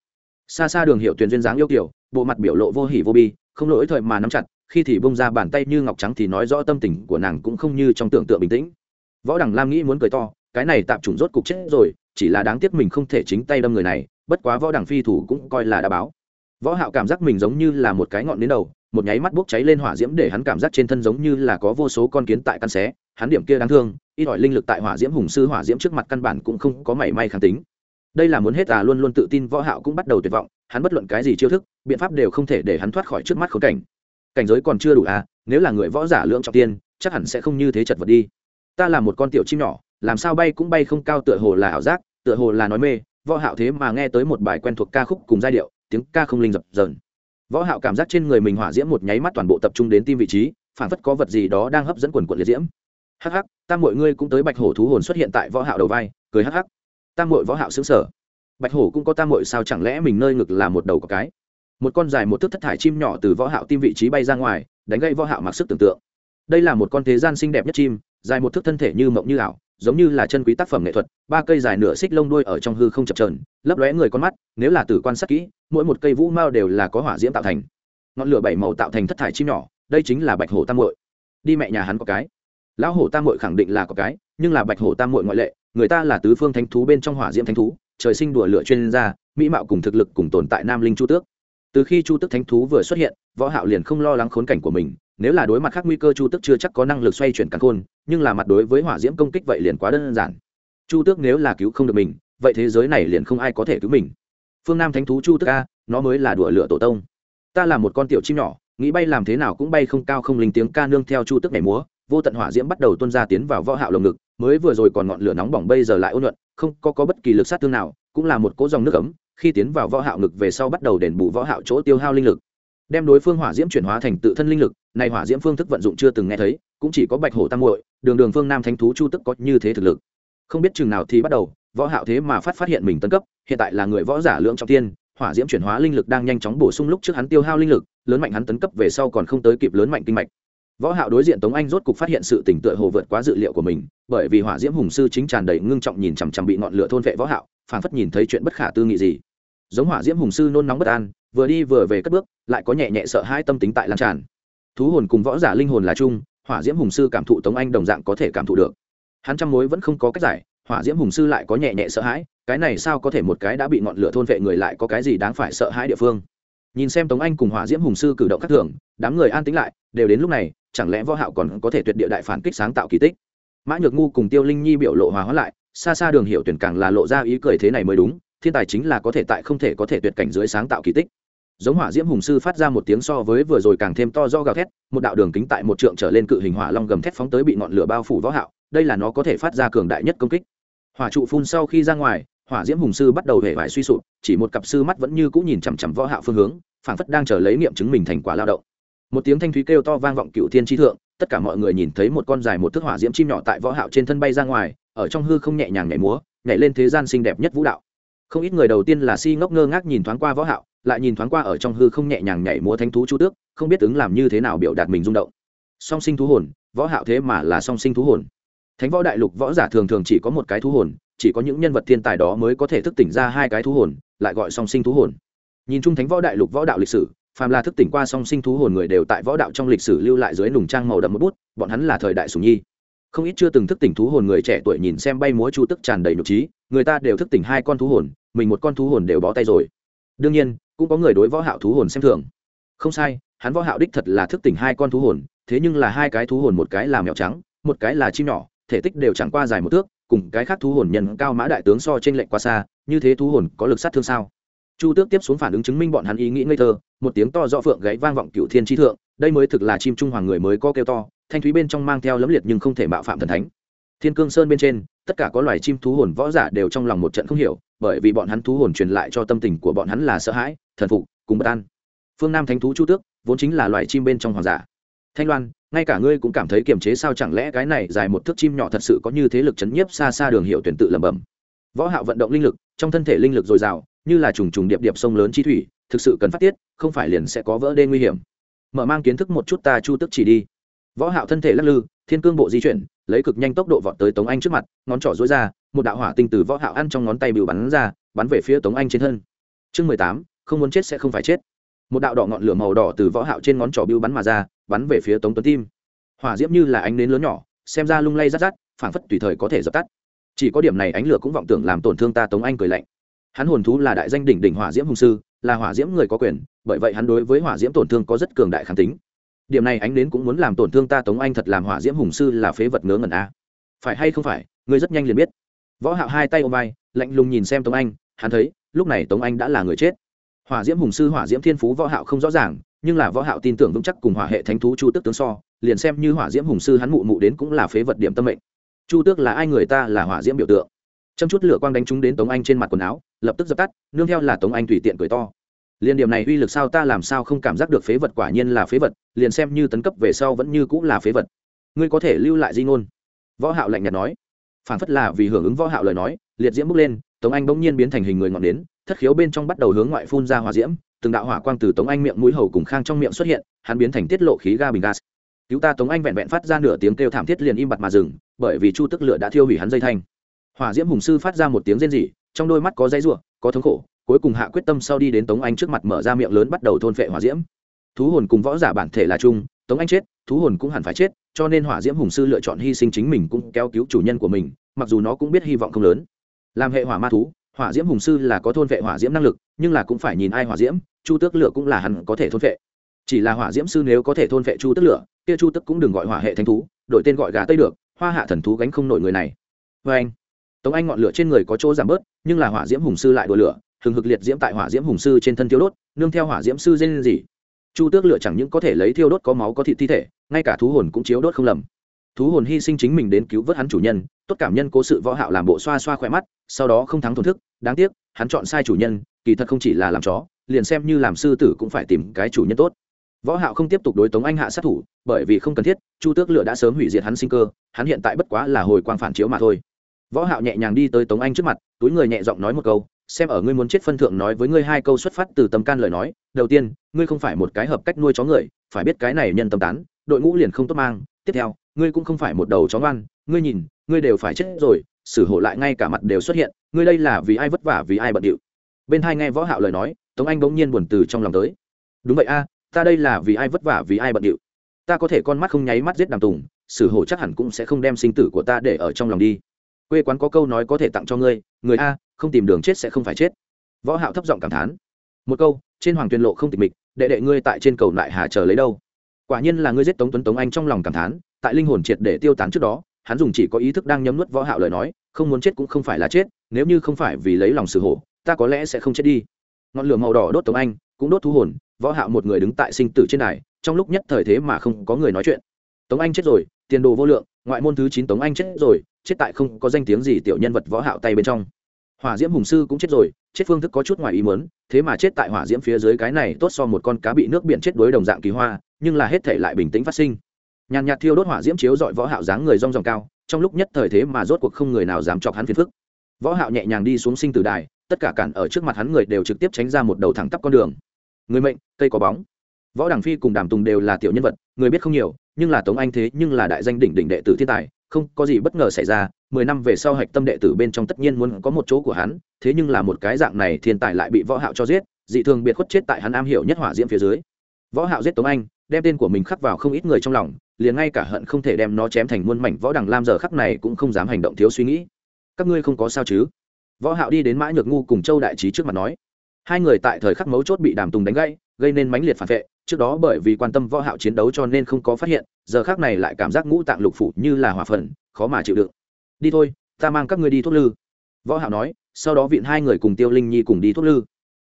[SPEAKER 1] xa xa đường hiệu tuyển duyên dáng yêu kiểu, bộ mặt biểu lộ vô hỉ vô bi, không lỗi thời mà nắm chặt, khi thì bông ra bàn tay như ngọc trắng thì nói rõ tâm tình của nàng cũng không như trong tưởng tượng bình tĩnh. Võ đằng lam nghĩ muốn cười to, cái này tạm trùng rốt cục chết rồi, chỉ là đáng tiếc mình không thể chính tay đâm người này, bất quá võ đằng phi thủ cũng coi là đã báo. Võ hạo cảm giác mình giống như là một cái ngọn đến đầu, một nháy mắt bốc cháy lên hỏa diễm để hắn cảm giác trên thân giống như là có vô số con kiến tại căn xé, hắn điểm kia đáng thương, ít ỏi linh lực tại hỏa diễm hùng sư hỏa diễm trước mặt căn bản cũng không có mảy may kháng tính đây là muốn hết à luôn luôn tự tin võ hạo cũng bắt đầu tuyệt vọng, hắn bất luận cái gì chiêu thức, biện pháp đều không thể để hắn thoát khỏi trước mắt khốn cảnh. Cảnh giới còn chưa đủ à nếu là người võ giả lượng trọng tiên, chắc hẳn sẽ không như thế chật vật đi. Ta là một con tiểu chim nhỏ, làm sao bay cũng bay không cao, tựa hồ là ảo giác, tựa hồ là nói mê. Võ hạo thế mà nghe tới một bài quen thuộc ca khúc cùng giai điệu, tiếng ca không linh dập dờn. Võ hạo cảm giác trên người mình hỏa diễm một nháy mắt toàn bộ tập trung đến tim vị trí, phản phất có vật gì đó đang hấp dẫn quần quần liệt diễm. Hắc hắc tam muội ngươi cũng tới bạch hổ thú hồn xuất hiện tại võ hạo đầu vai, cười hắc hắc tam muội võ hạo sướng sở. Bạch hổ cũng có tam muội sao chẳng lẽ mình nơi ngực là một đầu có cái? Một con dài một thước thất thải chim nhỏ từ võ hạo tim vị trí bay ra ngoài, đánh gây võ hạo mặc sức tưởng tượng. Đây là một con thế gian xinh đẹp nhất chim, dài một thước thân thể như mộng như ảo, giống như là chân quý tác phẩm nghệ thuật, ba cây dài nửa xích lông đuôi ở trong hư không chập chờn, lấp lóe người con mắt, nếu là từ quan sát kỹ, mỗi một cây vũ mao đều là có hỏa diễm tạo thành. Ngọn lửa bảy màu tạo thành thất thải chim nhỏ, đây chính là bạch hổ tam muội. Đi mẹ nhà hắn có cái. Lão hổ tam muội khẳng định là có cái, nhưng là bạch hổ tam muội ngoại lệ người ta là tứ phương thánh thú bên trong hỏa diễm thánh thú, trời sinh đùa lửa chuyên gia, mỹ mạo cùng thực lực cùng tồn tại nam linh chu tước. Từ khi chu tước thánh thú vừa xuất hiện, võ hạo liền không lo lắng khốn cảnh của mình, nếu là đối mặt khác nguy cơ chu tước chưa chắc có năng lực xoay chuyển càn khôn, nhưng là mặt đối với hỏa diễm công kích vậy liền quá đơn giản. Chu tước nếu là cứu không được mình, vậy thế giới này liền không ai có thể cứu mình. Phương nam thánh thú chu tước a, nó mới là đùa lửa tổ tông. Ta là một con tiểu chim nhỏ, nghĩ bay làm thế nào cũng bay không cao không linh tiếng ca nương theo chu tước nhảy múa, vô tận hỏa diễm bắt đầu tuôn ra tiến vào võ hạo lồng ngực mới vừa rồi còn ngọn lửa nóng bỏng bây giờ lại ôn nhuận, không có có bất kỳ lực sát thương nào, cũng là một cỗ dòng nước ấm, khi tiến vào võ hạo ngực về sau bắt đầu đền bù võ hạo chỗ tiêu hao linh lực. Đem đối phương hỏa diễm chuyển hóa thành tự thân linh lực, này hỏa diễm phương thức vận dụng chưa từng nghe thấy, cũng chỉ có bạch hổ tam muội, đường đường phương nam thánh thú chu tức có như thế thực lực. Không biết chừng nào thì bắt đầu, võ hạo thế mà phát phát hiện mình tấn cấp, hiện tại là người võ giả lượng trọng tiên, hỏa diễm chuyển hóa linh lực đang nhanh chóng bổ sung lúc trước hắn tiêu hao linh lực, lớn mạnh hắn tấn cấp về sau còn không tới kịp lớn mạnh kinh mạch võ hạo đối diện tống anh rốt cục phát hiện sự tỉnh tựa hồ vượt quá dự liệu của mình, bởi vì hỏa diễm hùng sư chính tràn đầy ngưng trọng nhìn chằm chằm bị ngọn lửa thôn vệ võ hạo, phảng phất nhìn thấy chuyện bất khả tư nghị gì. Giống hỏa diễm hùng sư nôn nóng bất an, vừa đi vừa về cất bước, lại có nhẹ nhẹ sợ hãi tâm tính tại lan tràn. Thú hồn cùng võ giả linh hồn là chung, hỏa diễm hùng sư cảm thụ tống anh đồng dạng có thể cảm thụ được. Hắn trăm mối vẫn không có cách giải, hỏa diễm hùng sư lại có nhẹ nhẹ sợ hãi, cái này sao có thể một cái đã bị ngọn lửa thôn vệ người lại có cái gì đáng phải sợ hãi địa phương. Nhìn xem tống anh cùng hỏa diễm hùng sư cử động khác thường, đám người an tĩnh lại, đều đến lúc này chẳng lẽ võ hạo còn có thể tuyệt địa đại phản kích sáng tạo kỳ tích? Mã nhược ngu cùng tiêu linh nhi biểu lộ hòa hóa lại, xa xa đường hiểu tuyển càng là lộ ra ý cười thế này mới đúng, thiên tài chính là có thể tại không thể có thể tuyệt cảnh dưới sáng tạo kỳ tích. Giống hỏa diễm hùng sư phát ra một tiếng so với vừa rồi càng thêm to do gào thét, một đạo đường kính tại một trượng trở lên cự hình hỏa long gầm thét phóng tới bị ngọn lửa bao phủ võ hạo, đây là nó có thể phát ra cường đại nhất công kích. Hỏa trụ phun sau khi ra ngoài, hỏa diễm hùng sư bắt đầu hề vải suy sụp, chỉ một cặp sư mắt vẫn như cũ nhìn chằm chằm võ hạo phương hướng, phảng phất đang chờ lấy nghiệm chứng mình thành quả lao động một tiếng thanh thúy kêu to vang vọng cựu thiên tri thượng, tất cả mọi người nhìn thấy một con dài một thước hỏa diễm chim nhỏ tại võ hạo trên thân bay ra ngoài, ở trong hư không nhẹ nhàng nhảy múa, nhảy lên thế gian xinh đẹp nhất vũ đạo. Không ít người đầu tiên là si ngốc ngơ ngác nhìn thoáng qua võ hạo, lại nhìn thoáng qua ở trong hư không nhẹ nhàng nhảy múa thánh thú chu tước, không biết ứng làm như thế nào biểu đạt mình rung động. Song sinh thú hồn, võ hạo thế mà là song sinh thú hồn. Thánh võ đại lục võ giả thường thường chỉ có một cái thú hồn, chỉ có những nhân vật thiên tài đó mới có thể thức tỉnh ra hai cái thú hồn, lại gọi song sinh thú hồn. Nhìn chung thánh võ đại lục võ đạo lịch sử phàm là thức tỉnh qua song sinh thú hồn người đều tại võ đạo trong lịch sử lưu lại dưới nùng trang màu đậm một bút, bọn hắn là thời đại sùng nhi. Không ít chưa từng thức tỉnh thú hồn người trẻ tuổi nhìn xem bay múa chu tức tràn đầy nhục trí, người ta đều thức tỉnh hai con thú hồn, mình một con thú hồn đều bó tay rồi. Đương nhiên, cũng có người đối võ hạo thú hồn xem thường. Không sai, hắn võ hạo đích thật là thức tỉnh hai con thú hồn, thế nhưng là hai cái thú hồn một cái là mèo trắng, một cái là chim nhỏ, thể tích đều chẳng qua dài một thước, cùng cái khác thú hồn nhân cao mã đại tướng so trên lệnh quá xa, như thế thú hồn có lực sát thương sao? Chu tước tiếp xuống phản ứng chứng minh bọn hắn ý nghĩ ngây thơ, một tiếng to do phượng gáy vang vọng cựu thiên tri thượng, đây mới thực là chim trung hoàng người mới có kêu to, thanh thúy bên trong mang theo lấm liệt nhưng không thể mạo phạm thần thánh. Thiên cương sơn bên trên, tất cả có loài chim thú hồn võ giả đều trong lòng một trận không hiểu, bởi vì bọn hắn thú hồn truyền lại cho tâm tình của bọn hắn là sợ hãi, thần phục, cùng bất an. Phương nam thánh thú chu tước, vốn chính là loài chim bên trong hoàng giả. Thanh loan, ngay cả ngươi cũng cảm thấy kiềm chế sao chẳng lẽ cái này dài một thước chim nhỏ thật sự có như thế lực chấn nhiếp xa xa đường hiệu tuyển tự lẩm bẩm. Võ hạo vận động linh lực, trong thân thể linh lực dồi dào như là trùng trùng điệp điệp sông lớn chi thủy, thực sự cần phát tiết, không phải liền sẽ có vỡ đê nguy hiểm. Mở mang kiến thức một chút ta chu tức chỉ đi. Võ hạo thân thể lắc lư, thiên cương bộ di chuyển, lấy cực nhanh tốc độ vọt tới tống anh trước mặt, ngón trỏ duỗi ra, một đạo hỏa tinh từ võ hạo ăn trong ngón tay bự bắn ra, bắn về phía tống anh trên thân. Chương mười tám, không muốn chết sẽ không phải chết. Một đạo đỏ ngọn lửa màu đỏ từ võ hạo trên ngón trỏ bưu bắn mà ra, bắn về phía tống tuấn tim. Hỏa diễm như là ánh nến lớn nhỏ, xem ra lung lay rát rát, phảng phất tùy thời có thể dập tắt. Chỉ có điểm này ánh lửa cũng vọng tưởng làm tổn thương ta tống anh cười lạnh hắn hồn thú là đại danh đỉnh đỉnh hỏa diễm hùng sư, là hỏa diễm người có quyền, bởi vậy hắn đối với hỏa diễm tổn thương có rất cường đại kháng tính. Điểm này ánh đến cũng muốn làm tổn thương ta tống anh thật làm hỏa diễm hùng sư là phế vật ngớ ngẩn a phải hay không phải, ngươi rất nhanh liền biết. Võ hạo hai tay ôm vai, lạnh lùng nhìn xem tống anh, hắn thấy, lúc này tống anh đã là người chết. Hỏa diễm hùng sư, hỏa diễm thiên phú võ hạo không rõ ràng, nhưng là võ hạo tin tưởng vững chắc cùng hỏa hệ thánh thú chu tước tướng so, liền xem như hỏa diễm hùng sư hắn mụ mụ đến cũng là phế vật điểm tâm mệnh. Chu tước là ai người ta là hỏa diễm biểu tượng. Châm chút lửa quang đánh trúng đến tống anh trên mặt quần áo lập tức dập tắt, nương theo là tống anh tùy tiện cười to. Liền điểm này uy lực sao ta làm sao không cảm giác được phế vật quả nhiên là phế vật, liền xem như tấn cấp về sau vẫn như cũng là phế vật. Ngươi có thể lưu lại di ngôn. Võ hạo lạnh nhạt nói. Phản phất là vì hưởng ứng võ hạo lời nói, liệt diễm bốc lên, tống anh bỗng nhiên biến thành hình người ngọn nến, thất khiếu bên trong bắt đầu hướng ngoại phun ra hỏa diễm, từng đạo hỏa quang từ tống anh miệng mũi hầu cùng khang trong miệng xuất hiện, hắn biến thành tiết lộ khí ga bình gas. Cứu ta tống anh vẹn vẹn phát ra nửa tiếng kêu thảm thiết liền im bặt mà dừng, bởi vì chu tức lửa đã thiêu hủy hắn dây thanh. Hỏa diễm hùng sư phát ra một tiếng rên rỉ trong đôi mắt có dãy ruộng có thống khổ, cuối cùng hạ quyết tâm sau đi đến tống anh trước mặt mở ra miệng lớn bắt đầu thôn phệ hỏa diễm. Thú hồn cùng võ giả bản thể là chung, tống anh chết, thú hồn cũng hẳn phải chết, cho nên hỏa diễm hùng sư lựa chọn hy sinh chính mình cũng kéo cứu chủ nhân của mình, mặc dù nó cũng biết hy vọng không lớn. Làm hệ hỏa ma thú, hỏa diễm hùng sư là có thôn vệ hỏa diễm năng lực, nhưng là cũng phải nhìn ai hỏa diễm, chu tước lửa cũng là hẳn có thể thôn vệ chỉ là hỏa diễm sư nếu có thể thôn vệ chu tước lửa, kia chu tước cũng đừng gọi hỏa hệ thánh thú, đổi tên gọi gà tây được, hoa hạ thần thú gánh không nổi người này. Vê anh tống anh ngọn lửa trên người có chỗ giảm bớt, nhưng là hỏa diễm hùng sư lại đổ lửa, hừng hực liệt diễm tại hỏa diễm hùng sư trên thân thiêu đốt, nương theo hỏa diễm sư dên gì. Chu tước lửa chẳng những có thể lấy thiêu đốt có máu có thịt thi thể, ngay cả thú hồn cũng chiếu đốt không lầm. Thú hồn hy sinh chính mình đến cứu vớt hắn chủ nhân, tốt cảm nhân cố sự võ hạo làm bộ xoa xoa khỏe mắt, sau đó không thắng thổn thức, đáng tiếc, hắn chọn sai chủ nhân, kỳ thật không chỉ là làm chó, liền xem như làm sư tử cũng phải tìm cái chủ nhân tốt. Võ hạo không tiếp tục đối tống anh hạ sát thủ, bởi vì không cần thiết, chu tước lửa đã sớm hủy diệt hắn sinh cơ, hắn hiện tại bất quá là hồi quang phản chiếu mà thôi võ hạo nhẹ nhàng đi tới tống anh trước mặt, túi người nhẹ giọng nói một câu, xem ở ngươi muốn chết phân thượng nói với ngươi hai câu xuất phát từ tâm can lời nói, đầu tiên, ngươi không phải một cái hợp cách nuôi chó người, phải biết cái này nhân tâm tán, đội ngũ liền không tốt mang, tiếp theo, ngươi cũng không phải một đầu chó ngoan, ngươi nhìn, ngươi đều phải chết rồi sử hổ lại ngay cả mặt đều xuất hiện, ngươi đây là vì ai vất vả vì ai bận điệu. Bên hai nghe võ hạo lời nói, tống anh bỗng nhiên buồn từ trong lòng tới. Đúng vậy a, ta đây là vì ai vất vả vì ai bận điệu? Ta có thể con mắt không nháy mắt giết đàm tùng sử hổ chắc hẳn cũng sẽ không đem sinh tử của ta để ở trong lòng đi quê quán có câu nói có thể tặng cho ngươi, người a, không tìm đường chết sẽ không phải chết. Võ hạo thấp giọng cảm thán. Một câu, trên hoàng tuyên lộ không tịch mịch, đệ đệ ngươi tại trên cầu lại hà chờ lấy đâu? Quả nhiên là ngươi giết tống tuấn tống anh trong lòng cảm thán, tại linh hồn triệt để tiêu tán trước đó, hắn dùng chỉ có ý thức đang nhấm nuốt võ hạo lời nói, không muốn chết cũng không phải là chết, nếu như không phải vì lấy lòng sự hổ, ta có lẽ sẽ không chết đi. Ngọn lửa màu đỏ đốt tống anh, cũng đốt thú hồn, võ hạo một người đứng tại sinh tử trên đài, trong lúc nhất thời thế mà không có người nói chuyện tống anh chết rồi, tiền đồ vô lượng, ngoại môn thứ chín tống anh chết rồi, chết tại không có danh tiếng gì tiểu nhân vật võ hạo tay bên trong. Hỏa diễm hùng sư cũng chết rồi, chết phương thức có chút ngoài ý muốn, thế mà chết tại hỏa diễm phía dưới cái này tốt so một con cá bị nước biển chết đối đồng dạng kỳ hoa, nhưng là hết thể lại bình tĩnh phát sinh. Nhàn nhạt thiêu đốt hỏa diễm chiếu dọi võ hạo dáng người rong ròng cao, trong lúc nhất thời thế mà rốt cuộc không người nào dám chọc hắn phiền phức. Võ hạo nhẹ nhàng đi xuống sinh tử đài, tất cả cản ở trước mặt hắn người đều trực tiếp tránh ra một đầu thẳng tắp con đường. Người mệnh, cây có bóng. Võ đằng phi cùng đàm tùng đều là tiểu nhân vật người biết không nhiều, nhưng là tống anh thế nhưng là đại danh đỉnh đỉnh đệ tử thiên tài, không có gì bất ngờ xảy ra, mười năm về sau hạch tâm đệ tử bên trong tất nhiên muốn có một chỗ của hắn, thế nhưng là một cái dạng này thiên tài lại bị võ hạo cho giết, dị thường biệt khuất chết tại hắn am hiểu nhất hỏa diễm phía dưới. Võ hạo giết tống anh, đem tên của mình khắc vào không ít người trong lòng, liền ngay cả hận không thể đem nó chém thành muôn mảnh võ đằng lam giờ khắc này cũng không dám hành động thiếu suy nghĩ. Các ngươi không có sao chứ? Võ hạo đi đến mã nhược ngu cùng châu đại trí trước mặt nói. Hai người tại thời khắc mấu chốt bị đàm tùng đánh gãy, gây nên mãnh liệt phản vệ trước đó bởi vì quan tâm võ hạo chiến đấu cho nên không có phát hiện, giờ khắc này lại cảm giác ngũ tạng lục phủ như là hỏa phần, khó mà chịu đựng. Đi thôi, ta mang các ngươi đi thuốc lư. Võ hạo nói, sau đó viện hai người cùng tiêu linh nhi cùng đi thuốc lư.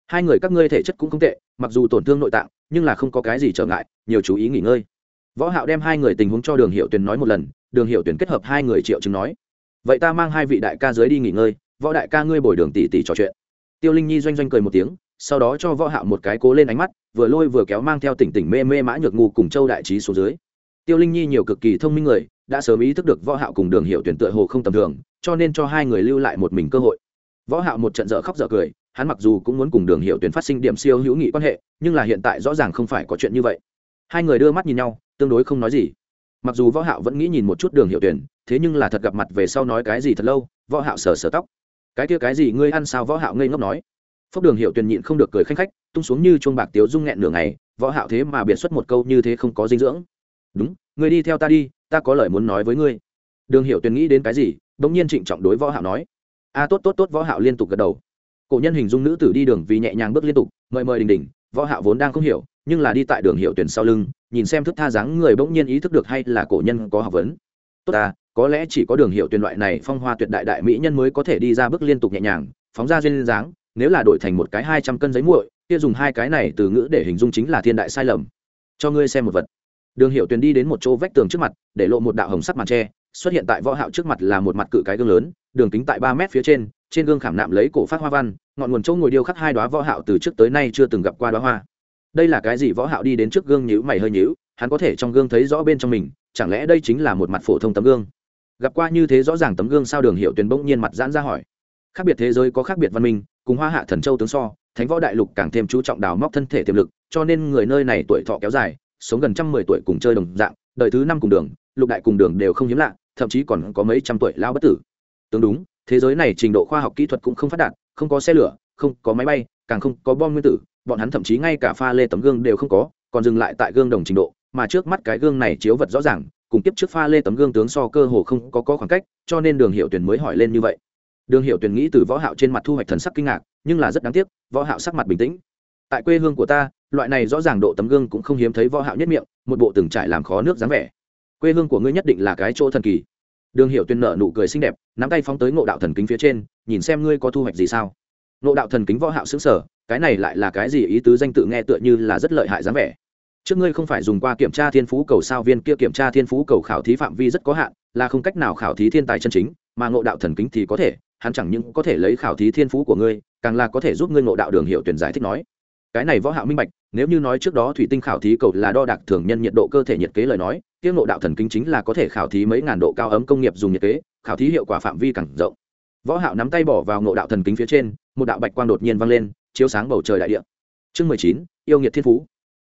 [SPEAKER 1] Hai người các ngươi thể chất cũng không tệ, mặc dù tổn thương nội tạng, nhưng là không có cái gì trở ngại, nhiều chú ý nghỉ ngơi. Võ hạo đem hai người tình huống cho đường hiệu tuyển nói một lần, đường hiệu tuyển kết hợp hai người triệu chứng nói. Vậy ta mang hai vị đại ca dưới đi nghỉ ngơi, võ đại ca ngươi bồi đường tỷ tỷ trò chuyện. Tiêu linh nhi doanh doanh cười một tiếng sau đó cho võ hạo một cái cố lên ánh mắt, vừa lôi vừa kéo mang theo tỉnh tỉnh mê mê mã nhược ngu cùng châu đại trí xuống dưới. Tiêu linh nhi nhiều cực kỳ thông minh người, đã sớm ý thức được võ hạo cùng đường hiệu tuyển tựa hồ không tầm thường, cho nên cho hai người lưu lại một mình cơ hội. Võ hạo một trận dở khóc dở cười, hắn mặc dù cũng muốn cùng đường hiệu tuyển phát sinh điểm siêu hữu nghị quan hệ, nhưng là hiện tại rõ ràng không phải có chuyện như vậy. Hai người đưa mắt nhìn nhau, tương đối không nói gì. Mặc dù võ hạo vẫn nghĩ nhìn một chút đường hiệu tuyển, thế nhưng là thật gặp mặt về sau nói cái gì thật lâu, võ hạo sờ sờ tóc. Cái kia cái gì ngươi ăn sao võ hạo ngây ngốc nói phúc đường hiệu tuyền nhịn không được cười khanh khách, tung xuống như chuông bạc tiếu dung nghẹn nửa ngày, võ hạo thế mà biệt xuất một câu như thế không có dinh dưỡng. Đúng ngươi đi theo ta đi, ta có lời muốn nói với ngươi. Đường hiệu tuyền nghĩ đến cái gì, bỗng nhiên trịnh trọng đối võ hạo nói. A, tốt tốt tốt, võ hạo liên tục gật đầu. Cổ nhân hình dung nữ tử đi đường vì nhẹ nhàng bước liên tục, mời mời đình đình, võ hạo vốn đang không hiểu, nhưng là đi tại đường hiệu tuyển sau lưng, nhìn xem thức tha dáng người bỗng nhiên ý thức được hay là cổ nhân có học vấn. Tốt ta, có lẽ chỉ có đường hiệu tuyển loại này phong hoa tuyệt đại đại mỹ nhân mới có thể đi ra bước liên tục nhẹ nhàng, phóng ra duyên dáng nếu là đổi thành một cái hai trăm cân giấy muội, kia dùng hai cái này từ ngữ để hình dung chính là thiên đại sai lầm. Cho ngươi xem một vật. Đường hiệu Tuyền đi đến một chỗ vách tường trước mặt, để lộ một đạo hồng sắc màn tre, xuất hiện tại võ hạo trước mặt là một mặt cự cái gương lớn, đường kính tại ba mét phía trên trên gương khảm nạm lấy cổ phát hoa văn, ngọn nguồn chỗ ngồi điêu khắc hai đóa võ hạo từ trước tới nay chưa từng gặp qua đóa hoa. Đây là cái gì võ hạo đi đến trước gương nhíu mày hơi nhíu, hắn có thể trong gương thấy rõ bên trong mình, chẳng lẽ đây chính là một mặt phổ thông tấm gương? Gặp qua như thế rõ ràng tấm gương sao đường hiệu Tuyền bỗng nhiên mặt giãn ra hỏi. Khác biệt thế giới có khác biệt văn minh cùng hoa hạ thần châu tướng so thánh võ đại lục càng thêm chú trọng đào móc thân thể tiềm lực cho nên người nơi này tuổi thọ kéo dài sống gần trăm mười tuổi cùng chơi đồng dạng đời thứ năm cùng đường lục đại cùng đường đều không hiếm lạ thậm chí còn có mấy trăm tuổi lao bất tử. Tương đúng thế giới này trình độ khoa học kỹ thuật cũng không phát đạt không có xe lửa không có máy bay càng không có bom nguyên tử bọn hắn thậm chí ngay cả pha lê tấm gương đều không có còn dừng lại tại gương đồng trình độ mà trước mắt cái gương này chiếu vật rõ ràng cùng tiếp trước pha lê tấm gương tướng so cơ hồ không có, có khoảng cách cho nên đường hiệu tuyển mới hỏi lên như vậy đường hiệu tuyển nghĩ từ võ hạo trên mặt thu hoạch thần sắc kinh ngạc, nhưng là rất đáng tiếc, võ hạo sắc mặt bình tĩnh. Tại quê hương của ta, loại này rõ ràng độ tấm gương cũng không hiếm thấy võ hạo nhất miệng, một bộ từng trải làm khó nước dáng vẻ. Quê hương của ngươi nhất định là cái chỗ thần kỳ. Đường hiệu tuyển nở nụ cười xinh đẹp, nắm tay phóng tới ngộ đạo thần kính phía trên, nhìn xem ngươi có thu hoạch gì sao. Ngộ đạo thần kính võ hạo sững sờ, cái này lại là cái gì ý tứ danh tự nghe tựa như là rất lợi hại dáng vẻ. Trước ngươi không phải dùng qua kiểm tra thiên phú cầu sao viên kia kiểm tra thiên phú cầu khảo thí phạm vi rất có hạn, là không cách nào khảo thí thiên tài chân chính mà ngộ đạo thần kính thì có thể hắn chẳng những có thể lấy khảo thí thiên phú của ngươi càng là có thể giúp ngươi ngộ đạo đường hiệu tuyển giải thích nói. Cái này võ hạo minh bạch nếu như nói trước đó thủy tinh khảo thí cầu là đo đạc thường nhân nhiệt độ cơ thể nhiệt kế lời nói tiêu ngộ đạo thần kinh chính là có thể khảo thí mấy ngàn độ cao ấm công nghiệp dùng nhiệt kế khảo thí hiệu quả phạm vi càng rộng. Võ hạo nắm tay bỏ vào ngộ đạo thần kính phía trên một đạo bạch quang đột nhiên vang lên chiếu sáng bầu trời đại địa. Chương 19, yêu nghiệt thiên phú.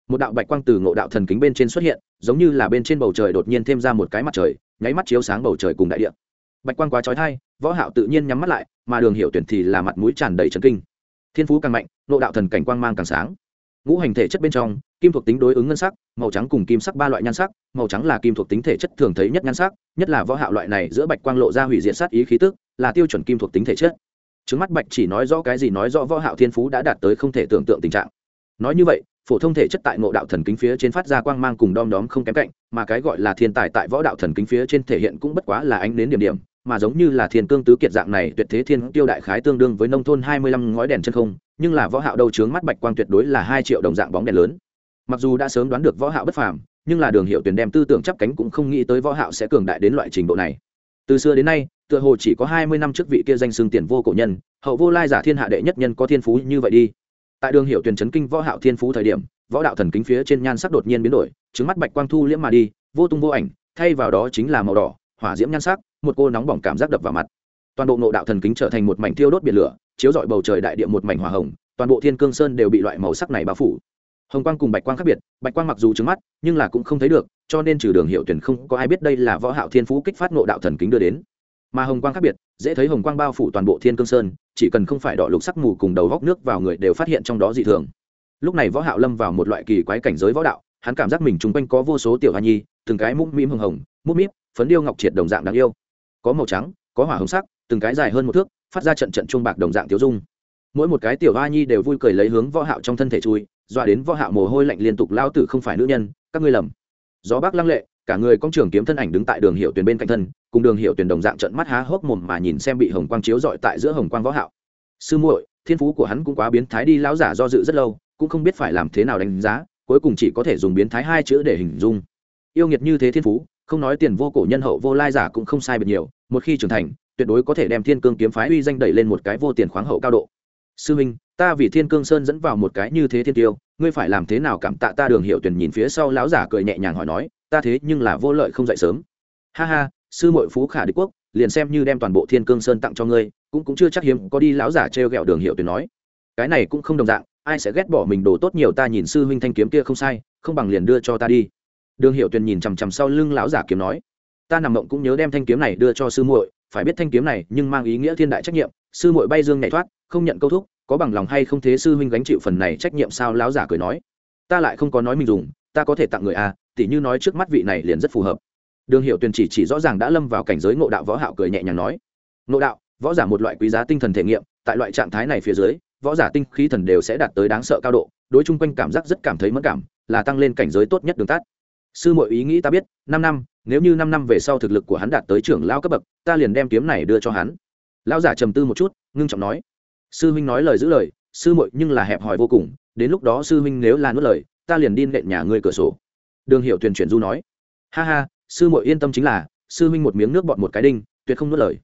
[SPEAKER 1] Một đạo bạch quang từ ngộ đạo thần kính bên trên xuất hiện giống như là bên trên bầu trời đột nhiên thêm ra một cái mặt trời nháy mắt chiếu sáng bầu trời cùng đại địa bạch quang quá chói thai, võ hạo tự nhiên nhắm mắt lại, mà đường hiểu tuyển thì là mặt mũi tràn đầy chấn kinh. Thiên phú càng mạnh nộ đạo thần cảnh quang mang càng sáng. Ngũ hành thể chất bên trong, kim thuộc tính đối ứng ngân sắc, màu trắng cùng kim sắc ba loại nhan sắc, màu trắng là kim thuộc tính thể chất thường thấy nhất nhan sắc, nhất là võ hạo loại này giữa bạch quang lộ ra hủy diệt sát ý khí tức, là tiêu chuẩn kim thuộc tính thể chất. Trứng mắt bạch chỉ nói rõ cái gì nói rõ võ hạo thiên phú đã đạt tới không thể tưởng tượng tình trạng. Nói như vậy, phổ thông thể chất tại ngộ đạo thần kính phía trên phát ra quang mang cùng đom đóm không kém cạnh, mà cái gọi là thiên tài tại võ đạo thần kính phía trên thể hiện cũng bất quá là ánh đến điểm điểm mà giống như là thiên cương tứ kiệt dạng này, tuyệt thế thiên tiêu đại khái tương đương với nông thôn hai mươi lăm ngói đèn chân không, nhưng là võ hạo đầu trướng mắt bạch quang tuyệt đối là hai triệu đồng dạng bóng đèn lớn. Mặc dù đã sớm đoán được võ hạo bất phàm, nhưng là đường hiệu tuyển đem tư tưởng chắp cánh cũng không nghĩ tới võ hạo sẽ cường đại đến loại trình độ này. Từ xưa đến nay, tựa hồ chỉ có hai mươi năm trước vị kia danh xưng tiền vô cổ nhân, hậu vô lai giả thiên hạ đệ nhất nhân có thiên phú như vậy đi. Tại đường hiệu tuyển chấn kinh võ hạo thiên phú thời điểm, võ đạo thần kính phía trên nhan sắc đột nhiên biến đổi trứng mắt bạch quang thu liễm mà đi, vô tung vô ảnh, thay vào đó chính là màu đỏ, hỏa diễm nhan sắc một cô nóng bỏng cảm giác đập vào mặt. Toàn bộ nộ đạo thần kính trở thành một mảnh thiêu đốt biển lửa, chiếu rọi bầu trời đại địa một mảnh hỏa hồng, toàn bộ thiên cương sơn đều bị loại màu sắc này bao phủ. Hồng quang cùng bạch quang khác biệt, bạch quang mặc dù trứng mắt, nhưng là cũng không thấy được, cho nên trừ đường hiệu tuyển không có ai biết đây là võ hạo thiên phú kích phát nộ đạo thần kính đưa đến. Mà hồng quang khác biệt, dễ thấy hồng quang bao phủ toàn bộ thiên cương sơn, chỉ cần không phải đỏ lục sắc mù cùng đầu góc nước vào người đều phát hiện trong đó dị thường. Lúc này võ hạo lâm vào một loại kỳ quái cảnh giới võ đạo, hắn cảm giác mình trung quanh có vô số tiểu hoa nhi, từng cái mũm mĩm hồng hồng, mũm mĩm, phấn điêu ngọc triệt đồng dạng đáng yêu có màu trắng, có hỏa hồng sắc, từng cái dài hơn một thước, phát ra trận trận chuông bạc đồng dạng tiểu dung. Mỗi một cái tiểu hoa nhi đều vui cười lấy hướng võ hạo trong thân thể chui, dọa đến võ hạo mồ hôi lạnh liên tục lao tử không phải nữ nhân, các ngươi lầm. Gió bác lăng lệ, cả người công trường kiếm thân ảnh đứng tại đường hiệu tuyển bên cạnh thân, cùng đường hiệu tuyển đồng dạng trận mắt há hốc mồm mà nhìn xem bị hồng quang chiếu dọi tại giữa hồng quang võ hạo. Sư muội, thiên phú của hắn cũng quá biến thái đi, lão giả do dự rất lâu, cũng không biết phải làm thế nào đánh giá, cuối cùng chỉ có thể dùng biến thái hai chữ để hình dung. Yêu nghiệt như thế thiên phú không nói tiền vô cổ nhân hậu vô lai giả cũng không sai biệt nhiều, một khi trưởng thành, tuyệt đối có thể đem thiên cương kiếm phái uy danh đẩy lên một cái vô tiền khoáng hậu cao độ. Sư minh, ta vì thiên cương sơn dẫn vào một cái như thế thiên tiêu, ngươi phải làm thế nào cảm tạ ta đường hiệu tuyển nhìn phía sau lão giả cười nhẹ nhàng hỏi nói, ta thế nhưng là vô lợi không dậy sớm. Ha ha, sư mội phú khả đế quốc, liền xem như đem toàn bộ thiên cương sơn tặng cho ngươi, cũng cũng chưa chắc hiếm có đi lão giả trêu ghẹo đường hiệu tuyển nói. Cái này cũng không đồng dạng, ai sẽ ghét bỏ mình đồ tốt nhiều ta nhìn sư huynh thanh kiếm kia không sai, không bằng liền đưa cho ta đi đường hiệu Tuyền nhìn chằm chằm sau lưng lão giả kiếm nói ta nằm mộng cũng nhớ đem thanh kiếm này đưa cho sư muội phải biết thanh kiếm này nhưng mang ý nghĩa thiên đại trách nhiệm sư muội bay dương nhảy thoát không nhận câu thúc có bằng lòng hay không thế sư huynh gánh chịu phần này trách nhiệm sao? Lão giả cười nói ta lại không có nói mình dùng ta có thể tặng người a à, tỉ như nói trước mắt vị này liền rất phù hợp. Đường hiệu Tuyền chỉ chỉ rõ ràng đã lâm vào cảnh giới ngộ đạo võ hạo cười nhẹ nhàng nói ngộ đạo võ giả một loại quý giá tinh thần thể nghiệm tại loại trạng thái này phía dưới võ giả tinh khí thần đều sẽ đạt tới đáng sợ cao độ đối chung quanh cảm giác rất cảm thấy mất cảm là tăng lên cảnh giới tốt nhất đường tắt sư mọi ý nghĩ ta biết, năm năm, nếu như năm năm về sau thực lực của hắn đạt tới trưởng lao cấp bậc, ta liền đem kiếm này đưa cho hắn. Lão giả trầm tư một chút, ngưng trọng nói. Sư huynh nói lời giữ lời, sư muội nhưng là hẹp hòi vô cùng, đến lúc đó sư huynh nếu là nuốt lời, ta liền đi nện nhà ngươi cửa sổ. Đường hiệu tuyển chuyển du nói. Ha ha, sư muội yên tâm chính là, sư huynh một miếng nước bọt một cái đinh, tuyệt không nuốt lời.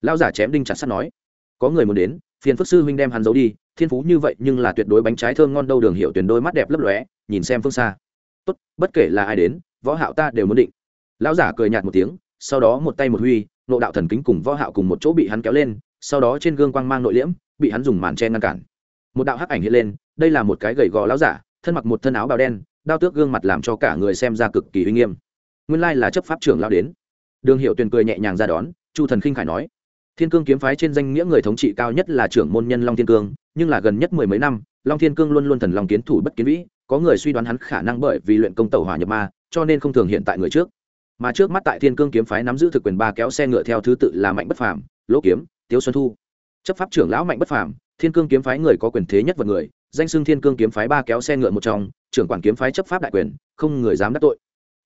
[SPEAKER 1] Lão giả chém đinh chặt sắt nói. Có người muốn đến, phiền phức sư huynh đem hắn giấu đi, thiên phú như vậy nhưng là tuyệt đối bánh trái thơm ngon đâu. Đường hiệu tuyển đôi mắt đẹp lấp lóe, nhìn xem phương xa tốt, bất kể là ai đến, võ hạo ta đều muốn định. Lão giả cười nhạt một tiếng, sau đó một tay một huy, nộ đạo thần kính cùng võ hạo cùng một chỗ bị hắn kéo lên, sau đó trên gương quang mang nội liễm, bị hắn dùng màn che ngăn cản. Một đạo hắc ảnh hiện lên, đây là một cái gầy gò lão giả, thân mặc một thân áo bào đen, đao tước gương mặt làm cho cả người xem ra cực kỳ uy nghiêm. Nguyên lai là chấp pháp trưởng lão đến. Đường hiệu tuyền cười nhẹ nhàng ra đón, chu thần khinh khải nói, thiên cương kiếm phái trên danh nghĩa người thống trị cao nhất là trưởng môn nhân long thiên cương, nhưng là gần nhất mười mấy năm, long thiên cương luôn luôn thần lòng kiến thủ bất kiến vĩ có người suy đoán hắn khả năng bởi vì luyện công tẩu hỏa nhập ma, cho nên không thường hiện tại người trước. Mà trước mắt tại thiên cương kiếm phái nắm giữ thực quyền ba kéo xe ngựa theo thứ tự là mạnh bất phàm, lỗ kiếm, tiếu xuân thu. Chấp pháp trưởng lão mạnh bất phàm, thiên cương kiếm phái người có quyền thế nhất vật người, danh xưng thiên cương kiếm phái ba kéo xe ngựa một trong, trưởng quản kiếm phái chấp pháp đại quyền, không người dám đắc tội.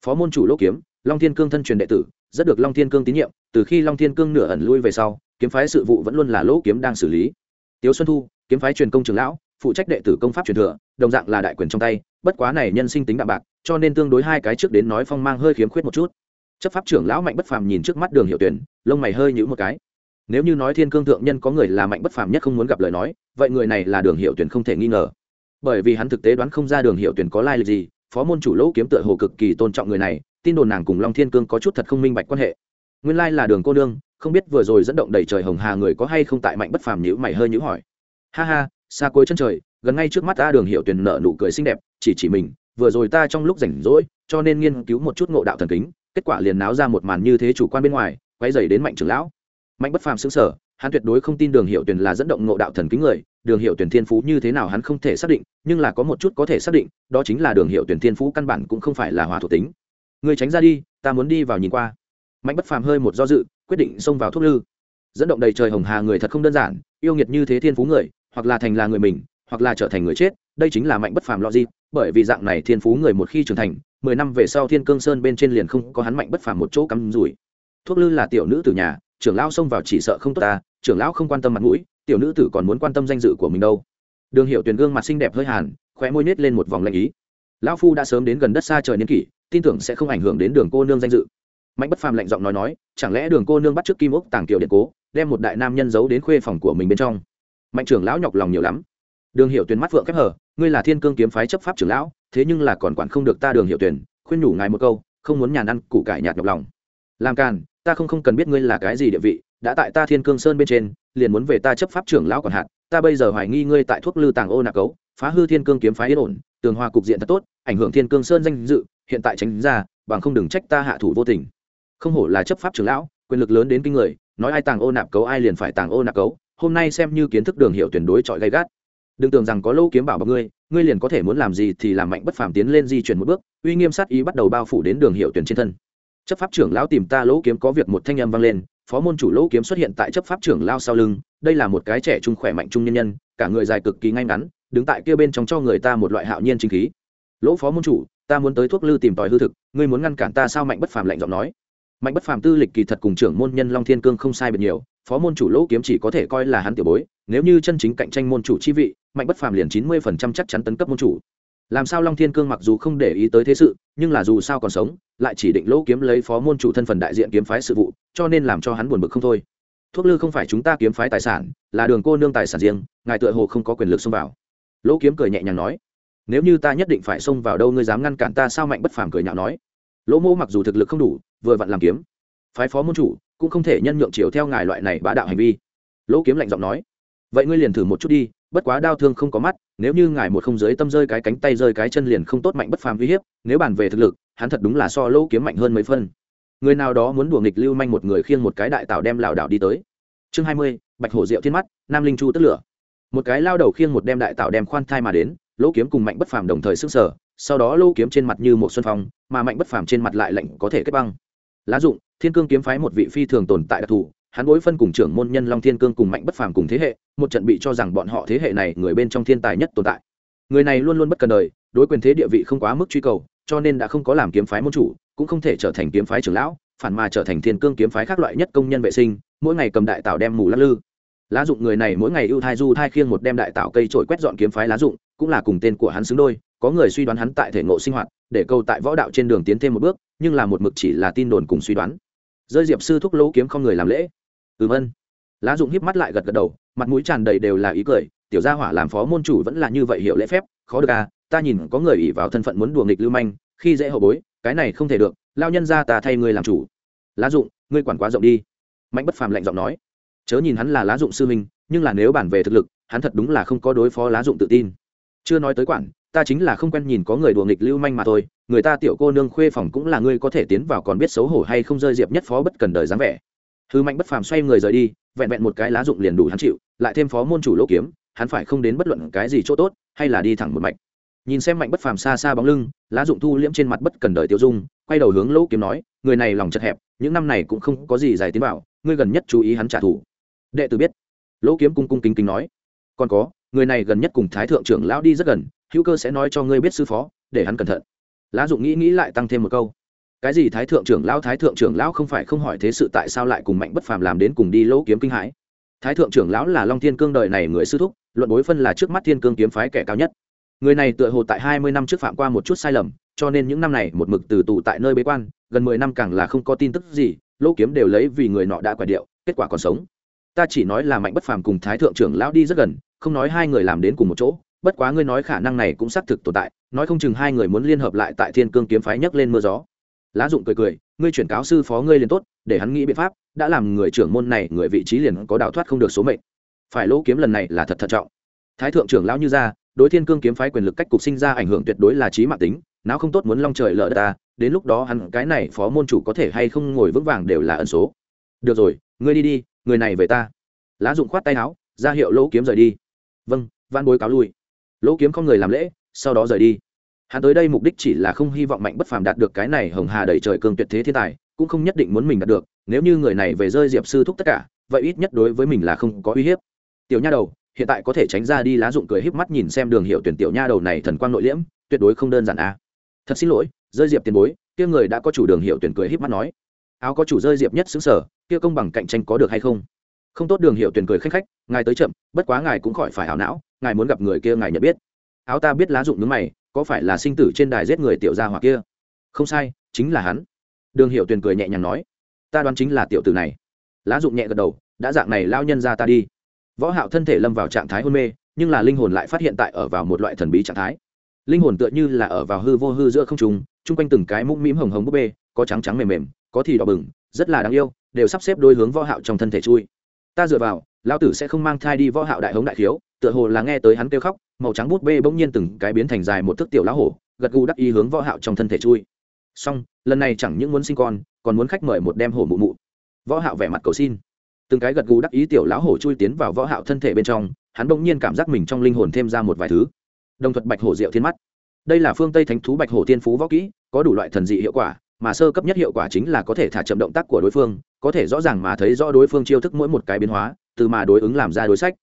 [SPEAKER 1] Phó môn chủ lỗ kiếm, long thiên cương thân truyền đệ tử, rất được long thiên cương tín nhiệm, từ khi long thiên cương nửa ẩn lui về sau, kiếm phái sự vụ vẫn luôn là lỗ kiếm đang xử lý. Tiếu xuân thu, kiếm phái truyền công trưởng lão phụ trách đệ tử công pháp truyền thừa, đồng dạng là đại quyền trong tay, bất quá này nhân sinh tính đạm bạc, cho nên tương đối hai cái trước đến nói phong mang hơi khiếm khuyết một chút. Chấp pháp trưởng lão mạnh bất phàm nhìn trước mắt đường hiệu tuyển, lông mày hơi nhữ một cái. Nếu như nói thiên cương thượng nhân có người là mạnh bất phàm nhất không muốn gặp lời nói, vậy người này là đường hiệu tuyển không thể nghi ngờ. Bởi vì hắn thực tế đoán không ra đường hiệu tuyển có lai lịch gì, phó môn chủ lỗ kiếm tựa hồ cực kỳ tôn trọng người này, tin đồn nàng cùng long thiên cương có chút thật không minh bạch quan hệ. Nguyên lai là đường cô nương, không biết vừa rồi dẫn động đầy trời hồng hà người có hay không tại mạnh bất phàm nhữ mày hơi nhữ hỏi. Ha ha xa cuối chân trời, gần ngay trước mắt ta đường hiệu tuyển nợ nụ cười xinh đẹp, chỉ chỉ mình, vừa rồi ta trong lúc rảnh rỗi, cho nên nghiên cứu một chút ngộ đạo thần kính, kết quả liền náo ra một màn như thế chủ quan bên ngoài quay dày đến mạnh trưởng lão. Mạnh bất phàm xứng sở hắn tuyệt đối không tin đường hiệu tuyển là dẫn động ngộ đạo thần kính người, đường hiệu tuyển thiên phú như thế nào hắn không thể xác định, nhưng là có một chút có thể xác định, đó chính là đường hiệu tuyển thiên phú căn bản cũng không phải là hòa thuộc tính. Người tránh ra đi, ta muốn đi vào nhìn qua. Mạnh bất phàm hơi một do dự, quyết định xông vào thuốc lư. Dẫn động đầy trời hồng hà người thật không đơn giản, yêu nghiệt như thế thiên phú người hoặc là thành là người mình, hoặc là trở thành người chết, đây chính là mạnh bất phàm logic, bởi vì dạng này thiên phú người một khi trưởng thành, mười năm về sau thiên cương sơn bên trên liền không có hắn mạnh bất phàm một chỗ cắm rủi. Thuốc lư là tiểu nữ tử nhà, trưởng lão xông vào chỉ sợ không tốt ta, trưởng lão không quan tâm mặt mũi, tiểu nữ tử còn muốn quan tâm danh dự của mình đâu. Đường hiệu Tuyền gương mặt xinh đẹp hơi hàn, khóe môi nết lên một vòng lạnh ý. Lão phu đã sớm đến gần đất xa trời niên kỷ, tin tưởng sẽ không ảnh hưởng đến đường cô nương danh dự. Mạnh bất phàm lạnh giọng nói nói, chẳng lẽ đường cô nương bắt trước kim ốc tàng kiều điện cố, đem một đại nam nhân giấu đến khuê phòng của mình bên trong? Mạnh trưởng lão nhọc lòng nhiều lắm. Đường hiệu tuyển mắt phượng khép hở ngươi là thiên cương kiếm phái chấp pháp trưởng lão, thế nhưng là còn quản không được ta đường hiệu tuyển khuyên nhủ ngài một câu, không muốn nhàn ăn, củ cải nhạt nhọc lòng. Làm càn, ta không không cần biết ngươi là cái gì địa vị, đã tại ta thiên cương sơn bên trên, liền muốn về ta chấp pháp trưởng lão còn hạn, ta bây giờ hoài nghi ngươi tại thuốc lư tàng ô nạc cấu, phá hư thiên cương kiếm phái yên ổn, tường hòa cục diện thật tốt, ảnh hưởng thiên cương sơn danh dự, hiện tại tránh ra, bằng không đừng trách ta hạ thủ vô tình. Không hổ là chấp pháp trưởng lão, quyền lực lớn đến kinh người, nói ai tàng ô nạp cấu ai liền phải tàng ô nạp cấu hôm nay xem như kiến thức đường hiệu tuyển đối chọi gay gắt. Đừng tưởng rằng có lâu kiếm bảo bọc ngươi ngươi liền có thể muốn làm gì thì làm mạnh bất phàm tiến lên di chuyển một bước, uy nghiêm sát ý bắt đầu bao phủ đến đường hiệu tuyển trên thân. Chấp pháp trưởng lão tìm ta lỗ kiếm có việc một thanh âm vang lên, phó môn chủ lỗ kiếm xuất hiện tại chấp pháp trưởng lao sau lưng, đây là một cái trẻ trung khỏe mạnh trung nhân nhân, cả người dài cực kỳ ngay ngắn, đứng tại kia bên trong cho người ta một loại hạo nhiên chính khí. Lỗ phó môn chủ, ta muốn tới thuốc lư tìm tòi hư thực, ngươi muốn ngăn cản ta sao mạnh bất phàm lạnh giọng nói. Mạnh bất phàm tư lịch kỳ thật cùng trưởng môn nhân long thiên cương không sai biệt nhiều phó môn chủ lỗ kiếm chỉ có thể coi là hắn tiểu bối, nếu như chân chính cạnh tranh môn chủ chi vị, mạnh bất phàm liền chín mươi phần trăm chắc chắn tấn cấp môn chủ. Làm sao long thiên cương mặc dù không để ý tới thế sự, nhưng là dù sao còn sống, lại chỉ định lỗ kiếm lấy phó môn chủ thân phần đại diện kiếm phái sự vụ, cho nên làm cho hắn buồn bực không thôi. Thuốc lư không phải chúng ta kiếm phái tài sản, là đường cô nương tài sản riêng, ngài tựa hồ không có quyền lực xông vào. Lỗ kiếm cười nhẹ nhàng nói, nếu như ta nhất định phải xông vào đâu, ngươi dám ngăn cản ta sao? Mạnh bất phàm cười nhạo nói. Lỗ mô mặc dù thực lực không đủ, vừa vặn làm kiếm, phái phó môn chủ cũng không thể nhân nhượng chiều theo ngài loại này bá đạo hành vi. Lỗ kiếm lạnh giọng nói, vậy ngươi liền thử một chút đi, bất quá đau thương không có mắt, nếu như ngài một không dưới tâm rơi cái cánh tay rơi cái chân liền không tốt mạnh bất phàm uy hiếp, nếu bàn về thực lực, hắn thật đúng là so lỗ kiếm mạnh hơn mấy phân. Người nào đó muốn đùa nghịch lưu manh một người khiêng một cái đại tạo đem lảo đảo đi tới. Chương hai mươi, bạch hổ diệu thiên mắt, nam linh chu tức lửa. Một cái lao đầu khiêng một đem đại tạo đem khoan thai mà đến, lỗ kiếm cùng mạnh bất phàm đồng thời sức sở sau đó lỗ kiếm trên mặt như một xuân phong, mà mạnh bất phàm trên mặt lại lạnh có thể kết băng lá dụng, thiên cương kiếm phái một vị phi thường tồn tại đặc thù, hắn bối phân cùng trưởng môn nhân long thiên cương cùng mạnh bất phàm cùng thế hệ, một trận bị cho rằng bọn họ thế hệ này người bên trong thiên tài nhất tồn tại. Người này luôn luôn bất cần đời, đối quyền thế địa vị không quá mức truy cầu, cho nên đã không có làm kiếm phái môn chủ, cũng không thể trở thành kiếm phái trưởng lão, phản mà trở thành thiên cương kiếm phái khác loại nhất công nhân vệ sinh, mỗi ngày cầm đại tạo đem mù lắc lư. Lá dụng người này mỗi ngày ưu thai du thai khiêng một đem đại tạo cây trổi quét dọn kiếm phái lá dụng, cũng là cùng tên của hắn xứng đôi có người suy đoán hắn tại thể ngộ sinh hoạt, để câu tại võ đạo trên đường tiến thêm một bước, nhưng là một mực chỉ là tin đồn cùng suy đoán. Rơi diệp sư thúc lỗ kiếm không người làm lễ. Ừm ân. Lá dụng híp mắt lại gật gật đầu, mặt mũi tràn đầy đều là ý cười, tiểu gia hỏa làm phó môn chủ vẫn là như vậy hiểu lễ phép, khó được à ta nhìn có người ỉ vào thân phận muốn đùa nghịch lưu manh, khi dễ hậu bối, cái này không thể được, lao nhân ra ta thay người làm chủ. Lá dụng, ngươi quản quá rộng đi. Mạnh bất phàm lạnh giọng nói. Chớ nhìn hắn là lá dụng sư minh nhưng là nếu bản về thực lực, hắn thật đúng là không có đối phó lá dụng tự tin. Chưa nói tới quản ta chính là không quen nhìn có người đùa nghịch lưu manh mà thôi, người ta tiểu cô nương khuê phòng cũng là ngươi có thể tiến vào còn biết xấu hổ hay không rơi diệp nhất phó bất cần đời dáng vẻ. Hư mạnh bất phàm xoay người rời đi, vẹn vẹn một cái lá dụng liền đủ hắn chịu, lại thêm phó môn chủ lỗ kiếm, hắn phải không đến bất luận cái gì chỗ tốt, hay là đi thẳng một mạch. Nhìn xem mạnh bất phàm xa xa bóng lưng, lá dụng thu liễm trên mặt bất cần đời tiêu dung, quay đầu hướng lỗ kiếm nói, người này lòng chật hẹp, những năm này cũng không có gì giải tiến bảo ngươi gần nhất chú ý hắn trả thù. Đệ tử biết. Lỗ kiếm cung cung kính kính nói, còn có, người này gần nhất cùng thái thượng trưởng lão đi rất gần hữu cơ sẽ nói cho ngươi biết sư phó, để hắn cẩn thận. Lá dụng nghĩ nghĩ lại tăng thêm một câu, cái gì thái thượng trưởng lão, thái thượng trưởng lão không phải không hỏi thế sự tại sao lại cùng mạnh bất phàm làm đến cùng đi lỗ kiếm kinh hãi? Thái thượng trưởng lão là long thiên cương đời này người sư thúc, luận bối phân là trước mắt thiên cương kiếm phái kẻ cao nhất. Người này tựa hồ tại hai mươi năm trước phạm qua một chút sai lầm, cho nên những năm này một mực từ tù tại nơi bế quan, gần mười năm càng là không có tin tức gì, lỗ kiếm đều lấy vì người nọ đã quả điệu, kết quả còn sống. Ta chỉ nói là mạnh bất phàm cùng thái thượng trưởng lão đi rất gần, không nói hai người làm đến cùng một chỗ bất quá ngươi nói khả năng này cũng xác thực tồn tại, nói không chừng hai người muốn liên hợp lại tại thiên cương kiếm phái nhấc lên mưa gió. Lá dụng cười cười, ngươi chuyển cáo sư phó ngươi liền tốt, để hắn nghĩ biện pháp, đã làm người trưởng môn này, người vị trí liền có đào thoát không được số mệnh. Phải lỗ kiếm lần này là thật thận trọng. Thái thượng trưởng lão như ra, đối thiên cương kiếm phái quyền lực cách cục sinh ra ảnh hưởng tuyệt đối là trí mạng tính não không tốt muốn long trời lỡ đất ta, đến lúc đó hắn, cái này phó môn chủ có thể hay không ngồi vững vàng đều là ẩn số. Được rồi, ngươi đi đi, người này về ta. Lá dụng khoát tay áo, ra hiệu lỗ kiếm rời đi. Vâng van bối cáo lui lỗ kiếm không người làm lễ, sau đó rời đi. Hắn tới đây mục đích chỉ là không hy vọng mạnh bất phàm đạt được cái này hồng hà đầy trời cường tuyệt thế thiên tài, cũng không nhất định muốn mình đạt được, nếu như người này về rơi diệp sư thúc tất cả, vậy ít nhất đối với mình là không có uy hiếp. Tiểu nha đầu, hiện tại có thể tránh ra đi lá dụng cười híp mắt nhìn xem đường hiệu tuyển tiểu nha đầu này thần quang nội liễm, tuyệt đối không đơn giản a thật xin lỗi, rơi diệp tiền bối, kia người đã có chủ đường hiệu tuyển cười híp mắt nói. Áo có chủ rơi diệp nhất xứng sở, kia công bằng cạnh tranh có được hay không? Không tốt đường hiệu tuyển cười khách khách, ngài tới chậm, bất quá ngài cũng khỏi phải ảo não ngài muốn gặp người kia ngài nhận biết. Áo ta biết lá dụng nước mày, có phải là sinh tử trên đài giết người tiểu gia hoặc kia? Không sai, chính là hắn. Đường hiệu Tuyền cười nhẹ nhàng nói, ta đoán chính là tiểu tử này. Lá dụng nhẹ gật đầu, đã dạng này lao nhân ra ta đi. Võ hạo thân thể lâm vào trạng thái hôn mê, nhưng là linh hồn lại phát hiện tại ở vào một loại thần bí trạng thái. Linh hồn tựa như là ở vào hư vô hư giữa không trung, chung quanh từng cái mũm mĩm hồng hồng búp bê, có trắng trắng mềm mềm, có thì đỏ bừng, rất là đáng yêu, đều sắp xếp đôi hướng võ hạo trong thân thể chui. Ta dựa vào, lão tử sẽ không mang thai đi võ hạo đại hống đại thiếu tựa hồ là nghe tới hắn kêu khóc, màu trắng bút bê bỗng nhiên từng cái biến thành dài một thước tiểu lá hổ, gật gù đắc ý hướng võ hạo trong thân thể chui. Xong, lần này chẳng những muốn sinh con, còn muốn khách mời một đem hổ mụ mụ. Võ hạo vẻ mặt cầu xin. Từng cái gật gù đắc ý tiểu lão hổ chui tiến vào võ hạo thân thể bên trong, hắn bỗng nhiên cảm giác mình trong linh hồn thêm ra một vài thứ. Đồng thuật bạch hổ diệu thiên mắt. Đây là phương tây thánh thú bạch hổ tiên phú võ kỹ, có đủ loại thần dị hiệu quả, mà sơ cấp nhất hiệu quả chính là có thể thả chậm động tác của đối phương, có thể rõ ràng mà thấy rõ đối phương chiêu thức mỗi một cái biến hóa, từ mà đối ứng làm ra đối sách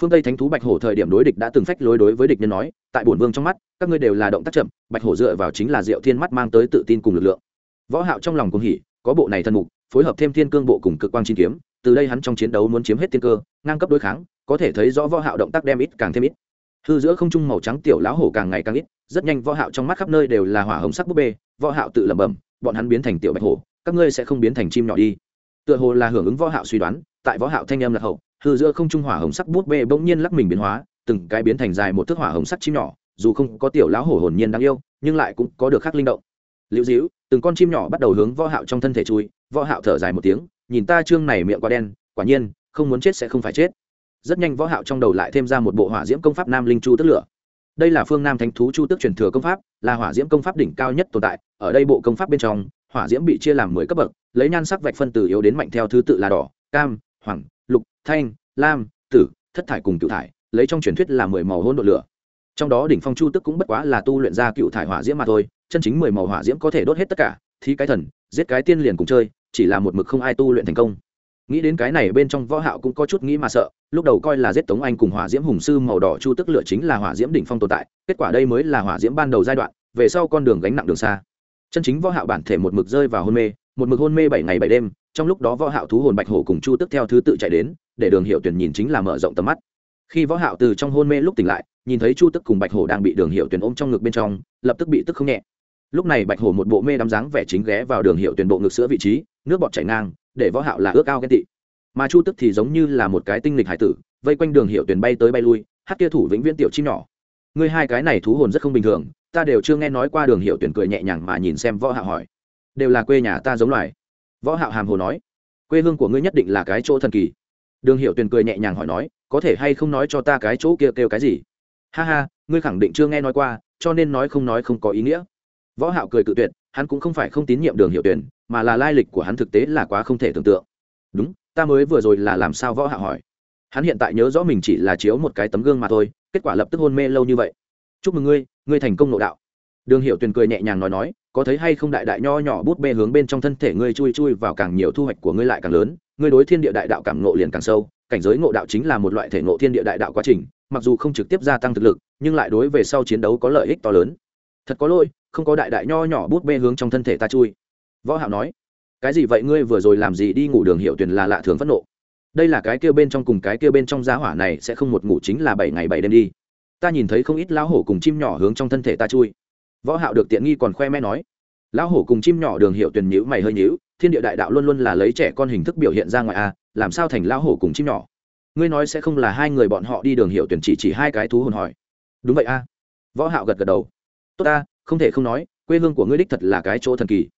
[SPEAKER 1] phương tây thánh thú bạch hổ thời điểm đối địch đã từng phách lối đối với địch nhân nói, tại bổn vương trong mắt, các ngươi đều là động tác chậm, bạch hổ dựa vào chính là diệu thiên mắt mang tới tự tin cùng lực lượng. Võ hạo trong lòng cuồng hỉ, có bộ này thân mục, phối hợp thêm thiên cương bộ cùng cực quang chín kiếm, từ đây hắn trong chiến đấu muốn chiếm hết thiên cơ, ngang cấp đối kháng, có thể thấy rõ võ hạo động tác đem ít càng thêm ít. Hư giữa không trung màu trắng tiểu lão hổ càng ngày càng ít, rất nhanh võ hạo trong mắt khắp nơi đều là hỏa hồng sắc búp bê, võ hạo tự lẩm bẩm, bọn hắn biến thành tiểu bạch hổ, các ngươi sẽ không biến thành chim nhỏ đi. Tựa hồ là hưởng ứng võ hạo suy đoán, tại võ hạo thanh âm lạc hậu hư giữa không trung hỏa hồng sắc bút bê bỗng nhiên lắc mình biến hóa, từng cái biến thành dài một thước hỏa hồng sắc chim nhỏ, dù không có tiểu lão hổ hồn nhiên đáng yêu, nhưng lại cũng có được khắc linh động. Liễu diễu, từng con chim nhỏ bắt đầu hướng võ hạo trong thân thể chui, võ hạo thở dài một tiếng, nhìn ta trương này miệng quá đen, quả nhiên, không muốn chết sẽ không phải chết. Rất nhanh võ hạo trong đầu lại thêm ra một bộ hỏa diễm công pháp nam linh chu tức lửa. Đây là phương nam thánh thú chu tức truyền thừa công pháp, là hỏa diễm công pháp đỉnh cao nhất tồn tại, ở đây bộ công pháp bên trong, hỏa diễm bị chia làm mười cấp bậc, lấy nhan sắc vạch phân từ yếu đến mạnh theo thứ tự là đỏ, cam, hoàng thanh, lam, tử, thất thải cùng cựu thải, lấy trong truyền thuyết là mười màu hôn độ lửa. Trong đó đỉnh phong chu tức cũng bất quá là tu luyện ra cựu thải hỏa diễm mà thôi, chân chính mười màu hỏa diễm có thể đốt hết tất cả thì cái thần, giết cái tiên liền cùng chơi, chỉ là một mực không ai tu luyện thành công. Nghĩ đến cái này bên trong võ hạo cũng có chút nghĩ mà sợ, lúc đầu coi là giết tống anh cùng hỏa diễm hùng sư màu đỏ chu tức lửa chính là hỏa diễm đỉnh phong tồn tại, kết quả đây mới là hỏa diễm ban đầu giai đoạn, về sau con đường gánh nặng đường xa. Chân chính võ hạo bản thể một mực rơi vào hôn mê, một mực hôn mê bảy ngày bảy đêm trong lúc đó võ hạo thú hồn bạch hổ cùng chu tức theo thứ tự chạy đến, để đường hiệu tuyển nhìn chính là mở rộng tầm mắt. Khi võ hạo từ trong hôn mê lúc tỉnh lại, nhìn thấy chu tức cùng bạch hổ đang bị đường hiệu tuyển ôm trong ngực bên trong, lập tức bị tức không nhẹ. Lúc này bạch hổ một bộ mê đắm dáng vẻ chính ghé vào đường hiệu tuyển bộ ngực sữa vị trí, nước bọt chảy ngang, để võ hạo là ước ao ghen tị. Mà chu tức thì giống như là một cái tinh lịch hải tử, vây quanh đường hiệu tuyển bay tới bay lui, hát kia thủ vĩnh viễn tiểu chim nhỏ. Ngươi hai cái này thú hồn rất không bình thường, ta đều chưa nghe nói qua đường hiệu tuyển cười nhẹ nhàng mà nhìn xem võ hạo hỏi. Đều là quê nhà ta giống loài võ hạo hàm hồ nói quê hương của ngươi nhất định là cái chỗ thần kỳ. Đường hiệu Tuyền cười nhẹ nhàng hỏi nói có thể hay không nói cho ta cái chỗ kia kêu cái gì? Ha ha ngươi khẳng định chưa nghe nói qua cho nên nói không nói không có ý nghĩa. Võ hạo cười cự tuyệt hắn cũng không phải không tín nhiệm đường hiệu Tuyền, mà là lai lịch của hắn thực tế là quá không thể tưởng tượng. Đúng ta mới vừa rồi là làm sao? Võ hạo hỏi. Hắn hiện tại nhớ rõ mình chỉ là chiếu một cái tấm gương mà thôi kết quả lập tức hôn mê lâu như vậy. Chúc mừng ngươi ngươi thành công nội đạo đường hiệu tuyền cười nhẹ nhàng nói nói, có thấy hay không đại đại nho nhỏ bút bê hướng bên trong thân thể ngươi chui chui vào càng nhiều thu hoạch của ngươi lại càng lớn, ngươi đối thiên địa đại đạo cảm ngộ liền càng sâu, cảnh giới ngộ đạo chính là một loại thể ngộ thiên địa đại đạo quá trình, mặc dù không trực tiếp gia tăng thực lực, nhưng lại đối về sau chiến đấu có lợi ích to lớn. Thật có lỗi, không có đại đại nho nhỏ bút bê hướng trong thân thể ta chui. Võ hạo nói, cái gì vậy ngươi vừa rồi làm gì đi ngủ đường hiệu Tuyền là lạ thường phẫn nộ. Đây là cái kia bên trong cùng cái kia bên trong giá hỏa này sẽ không một ngủ chính là bảy ngày bảy đêm đi. Ta nhìn thấy không ít lão hổ cùng chim nhỏ hướng trong thân thể ta chui võ hạo được tiện nghi còn khoe mẽ nói, lão hổ cùng chim nhỏ đường hiệu tuyển nhíu mày hơi nhíu, thiên địa đại đạo luôn luôn là lấy trẻ con hình thức biểu hiện ra ngoài a, làm sao thành lão hổ cùng chim nhỏ? Ngươi nói sẽ không là hai người bọn họ đi đường hiệu tuyển chỉ chỉ hai cái thú hồn hỏi. Đúng vậy a. Võ hạo gật gật đầu. Tốt ta, không thể không nói, quê hương của ngươi đích thật là cái chỗ thần kỳ.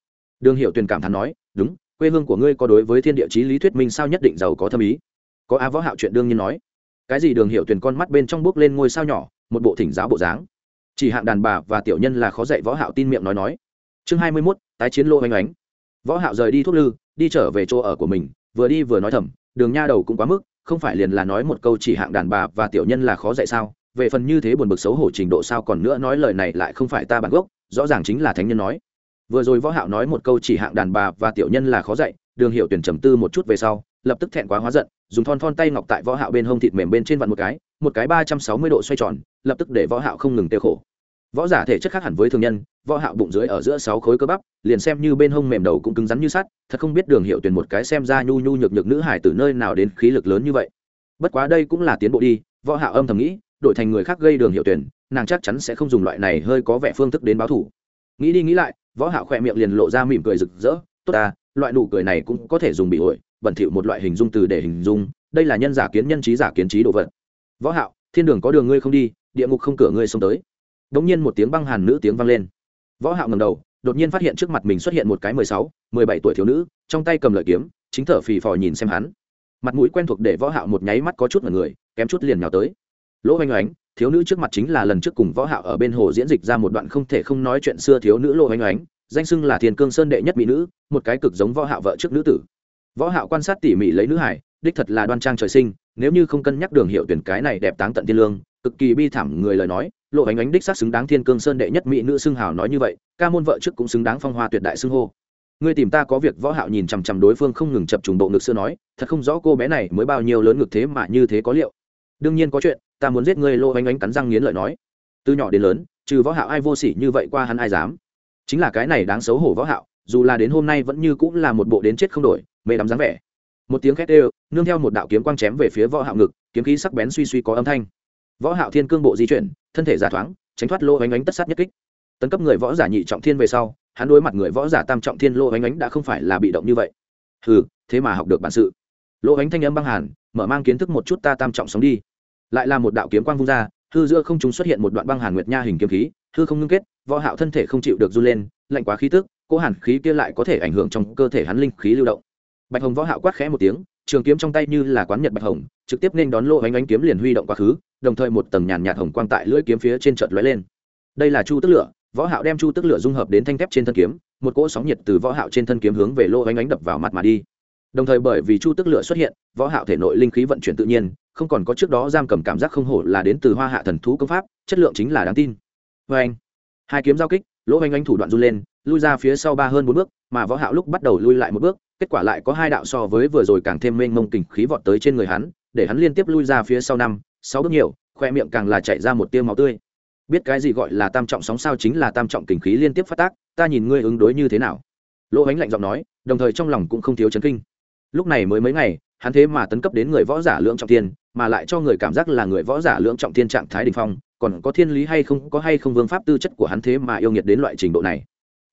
[SPEAKER 1] Đường hiệu tuyển cảm thán nói, đúng, quê hương của ngươi có đối với thiên địa chí lý thuyết minh sao nhất định giàu có thâm ý. Có a võ hạo chuyện đương nhiên nói, cái gì đường hiệu tuyển con mắt bên trong bước lên ngôi sao nhỏ, một bộ thỉnh giáo bộ dáng? Chỉ hạng đàn bà và tiểu nhân là khó dạy võ hạo tin miệng nói nói. Chương 21, tái chiến lô oanh oánh. Võ hạo rời đi thuốc lư đi trở về chỗ ở của mình vừa đi vừa nói thầm đường nha đầu cũng quá mức không phải liền là nói một câu chỉ hạng đàn bà và tiểu nhân là khó dạy sao? Về phần như thế buồn bực xấu hổ trình độ sao còn nữa nói lời này lại không phải ta bản gốc rõ ràng chính là thánh nhân nói. Vừa rồi võ hạo nói một câu chỉ hạng đàn bà và tiểu nhân là khó dạy đường hiệu tuyển trầm tư một chút về sau lập tức thẹn quá hóa giận dùng thon thon tay ngọc tại võ hạo bên hông thịt mềm bên trên vặn một cái một cái ba trăm sáu mươi độ xoay tròn lập tức để võ hạo không ngừng tiêu khổ võ giả thể chất khác hẳn với thường nhân, võ hạo bụng dưới ở giữa sáu khối cơ bắp, liền xem như bên hông mềm đầu cũng cứng rắn như sắt, thật không biết đường hiệu tuyển một cái xem ra nhu nhu nhược nhược nữ hải từ nơi nào đến khí lực lớn như vậy. Bất quá đây cũng là tiến bộ đi, võ hạo âm thầm nghĩ, đổi thành người khác gây đường hiệu tuyển, nàng chắc chắn sẽ không dùng loại này hơi có vẻ phương thức đến báo thủ. Nghĩ đi nghĩ lại, võ hạo khoe miệng liền lộ ra mỉm cười rực rỡ, tốt ta, loại nụ cười này cũng có thể dùng bị ổi, bẩn thỉu một loại hình dung từ để hình dung, đây là nhân giả kiến nhân trí giả kiến trí đồ vật. Võ hạo, thiên đường có đường ngươi không đi, địa ngục không cửa ngươi xông tới đột nhiên một tiếng băng hàn nữ tiếng vang lên. Võ hạo ngẩng đầu đột nhiên phát hiện trước mặt mình xuất hiện một cái mười sáu, mười bảy tuổi thiếu nữ trong tay cầm lợi kiếm chính thở phì phò nhìn xem hắn. Mặt mũi quen thuộc để võ hạo một nháy mắt có chút ngẩn người kém chút liền nhào tới. Lỗ Hoành oánh thiếu nữ trước mặt chính là lần trước cùng võ hạo ở bên hồ diễn dịch ra một đoạn không thể không nói chuyện xưa thiếu nữ lỗ Hoành oánh danh xưng là thiên cương sơn đệ nhất mỹ nữ một cái cực giống võ hạo vợ trước nữ tử. Võ hạo quan sát tỉ mỉ lấy nữ hải đích thật là đoan trang trời sinh nếu như không cân nhắc đường hiệu tuyển cái này đẹp táng tận thiên lương cực kỳ bi thảm người lời nói, lộ ánh ánh đích xác xứng đáng thiên cương sơn đệ nhất mỹ nữ xưng hào nói như vậy, ca môn vợ trước cũng xứng đáng phong hoa tuyệt đại xưng hô. Ngươi tìm ta có việc võ hạo nhìn chằm chằm đối phương không ngừng chập trùng bộ ngực xưa nói, thật không rõ cô bé này mới bao nhiêu lớn ngực thế mà như thế có liệu. Đương nhiên có chuyện, ta muốn giết ngươi, lộ ánh ánh cắn răng nghiến lợi nói. Từ nhỏ đến lớn, trừ võ hạo ai vô sỉ như vậy qua hắn ai dám. Chính là cái này đáng xấu hổ võ hạo, dù là đến hôm nay vẫn như cũng là một bộ đến chết không đổi, mê đắm dáng vẻ. Một tiếng khét đều, nương theo một đạo kiếm quang chém về phía võ hạo ngực, kiếm khí sắc bén suy suy có âm thanh võ hạo thiên cương bộ di chuyển, thân thể giả thoáng, tránh thoát lô ánh ánh tất sát nhất kích. Tấn cấp người võ giả nhị trọng thiên về sau, hắn đối mặt người võ giả tam trọng thiên lô ánh ánh đã không phải là bị động như vậy. Hừ, thế mà học được bản sự. Lô ánh thanh âm băng hàn, mở mang kiến thức một chút ta tam trọng sống đi. Lại là một đạo kiếm quang vung ra, hư giữa không trung xuất hiện một đoạn băng hàn nguyệt nha hình kiếm khí, hư không ngưng kết, võ hạo thân thể không chịu được run lên, lạnh quá khí tức, cố hàn khí kia lại có thể ảnh hưởng trong cơ thể hắn linh khí lưu động. Bạch hồng võ hạo quát khẽ một tiếng trường kiếm trong tay như là quán nhật bạch hồng, trực tiếp nên đón lô ánh ánh kiếm liền huy động quá khứ, đồng thời một tầng nhàn nhạt hồng quang tại lưỡi kiếm phía trên chợt lóe lên. Đây là chu tức lửa, võ hạo đem chu tức lửa dung hợp đến thanh thép trên thân kiếm, một cỗ sóng nhiệt từ võ hạo trên thân kiếm hướng về lô ánh ánh đập vào mặt mà đi. Đồng thời bởi vì chu tức lửa xuất hiện, võ hạo thể nội linh khí vận chuyển tự nhiên, không còn có trước đó giam cầm cảm giác không hổ là đến từ hoa hạ thần thú công pháp, chất lượng chính là đáng tin. Với anh, hai kiếm giao kích lỗ ánh ánh thủ đoạn run lên, lui ra phía sau ba hơn bốn bước, mà võ hạo lúc bắt đầu lui lại một bước kết quả lại có hai đạo so với vừa rồi càng thêm mênh mông kình khí vọt tới trên người hắn, để hắn liên tiếp lui ra phía sau năm, sáu bước nhiều, khoe miệng càng là chạy ra một tiêu máu tươi. Biết cái gì gọi là tam trọng sóng sao chính là tam trọng kình khí liên tiếp phát tác, ta nhìn ngươi ứng đối như thế nào? Lỗ ánh lạnh giọng nói, đồng thời trong lòng cũng không thiếu chấn kinh. Lúc này mới mấy ngày, hắn thế mà tấn cấp đến người võ giả lưỡng trọng thiên, mà lại cho người cảm giác là người võ giả lưỡng trọng thiên trạng thái đình phong, còn có thiên lý hay không, có hay không vương pháp tư chất của hắn thế mà yêu nghiệt đến loại trình độ này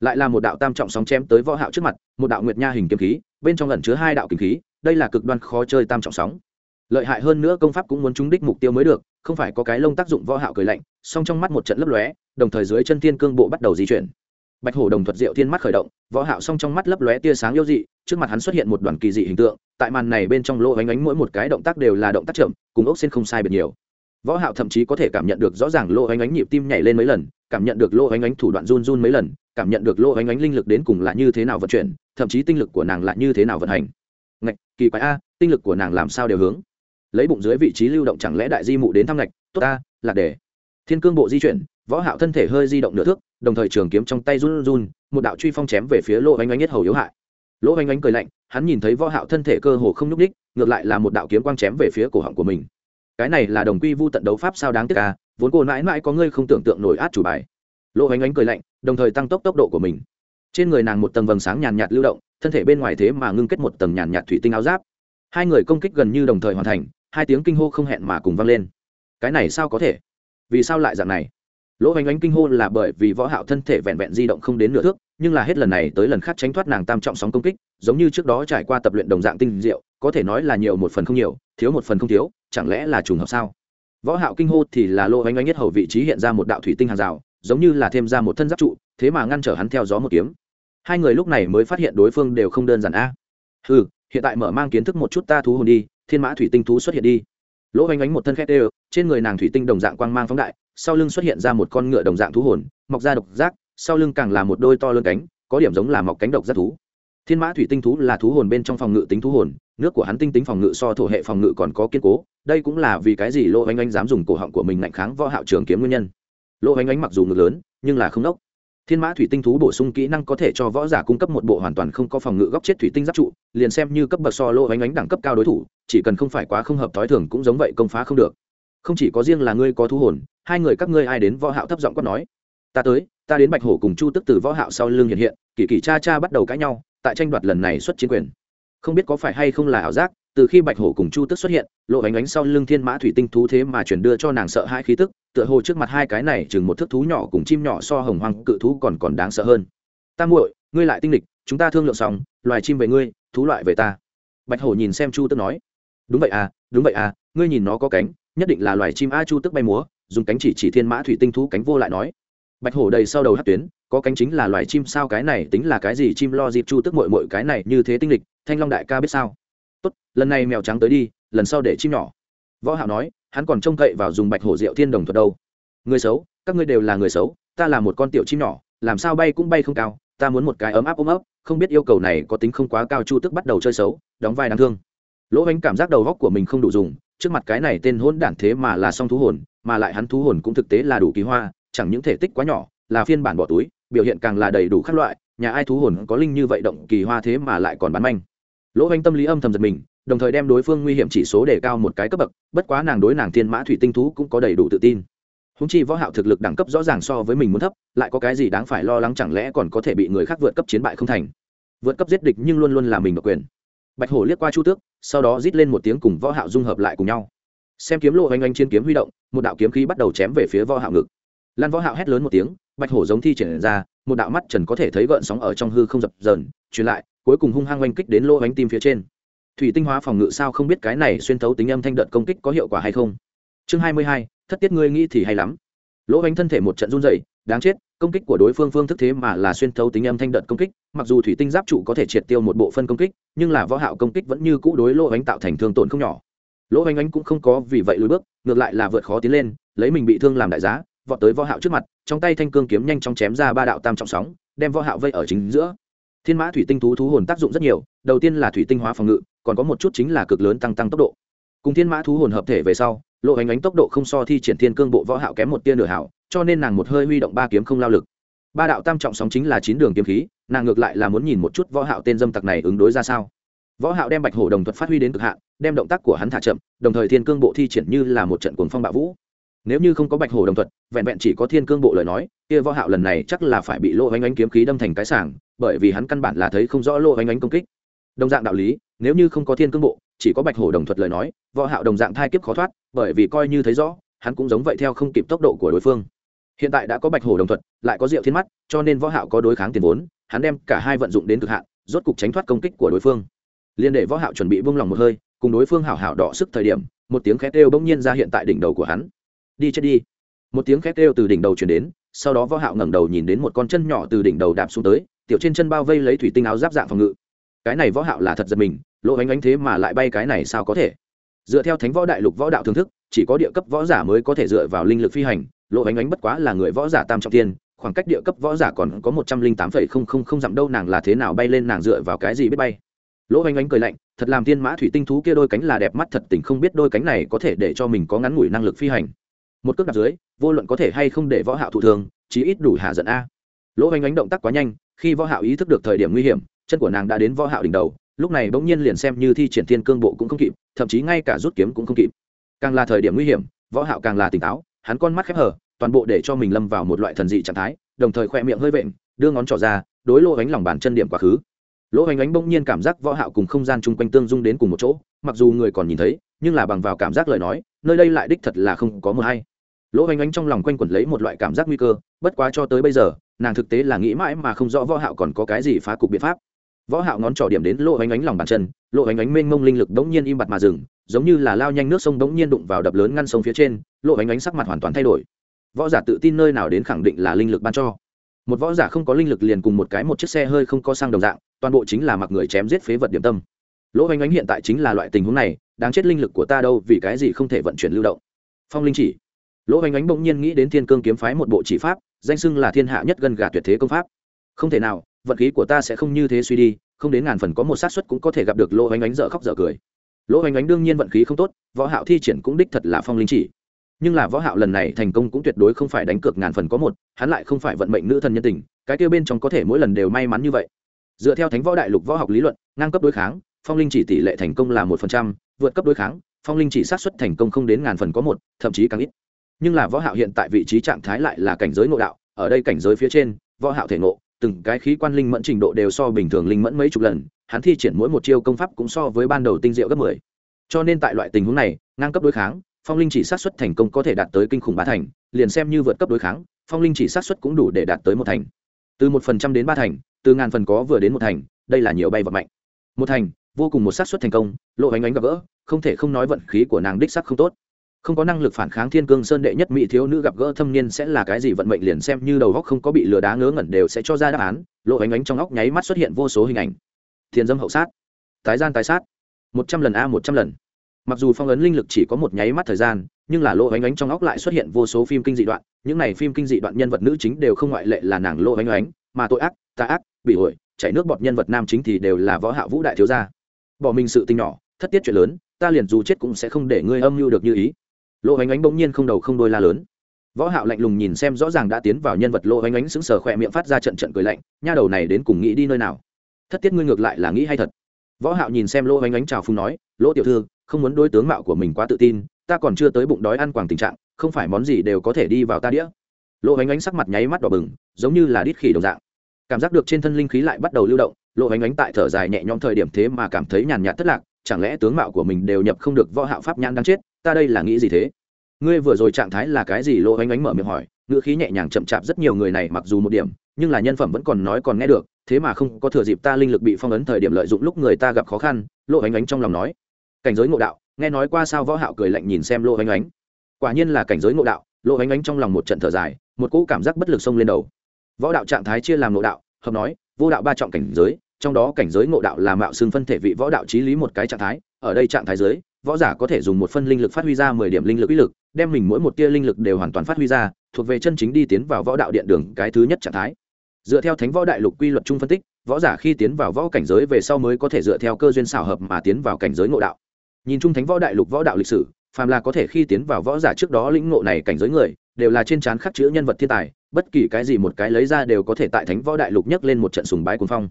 [SPEAKER 1] lại là một đạo tam trọng sóng chém tới võ hạo trước mặt, một đạo nguyệt nha hình kiếm khí, bên trong ẩn chứa hai đạo kiếm khí, đây là cực đoan khó chơi tam trọng sóng. Lợi hại hơn nữa công pháp cũng muốn trúng đích mục tiêu mới được, không phải có cái lông tác dụng võ hạo cười lạnh, song trong mắt một trận lấp lóe, đồng thời dưới chân thiên cương bộ bắt đầu di chuyển. Bạch hổ đồng thuật diệu thiên mắt khởi động, võ hạo song trong mắt lấp lóe tia sáng yêu dị, trước mặt hắn xuất hiện một đoàn kỳ dị hình tượng, tại màn này bên trong lỗ ánh ánh mỗi một cái động tác đều là động tác chậm, cùng ốc sen không sai biệt nhiều. Võ hạo thậm chí có thể cảm nhận được rõ ràng lỗ ánh ánh nhịp tim nhảy lên mấy lần, cảm nhận được lỗ ánh ánh thủ đoạn run run mấy lần cảm nhận được lỗ ánh ánh linh lực đến cùng là như thế nào vận chuyển, thậm chí tinh lực của nàng là như thế nào vận hành. Ngạch, kỳ quái a, tinh lực của nàng làm sao đều hướng. Lấy bụng dưới vị trí lưu động chẳng lẽ đại di mụ đến thăm ngạch, tốt ta lạc đề thiên cương bộ di chuyển, võ hạo thân thể hơi di động nửa thước, đồng thời trường kiếm trong tay run run, một đạo truy phong chém về phía lỗ ánh ánh nhất hầu yếu hại. Lỗ ánh ánh cười lạnh, hắn nhìn thấy võ hạo thân thể cơ hồ không nhúc đích ngược lại là một đạo kiếm quang chém về phía cổ họng của mình. Cái này là đồng quy vu tận đấu pháp sao đáng tiếc à vốn cô mãi mãi có ngươi không tưởng tượng nổi át chủ bài. Lỗ ánh ánh cười lạnh đồng thời tăng tốc tốc độ của mình. Trên người nàng một tầng vầng sáng nhàn nhạt lưu động, thân thể bên ngoài thế mà ngưng kết một tầng nhàn nhạt thủy tinh áo giáp. Hai người công kích gần như đồng thời hoàn thành, hai tiếng kinh hô không hẹn mà cùng vang lên. Cái này sao có thể? Vì sao lại dạng này? Lỗ hoành oanh kinh hô là bởi vì võ hạo thân thể vẹn vẹn di động không đến nửa thước, nhưng là hết lần này tới lần khác tránh thoát nàng tam trọng sóng công kích, giống như trước đó trải qua tập luyện đồng dạng tinh diệu, có thể nói là nhiều một phần không nhiều, thiếu một phần không thiếu, chẳng lẽ là trùng hợp sao? Võ hạo kinh hô thì là lỗ hoành oanh nhất hầu vị trí hiện ra một đạo thủy tinh hàng rào giống như là thêm ra một thân giáp trụ, thế mà ngăn trở hắn theo gió một kiếm. Hai người lúc này mới phát hiện đối phương đều không đơn giản a. Hừ, hiện tại mở mang kiến thức một chút ta thú hồn đi, thiên mã thủy tinh thú xuất hiện đi. Lỗ oanh ánh một thân khét đều, trên người nàng thủy tinh đồng dạng quang mang phóng đại, sau lưng xuất hiện ra một con ngựa đồng dạng thú hồn, mọc ra độc giác, sau lưng càng là một đôi to lưng cánh, có điểm giống là mọc cánh độc giác thú. Thiên mã thủy tinh thú là thú hồn bên trong phòng ngự tính thú hồn, nước của hắn tinh tính phòng ngự so thổ hệ phòng ngự còn có kiên cố, đây cũng là vì cái gì lỗ oanh oanh dám dùng cổ họng của mình ngạnh kháng võ hạo trường kiếm nguyên nhân lỗ Ánh Ánh mặc dù ngực lớn, nhưng là không đốc. Thiên mã thủy tinh thú bổ sung kỹ năng có thể cho võ giả cung cấp một bộ hoàn toàn không có phòng ngự góc chết thủy tinh giáp trụ, liền xem như cấp bậc so lỗ ánh ánh đẳng cấp cao đối thủ, chỉ cần không phải quá không hợp thói thường cũng giống vậy công phá không được. Không chỉ có riêng là ngươi có thú hồn, hai người các ngươi ai đến võ hạo thấp giọng quát nói. Ta tới, ta đến bạch hổ cùng chu tức từ võ hạo sau lưng hiện hiện, kỳ kỳ cha cha bắt đầu cãi nhau, tại tranh đoạt lần này xuất chiến quyền. Không biết có phải hay không là ảo giác từ khi bạch hổ cùng chu tức xuất hiện, lộ ánh ánh sau lưng thiên mã thủy tinh thú thế mà chuyển đưa cho nàng sợ hai khí tức, tựa hồ trước mặt hai cái này chừng một thước thú nhỏ cùng chim nhỏ so hồng hoang cự thú còn còn đáng sợ hơn. Ta muội, ngươi lại tinh lịch chúng ta thương lượng xong, loài chim về ngươi, thú loại về ta. Bạch hổ nhìn xem chu tức nói. Đúng vậy à đúng vậy à ngươi nhìn nó có cánh, nhất định là loài chim a chu tức bay múa, dùng cánh chỉ chỉ thiên mã thủy tinh thú cánh vô lại nói. Bạch hổ đầy sau đầu hát tuyến, có cánh chính là loài chim sao cái này, tính là cái gì chim lo dịp chu tức mội mội cái này như thế tinh lịch thanh long đại ca biết sao? Tốt, lần này mèo trắng tới đi, lần sau để chim nhỏ. Võ hạo nói, hắn còn trông cậy vào dùng bạch hổ diệu thiên đồng thuật đâu. Người xấu, các ngươi đều là người xấu, ta là một con tiểu chim nhỏ, làm sao bay cũng bay không cao, ta muốn một cái ấm áp ôm ấp, không biết yêu cầu này có tính không quá cao chu tức bắt đầu chơi xấu, đóng vai đáng thương. Lỗ bánh cảm giác đầu góc của mình không đủ dùng, trước mặt cái này tên hỗn đản thế mà là song thú hồn, mà lại hắn thú hồn cũng thực tế là đủ kỳ hoa, chẳng những thể tích quá nhỏ, là phiên bản bỏ túi, biểu hiện càng là đầy đủ các loại, nhà ai thú hồn có linh như vậy động kỳ hoa thế mà lại còn bán manh lỗ Anh tâm lý âm thầm giật mình, đồng thời đem đối phương nguy hiểm chỉ số để cao một cái cấp bậc, bất quá nàng đối nàng thiên mã thủy tinh thú cũng có đầy đủ tự tin. Húng chi võ hạo thực lực đẳng cấp rõ ràng so với mình muốn thấp, lại có cái gì đáng phải lo lắng chẳng lẽ còn có thể bị người khác vượt cấp chiến bại không thành. Vượt cấp giết địch nhưng luôn luôn là mình độc quyền. Bạch hổ liếc qua chu tước, sau đó rít lên một tiếng cùng võ hạo dung hợp lại cùng nhau. Xem kiếm lộ oanh oanh chiến kiếm huy động, một đạo kiếm khí bắt đầu chém về phía võ hạo ngực. Lan võ hạo hét lớn một tiếng, bạch hổ giống thi triển ra, một đạo mắt trần có thể thấy gợn sóng ở trong hư không dập dờn, truyền lại cuối cùng hung hăng oanh kích đến lỗ bánh tim phía trên. Thủy tinh hóa phòng ngự sao không biết cái này xuyên thấu tính âm thanh đợt công kích có hiệu quả hay không? Chương 22, thất tiết ngươi nghĩ thì hay lắm. Lỗ bánh thân thể một trận run rẩy đáng chết công kích của đối phương phương thức thế mà là xuyên thấu tính âm thanh đợt công kích mặc dù thủy tinh giáp trụ có thể triệt tiêu một bộ phân công kích nhưng là võ hạo công kích vẫn như cũ đối lỗ bánh tạo thành thương tổn không nhỏ. Lỗ bánh ánh cũng không có vì vậy lùi bước ngược lại là vượt khó tiến lên lấy mình bị thương làm đại giá vọt tới võ hạo trước mặt trong tay thanh cương kiếm nhanh chóng chém ra ba đạo tam trọng sóng đem võ hạo vây ở chính giữa thiên mã thủy tinh thú thú hồn tác dụng rất nhiều, đầu tiên là thủy tinh hóa phòng ngự, còn có một chút chính là cực lớn tăng tăng tốc độ. Cùng thiên mã thú hồn hợp thể về sau lộ hành ánh tốc độ không so thi triển thiên cương bộ võ hạo kém một tia nửa hảo, cho nên nàng một hơi huy động ba kiếm không lao lực. Ba đạo tam trọng sóng chính là chín đường kiếm khí, nàng ngược lại là muốn nhìn một chút võ hạo tên dâm tặc này ứng đối ra sao. Võ hạo đem bạch hổ đồng thuật phát huy đến cực hạn, đem động tác của hắn thả chậm, đồng thời thiên cương bộ thi triển như là một trận cuồng phong bạo vũ. Nếu như không có bạch hổ đồng thuật, vẹn vẹn chỉ có thiên cương bộ lời nói, kia võ hạo lần này chắc là phải bị lộ ánh ánh kiếm khí đâm thành cái sảng bởi vì hắn căn bản là thấy không rõ lô ánh ánh công kích. Đồng dạng đạo lý, nếu như không có thiên cương bộ, chỉ có bạch hổ đồng thuật lời nói, võ hạo đồng dạng thai kiếp khó thoát, bởi vì coi như thấy rõ, hắn cũng giống vậy theo không kịp tốc độ của đối phương. Hiện tại đã có bạch hổ đồng thuật, lại có diệu thiên mắt, cho nên võ hạo có đối kháng tiền vốn, hắn đem cả hai vận dụng đến cực hạn, rốt cục tránh thoát công kích của đối phương. Liên để võ hạo chuẩn bị buông lòng một hơi, cùng đối phương hảo hảo đọ sức thời điểm, một tiếng khét kêu bỗng nhiên ra hiện tại đỉnh đầu của hắn. Đi chết đi. Một tiếng khét kêu từ đỉnh đầu truyền đến, sau đó võ hạo ngẩng đầu nhìn đến một con chân nhỏ từ đỉnh đầu đạp xuống tới tiểu trên chân bao vây lấy thủy tinh áo giáp dạng phòng ngự. Cái này võ hạo là thật giật mình, lỗ ánh ánh thế mà lại bay cái này sao có thể? Dựa theo thánh võ đại lục võ đạo thưởng thức, chỉ có địa cấp võ giả mới có thể dựa vào linh lực phi hành lộ ánh ánh bất quá là người võ giả tam trọng tiên khoảng cách địa cấp võ giả còn có một trăm linh tám phẩy không không không dặm đâu nàng là thế nào bay lên nàng dựa vào cái gì biết bay. Lỗ ánh ánh cười lạnh, thật làm tiên mã thủy tinh thú kia đôi cánh là đẹp mắt thật tình không biết đôi cánh này có thể để cho mình có ngắn ngủi năng lực phi hành. Một cước đặt dưới, vô luận có thể hay không để võ hạo thụ thường, chí ít đủ hạ giận a. Lỗ ánh ánh động tác quá nhanh khi võ hạo ý thức được thời điểm nguy hiểm, chân của nàng đã đến võ hạo đỉnh đầu, lúc này bỗng nhiên liền xem như thi triển thiên cương bộ cũng không kịp, thậm chí ngay cả rút kiếm cũng không kịp. Càng là thời điểm nguy hiểm, võ hạo càng là tỉnh táo, hắn con mắt khép hờ, toàn bộ để cho mình lâm vào một loại thần dị trạng thái, đồng thời khoe miệng hơi vện, đưa ngón trỏ ra, đối lỗ ánh lòng bàn chân điểm quá khứ. Lỗ hoành ánh bỗng nhiên cảm giác võ hạo cùng không gian chung quanh tương dung đến cùng một chỗ, mặc dù người còn nhìn thấy, nhưng là bằng vào cảm giác lời nói, nơi đây lại đích thật là không có mưa hay. Lỗ hoành ánh trong lòng quanh quẩn lấy một loại cảm giác nguy cơ, bất quá cho tới bây giờ nàng thực tế là nghĩ mãi mà không rõ võ hạo còn có cái gì phá cục biện pháp. Võ hạo ngón trỏ điểm đến lỗ ánh ánh lòng bàn chân lỗ ánh ánh mênh mông linh lực đống nhiên im bặt mà dừng, giống như là lao nhanh nước sông đống nhiên đụng vào đập lớn ngăn sông phía trên lỗ ánh ánh sắc mặt hoàn toàn thay đổi. Võ giả tự tin nơi nào đến khẳng định là linh lực ban cho. Một võ giả không có linh lực liền cùng một cái một chiếc xe hơi không có sang đồng dạng, toàn bộ chính là mặc người chém giết phế vật điểm tâm. Lỗ ánh ánh hiện tại chính là loại tình huống này, đáng chết linh lực của ta đâu, vì cái gì không thể vận chuyển lưu động? Phong linh chỉ. Lỗ ánh ánh bỗng nhiên nghĩ đến thiên cương kiếm phái một bộ chỉ pháp danh xưng là thiên hạ nhất gần gà tuyệt thế công pháp. Không thể nào, vận khí của ta sẽ không như thế suy đi, không đến ngàn phần có một xác suất cũng có thể gặp được lỗ Hoành ánh dở khóc dở cười. Lỗ Hoành ánh đương nhiên vận khí không tốt, võ hạo thi triển cũng đích thật là phong linh chỉ. Nhưng là võ hạo lần này thành công cũng tuyệt đối không phải đánh cược ngàn phần có một, hắn lại không phải vận mệnh nữ thần nhân tình, cái kia bên trong có thể mỗi lần đều may mắn như vậy. Dựa theo thánh võ đại lục võ học lý luận, ngang cấp đối kháng, phong linh chỉ tỷ lệ thành công là một phần trăm, vượt cấp đối kháng, phong linh chỉ sát xuất thành công không đến ngàn phần có một, thậm chí càng ít nhưng là võ hạo hiện tại vị trí trạng thái lại là cảnh giới ngộ đạo, ở đây cảnh giới phía trên, võ hạo thể ngộ, từng cái khí quan linh mẫn trình độ đều so bình thường linh mẫn mấy chục lần, hắn thi triển mỗi một chiêu công pháp cũng so với ban đầu tinh diệu gấp 10. cho nên tại loại tình huống này, ngang cấp đối kháng, phong linh chỉ sát xuất thành công có thể đạt tới kinh khủng bá thành, liền xem như vượt cấp đối kháng, phong linh chỉ sát xuất cũng đủ để đạt tới một thành. Từ một phần trăm đến ba thành, từ ngàn phần có vừa đến một thành, đây là nhiều bay vật mạnh. Một thành, vô cùng một sát xuất thành công, lộ ánh ánh gặp gỡ, không thể không nói vận khí của nàng đích sắc không tốt không có năng lực phản kháng thiên cương sơn đệ nhất mỹ thiếu nữ gặp gỡ thâm niên sẽ là cái gì vận mệnh liền xem như đầu góc không có bị lừa đá ngớ ngẩn đều sẽ cho ra đáp án, lộ ánh ánh trong óc nháy mắt xuất hiện vô số hình ảnh. Thiền dâm hậu sát, tái gian tái sát, một trăm lần a một trăm lần. Mặc dù phong ấn linh lực chỉ có một nháy mắt thời gian, nhưng là lỗ ánh ánh trong óc lại xuất hiện vô số phim kinh dị đoạn, những này phim kinh dị đoạn nhân vật nữ chính đều không ngoại lệ là nàng lỗ ánh ánh, mà tội ác, tà ác, bị hội chảy nước bọt nhân vật nam chính thì đều là võ hạ vũ đại thiếu gia. Bỏ mình sự tình nhỏ, thất tiết chuyện lớn, ta liền dù chết cũng sẽ không để ngươi âm mưu được như ý lỗ ánh ánh bỗng nhiên không đầu không đôi la lớn. Võ hạo lạnh lùng nhìn xem rõ ràng đã tiến vào nhân vật lỗ ánh ánh sững sờ khỏe miệng phát ra trận trận cười lạnh, nha đầu này đến cùng nghĩ đi nơi nào? Thất tiết ngươi ngược lại là nghĩ hay thật. Võ hạo nhìn xem lỗ ánh ánh chào phung nói, lỗ tiểu thư, không muốn đối tướng mạo của mình quá tự tin, ta còn chưa tới bụng đói ăn quàng tình trạng, không phải món gì đều có thể đi vào ta đĩa. Lỗ ánh ánh sắc mặt nháy mắt đỏ bừng, giống như là đít khỉ đồng dạng. Cảm giác được trên thân linh khí lại bắt đầu lưu động lộ ánh ánh tại thở dài nhẹ nhõm thời điểm thế mà cảm thấy nhàn nhạt thất lạc, chẳng lẽ tướng mạo của mình đều nhập không được võ hạo pháp nhãn đang chết? Ta đây là nghĩ gì thế? Ngươi vừa rồi trạng thái là cái gì? Lỗ ánh ánh mở miệng hỏi. Ngữ khí nhẹ nhàng chậm chạp rất nhiều người này mặc dù một điểm, nhưng là nhân phẩm vẫn còn nói còn nghe được, thế mà không có thừa dịp ta linh lực bị phong ấn thời điểm lợi dụng lúc người ta gặp khó khăn, lỗ ánh ánh trong lòng nói. Cảnh giới ngộ đạo, nghe nói qua sao võ hạo cười lạnh nhìn xem lỗ ánh ánh. Quả nhiên là cảnh giới ngộ đạo, lỗ ánh ánh trong lòng một trận thở dài, một cỗ cảm giác bất lực xông lên đầu. Võ đạo trạng thái chia làm ngộ đạo, hợp nói, vô đạo ba trọng cảnh giới, trong đó cảnh giới ngộ đạo là mạo xương phân thể vị võ đạo trí lý một cái trạng thái, ở đây trạng thái giới võ giả có thể dùng một phân linh lực phát huy ra mười điểm linh lực uy lực, đem mình mỗi một tia linh lực đều hoàn toàn phát huy ra, thuộc về chân chính đi tiến vào võ đạo điện đường, cái thứ nhất trạng thái. Dựa theo thánh võ đại lục quy luật chung phân tích, võ giả khi tiến vào võ cảnh giới về sau mới có thể dựa theo cơ duyên xảo hợp mà tiến vào cảnh giới ngộ đạo. Nhìn chung thánh võ đại lục võ đạo lịch sử, phàm là có thể khi tiến vào võ giả trước đó lĩnh ngộ này cảnh giới người, đều là trên trán khắc chữ nhân vật thiên tài, bất kỳ cái gì một cái lấy ra đều có thể tại thánh võ đại lục nhấc lên một trận sùng bái cuồng phong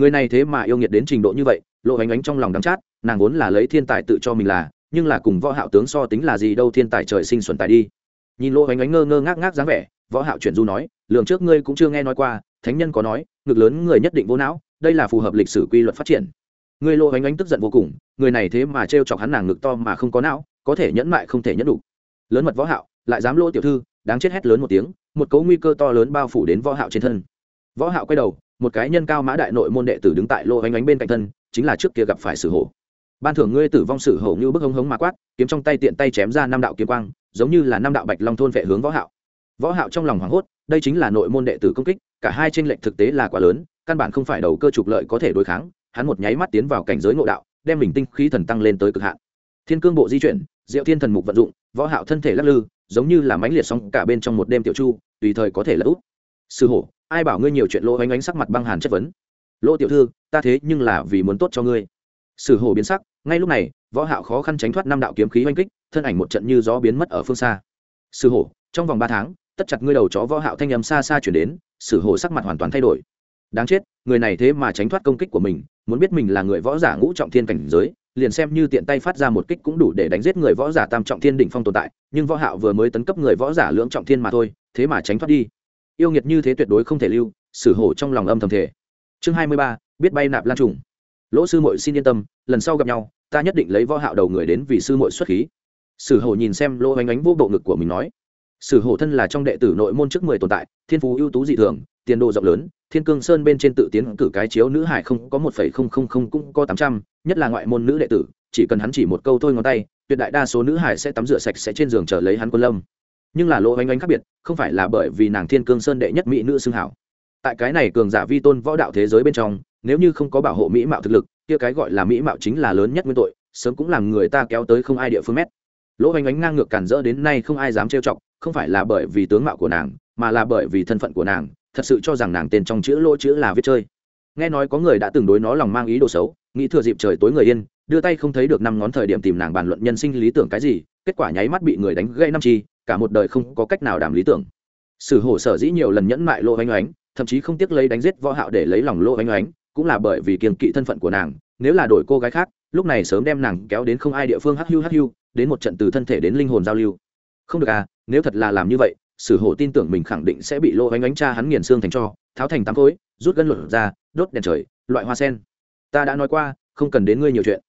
[SPEAKER 1] người này thế mà yêu nghiệt đến trình độ như vậy, lộ ánh ánh trong lòng đắm chát, nàng vốn là lấy thiên tài tự cho mình là, nhưng là cùng võ hạo tướng so tính là gì đâu, thiên tài trời sinh xuẩn tài đi. Nhìn lộ ánh ánh ngơ ngơ ngác ngác dáng vẻ, võ hạo chuyển du nói, lường trước ngươi cũng chưa nghe nói qua, thánh nhân có nói, ngực lớn người nhất định vô não, đây là phù hợp lịch sử quy luật phát triển. Người lộ ánh ánh tức giận vô cùng, người này thế mà trêu chọc hắn nàng ngực to mà không có não, có thể nhẫn mại không thể nhẫn đủ. Lớn mật võ hạo, lại dám lô tiểu thư, đáng chết hét lớn một tiếng, một cấu nguy cơ to lớn bao phủ đến võ hạo trên thân. Võ hạo quay đầu một cái nhân cao mã đại nội môn đệ tử đứng tại lô ánh ánh bên cạnh thân, chính là trước kia gặp phải sử hổ. Ban thưởng ngươi tử vong sử hổ như bức hống hống mà quát, kiếm trong tay tiện tay chém ra năm đạo kiếm quang, giống như là năm đạo bạch long thôn vệ hướng võ hạo. Võ hạo trong lòng hoảng hốt, đây chính là nội môn đệ tử công kích, cả hai trên lệnh thực tế là quá lớn, căn bản không phải đầu cơ trục lợi có thể đối kháng, hắn một nháy mắt tiến vào cảnh giới ngộ đạo, đem mình tinh khí thần tăng lên tới cực hạn. Thiên cương bộ di chuyển, diệu thiên thần mục vận dụng, võ hạo thân thể lắc lư, giống như là mãnh liệt sóng cả bên trong một đêm tiểu chu, tùy thời có thể lật úp sư hổ, ai bảo ngươi nhiều chuyện lỗ ánh ánh sắc mặt băng hàn chất vấn? Lỗ tiểu thư, ta thế nhưng là vì muốn tốt cho ngươi. Sư hổ biến sắc, ngay lúc này, võ hạo khó khăn tránh thoát năm đạo kiếm khí oanh kích, thân ảnh một trận như gió biến mất ở phương xa. Sư hổ, trong vòng ba tháng, tất chặt ngươi đầu chó võ hạo thanh âm xa xa chuyển đến, Sư hổ sắc mặt hoàn toàn thay đổi. Đáng chết, người này thế mà tránh thoát công kích của mình, muốn biết mình là người võ giả ngũ trọng thiên cảnh giới, liền xem như tiện tay phát ra một kích cũng đủ để đánh giết người võ giả tam trọng thiên đỉnh phong tồn tại, nhưng võ hạo vừa mới tấn cấp người võ giả lưỡng trọng thiên mà thôi, thế mà tránh thoát đi yêu nghiệt như thế tuyệt đối không thể lưu sử hổ trong lòng âm thầm thể chương 23, biết bay nạp lan trùng. Lỗ sư muội xin yên tâm lần sau gặp nhau ta nhất định lấy võ hạo đầu người đến vì sư muội xuất khí. Sử hổ nhìn xem lỗ ánh ánh vô bộ ngực của mình nói sử hổ thân là trong đệ tử nội môn trước mười tồn tại thiên phú ưu tú dị thường tiền đồ rộng lớn thiên cương sơn bên trên tự tiến cử cái chiếu nữ hải không có một phẩy không không không cũng có tám trăm nhất là ngoại môn nữ đệ tử chỉ cần hắn chỉ một câu thôi ngón tay tuyệt đại đa số nữ hải sẽ tắm rửa sạch sẽ trên giường chờ lấy hắn quân lâm nhưng là lỗ oanh oanh khác biệt, không phải là bởi vì nàng thiên cương sơn đệ nhất mỹ nữ xưng hảo. Tại cái này cường giả vi tôn võ đạo thế giới bên trong, nếu như không có bảo hộ mỹ mạo thực lực, kia cái gọi là mỹ mạo chính là lớn nhất nguyên tội, sớm cũng làm người ta kéo tới không ai địa phương mét. Lỗ oanh oanh ngang ngược cản rỡ đến nay không ai dám trêu chọc, không phải là bởi vì tướng mạo của nàng, mà là bởi vì thân phận của nàng, thật sự cho rằng nàng tên trong chữ lỗ chữ là viết chơi. Nghe nói có người đã từng đối nó lòng mang ý đồ xấu, nghĩ thừa dịp trời tối người yên, đưa tay không thấy được năm ngón thời điểm tìm nàng bàn luận nhân sinh lý tưởng cái gì kết quả nháy mắt bị người đánh gây năm chi, cả một đời không có cách nào đảm lý tưởng. Sử hổ sở dĩ nhiều lần nhẫn mại lô oanh oánh, thậm chí không tiếc lấy đánh giết võ hạo để lấy lòng lô oanh oánh, cũng là bởi vì kiềm kỵ thân phận của nàng, nếu là đổi cô gái khác, lúc này sớm đem nàng kéo đến không ai địa phương hắc hưu hắc hưu, đến một trận từ thân thể đến linh hồn giao lưu. Không được à nếu thật là làm như vậy, sử hổ tin tưởng mình khẳng định sẽ bị lô ánh ánh cha hắn nghiền xương thành cho, tháo thành tám khối, rút gân lột ra, đốt đèn trời, loại hoa sen. Ta đã nói qua, không cần đến ngươi nhiều chuyện.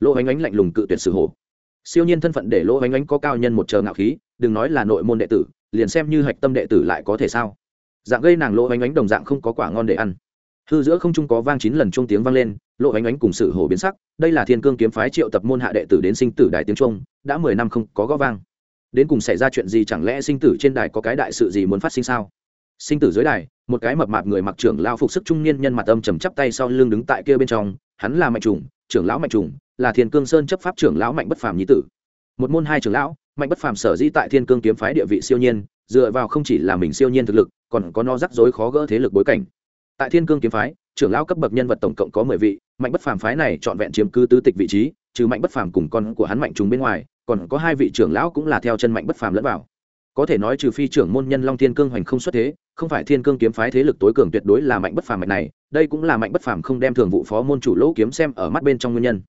[SPEAKER 1] Lô ánh ánh lạnh lùng cự tuyệt sử hổ siêu nhiên thân phận để lỗ ánh ánh có cao nhân một chờ ngạo khí, đừng nói là nội môn đệ tử, liền xem như hạch tâm đệ tử lại có thể sao? Dạng gây nàng lỗ ánh ánh đồng dạng không có quả ngon để ăn. Hư giữa không trung có vang chín lần chung tiếng vang lên lộ ánh ánh cùng sự hổ biến sắc, đây là thiên cương kiếm phái triệu tập môn hạ đệ tử đến sinh tử đài tiếng trung đã mười năm không có gõ vang. Đến cùng xảy ra chuyện gì chẳng lẽ sinh tử trên đài có cái đại sự gì muốn phát sinh sao? Sinh tử dưới đài, một cái mập mạp người mặc trưởng lao phục sức trung niên nhân mặt âm trầm chắp tay sau lưng đứng tại kia bên trong, hắn là mạnh trùng, trưởng lão mạnh trùng là thiên cương sơn chấp pháp trưởng lão mạnh bất phàm nhí tử. Một môn hai trưởng lão, mạnh bất phàm sở dĩ tại thiên cương kiếm phái địa vị siêu nhiên, dựa vào không chỉ là mình siêu nhiên thực lực, còn có no rắc rối khó gỡ thế lực bối cảnh. Tại thiên cương kiếm phái, trưởng lão cấp bậc nhân vật tổng cộng có mười vị, mạnh bất phàm phái này trọn vẹn chiếm cứ tứ tịch vị trí, trừ mạnh bất phàm cùng con của hắn mạnh trùng bên ngoài, còn có hai vị trưởng lão cũng là theo chân mạnh bất phàm lẫn vào. Có thể nói trừ phi trưởng môn nhân long thiên cương hoành không xuất thế, không phải thiên cương kiếm phái thế lực tối cường tuyệt đối là mạnh bất phàm mạnh này, đây cũng là mạnh bất phàm không đem thường vụ phó môn chủ lỗ kiếm xem ở mắt bên trong nguyên nhân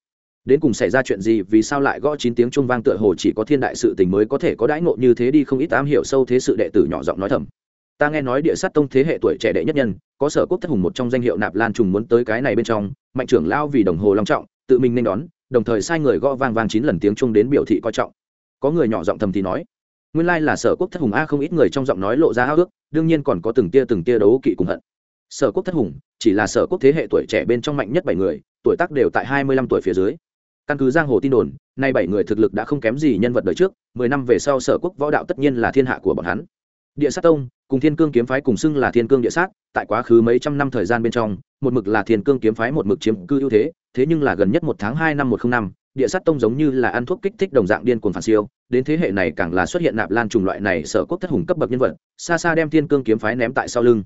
[SPEAKER 1] đến cùng xảy ra chuyện gì, vì sao lại gõ chín tiếng trung vang tựa hồ chỉ có thiên đại sự tình mới có thể có đãi ngộ như thế đi, không ít am hiểu sâu thế sự đệ tử nhỏ giọng nói thầm. Ta nghe nói địa sát tông thế hệ tuổi trẻ đệ nhất nhân, có sở quốc thất hùng một trong danh hiệu nạp lan trùng muốn tới cái này bên trong, mạnh trưởng lao vì đồng hồ long trọng, tự mình nên đón, đồng thời sai người gõ vang vang chín lần tiếng trung đến biểu thị coi trọng. Có người nhỏ giọng thầm thì nói, nguyên lai là sở quốc thất hùng a, không ít người trong giọng nói lộ ra háo ước đương nhiên còn có từng tia từng tia đấu kỵ cùng hận. Sở quốc thất hùng chỉ là sở quốc thế hệ tuổi trẻ bên trong mạnh nhất bảy người, tuổi tác đều tại hai mươi lăm tuổi phía dưới căn cứ giang hồ tin đồn, nay bảy người thực lực đã không kém gì nhân vật đời trước, mười năm về sau sở quốc võ đạo tất nhiên là thiên hạ của bọn hắn. Địa sát tông, cùng thiên cương kiếm phái cùng xưng là thiên cương địa sát, tại quá khứ mấy trăm năm thời gian bên trong, một mực là thiên cương kiếm phái một mực chiếm cư ưu thế thế nhưng là gần nhất một tháng hai năm một không năm, địa sát tông giống như là ăn thuốc kích thích đồng dạng điên cuồng phản siêu, đến thế hệ này càng là xuất hiện nạp lan trùng loại này sở quốc thất hùng cấp bậc nhân vật, xa xa đem thiên cương kiếm phái ném tại sau lưng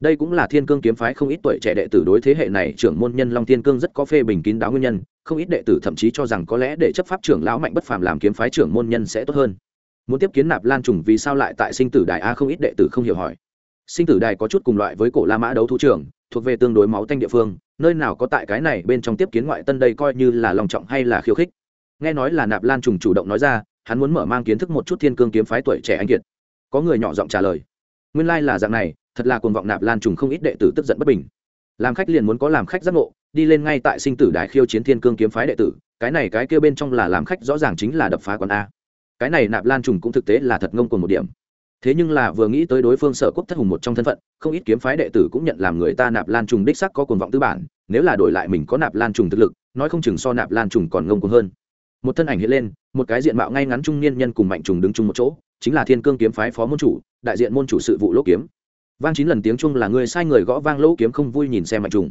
[SPEAKER 1] đây cũng là thiên cương kiếm phái không ít tuổi trẻ đệ tử đối thế hệ này trưởng môn nhân long thiên cương rất có phê bình kín đáo nguyên nhân, không ít đệ tử thậm chí cho rằng có lẽ để chấp pháp trưởng lão mạnh bất phàm làm kiếm phái trưởng môn nhân sẽ tốt hơn. Muốn tiếp kiến nạp lan trùng vì sao lại tại sinh tử đài a không ít đệ tử không hiểu hỏi. Sinh tử đài có chút cùng loại với cổ la mã đấu thú trưởng, thuộc về tương đối máu tanh địa phương, nơi nào có tại cái này bên trong tiếp kiến ngoại tân đây coi như là lòng trọng hay là khiêu khích. Nghe nói là nạp lan trùng chủ động nói ra, hắn muốn mở mang kiến thức một chút thiên cương kiếm phái tuổi trẻ anh kiệt. Có người nhỏ giọng trả lời. Nguyên lai、like、là dạng này thật là cuồng vọng nạp lan trùng không ít đệ tử tức giận bất bình. Làm khách liền muốn có làm khách giác ngộ, đi lên ngay tại sinh tử đài khiêu chiến thiên cương kiếm phái đệ tử, cái này cái kêu bên trong là làm khách rõ ràng chính là đập phá quán a. Cái này nạp lan trùng cũng thực tế là thật ngông cùng một điểm. Thế nhưng là vừa nghĩ tới đối phương sở quốc thất hùng một trong thân phận, không ít kiếm phái đệ tử cũng nhận làm người ta nạp lan trùng đích sắc có cuồng vọng tư bản, nếu là đổi lại mình có nạp lan trùng thực lực, nói không chừng so nạp lan trùng còn ngông cuồng hơn. Một thân ảnh hiện lên, một cái diện mạo ngay ngắn trung niên nhân cùng mạnh trùng đứng chung một chỗ, chính là thiên cương kiếm phái phó môn chủ, đại diện môn chủ sự vụ lỗ kiếm vang chín lần tiếng chung là người sai người gõ vang lỗ kiếm không vui nhìn xem mạnh trùng.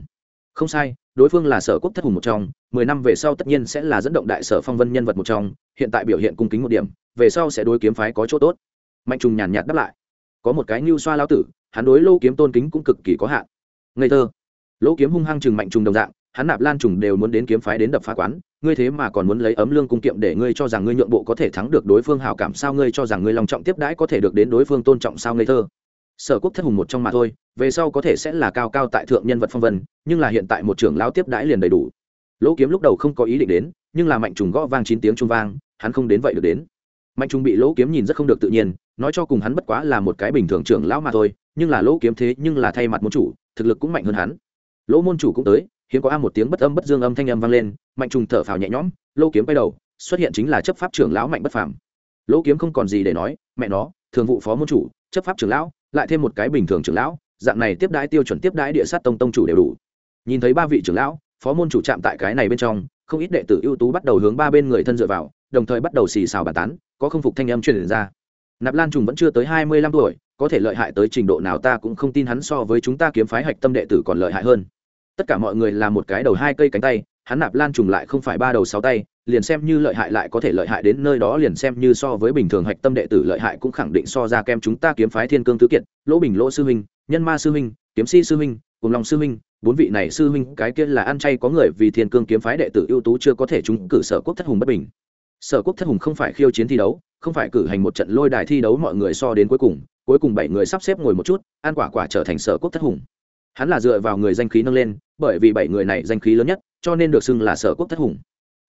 [SPEAKER 1] Không sai, đối phương là sở quốc thất hùng một trong, mười năm về sau tất nhiên sẽ là dẫn động đại sở phong vân nhân vật một trong, hiện tại biểu hiện cung kính một điểm, về sau sẽ đối kiếm phái có chỗ tốt. Mạnh trùng nhàn nhạt đáp lại. Có một cái như xoa lao tử, hắn đối lỗ kiếm tôn kính cũng cực kỳ có hạn. Ngây thơ. Lỗ kiếm hung hăng chừng mạnh trùng đồng dạng, hắn nạp lan trùng đều muốn đến kiếm phái đến đập phá quán, ngươi thế mà còn muốn lấy ấm lương cung kiệm để ngươi cho rằng ngươi nhượng bộ có thể thắng được đối phương hào cảm sao ngươi cho rằng ngươi lòng trọng tiếp đãi có thể được đến đối phương tôn trọng sao ngây thơ sở quốc thất hùng một trong mà thôi, về sau có thể sẽ là cao cao tại thượng nhân vật phong vân, nhưng là hiện tại một trưởng lao tiếp đãi liền đầy đủ. Lỗ kiếm lúc đầu không có ý định đến, nhưng là mạnh trùng gõ vang chín tiếng trung vang, hắn không đến vậy được đến. Mạnh trùng bị lỗ kiếm nhìn rất không được tự nhiên, nói cho cùng hắn bất quá là một cái bình thường trưởng lão mà thôi, nhưng là lỗ kiếm thế nhưng là thay mặt môn chủ, thực lực cũng mạnh hơn hắn. Lỗ môn chủ cũng tới, hiếm có a một tiếng bất âm bất dương âm thanh âm vang lên, mạnh trùng thở phào nhẹ nhõm, lỗ kiếm quay đầu, xuất hiện chính là chấp pháp trưởng lão mạnh bất phàm. Lỗ kiếm không còn gì để nói, mẹ nó, thường vụ phó môn chủ, chấp pháp trưởng lão lại thêm một cái bình thường trưởng lão, dạng này tiếp đãi tiêu chuẩn tiếp đãi địa sát tông tông chủ đều đủ. Nhìn thấy ba vị trưởng lão, phó môn chủ chạm tại cái này bên trong, không ít đệ tử ưu tú bắt đầu hướng ba bên người thân dựa vào, đồng thời bắt đầu xì xào bàn tán, có không phục thanh âm truyền ra. Nạp lan trùng vẫn chưa tới hai mươi lăm tuổi, có thể lợi hại tới trình độ nào ta cũng không tin hắn so với chúng ta kiếm phái hạch tâm đệ tử còn lợi hại hơn. Tất cả mọi người là một cái đầu hai cây cánh tay, hắn nạp lan trùng lại không phải ba đầu sáu tay liền xem như lợi hại lại có thể lợi hại đến nơi đó liền xem như so với bình thường hạch tâm đệ tử lợi hại cũng khẳng định so ra kem chúng ta kiếm phái thiên cương tứ kiệt, lỗ bình lỗ sư huynh, nhân ma sư huynh, kiếm si sư huynh, cùng lòng sư huynh, bốn vị này sư huynh, cái kia là ăn chay có người vì thiên cương kiếm phái đệ tử ưu tú chưa có thể chúng cử sở quốc thất hùng bất bình. Sở quốc thất hùng không phải khiêu chiến thi đấu, không phải cử hành một trận lôi đài thi đấu mọi người so đến cuối cùng cuối cùng bảy người sắp xếp ngồi một chút, ăn quả quả trở thành sở quốc thất hùng. Hắn là dựa vào người danh khí nâng lên, bởi vì bảy người này danh khí lớn nhất, cho nên được xưng là sở quốc thất hùng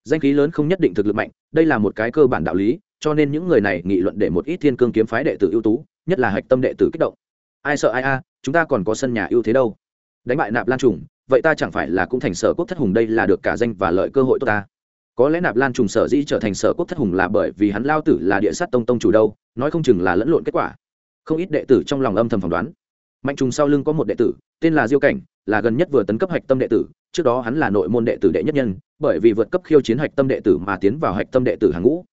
[SPEAKER 1] danh khí lớn không nhất định thực lực mạnh, đây là một cái cơ bản đạo lý, cho nên những người này nghị luận để một ít thiên cương kiếm phái đệ tử ưu tú, nhất là hạch tâm đệ tử kích động. Ai sợ ai a, chúng ta còn có sân nhà ưu thế đâu. Đánh bại nạp lan trùng, vậy ta chẳng phải là cũng thành sở quốc thất hùng đây là được cả danh và lợi cơ hội tốt ta? Có lẽ nạp lan trùng sở dĩ trở thành sở quốc thất hùng là bởi vì hắn lao tử là địa sát tông tông chủ đâu, nói không chừng là lẫn lộn kết quả. Không ít đệ tử trong lòng âm thầm phỏng đoán. Mạnh trùng sau lưng có một đệ tử, tên là diêu cảnh, là gần nhất vừa tấn cấp hạch tâm đệ tử trước đó hắn là nội môn đệ tử đệ nhất nhân, bởi vì vượt cấp khiêu chiến hạch tâm đệ tử mà tiến vào hạch tâm đệ tử hàng ngũ.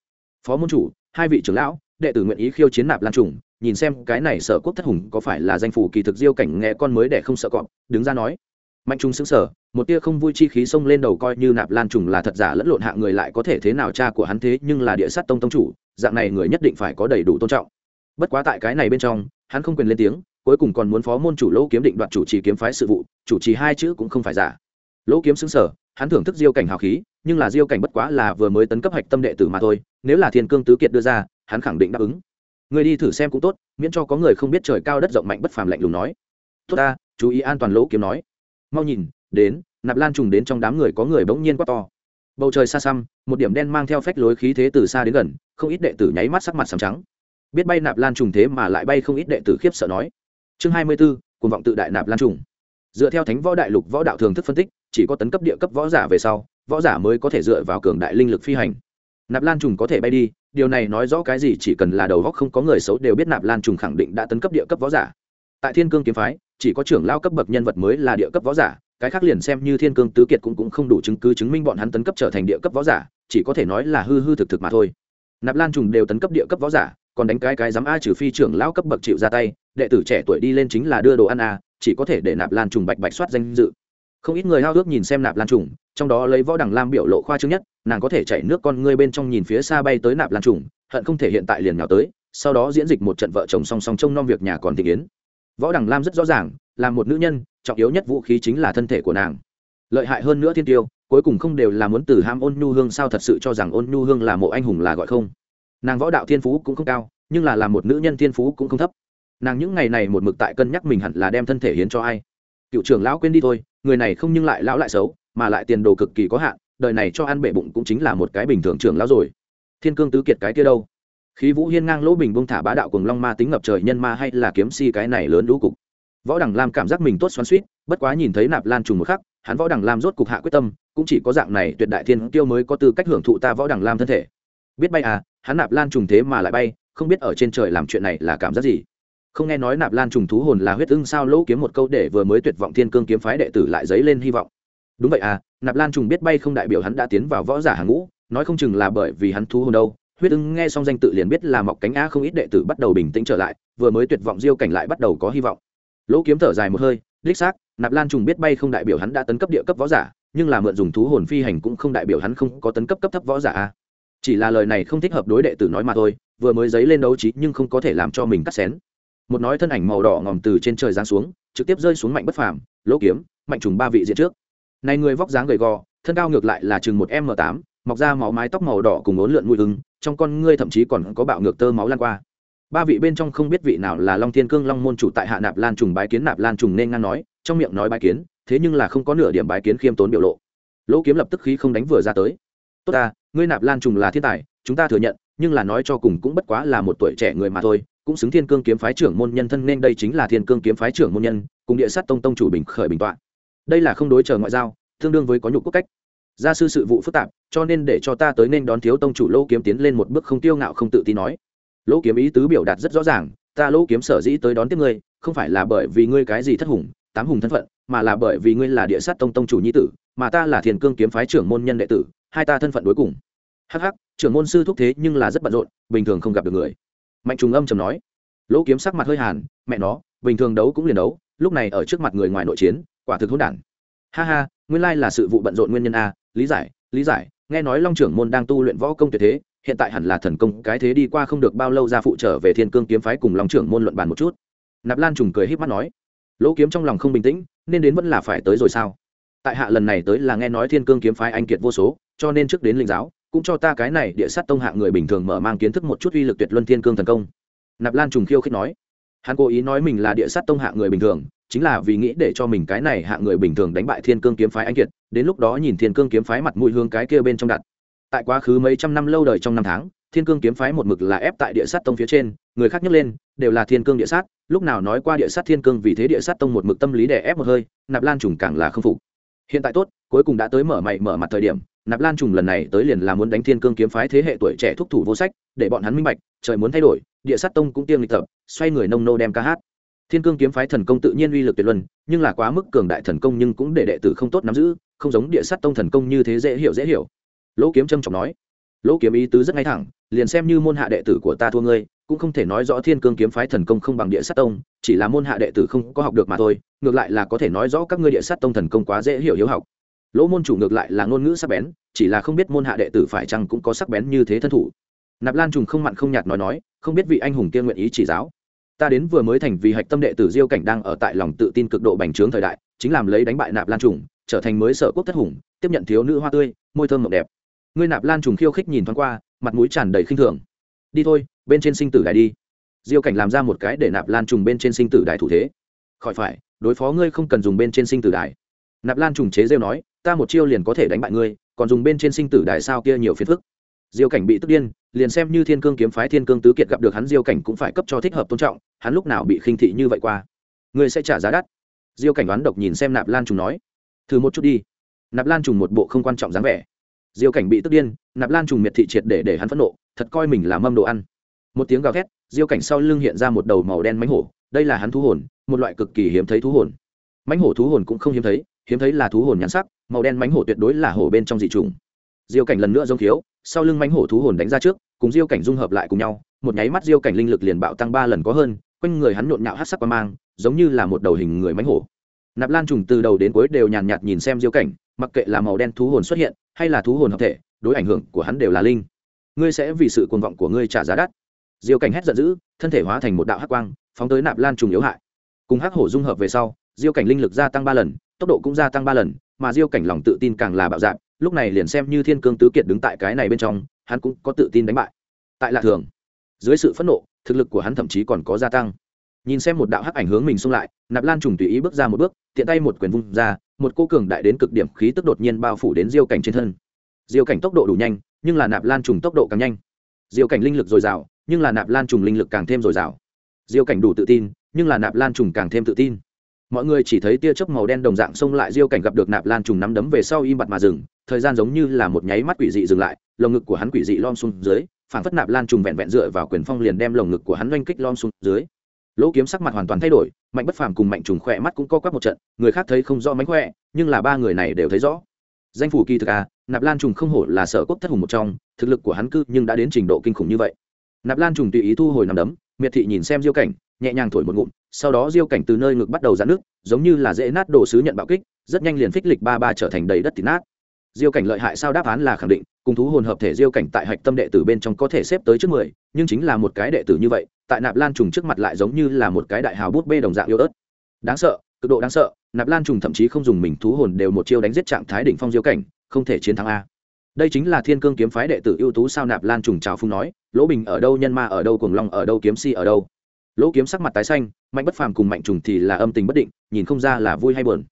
[SPEAKER 1] Phó môn chủ, hai vị trưởng lão, đệ tử nguyện ý khiêu chiến nạp lan trùng, nhìn xem cái này sở quốc thất hùng có phải là danh phủ kỳ thực diêu cảnh nghe con mới để không sợ cọp, đứng ra nói. Mạnh trung xứng sở một tia không vui chi khí xông lên đầu coi như nạp lan trùng là thật giả lẫn lộn hạ người lại có thể thế nào cha của hắn thế nhưng là địa sát tông tông chủ, dạng này người nhất định phải có đầy đủ tôn trọng. Bất quá tại cái này bên trong, hắn không quyền lên tiếng, cuối cùng còn muốn phó môn chủ lỗ kiếm định đoạt chủ trì kiếm phái sự vụ, chủ trì hai chữ cũng không phải giả lỗ kiếm xứng sở hắn thưởng thức diêu cảnh hào khí, nhưng là diêu cảnh bất quá là vừa mới tấn cấp hạch tâm đệ tử mà thôi, nếu là thiên cương tứ kiệt đưa ra, hắn khẳng định đáp ứng. Người đi thử xem cũng tốt, miễn cho có người không biết trời cao đất rộng mạnh bất phàm lạnh lùng nói. Tốt ta, chú ý an toàn lỗ kiếm nói. Mau nhìn, đến, nạp lan trùng đến trong đám người có người bỗng nhiên quá to. Bầu trời xa xăm, một điểm đen mang theo phách lối khí thế từ xa đến gần, không ít đệ tử nháy mắt sắc mặt sầm trắng. Biết bay nạp lan trùng thế mà lại bay không ít đệ tử khiếp sợ nói. Chương hai mươi b ố cùng vọng tự đại nạp lan trùng. Dựa theo thánh võ đại lục võ đạo thường thức phân tích chỉ có tấn cấp địa cấp võ giả về sau võ giả mới có thể dựa vào cường đại linh lực phi hành. Nạp lan trùng có thể bay đi điều này nói rõ cái gì chỉ cần là đầu góc không có người xấu đều biết nạp lan trùng khẳng định đã tấn cấp địa cấp võ giả. Tại thiên cương kiếm phái chỉ có trưởng lao cấp bậc nhân vật mới là địa cấp võ giả cái khác liền xem như thiên cương tứ kiệt cũng, cũng không đủ chứng cứ chứng minh bọn hắn tấn cấp trở thành địa cấp võ giả chỉ có thể nói là hư hư thực thực mà thôi. Nạp lan trùng đều tấn cấp địa cấp võ giả còn đánh cái cái dám a trừ phi trưởng lão cấp bậc chịu ra tay đệ tử trẻ tuổi đi lên chính là đưa đồ ăn a chỉ có thể để nạp lan trùng bạch bạch soát danh dự không ít người hao ước nhìn xem nạp lan trùng, trong đó lấy võ đẳng lam biểu lộ khoa trương nhất, nàng có thể chảy nước con ngươi bên trong nhìn phía xa bay tới nạp lan trùng, hận không thể hiện tại liền nào tới, sau đó diễn dịch một trận vợ chồng song song trông nom việc nhà còn tình yến. Võ đẳng lam rất rõ ràng, là một nữ nhân, trọng yếu nhất vũ khí chính là thân thể của nàng. Lợi hại hơn nữa thiên tiêu, cuối cùng không đều là muốn từ ham ôn nhu hương sao thật sự cho rằng ôn nhu hương là mộ anh hùng là gọi không. Nàng võ đạo thiên phú cũng không cao, nhưng là làm một nữ nhân thiên phú cũng không thấp. Nàng những ngày này một mực tại cân nhắc mình hẳn là đem thân thể hiến cho ai cựu trưởng lão quên đi thôi, người này không nhưng lại lão lại xấu, mà lại tiền đồ cực kỳ có hạn, đời này cho ăn bệ bụng cũng chính là một cái bình thường trưởng lão rồi. Thiên cương tứ kiệt cái kia đâu? Khí vũ hiên ngang lỗ bình bông thả bá đạo cùng long ma tính ngập trời nhân ma hay là kiếm si cái này lớn lũ cục? Võ đằng lam cảm giác mình tốt xoắn suýt bất quá nhìn thấy nạp lan trùng một khắc, hắn võ đằng lam rốt cục hạ quyết tâm, cũng chỉ có dạng này tuyệt đại thiên tiêu mới có tư cách hưởng thụ ta võ đằng lam thân thể. Biết bay à hắn nạp lan trùng thế mà lại bay, không biết ở trên trời làm chuyện này là cảm giác gì? Không nghe nói nạp lan trùng thú hồn là huyết ưng sao lỗ kiếm một câu để vừa mới tuyệt vọng thiên cương kiếm phái đệ tử lại dấy lên hy vọng. Đúng vậy à nạp lan trùng biết bay không đại biểu hắn đã tiến vào võ giả hàng ngũ, nói không chừng là bởi vì hắn thú hồn đâu. Huyết ưng nghe xong danh tự liền biết là mọc cánh a không ít đệ tử bắt đầu bình tĩnh trở lại, vừa mới tuyệt vọng diêu cảnh lại bắt đầu có hy vọng. Lỗ kiếm thở dài một hơi, đích xác, nạp lan trùng biết bay không đại biểu hắn đã tấn cấp địa cấp võ giả, nhưng là mượn dùng thú hồn phi hành cũng không đại biểu hắn không có tấn cấp cấp thấp võ giả a chỉ là lời này không thích hợp đối đệ tử nói mà thôi, vừa mới dấy lên đấu trí nhưng không có thể làm cho mình cắt xén một nói thân ảnh màu đỏ ngòm từ trên trời giáng xuống, trực tiếp rơi xuống mạnh bất phàm, lỗ kiếm, mạnh trùng ba vị diện trước. Này người vóc dáng gầy gò, thân cao ngược lại là chừng một m tám, mọc ra máu mái tóc màu đỏ cùng ốn lượn mũi hưng, trong con ngươi thậm chí còn có bạo ngược tơ máu lan qua. Ba vị bên trong không biết vị nào là long thiên cương long môn chủ tại hạ nạp lan trùng bái kiến nạp lan trùng nên ngang nói, trong miệng nói bái kiến, thế nhưng là không có nửa điểm bái kiến khiêm tốn biểu lộ. Lỗ kiếm lập tức khí không đánh vừa ra tới. Tốt ta, ngươi nạp lan trùng là thiên tài, chúng ta thừa nhận, nhưng là nói cho cùng cũng bất quá là một tuổi trẻ người mà thôi cũng xứng thiên cương kiếm phái trưởng môn nhân thân nên đây chính là thiên cương kiếm phái trưởng môn nhân, cùng địa sát tông tông chủ bình khởi bình tọa đây là không đối chờ ngoại giao, tương đương với có nhục quốc cách. Gia sư sự vụ phức tạp, cho nên để cho ta tới nên đón thiếu tông chủ lỗ kiếm tiến lên một bước không tiêu ngạo không tự tin nói. Lỗ kiếm ý tứ biểu đạt rất rõ ràng, ta lỗ kiếm sở dĩ tới đón tiếp ngươi, không phải là bởi vì ngươi cái gì thất hùng, tám hùng thân phận, mà là bởi vì ngươi là địa sát tông tông chủ nhi tử, mà ta là thiền cương kiếm phái trưởng môn nhân đệ tử, hai ta thân phận đối cùng. Hh trưởng môn sư thúc thế nhưng là rất bận rộn, bình thường không gặp được người mạnh trùng âm trầm nói, lỗ kiếm sắc mặt hơi hàn, mẹ nó, bình thường đấu cũng liền đấu, lúc này ở trước mặt người ngoài nội chiến, quả thực hỗn đản. Ha ha, nguyên lai là sự vụ bận rộn nguyên nhân a, lý giải lý giải, nghe nói long trưởng môn đang tu luyện võ công tuyệt thế, hiện tại hẳn là thần công cái thế đi qua không được bao lâu ra phụ trở về thiên cương kiếm phái cùng long trưởng môn luận bàn một chút. Nạp lan trùng cười h í p mắt nói, lỗ kiếm trong lòng không bình tĩnh, nên đến vẫn là phải tới rồi sao? Tại hạ lần này tới là nghe nói thiên cương kiếm phái anh kiệt vô số, cho nên trước đến linh giáo cũng cho ta cái này địa sát tông hạng người bình thường mở mang kiến thức một chút uy lực tuyệt luân thiên cương thần công. Nạp lan trùng khiêu khích nói. Hắn cố ý nói mình là địa sát tông hạng người bình thường, chính là vì nghĩ để cho mình cái này hạng người bình thường đánh bại thiên cương kiếm phái anh kiệt, đến lúc đó nhìn thiên cương kiếm phái mặt mũi hương cái kia bên trong đặt. Tại quá khứ mấy trăm năm lâu đời trong năm tháng, thiên cương kiếm phái một mực là ép tại địa sát tông phía trên, người khác nhấc lên, đều là thiên cương địa sát, lúc nào nói qua địa sát thiên cương vì thế địa sát tông một mực tâm lý đè ép một hơi, nạp lan trùng càng là không phục. Hiện tại tốt, cuối cùng đã tới mở mày mở mặt thời điểm nạp lan trùng lần này tới liền là muốn đánh thiên cương kiếm phái thế hệ tuổi trẻ thúc thủ vô sách, để bọn hắn minh bạch, trời muốn thay đổi, địa sát tông cũng tiêm lịch tập, xoay người nông nô đem ca hát. Thiên cương kiếm phái thần công tự nhiên uy lực tuyệt luân, nhưng là quá mức cường đại thần công nhưng cũng để đệ tử không tốt nắm giữ, không giống địa sát tông thần công như thế dễ hiểu dễ hiểu. Lỗ kiếm trâm trọng nói, lỗ kiếm ý tứ rất ngay thẳng, liền xem như môn hạ đệ tử của ta thua ngươi, cũng không thể nói rõ thiên cương kiếm phái thần công không bằng địa sát tông, chỉ là môn hạ đệ tử không có học được mà thôi, ngược lại là có thể nói rõ các ngươi địa sát tông thần công quá dễ hiểu hiếu học lỗ môn chủ ngược lại là ngôn ngữ sắc bén, chỉ là không biết môn hạ đệ tử phải chăng cũng có sắc bén như thế thân thủ. Nạp lan trùng không mặn không nhạt nói nói, không biết vị anh hùng kia nguyện ý chỉ giáo. Ta đến vừa mới thành vì hạch tâm đệ tử diêu cảnh đang ở tại lòng tự tin cực độ bành trướng thời đại, chính làm lấy đánh bại nạp lan trùng, trở thành mới sở quốc thất hùng, tiếp nhận thiếu nữ hoa tươi, môi thơm mộng đẹp. Ngươi nạp lan trùng khiêu khích nhìn thoáng qua, mặt mũi tràn đầy khinh thường. Đi thôi, bên trên sinh tử đài đi. Diêu cảnh làm ra một cái để nạp lan trùng bên trên sinh tử đài thủ thế. Khỏi phải, đối phó ngươi không cần dùng bên trên sinh tử đài. Nạp lan trùng chế rêu nói ta một chiêu liền có thể đánh bại ngươi, còn dùng bên trên sinh tử đài sao kia nhiều phiền phức. Diêu cảnh bị tức điên, liền xem như thiên cương kiếm phái thiên cương tứ kiệt gặp được hắn, diêu cảnh cũng phải cấp cho thích hợp tôn trọng, hắn lúc nào bị khinh thị như vậy qua. Ngươi sẽ trả giá đắt. Diêu cảnh đoán độc nhìn xem nạp lan trùng nói. Thử một chút đi. Nạp lan trùng một bộ không quan trọng dáng vẻ. Diêu cảnh bị tức điên, nạp lan trùng miệt thị triệt để để hắn phẫn nộ, thật coi mình là mâm đồ ăn. Một tiếng gào thét, diêu cảnh sau lưng hiện ra một đầu màu đen mánh hổ, đây là hắn thú hồn, một loại cực kỳ hiếm thấy thú hồn. Mánh hổ thú hồn cũng không hiếm thấy hiếm thấy là thú hồn nhãn sắc, màu đen mánh hổ tuyệt đối là hổ bên trong dị trùng diêu cảnh lần nữa giống thiếu sau lưng mánh hổ thú hồn đánh ra trước, cùng diêu cảnh dung hợp lại cùng nhau, một nháy mắt diêu cảnh linh lực liền bạo tăng ba lần có hơn, quanh người hắn nhộn nhạo hát sắc qua mang, giống như là một đầu hình người mánh hổ. Nạp lan trùng từ đầu đến cuối đều nhàn nhạt nhìn xem diêu cảnh, mặc kệ là màu đen thú hồn xuất hiện, hay là thú hồn hợp thể, đối ảnh hưởng của hắn đều là linh. Ngươi sẽ vì sự cuồng vọng của ngươi trả giá đắt. Diêu cảnh hét giận dữ, thân thể hóa thành một đạo hắc quang, phóng tới nạp lan trùng yếu hại. Cùng hắc hổ dung hợp về sau, diêu cảnh linh lực gia tăng ba lần tốc độ cũng gia tăng ba lần, mà diêu cảnh lòng tự tin càng là bạo dạng lúc này liền xem như thiên cương tứ kiệt đứng tại cái này bên trong, hắn cũng có tự tin đánh bại. Tại lạ thường, dưới sự phẫn nộ, thực lực của hắn thậm chí còn có gia tăng. Nhìn xem một đạo hắc ảnh hướng mình xung lại, nạp lan trùng tùy ý bước ra một bước, tiện tay một quyền vung ra, một cô cường đại đến cực điểm khí tức đột nhiên bao phủ đến diêu cảnh trên thân. Diêu cảnh tốc độ đủ nhanh, nhưng là nạp lan trùng tốc độ càng nhanh. Diêu cảnh linh lực dồi dào, nhưng là nạp lan trùng linh lực càng thêm dồi dào. Diêu cảnh đủ tự tin, nhưng là nạp lan trùng càng thêm tự tin mọi người chỉ thấy tia chớp màu đen đồng dạng xông lại diêu cảnh gặp được nạp lan trùng nắm đấm về sau im bặt mà dừng. Thời gian giống như là một nháy mắt quỷ dị dừng lại, lồng ngực của hắn quỷ dị lom xuống dưới phản phất nạp lan trùng vẹn vẹn dựa vào quyền phong liền đem lồng ngực của hắn oanh kích lom xuống dưới. Lỗ kiếm sắc mặt hoàn toàn thay đổi, mạnh bất phàm cùng mạnh trùng khỏe mắt cũng co quắp một trận, người khác thấy không rõ mánh khỏe, nhưng là ba người này đều thấy rõ. Danh phủ kỳ thực à nạp lan trùng không hổ là sở quốc thất hùng một trong, thực lực của hắn cư nhưng đã đến trình độ kinh khủng như vậy. Nạp lan trùng tùy ý thu hồi nằm đấm, miệt thị nhìn xem diêu cảnh nhẹ nhàng thổi một ngụm, sau đó diêu cảnh từ nơi ngực bắt đầu dạn nước, giống như là dễ nát đồ sứ nhận bạo kích, rất nhanh liền phích lịch ba ba trở thành đầy đất thịt nát. Diêu cảnh lợi hại sao đáp án là khẳng định, cùng thú hồn hợp thể diêu cảnh tại hạch tâm đệ tử bên trong có thể xếp tới trước mười, nhưng chính là một cái đệ tử như vậy, tại nạp lan trùng trước mặt lại giống như là một cái đại hào bút bê đồng dạng yêu ớt. Đáng sợ, cực độ đáng sợ, nạp lan trùng thậm chí không dùng mình thú hồn đều một chiêu đánh giết trạng thái đỉnh phong diêu cảnh, không thể chiến thắng a. Đây chính là thiên cương kiếm phái đệ tử ưu tú sao nạp lan trùng trào phung nói, lỗ bình ở đâu, nhân ma ở đâu, cuồng long ở đâu, kiếm si ở đâu? Lỗ kiếm sắc mặt tái xanh, mạnh bất phàm cùng mạnh trùng thì là âm tình bất định, nhìn không ra là vui hay buồn.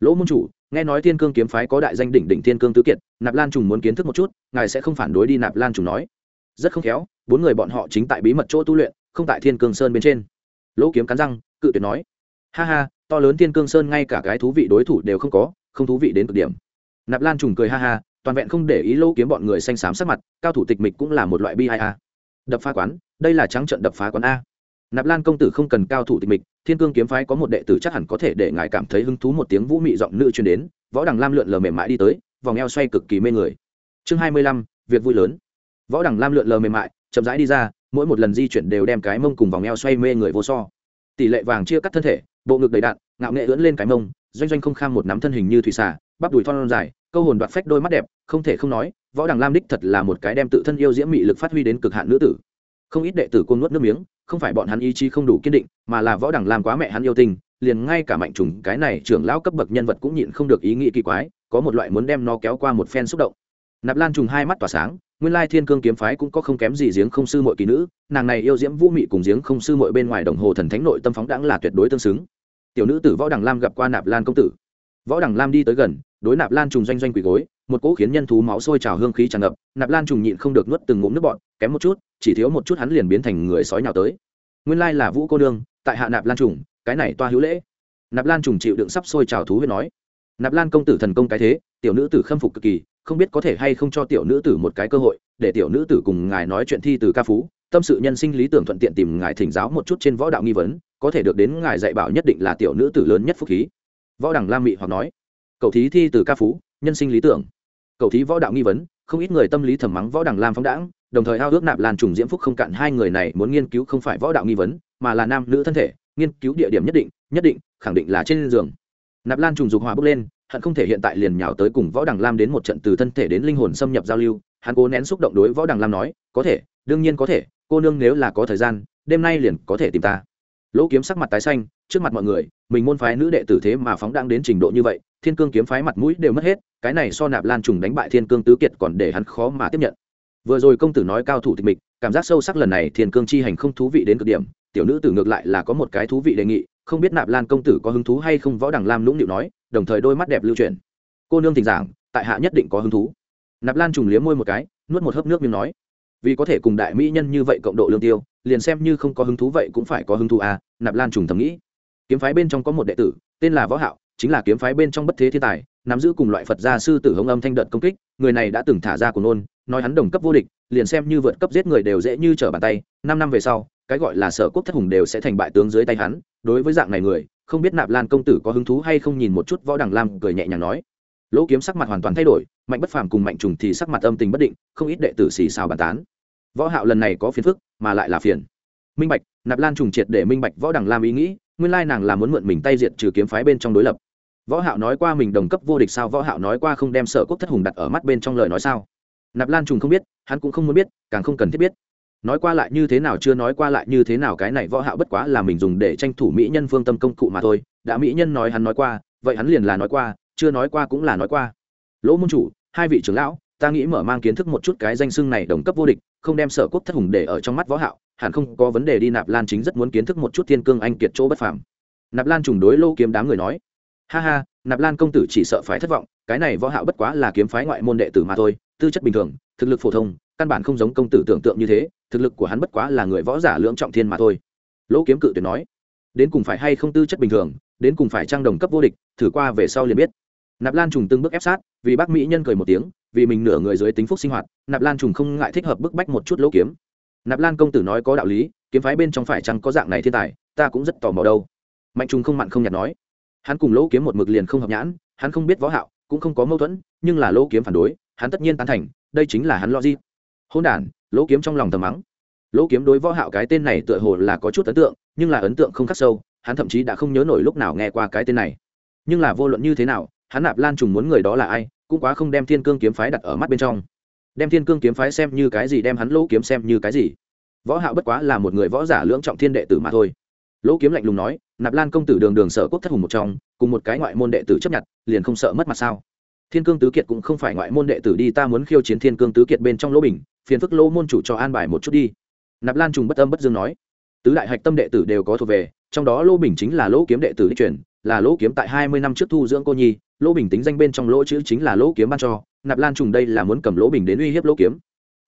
[SPEAKER 1] Lỗ môn chủ, nghe nói thiên cương kiếm phái có đại danh đỉnh đỉnh thiên cương tứ kiệt, nạp lan trùng muốn kiến thức một chút, ngài sẽ không phản đối đi nạp lan trùng nói. Rất không khéo, bốn người bọn họ chính tại bí mật chỗ tu luyện, không tại thiên cương sơn bên trên. Lỗ kiếm cắn răng, cự tuyệt nói. Ha ha, to lớn thiên cương sơn ngay cả cái thú vị đối thủ đều không có, không thú vị đến cực điểm. Nạp lan trùng cười ha ha, toàn vẹn không để ý lỗ kiếm bọn người xanh xám sắc mặt, cao thủ tịch mịch cũng là một loại bi a. Đập phá quán, đây là trắng trận đập phá quán a nạp lan công tử không cần cao thủ tịch mịch, thiên cương kiếm phái có một đệ tử chắc hẳn có thể để ngài cảm thấy hứng thú một tiếng vũ mị giọng nữ truyền đến, võ đằng lam lượn lờ mềm mại đi tới, vòng eo xoay cực kỳ mê người. Chương hai mươi lăm, việc vui lớn. Võ đằng lam lượn lờ mềm mại, chậm rãi đi ra, mỗi một lần di chuyển đều đem cái mông cùng vòng eo xoay mê người vô so. Tỷ lệ vàng chia cắt thân thể, bộ ngực đầy đạn, ngạo nghệ ưỡn lên cái mông, doanh doanh không kham một nắm thân hình như thủy xà, bắp đùi thon dài, câu hồn đoạt phách đôi mắt đẹp, không thể không nói, võ đằng lam đích thật là một cái đem tự thân yêu diễm mị lực phát huy đến cực hạn nữ tử không ít đệ tử côn nuốt nước miếng, không phải bọn hắn ý chí không đủ kiên định, mà là võ đằng lam quá mẹ hắn yêu tình, liền ngay cả mạnh trùng, cái này trưởng lão cấp bậc nhân vật cũng nhịn không được ý nghĩ kỳ quái, có một loại muốn đem nó kéo qua một phen xúc động. Nạp lan trùng hai mắt tỏa sáng, nguyên lai thiên cương kiếm phái cũng có không kém gì giếng không sư mội kỳ nữ, nàng này yêu diễm vũ mị cùng giếng không sư mội bên ngoài đồng hồ thần thánh nội tâm phóng đãng là tuyệt đối tương xứng. Tiểu nữ tử võ đằng lam gặp qua nạp lan công tử. Võ đằng lam đi tới gần, đối nạp lan trùng doanh doanh quỳ gối một cỗ khiến nhân thú máu sôi trào hương khí tràn ngập, nạp lan trùng nhịn không được nuốt từng ngụm nước bọn kém một chút, chỉ thiếu một chút hắn liền biến thành người sói nhào tới. Nguyên lai là vũ cô nương, tại hạ nạp lan trùng, cái này toa hữu lễ. Nạp lan trùng chịu đựng sắp sôi trào thú huyết nói. Nạp lan công tử thần công cái thế, tiểu nữ tử khâm phục cực kỳ, không biết có thể hay không cho tiểu nữ tử một cái cơ hội, để tiểu nữ tử cùng ngài nói chuyện thi từ ca phú, tâm sự nhân sinh lý tưởng thuận tiện tìm ngài thỉnh giáo một chút trên võ đạo nghi vấn, có thể được đến ngài dạy bảo nhất định là tiểu nữ tử lớn nhất phúc khí. Võ đẳng lam mị hoặc nói. Cậu thí thi từ ca phú, nhân sinh lý tưởng cậu thí võ đạo nghi vấn, không ít người tâm lý thầm mắng võ đằng lam phóng đãng, đồng thời ao ước nạp lan trùng diễm phúc không cạn hai người này muốn nghiên cứu không phải võ đạo nghi vấn, mà là nam nữ thân thể, nghiên cứu địa điểm nhất định nhất định, khẳng định là trên giường. Nạp lan trùng dục hòa bước lên, hận không thể hiện tại liền nhào tới cùng võ đằng lam đến một trận từ thân thể đến linh hồn xâm nhập giao lưu, hắn cố nén xúc động đối võ đằng lam nói, có thể, đương nhiên có thể, cô nương nếu là có thời gian, đêm nay liền có thể tìm ta. Lỗ kiếm sắc mặt tái xanh, trước mặt mọi người, mình môn phái nữ đệ tử thế mà phóng đang đến trình độ như vậy thiên cương kiếm phái mặt mũi đều mất hết, cái này so nạp lan trùng đánh bại thiên cương tứ kiệt còn để hắn khó mà tiếp nhận. Vừa rồi công tử nói cao thủ tịch mịch, cảm giác sâu sắc lần này thiên cương chi hành không thú vị đến cực điểm, tiểu nữ tử ngược lại là có một cái thú vị đề nghị, không biết nạp lan công tử có hứng thú hay không võ đằng lam lũng nịu nói, đồng thời đôi mắt đẹp lưu truyền cô nương thỉnh giảng, tại hạ nhất định có hứng thú. Nạp lan trùng liếm môi một cái, nuốt một hớp nước miếng nói, vì có thể cùng đại mỹ nhân như vậy cộng độ lương tiêu, liền xem như không có hứng thú vậy cũng phải có hứng thú à nạp lan trùng thầm nghĩ. Kiếm phái bên trong có một đệ tử, tên là võ hạo chính là kiếm phái bên trong bất thế thiên tài, nắm giữ cùng loại phật gia sư tử hống âm thanh đợt công kích, người này đã từng thả ra của nôn, nói hắn đồng cấp vô địch, liền xem như vượt cấp giết người đều dễ như trở bàn tay, năm năm về sau, cái gọi là sở quốc thất hùng đều sẽ thành bại tướng dưới tay hắn, đối với dạng này người, không biết nạp lan công tử có hứng thú hay không nhìn một chút võ đằng lam cười nhẹ nhàng nói. Lỗ kiếm sắc mặt hoàn toàn thay đổi, mạnh bất phàm cùng mạnh trùng thì sắc mặt âm tình bất định, không ít đệ tử xì xào bàn tán. Võ hạo lần này có phiền phức, mà lại là phiền. Minh bạch, nạp lan trùng triệt để minh bạch võ đằng lam ý nghĩ, nguyên lai nàng là muốn mượn mình tay diệt trừ kiếm phái bên trong đối lập võ hạo nói qua mình đồng cấp vô địch sao? Võ hạo nói qua không đem sở quốc thất hùng đặt ở mắt bên trong lời nói sao? Nạp lan trùng không biết, hắn cũng không muốn biết, càng không cần thiết biết. Nói qua lại như thế nào chưa nói qua lại như thế nào cái này võ hạo bất quá là mình dùng để tranh thủ mỹ nhân phương tâm công cụ mà thôi. Đã mỹ nhân nói hắn nói qua, vậy hắn liền là nói qua, chưa nói qua cũng là nói qua. Lỗ môn chủ, hai vị trưởng lão, ta nghĩ mở mang kiến thức một chút cái danh xưng này đồng cấp vô địch, không đem sở quốc thất hùng để ở trong mắt võ hạo, hẳn không có vấn đề đi. Nạp lan chính rất muốn kiến thức một chút thiên cương anh kiệt chỗ bất phàm. Nạp lan trùng đối lô kiếm đám người nói ha ha, nạp lan công tử chỉ sợ phải thất vọng, cái này võ hạo bất quá là kiếm phái ngoại môn đệ tử mà thôi, tư chất bình thường, thực lực phổ thông, căn bản không giống công tử tưởng tượng như thế, thực lực của hắn bất quá là người võ giả lưỡng trọng thiên mà thôi. Lỗ kiếm cự tuyệt nói, đến cùng phải hay không tư chất bình thường, đến cùng phải trang đồng cấp vô địch, thử qua về sau liền biết. Nạp lan trùng từng bước ép sát, vì bác mỹ nhân cười một tiếng, vì mình nửa người dưới tính phúc sinh hoạt, nạp lan trùng không ngại thích hợp bức bách một chút lỗ kiếm. Nạp lan công tử nói có đạo lý, kiếm phái bên trong phải chăng có dạng này thiên tài, ta cũng rất tò mò đâu. Mạnh trùng không mặn không nhạt nói hắn cùng lỗ kiếm một mực liền không hợp nhãn, hắn không biết võ hạo, cũng không có mâu thuẫn, nhưng là lỗ kiếm phản đối, hắn tất nhiên tán thành, đây chính là hắn lo gì hôn đản, lỗ kiếm trong lòng thầm mắng. Lỗ kiếm đối võ hạo cái tên này tựa hồ là có chút ấn tượng, nhưng là ấn tượng không khắc sâu, hắn thậm chí đã không nhớ nổi lúc nào nghe qua cái tên này. Nhưng là vô luận như thế nào, hắn nạp lan trùng muốn người đó là ai, cũng quá không đem thiên cương kiếm phái đặt ở mắt bên trong. Đem thiên cương kiếm phái xem như cái gì, đem hắn lỗ kiếm xem như cái gì. Võ hạo bất quá là một người võ giả lưỡng trọng thiên đệ tử mà thôi lỗ kiếm lạnh lùng nói, nạp lan công tử đường đường sở quốc thất hùng một trong, cùng một cái ngoại môn đệ tử chấp nhận, liền không sợ mất mặt sao? Thiên cương tứ kiệt cũng không phải ngoại môn đệ tử đi, ta muốn khiêu chiến thiên cương tứ kiệt bên trong lỗ bình, phiền phức lỗ môn chủ cho an bài một chút đi. Nạp lan trùng bất âm bất dương nói. Tứ đại hạch tâm đệ tử đều có thuộc về, trong đó lỗ bình chính là lỗ kiếm đệ tử đi chuyển là lỗ kiếm tại hai mươi năm trước thu dưỡng cô nhi, lỗ bình tính danh bên trong lỗ chữ chính là lỗ kiếm ban cho, nạp lan trùng đây là muốn cầm lỗ bình đến uy hiếp lỗ kiếm.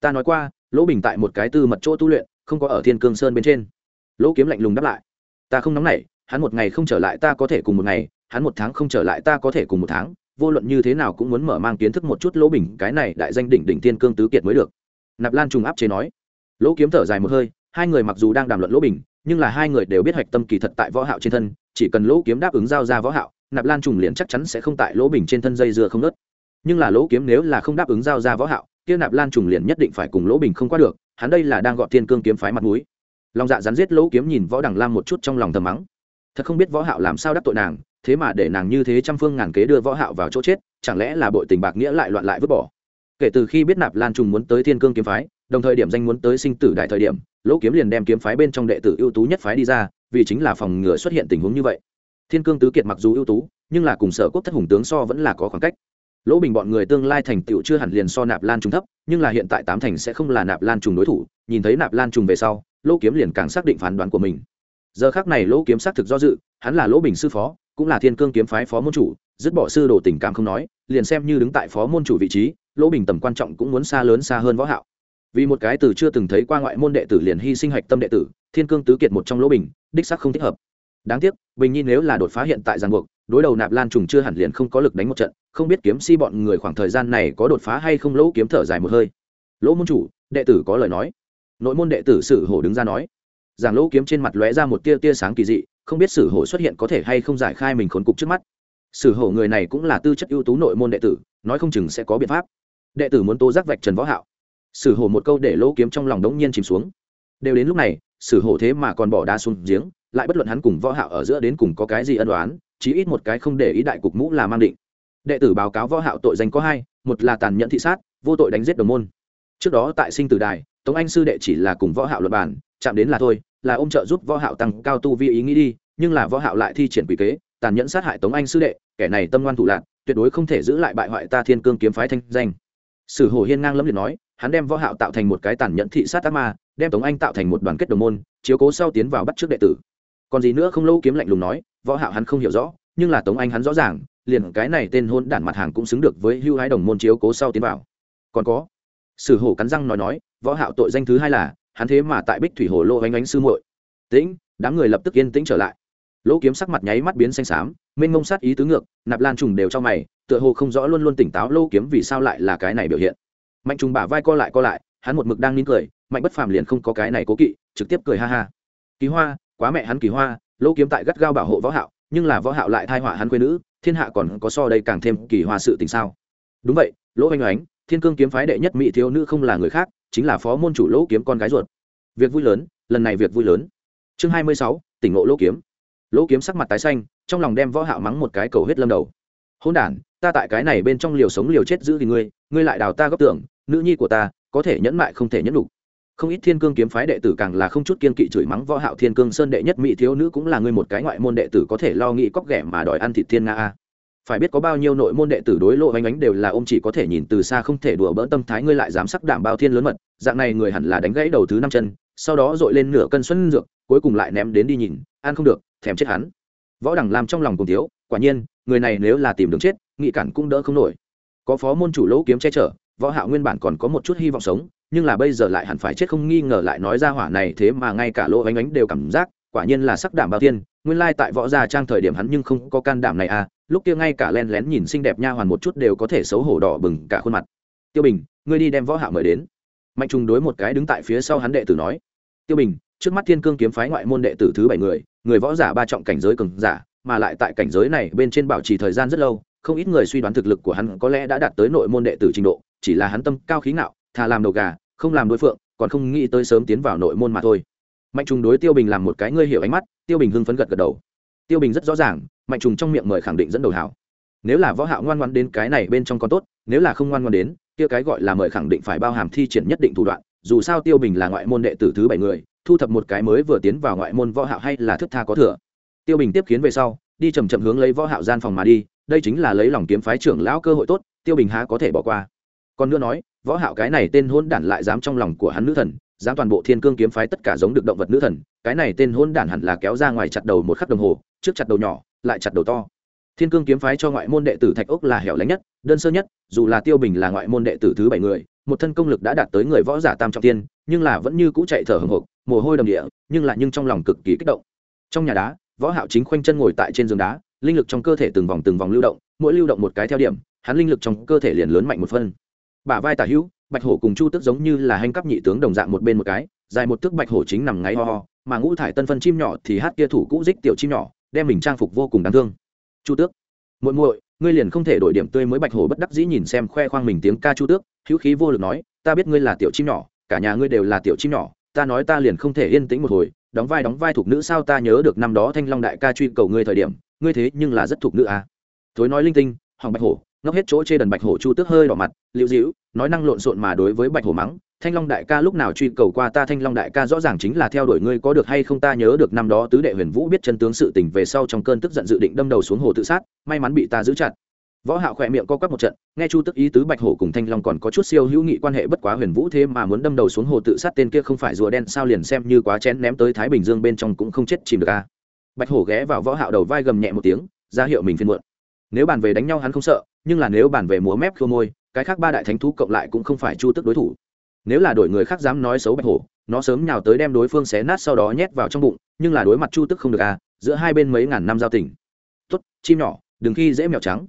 [SPEAKER 1] Ta nói qua, lỗ bình tại một cái tư mật chỗ tu luyện, không có ở thiên cương sơn bên trên. Lỗ kiếm lạnh lùng đáp lại ta không nóng nảy, hắn một ngày không trở lại ta có thể cùng một ngày, hắn một tháng không trở lại ta có thể cùng một tháng, vô luận như thế nào cũng muốn mở mang kiến thức một chút lỗ bình, cái này đại danh đỉnh đỉnh tiên cương tứ kiệt mới được. Nạp lan trùng áp chế nói. Lỗ kiếm thở dài một hơi, hai người mặc dù đang đàm luận lỗ bình, nhưng là hai người đều biết hạch tâm kỳ thật tại võ hạo trên thân, chỉ cần lỗ kiếm đáp ứng giao ra võ hạo, nạp lan trùng liền chắc chắn sẽ không tại lỗ bình trên thân dây dưa không nứt. nhưng là lỗ kiếm nếu là không đáp ứng giao ra võ hạo, kia nạp lan trùng liền nhất định phải cùng lỗ bình không qua được, hắn đây là đang gọi thiên cương kiếm phái mặt mũi long dạ rắn giết lỗ kiếm nhìn võ đằng lam một chút trong lòng thầm mắng. Thật không biết võ hạo làm sao đắc tội nàng, thế mà để nàng như thế trăm phương ngàn kế đưa võ hạo vào chỗ chết, chẳng lẽ là bội tình bạc nghĩa lại loạn lại vứt bỏ? Kể từ khi biết nạp lan trùng muốn tới thiên cương kiếm phái, đồng thời điểm danh muốn tới sinh tử đại thời điểm, lỗ kiếm liền đem kiếm phái bên trong đệ tử ưu tú nhất phái đi ra, vì chính là phòng ngừa xuất hiện tình huống như vậy. Thiên cương tứ kiệt mặc dù ưu tú, nhưng là cùng sở quốc thất hùng tướng so vẫn là có khoảng cách. Lỗ bình bọn người tương lai thành tựu chưa hẳn liền so nạp lan trùng thấp, nhưng là hiện tại tám thành sẽ không là nạp lan trùng đối thủ, nhìn thấy nạp lan trùng về sau lỗ kiếm liền càng xác định phán đoán của mình. Giờ khác này lỗ kiếm xác thực do dự, hắn là lỗ bình sư phó, cũng là thiên cương kiếm phái phó môn chủ, dứt bỏ sư đồ tình cảm không nói, liền xem như đứng tại phó môn chủ vị trí, lỗ bình tầm quan trọng cũng muốn xa lớn xa hơn võ hạo. Vì một cái từ chưa từng thấy qua ngoại môn đệ tử liền hy sinh hạch tâm đệ tử, thiên cương tứ kiệt một trong lỗ bình, đích xác không thích hợp. Đáng tiếc, bình nhi nếu là đột phá hiện tại giang buộc, đối đầu nạp lan trùng chưa hẳn liền không có lực đánh một trận, không biết kiếm si bọn người khoảng thời gian này có đột phá hay không, lỗ kiếm thở dài một hơi. Lỗ môn chủ, đệ tử có lời nói nội môn đệ tử sử hổ đứng ra nói. Giảng lỗ kiếm trên mặt lóe ra một tia tia sáng kỳ dị, không biết sử hổ xuất hiện có thể hay không giải khai mình khốn cục trước mắt. Sử hổ người này cũng là tư chất ưu tú nội môn đệ tử, nói không chừng sẽ có biện pháp. Đệ tử muốn tố giác vạch trần võ hạo. Sử hổ một câu để lỗ kiếm trong lòng đống nhiên chìm xuống. Đều đến lúc này, sử hổ thế mà còn bỏ đá xuống giếng, lại bất luận hắn cùng võ hạo ở giữa đến cùng có cái gì ân oán, chí ít một cái không để ý đại cục mũ là mang định. Đệ tử báo cáo võ hạo tội danh có hai, một là tàn nhẫn thị sát, vô tội đánh giết đồng môn. Trước đó tại sinh tử đài tống anh sư đệ chỉ là cùng võ hạo luận bàn, chạm đến là thôi, là ôm trợ giúp võ hạo tăng cao tu vi ý nghĩ đi, nhưng là võ hạo lại thi triển quỷ kế, tàn nhẫn sát hại tống anh sư đệ, kẻ này tâm ngoan thủ lạn tuyệt đối không thể giữ lại bại hoại ta thiên cương kiếm phái thanh danh. Sử hồ hiên ngang lẫm liệt nói, hắn đem võ hạo tạo thành một cái tàn nhẫn thị sát ác ma, đem tống anh tạo thành một đoàn kết đồng môn, chiếu cố sau tiến vào bắt trước đệ tử. Còn gì nữa không lâu kiếm lạnh lùng nói, võ hạo hắn không hiểu rõ, nhưng là tống anh hắn rõ ràng, liền cái này tên hôn đản mặt hàng cũng xứng được với hưu hái đồng môn chiếu cố sau tiến vào. Còn có, sử hổ cắn răng nói nói võ hạo tội danh thứ hai là, hắn thế mà tại bích thủy hồ lô ánh ánh sư muội. Tĩnh, đám người lập tức yên tĩnh trở lại. Lỗ kiếm sắc mặt nháy mắt biến xanh xám, mênh mông sát ý tứ ngược, nạp lan trùng đều cho mày, tựa hồ không rõ luôn luôn tỉnh táo lỗ kiếm vì sao lại là cái này biểu hiện. Mạnh trùng bả vai co lại co lại, hắn một mực đang nín cười, mạnh bất phàm liền không có cái này cố kỵ, trực tiếp cười ha ha. Kỳ hoa, quá mẹ hắn kỳ hoa, lỗ kiếm tại gắt gao bảo hộ võ hạo, nhưng là võ hạo lại thai họa hắn quê nữ, thiên hạ còn có so đây càng thêm kỳ hoa sự tình sao? Đúng vậy, lỗ anh oánh, thiên cương kiếm phái đệ nhất mỹ thiếu nữ không là người khác chính là phó môn chủ lỗ kiếm con gái ruột. Việc vui lớn, lần này việc vui lớn. Chương hai mươi sáu, tỉnh ngộ lỗ kiếm. Lỗ kiếm sắc mặt tái xanh, trong lòng đem võ hạo mắng một cái cầu hết lâm đầu. Hôn đản, ta tại cái này bên trong liều sống liều chết giữ thì ngươi ngươi lại đào ta góp tưởng, nữ nhi của ta, có thể nhẫn mại không thể nhẫn đủ không ít thiên cương kiếm phái đệ tử càng là không chút kiên kỵ chửi mắng võ hạo thiên cương sơn đệ nhất mỹ thiếu nữ cũng là ngươi một cái ngoại môn đệ tử có thể lo nghĩ cóc ghẻ mà đòi ăn thịt thiên nga a phải biết có bao nhiêu nội môn đệ tử đối lộ ánh ánh đều là ôm chỉ có thể nhìn từ xa không thể đùa bỡn tâm thái ngươi lại dám sắc đảm bao thiên lớn mật. Dạng này người hẳn là đánh gãy đầu thứ năm chân, sau đó dội lên nửa cân xuân dược, cuối cùng lại ném đến đi nhìn, ăn không được, thèm chết hắn. Võ đẳng làm trong lòng cùng thiếu, quả nhiên, người này nếu là tìm đường chết, nghị cản cũng đỡ không nổi. Có phó môn chủ lỗ kiếm che chở, võ hạo nguyên bản còn có một chút hy vọng sống, nhưng là bây giờ lại hẳn phải chết không nghi ngờ lại nói ra hỏa này thế mà ngay cả lỗ ánh ánh đều cảm giác, quả nhiên là sắc đảm bao thiên, nguyên lai tại võ gia trang thời điểm hắn nhưng không có can đảm này à lúc kia ngay cả len lén nhìn xinh đẹp nha hoàn một chút đều có thể xấu hổ đỏ bừng cả khuôn mặt. Tiêu bình, ngươi đi đem võ hạo mời đến. Mạnh trùng đối một cái đứng tại phía sau hắn đệ tử nói. Tiêu bình, trước mắt thiên cương kiếm phái ngoại môn đệ tử thứ bảy người người võ giả ba trọng cảnh giới cường giả, mà lại tại cảnh giới này bên trên bảo trì thời gian rất lâu, không ít người suy đoán thực lực của hắn có lẽ đã đạt tới nội môn đệ tử trình độ, chỉ là hắn tâm cao khí ngạo, thà làm đầu gà, không làm đối phượng, còn không nghĩ tới sớm tiến vào nội môn mà thôi. Mạnh trùng đối tiêu bình làm một cái ngươi hiểu ánh mắt, tiêu bình hưng phấn gật gật đầu. Tiêu bình rất rõ ràng mạnh trùng trong miệng mời khẳng định dẫn đầu hảo. Nếu là võ hạo ngoan ngoãn đến cái này bên trong còn tốt, nếu là không ngoan ngoãn đến, kia cái gọi là mời khẳng định phải bao hàm thi triển nhất định thủ đoạn, dù sao tiêu bình là ngoại môn đệ tử thứ bảy người, thu thập một cái mới vừa tiến vào ngoại môn võ hạo hay là thức tha có thừa. Tiêu bình tiếp kiến về sau, đi chậm chậm hướng lấy võ hạo gian phòng mà đi, đây chính là lấy lòng kiếm phái trưởng lão cơ hội tốt, tiêu bình há có thể bỏ qua. Còn nữa nói, võ hạo cái này tên hôn đản lại dám trong lòng của hắn nữ thần, dám toàn bộ thiên cương kiếm phái tất cả giống được động vật nữ thần, cái này tên hôn đản hẳn là kéo ra ngoài chặt đầu một khắc đồng hồ, trước chặt đầu nhỏ lại chặt đầu to. Thiên cương kiếm phái cho ngoại môn đệ tử thạch ốc là hẻo lánh nhất, đơn sơ nhất, dù là tiêu bình là ngoại môn đệ tử thứ bảy người, một thân công lực đã đạt tới người võ giả tam trọng tiên, nhưng là vẫn như cũ chạy thở hồng hộc, mồ hôi đầm địa, nhưng lại nhưng trong lòng cực kỳ kích động. Trong nhà đá, võ hạo chính khoanh chân ngồi tại trên giường đá, linh lực trong cơ thể từng vòng từng vòng lưu động, mỗi lưu động một cái theo điểm, hắn linh lực trong cơ thể liền lớn mạnh một phân. Bả vai tả hữu, bạch hổ cùng chu tức giống như là hành cấp nhị tướng đồng dạng một bên một cái, dài một thước bạch hổ chính nằm ngáy ho ho, mà ngũ thải tân phân chim nhỏ thì hát kia thủ cũ dích tiểu chim nhỏ đem mình trang phục vô cùng đáng thương chu tước, muội muội, ngươi liền không thể đổi điểm tươi mới bạch hổ bất đắc dĩ nhìn xem khoe khoang mình tiếng ca chu tước, hữu khí vô lực nói, ta biết ngươi là tiểu chim nhỏ, cả nhà ngươi đều là tiểu chim nhỏ, ta nói ta liền không thể yên tĩnh một hồi, đóng vai đóng vai thuộc nữ sao ta nhớ được năm đó thanh long đại ca truy cầu ngươi thời điểm, ngươi thế nhưng là rất thuộc nữ à. thối nói linh tinh, hoàng bạch hổ, ngốc hết chỗ chê đần bạch hổ chu tước hơi đỏ mặt, liễu dĩu nói năng lộn xộn mà đối với bạch hổ mắng thanh long đại ca lúc nào truy cầu qua ta, thanh long đại ca rõ ràng chính là theo đuổi ngươi, có được hay không ta nhớ được năm đó tứ đệ huyền vũ biết chân tướng sự tình về sau trong cơn tức giận dự định đâm đầu xuống hồ tự sát, may mắn bị ta giữ chặt. Võ hạo khỏe miệng co quắp một trận, nghe chu tức ý tứ bạch hổ cùng thanh long còn có chút siêu hữu nghị quan hệ bất quá huyền vũ thế mà muốn đâm đầu xuống hồ tự sát tên kia không phải rùa đen, sao liền xem như quá chén ném tới thái bình dương bên trong cũng không chết chìm được a bạch hổ ghé vào võ hạo đầu vai gầm nhẹ một tiếng, ra hiệu mình phiền muộn. Nếu bàn về đánh nhau hắn không sợ, nhưng là nếu bàn về múa mép khua môi, cái khác ba đại thánh thú cộng lại cũng không phải chu tức đối thủ nếu là đổi người khác dám nói xấu bạch hổ, nó sớm nhào tới đem đối phương xé nát sau đó nhét vào trong bụng, nhưng là đối mặt chu tức không được à giữa hai bên mấy ngàn năm giao tình. Tốt, chim nhỏ, đừng khi dễ mèo trắng.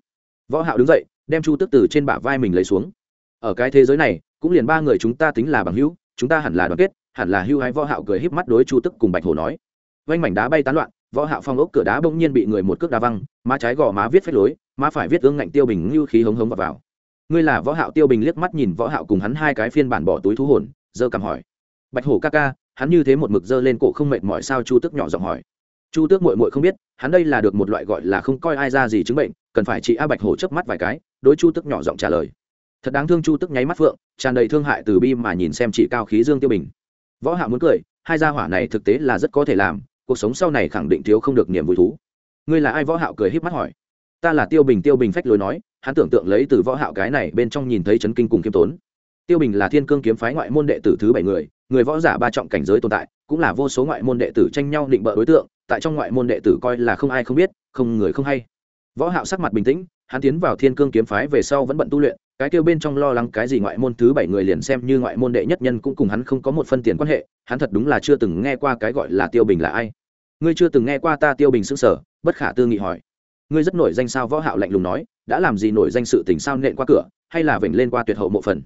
[SPEAKER 1] Võ hạo đứng dậy, đem chu tức từ trên bả vai mình lấy xuống. Ở cái thế giới này, cũng liền ba người chúng ta tính là bằng hữu, chúng ta hẳn là đoàn kết, hẳn là hưu hái võ hạo cười híp mắt đối chu tức cùng bạch hổ nói. Vanh mảnh đá bay tán loạn, võ hạo phong ốc cửa đá bỗng nhiên bị người một cước đá văng, má trái gò má viết phách lối, má phải viết ương ngạnh tiêu bình như khí hống hống vào vào ngươi là võ hạo tiêu bình liếc mắt nhìn võ hạo cùng hắn hai cái phiên bản bỏ túi thú hồn dơ cầm hỏi. Bạch hổ ca ca, hắn như thế một mực dơ lên cổ không mệt mỏi sao? Chu tước nhỏ giọng hỏi. Chu tước muội muội không biết, hắn đây là được một loại gọi là không coi ai ra gì chứng bệnh, cần phải chị a bạch hổ chớp mắt vài cái, đối chu tước nhỏ giọng trả lời. Thật đáng thương chu tước nháy mắt phượng, tràn đầy thương hại từ bi mà nhìn xem chị cao khí dương tiêu bình. Võ hạo muốn cười, hai gia hỏa này thực tế là rất có thể làm, cuộc sống sau này khẳng định thiếu không được niềm vui thú. Ngươi là ai? Võ hạo cười híp mắt hỏi ta là tiêu bình tiêu bình phách lối nói, hắn tưởng tượng lấy từ võ hạo cái này bên trong nhìn thấy chấn kinh cùng kiêm tốn. Tiêu bình là thiên cương kiếm phái ngoại môn đệ tử thứ bảy người người võ giả ba trọng cảnh giới tồn tại, cũng là vô số ngoại môn đệ tử tranh nhau định bợ đối tượng, tại trong ngoại môn đệ tử coi là không ai không biết, không người không hay. Võ hạo sắc mặt bình tĩnh, hắn tiến vào thiên cương kiếm phái về sau vẫn bận tu luyện, cái kia bên trong lo lắng cái gì ngoại môn thứ bảy người liền xem như ngoại môn đệ nhất nhân cũng cùng hắn không có một phân tiền quan hệ, hắn thật đúng là chưa từng nghe qua cái gọi là tiêu bình là ai. Ngươi chưa từng nghe qua ta tiêu bình sững sở, bất khả tư nghị hỏi ngươi rất nổi danh sao? Võ hạo lạnh lùng nói, đã làm gì nổi danh sự tình sao? Nện qua cửa, hay là vểnh lên qua tuyệt hậu mộ phần?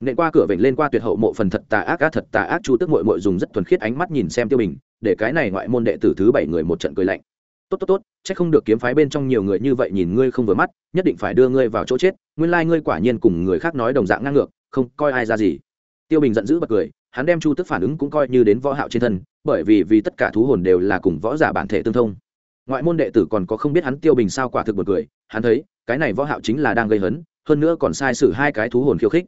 [SPEAKER 1] Nện qua cửa, vểnh lên qua tuyệt hậu mộ phần thật tà ác ác thật tà ác, chu tức muội muội dùng rất thuần khiết ánh mắt nhìn xem tiêu bình, để cái này ngoại môn đệ tử thứ bảy người một trận cười lạnh. Tốt tốt tốt, chắc không được kiếm phái bên trong nhiều người như vậy nhìn ngươi không vừa mắt, nhất định phải đưa ngươi vào chỗ chết, nguyên lai ngươi quả nhiên cùng người khác nói đồng dạng ngang ngược, không coi ai ra gì. Tiêu bình giận dữ bật cười, hắn đem chu tức phản ứng cũng coi như đến võ hạo trên thân, bởi vì vì tất cả thú hồn đều là cùng võ giả bản thể tương thông ngoại môn đệ tử còn có không biết hắn tiêu bình sao quả thực bật cười, hắn thấy, cái này võ hạo chính là đang gây hấn, hơn nữa còn sai sử hai cái thú hồn khiêu khích.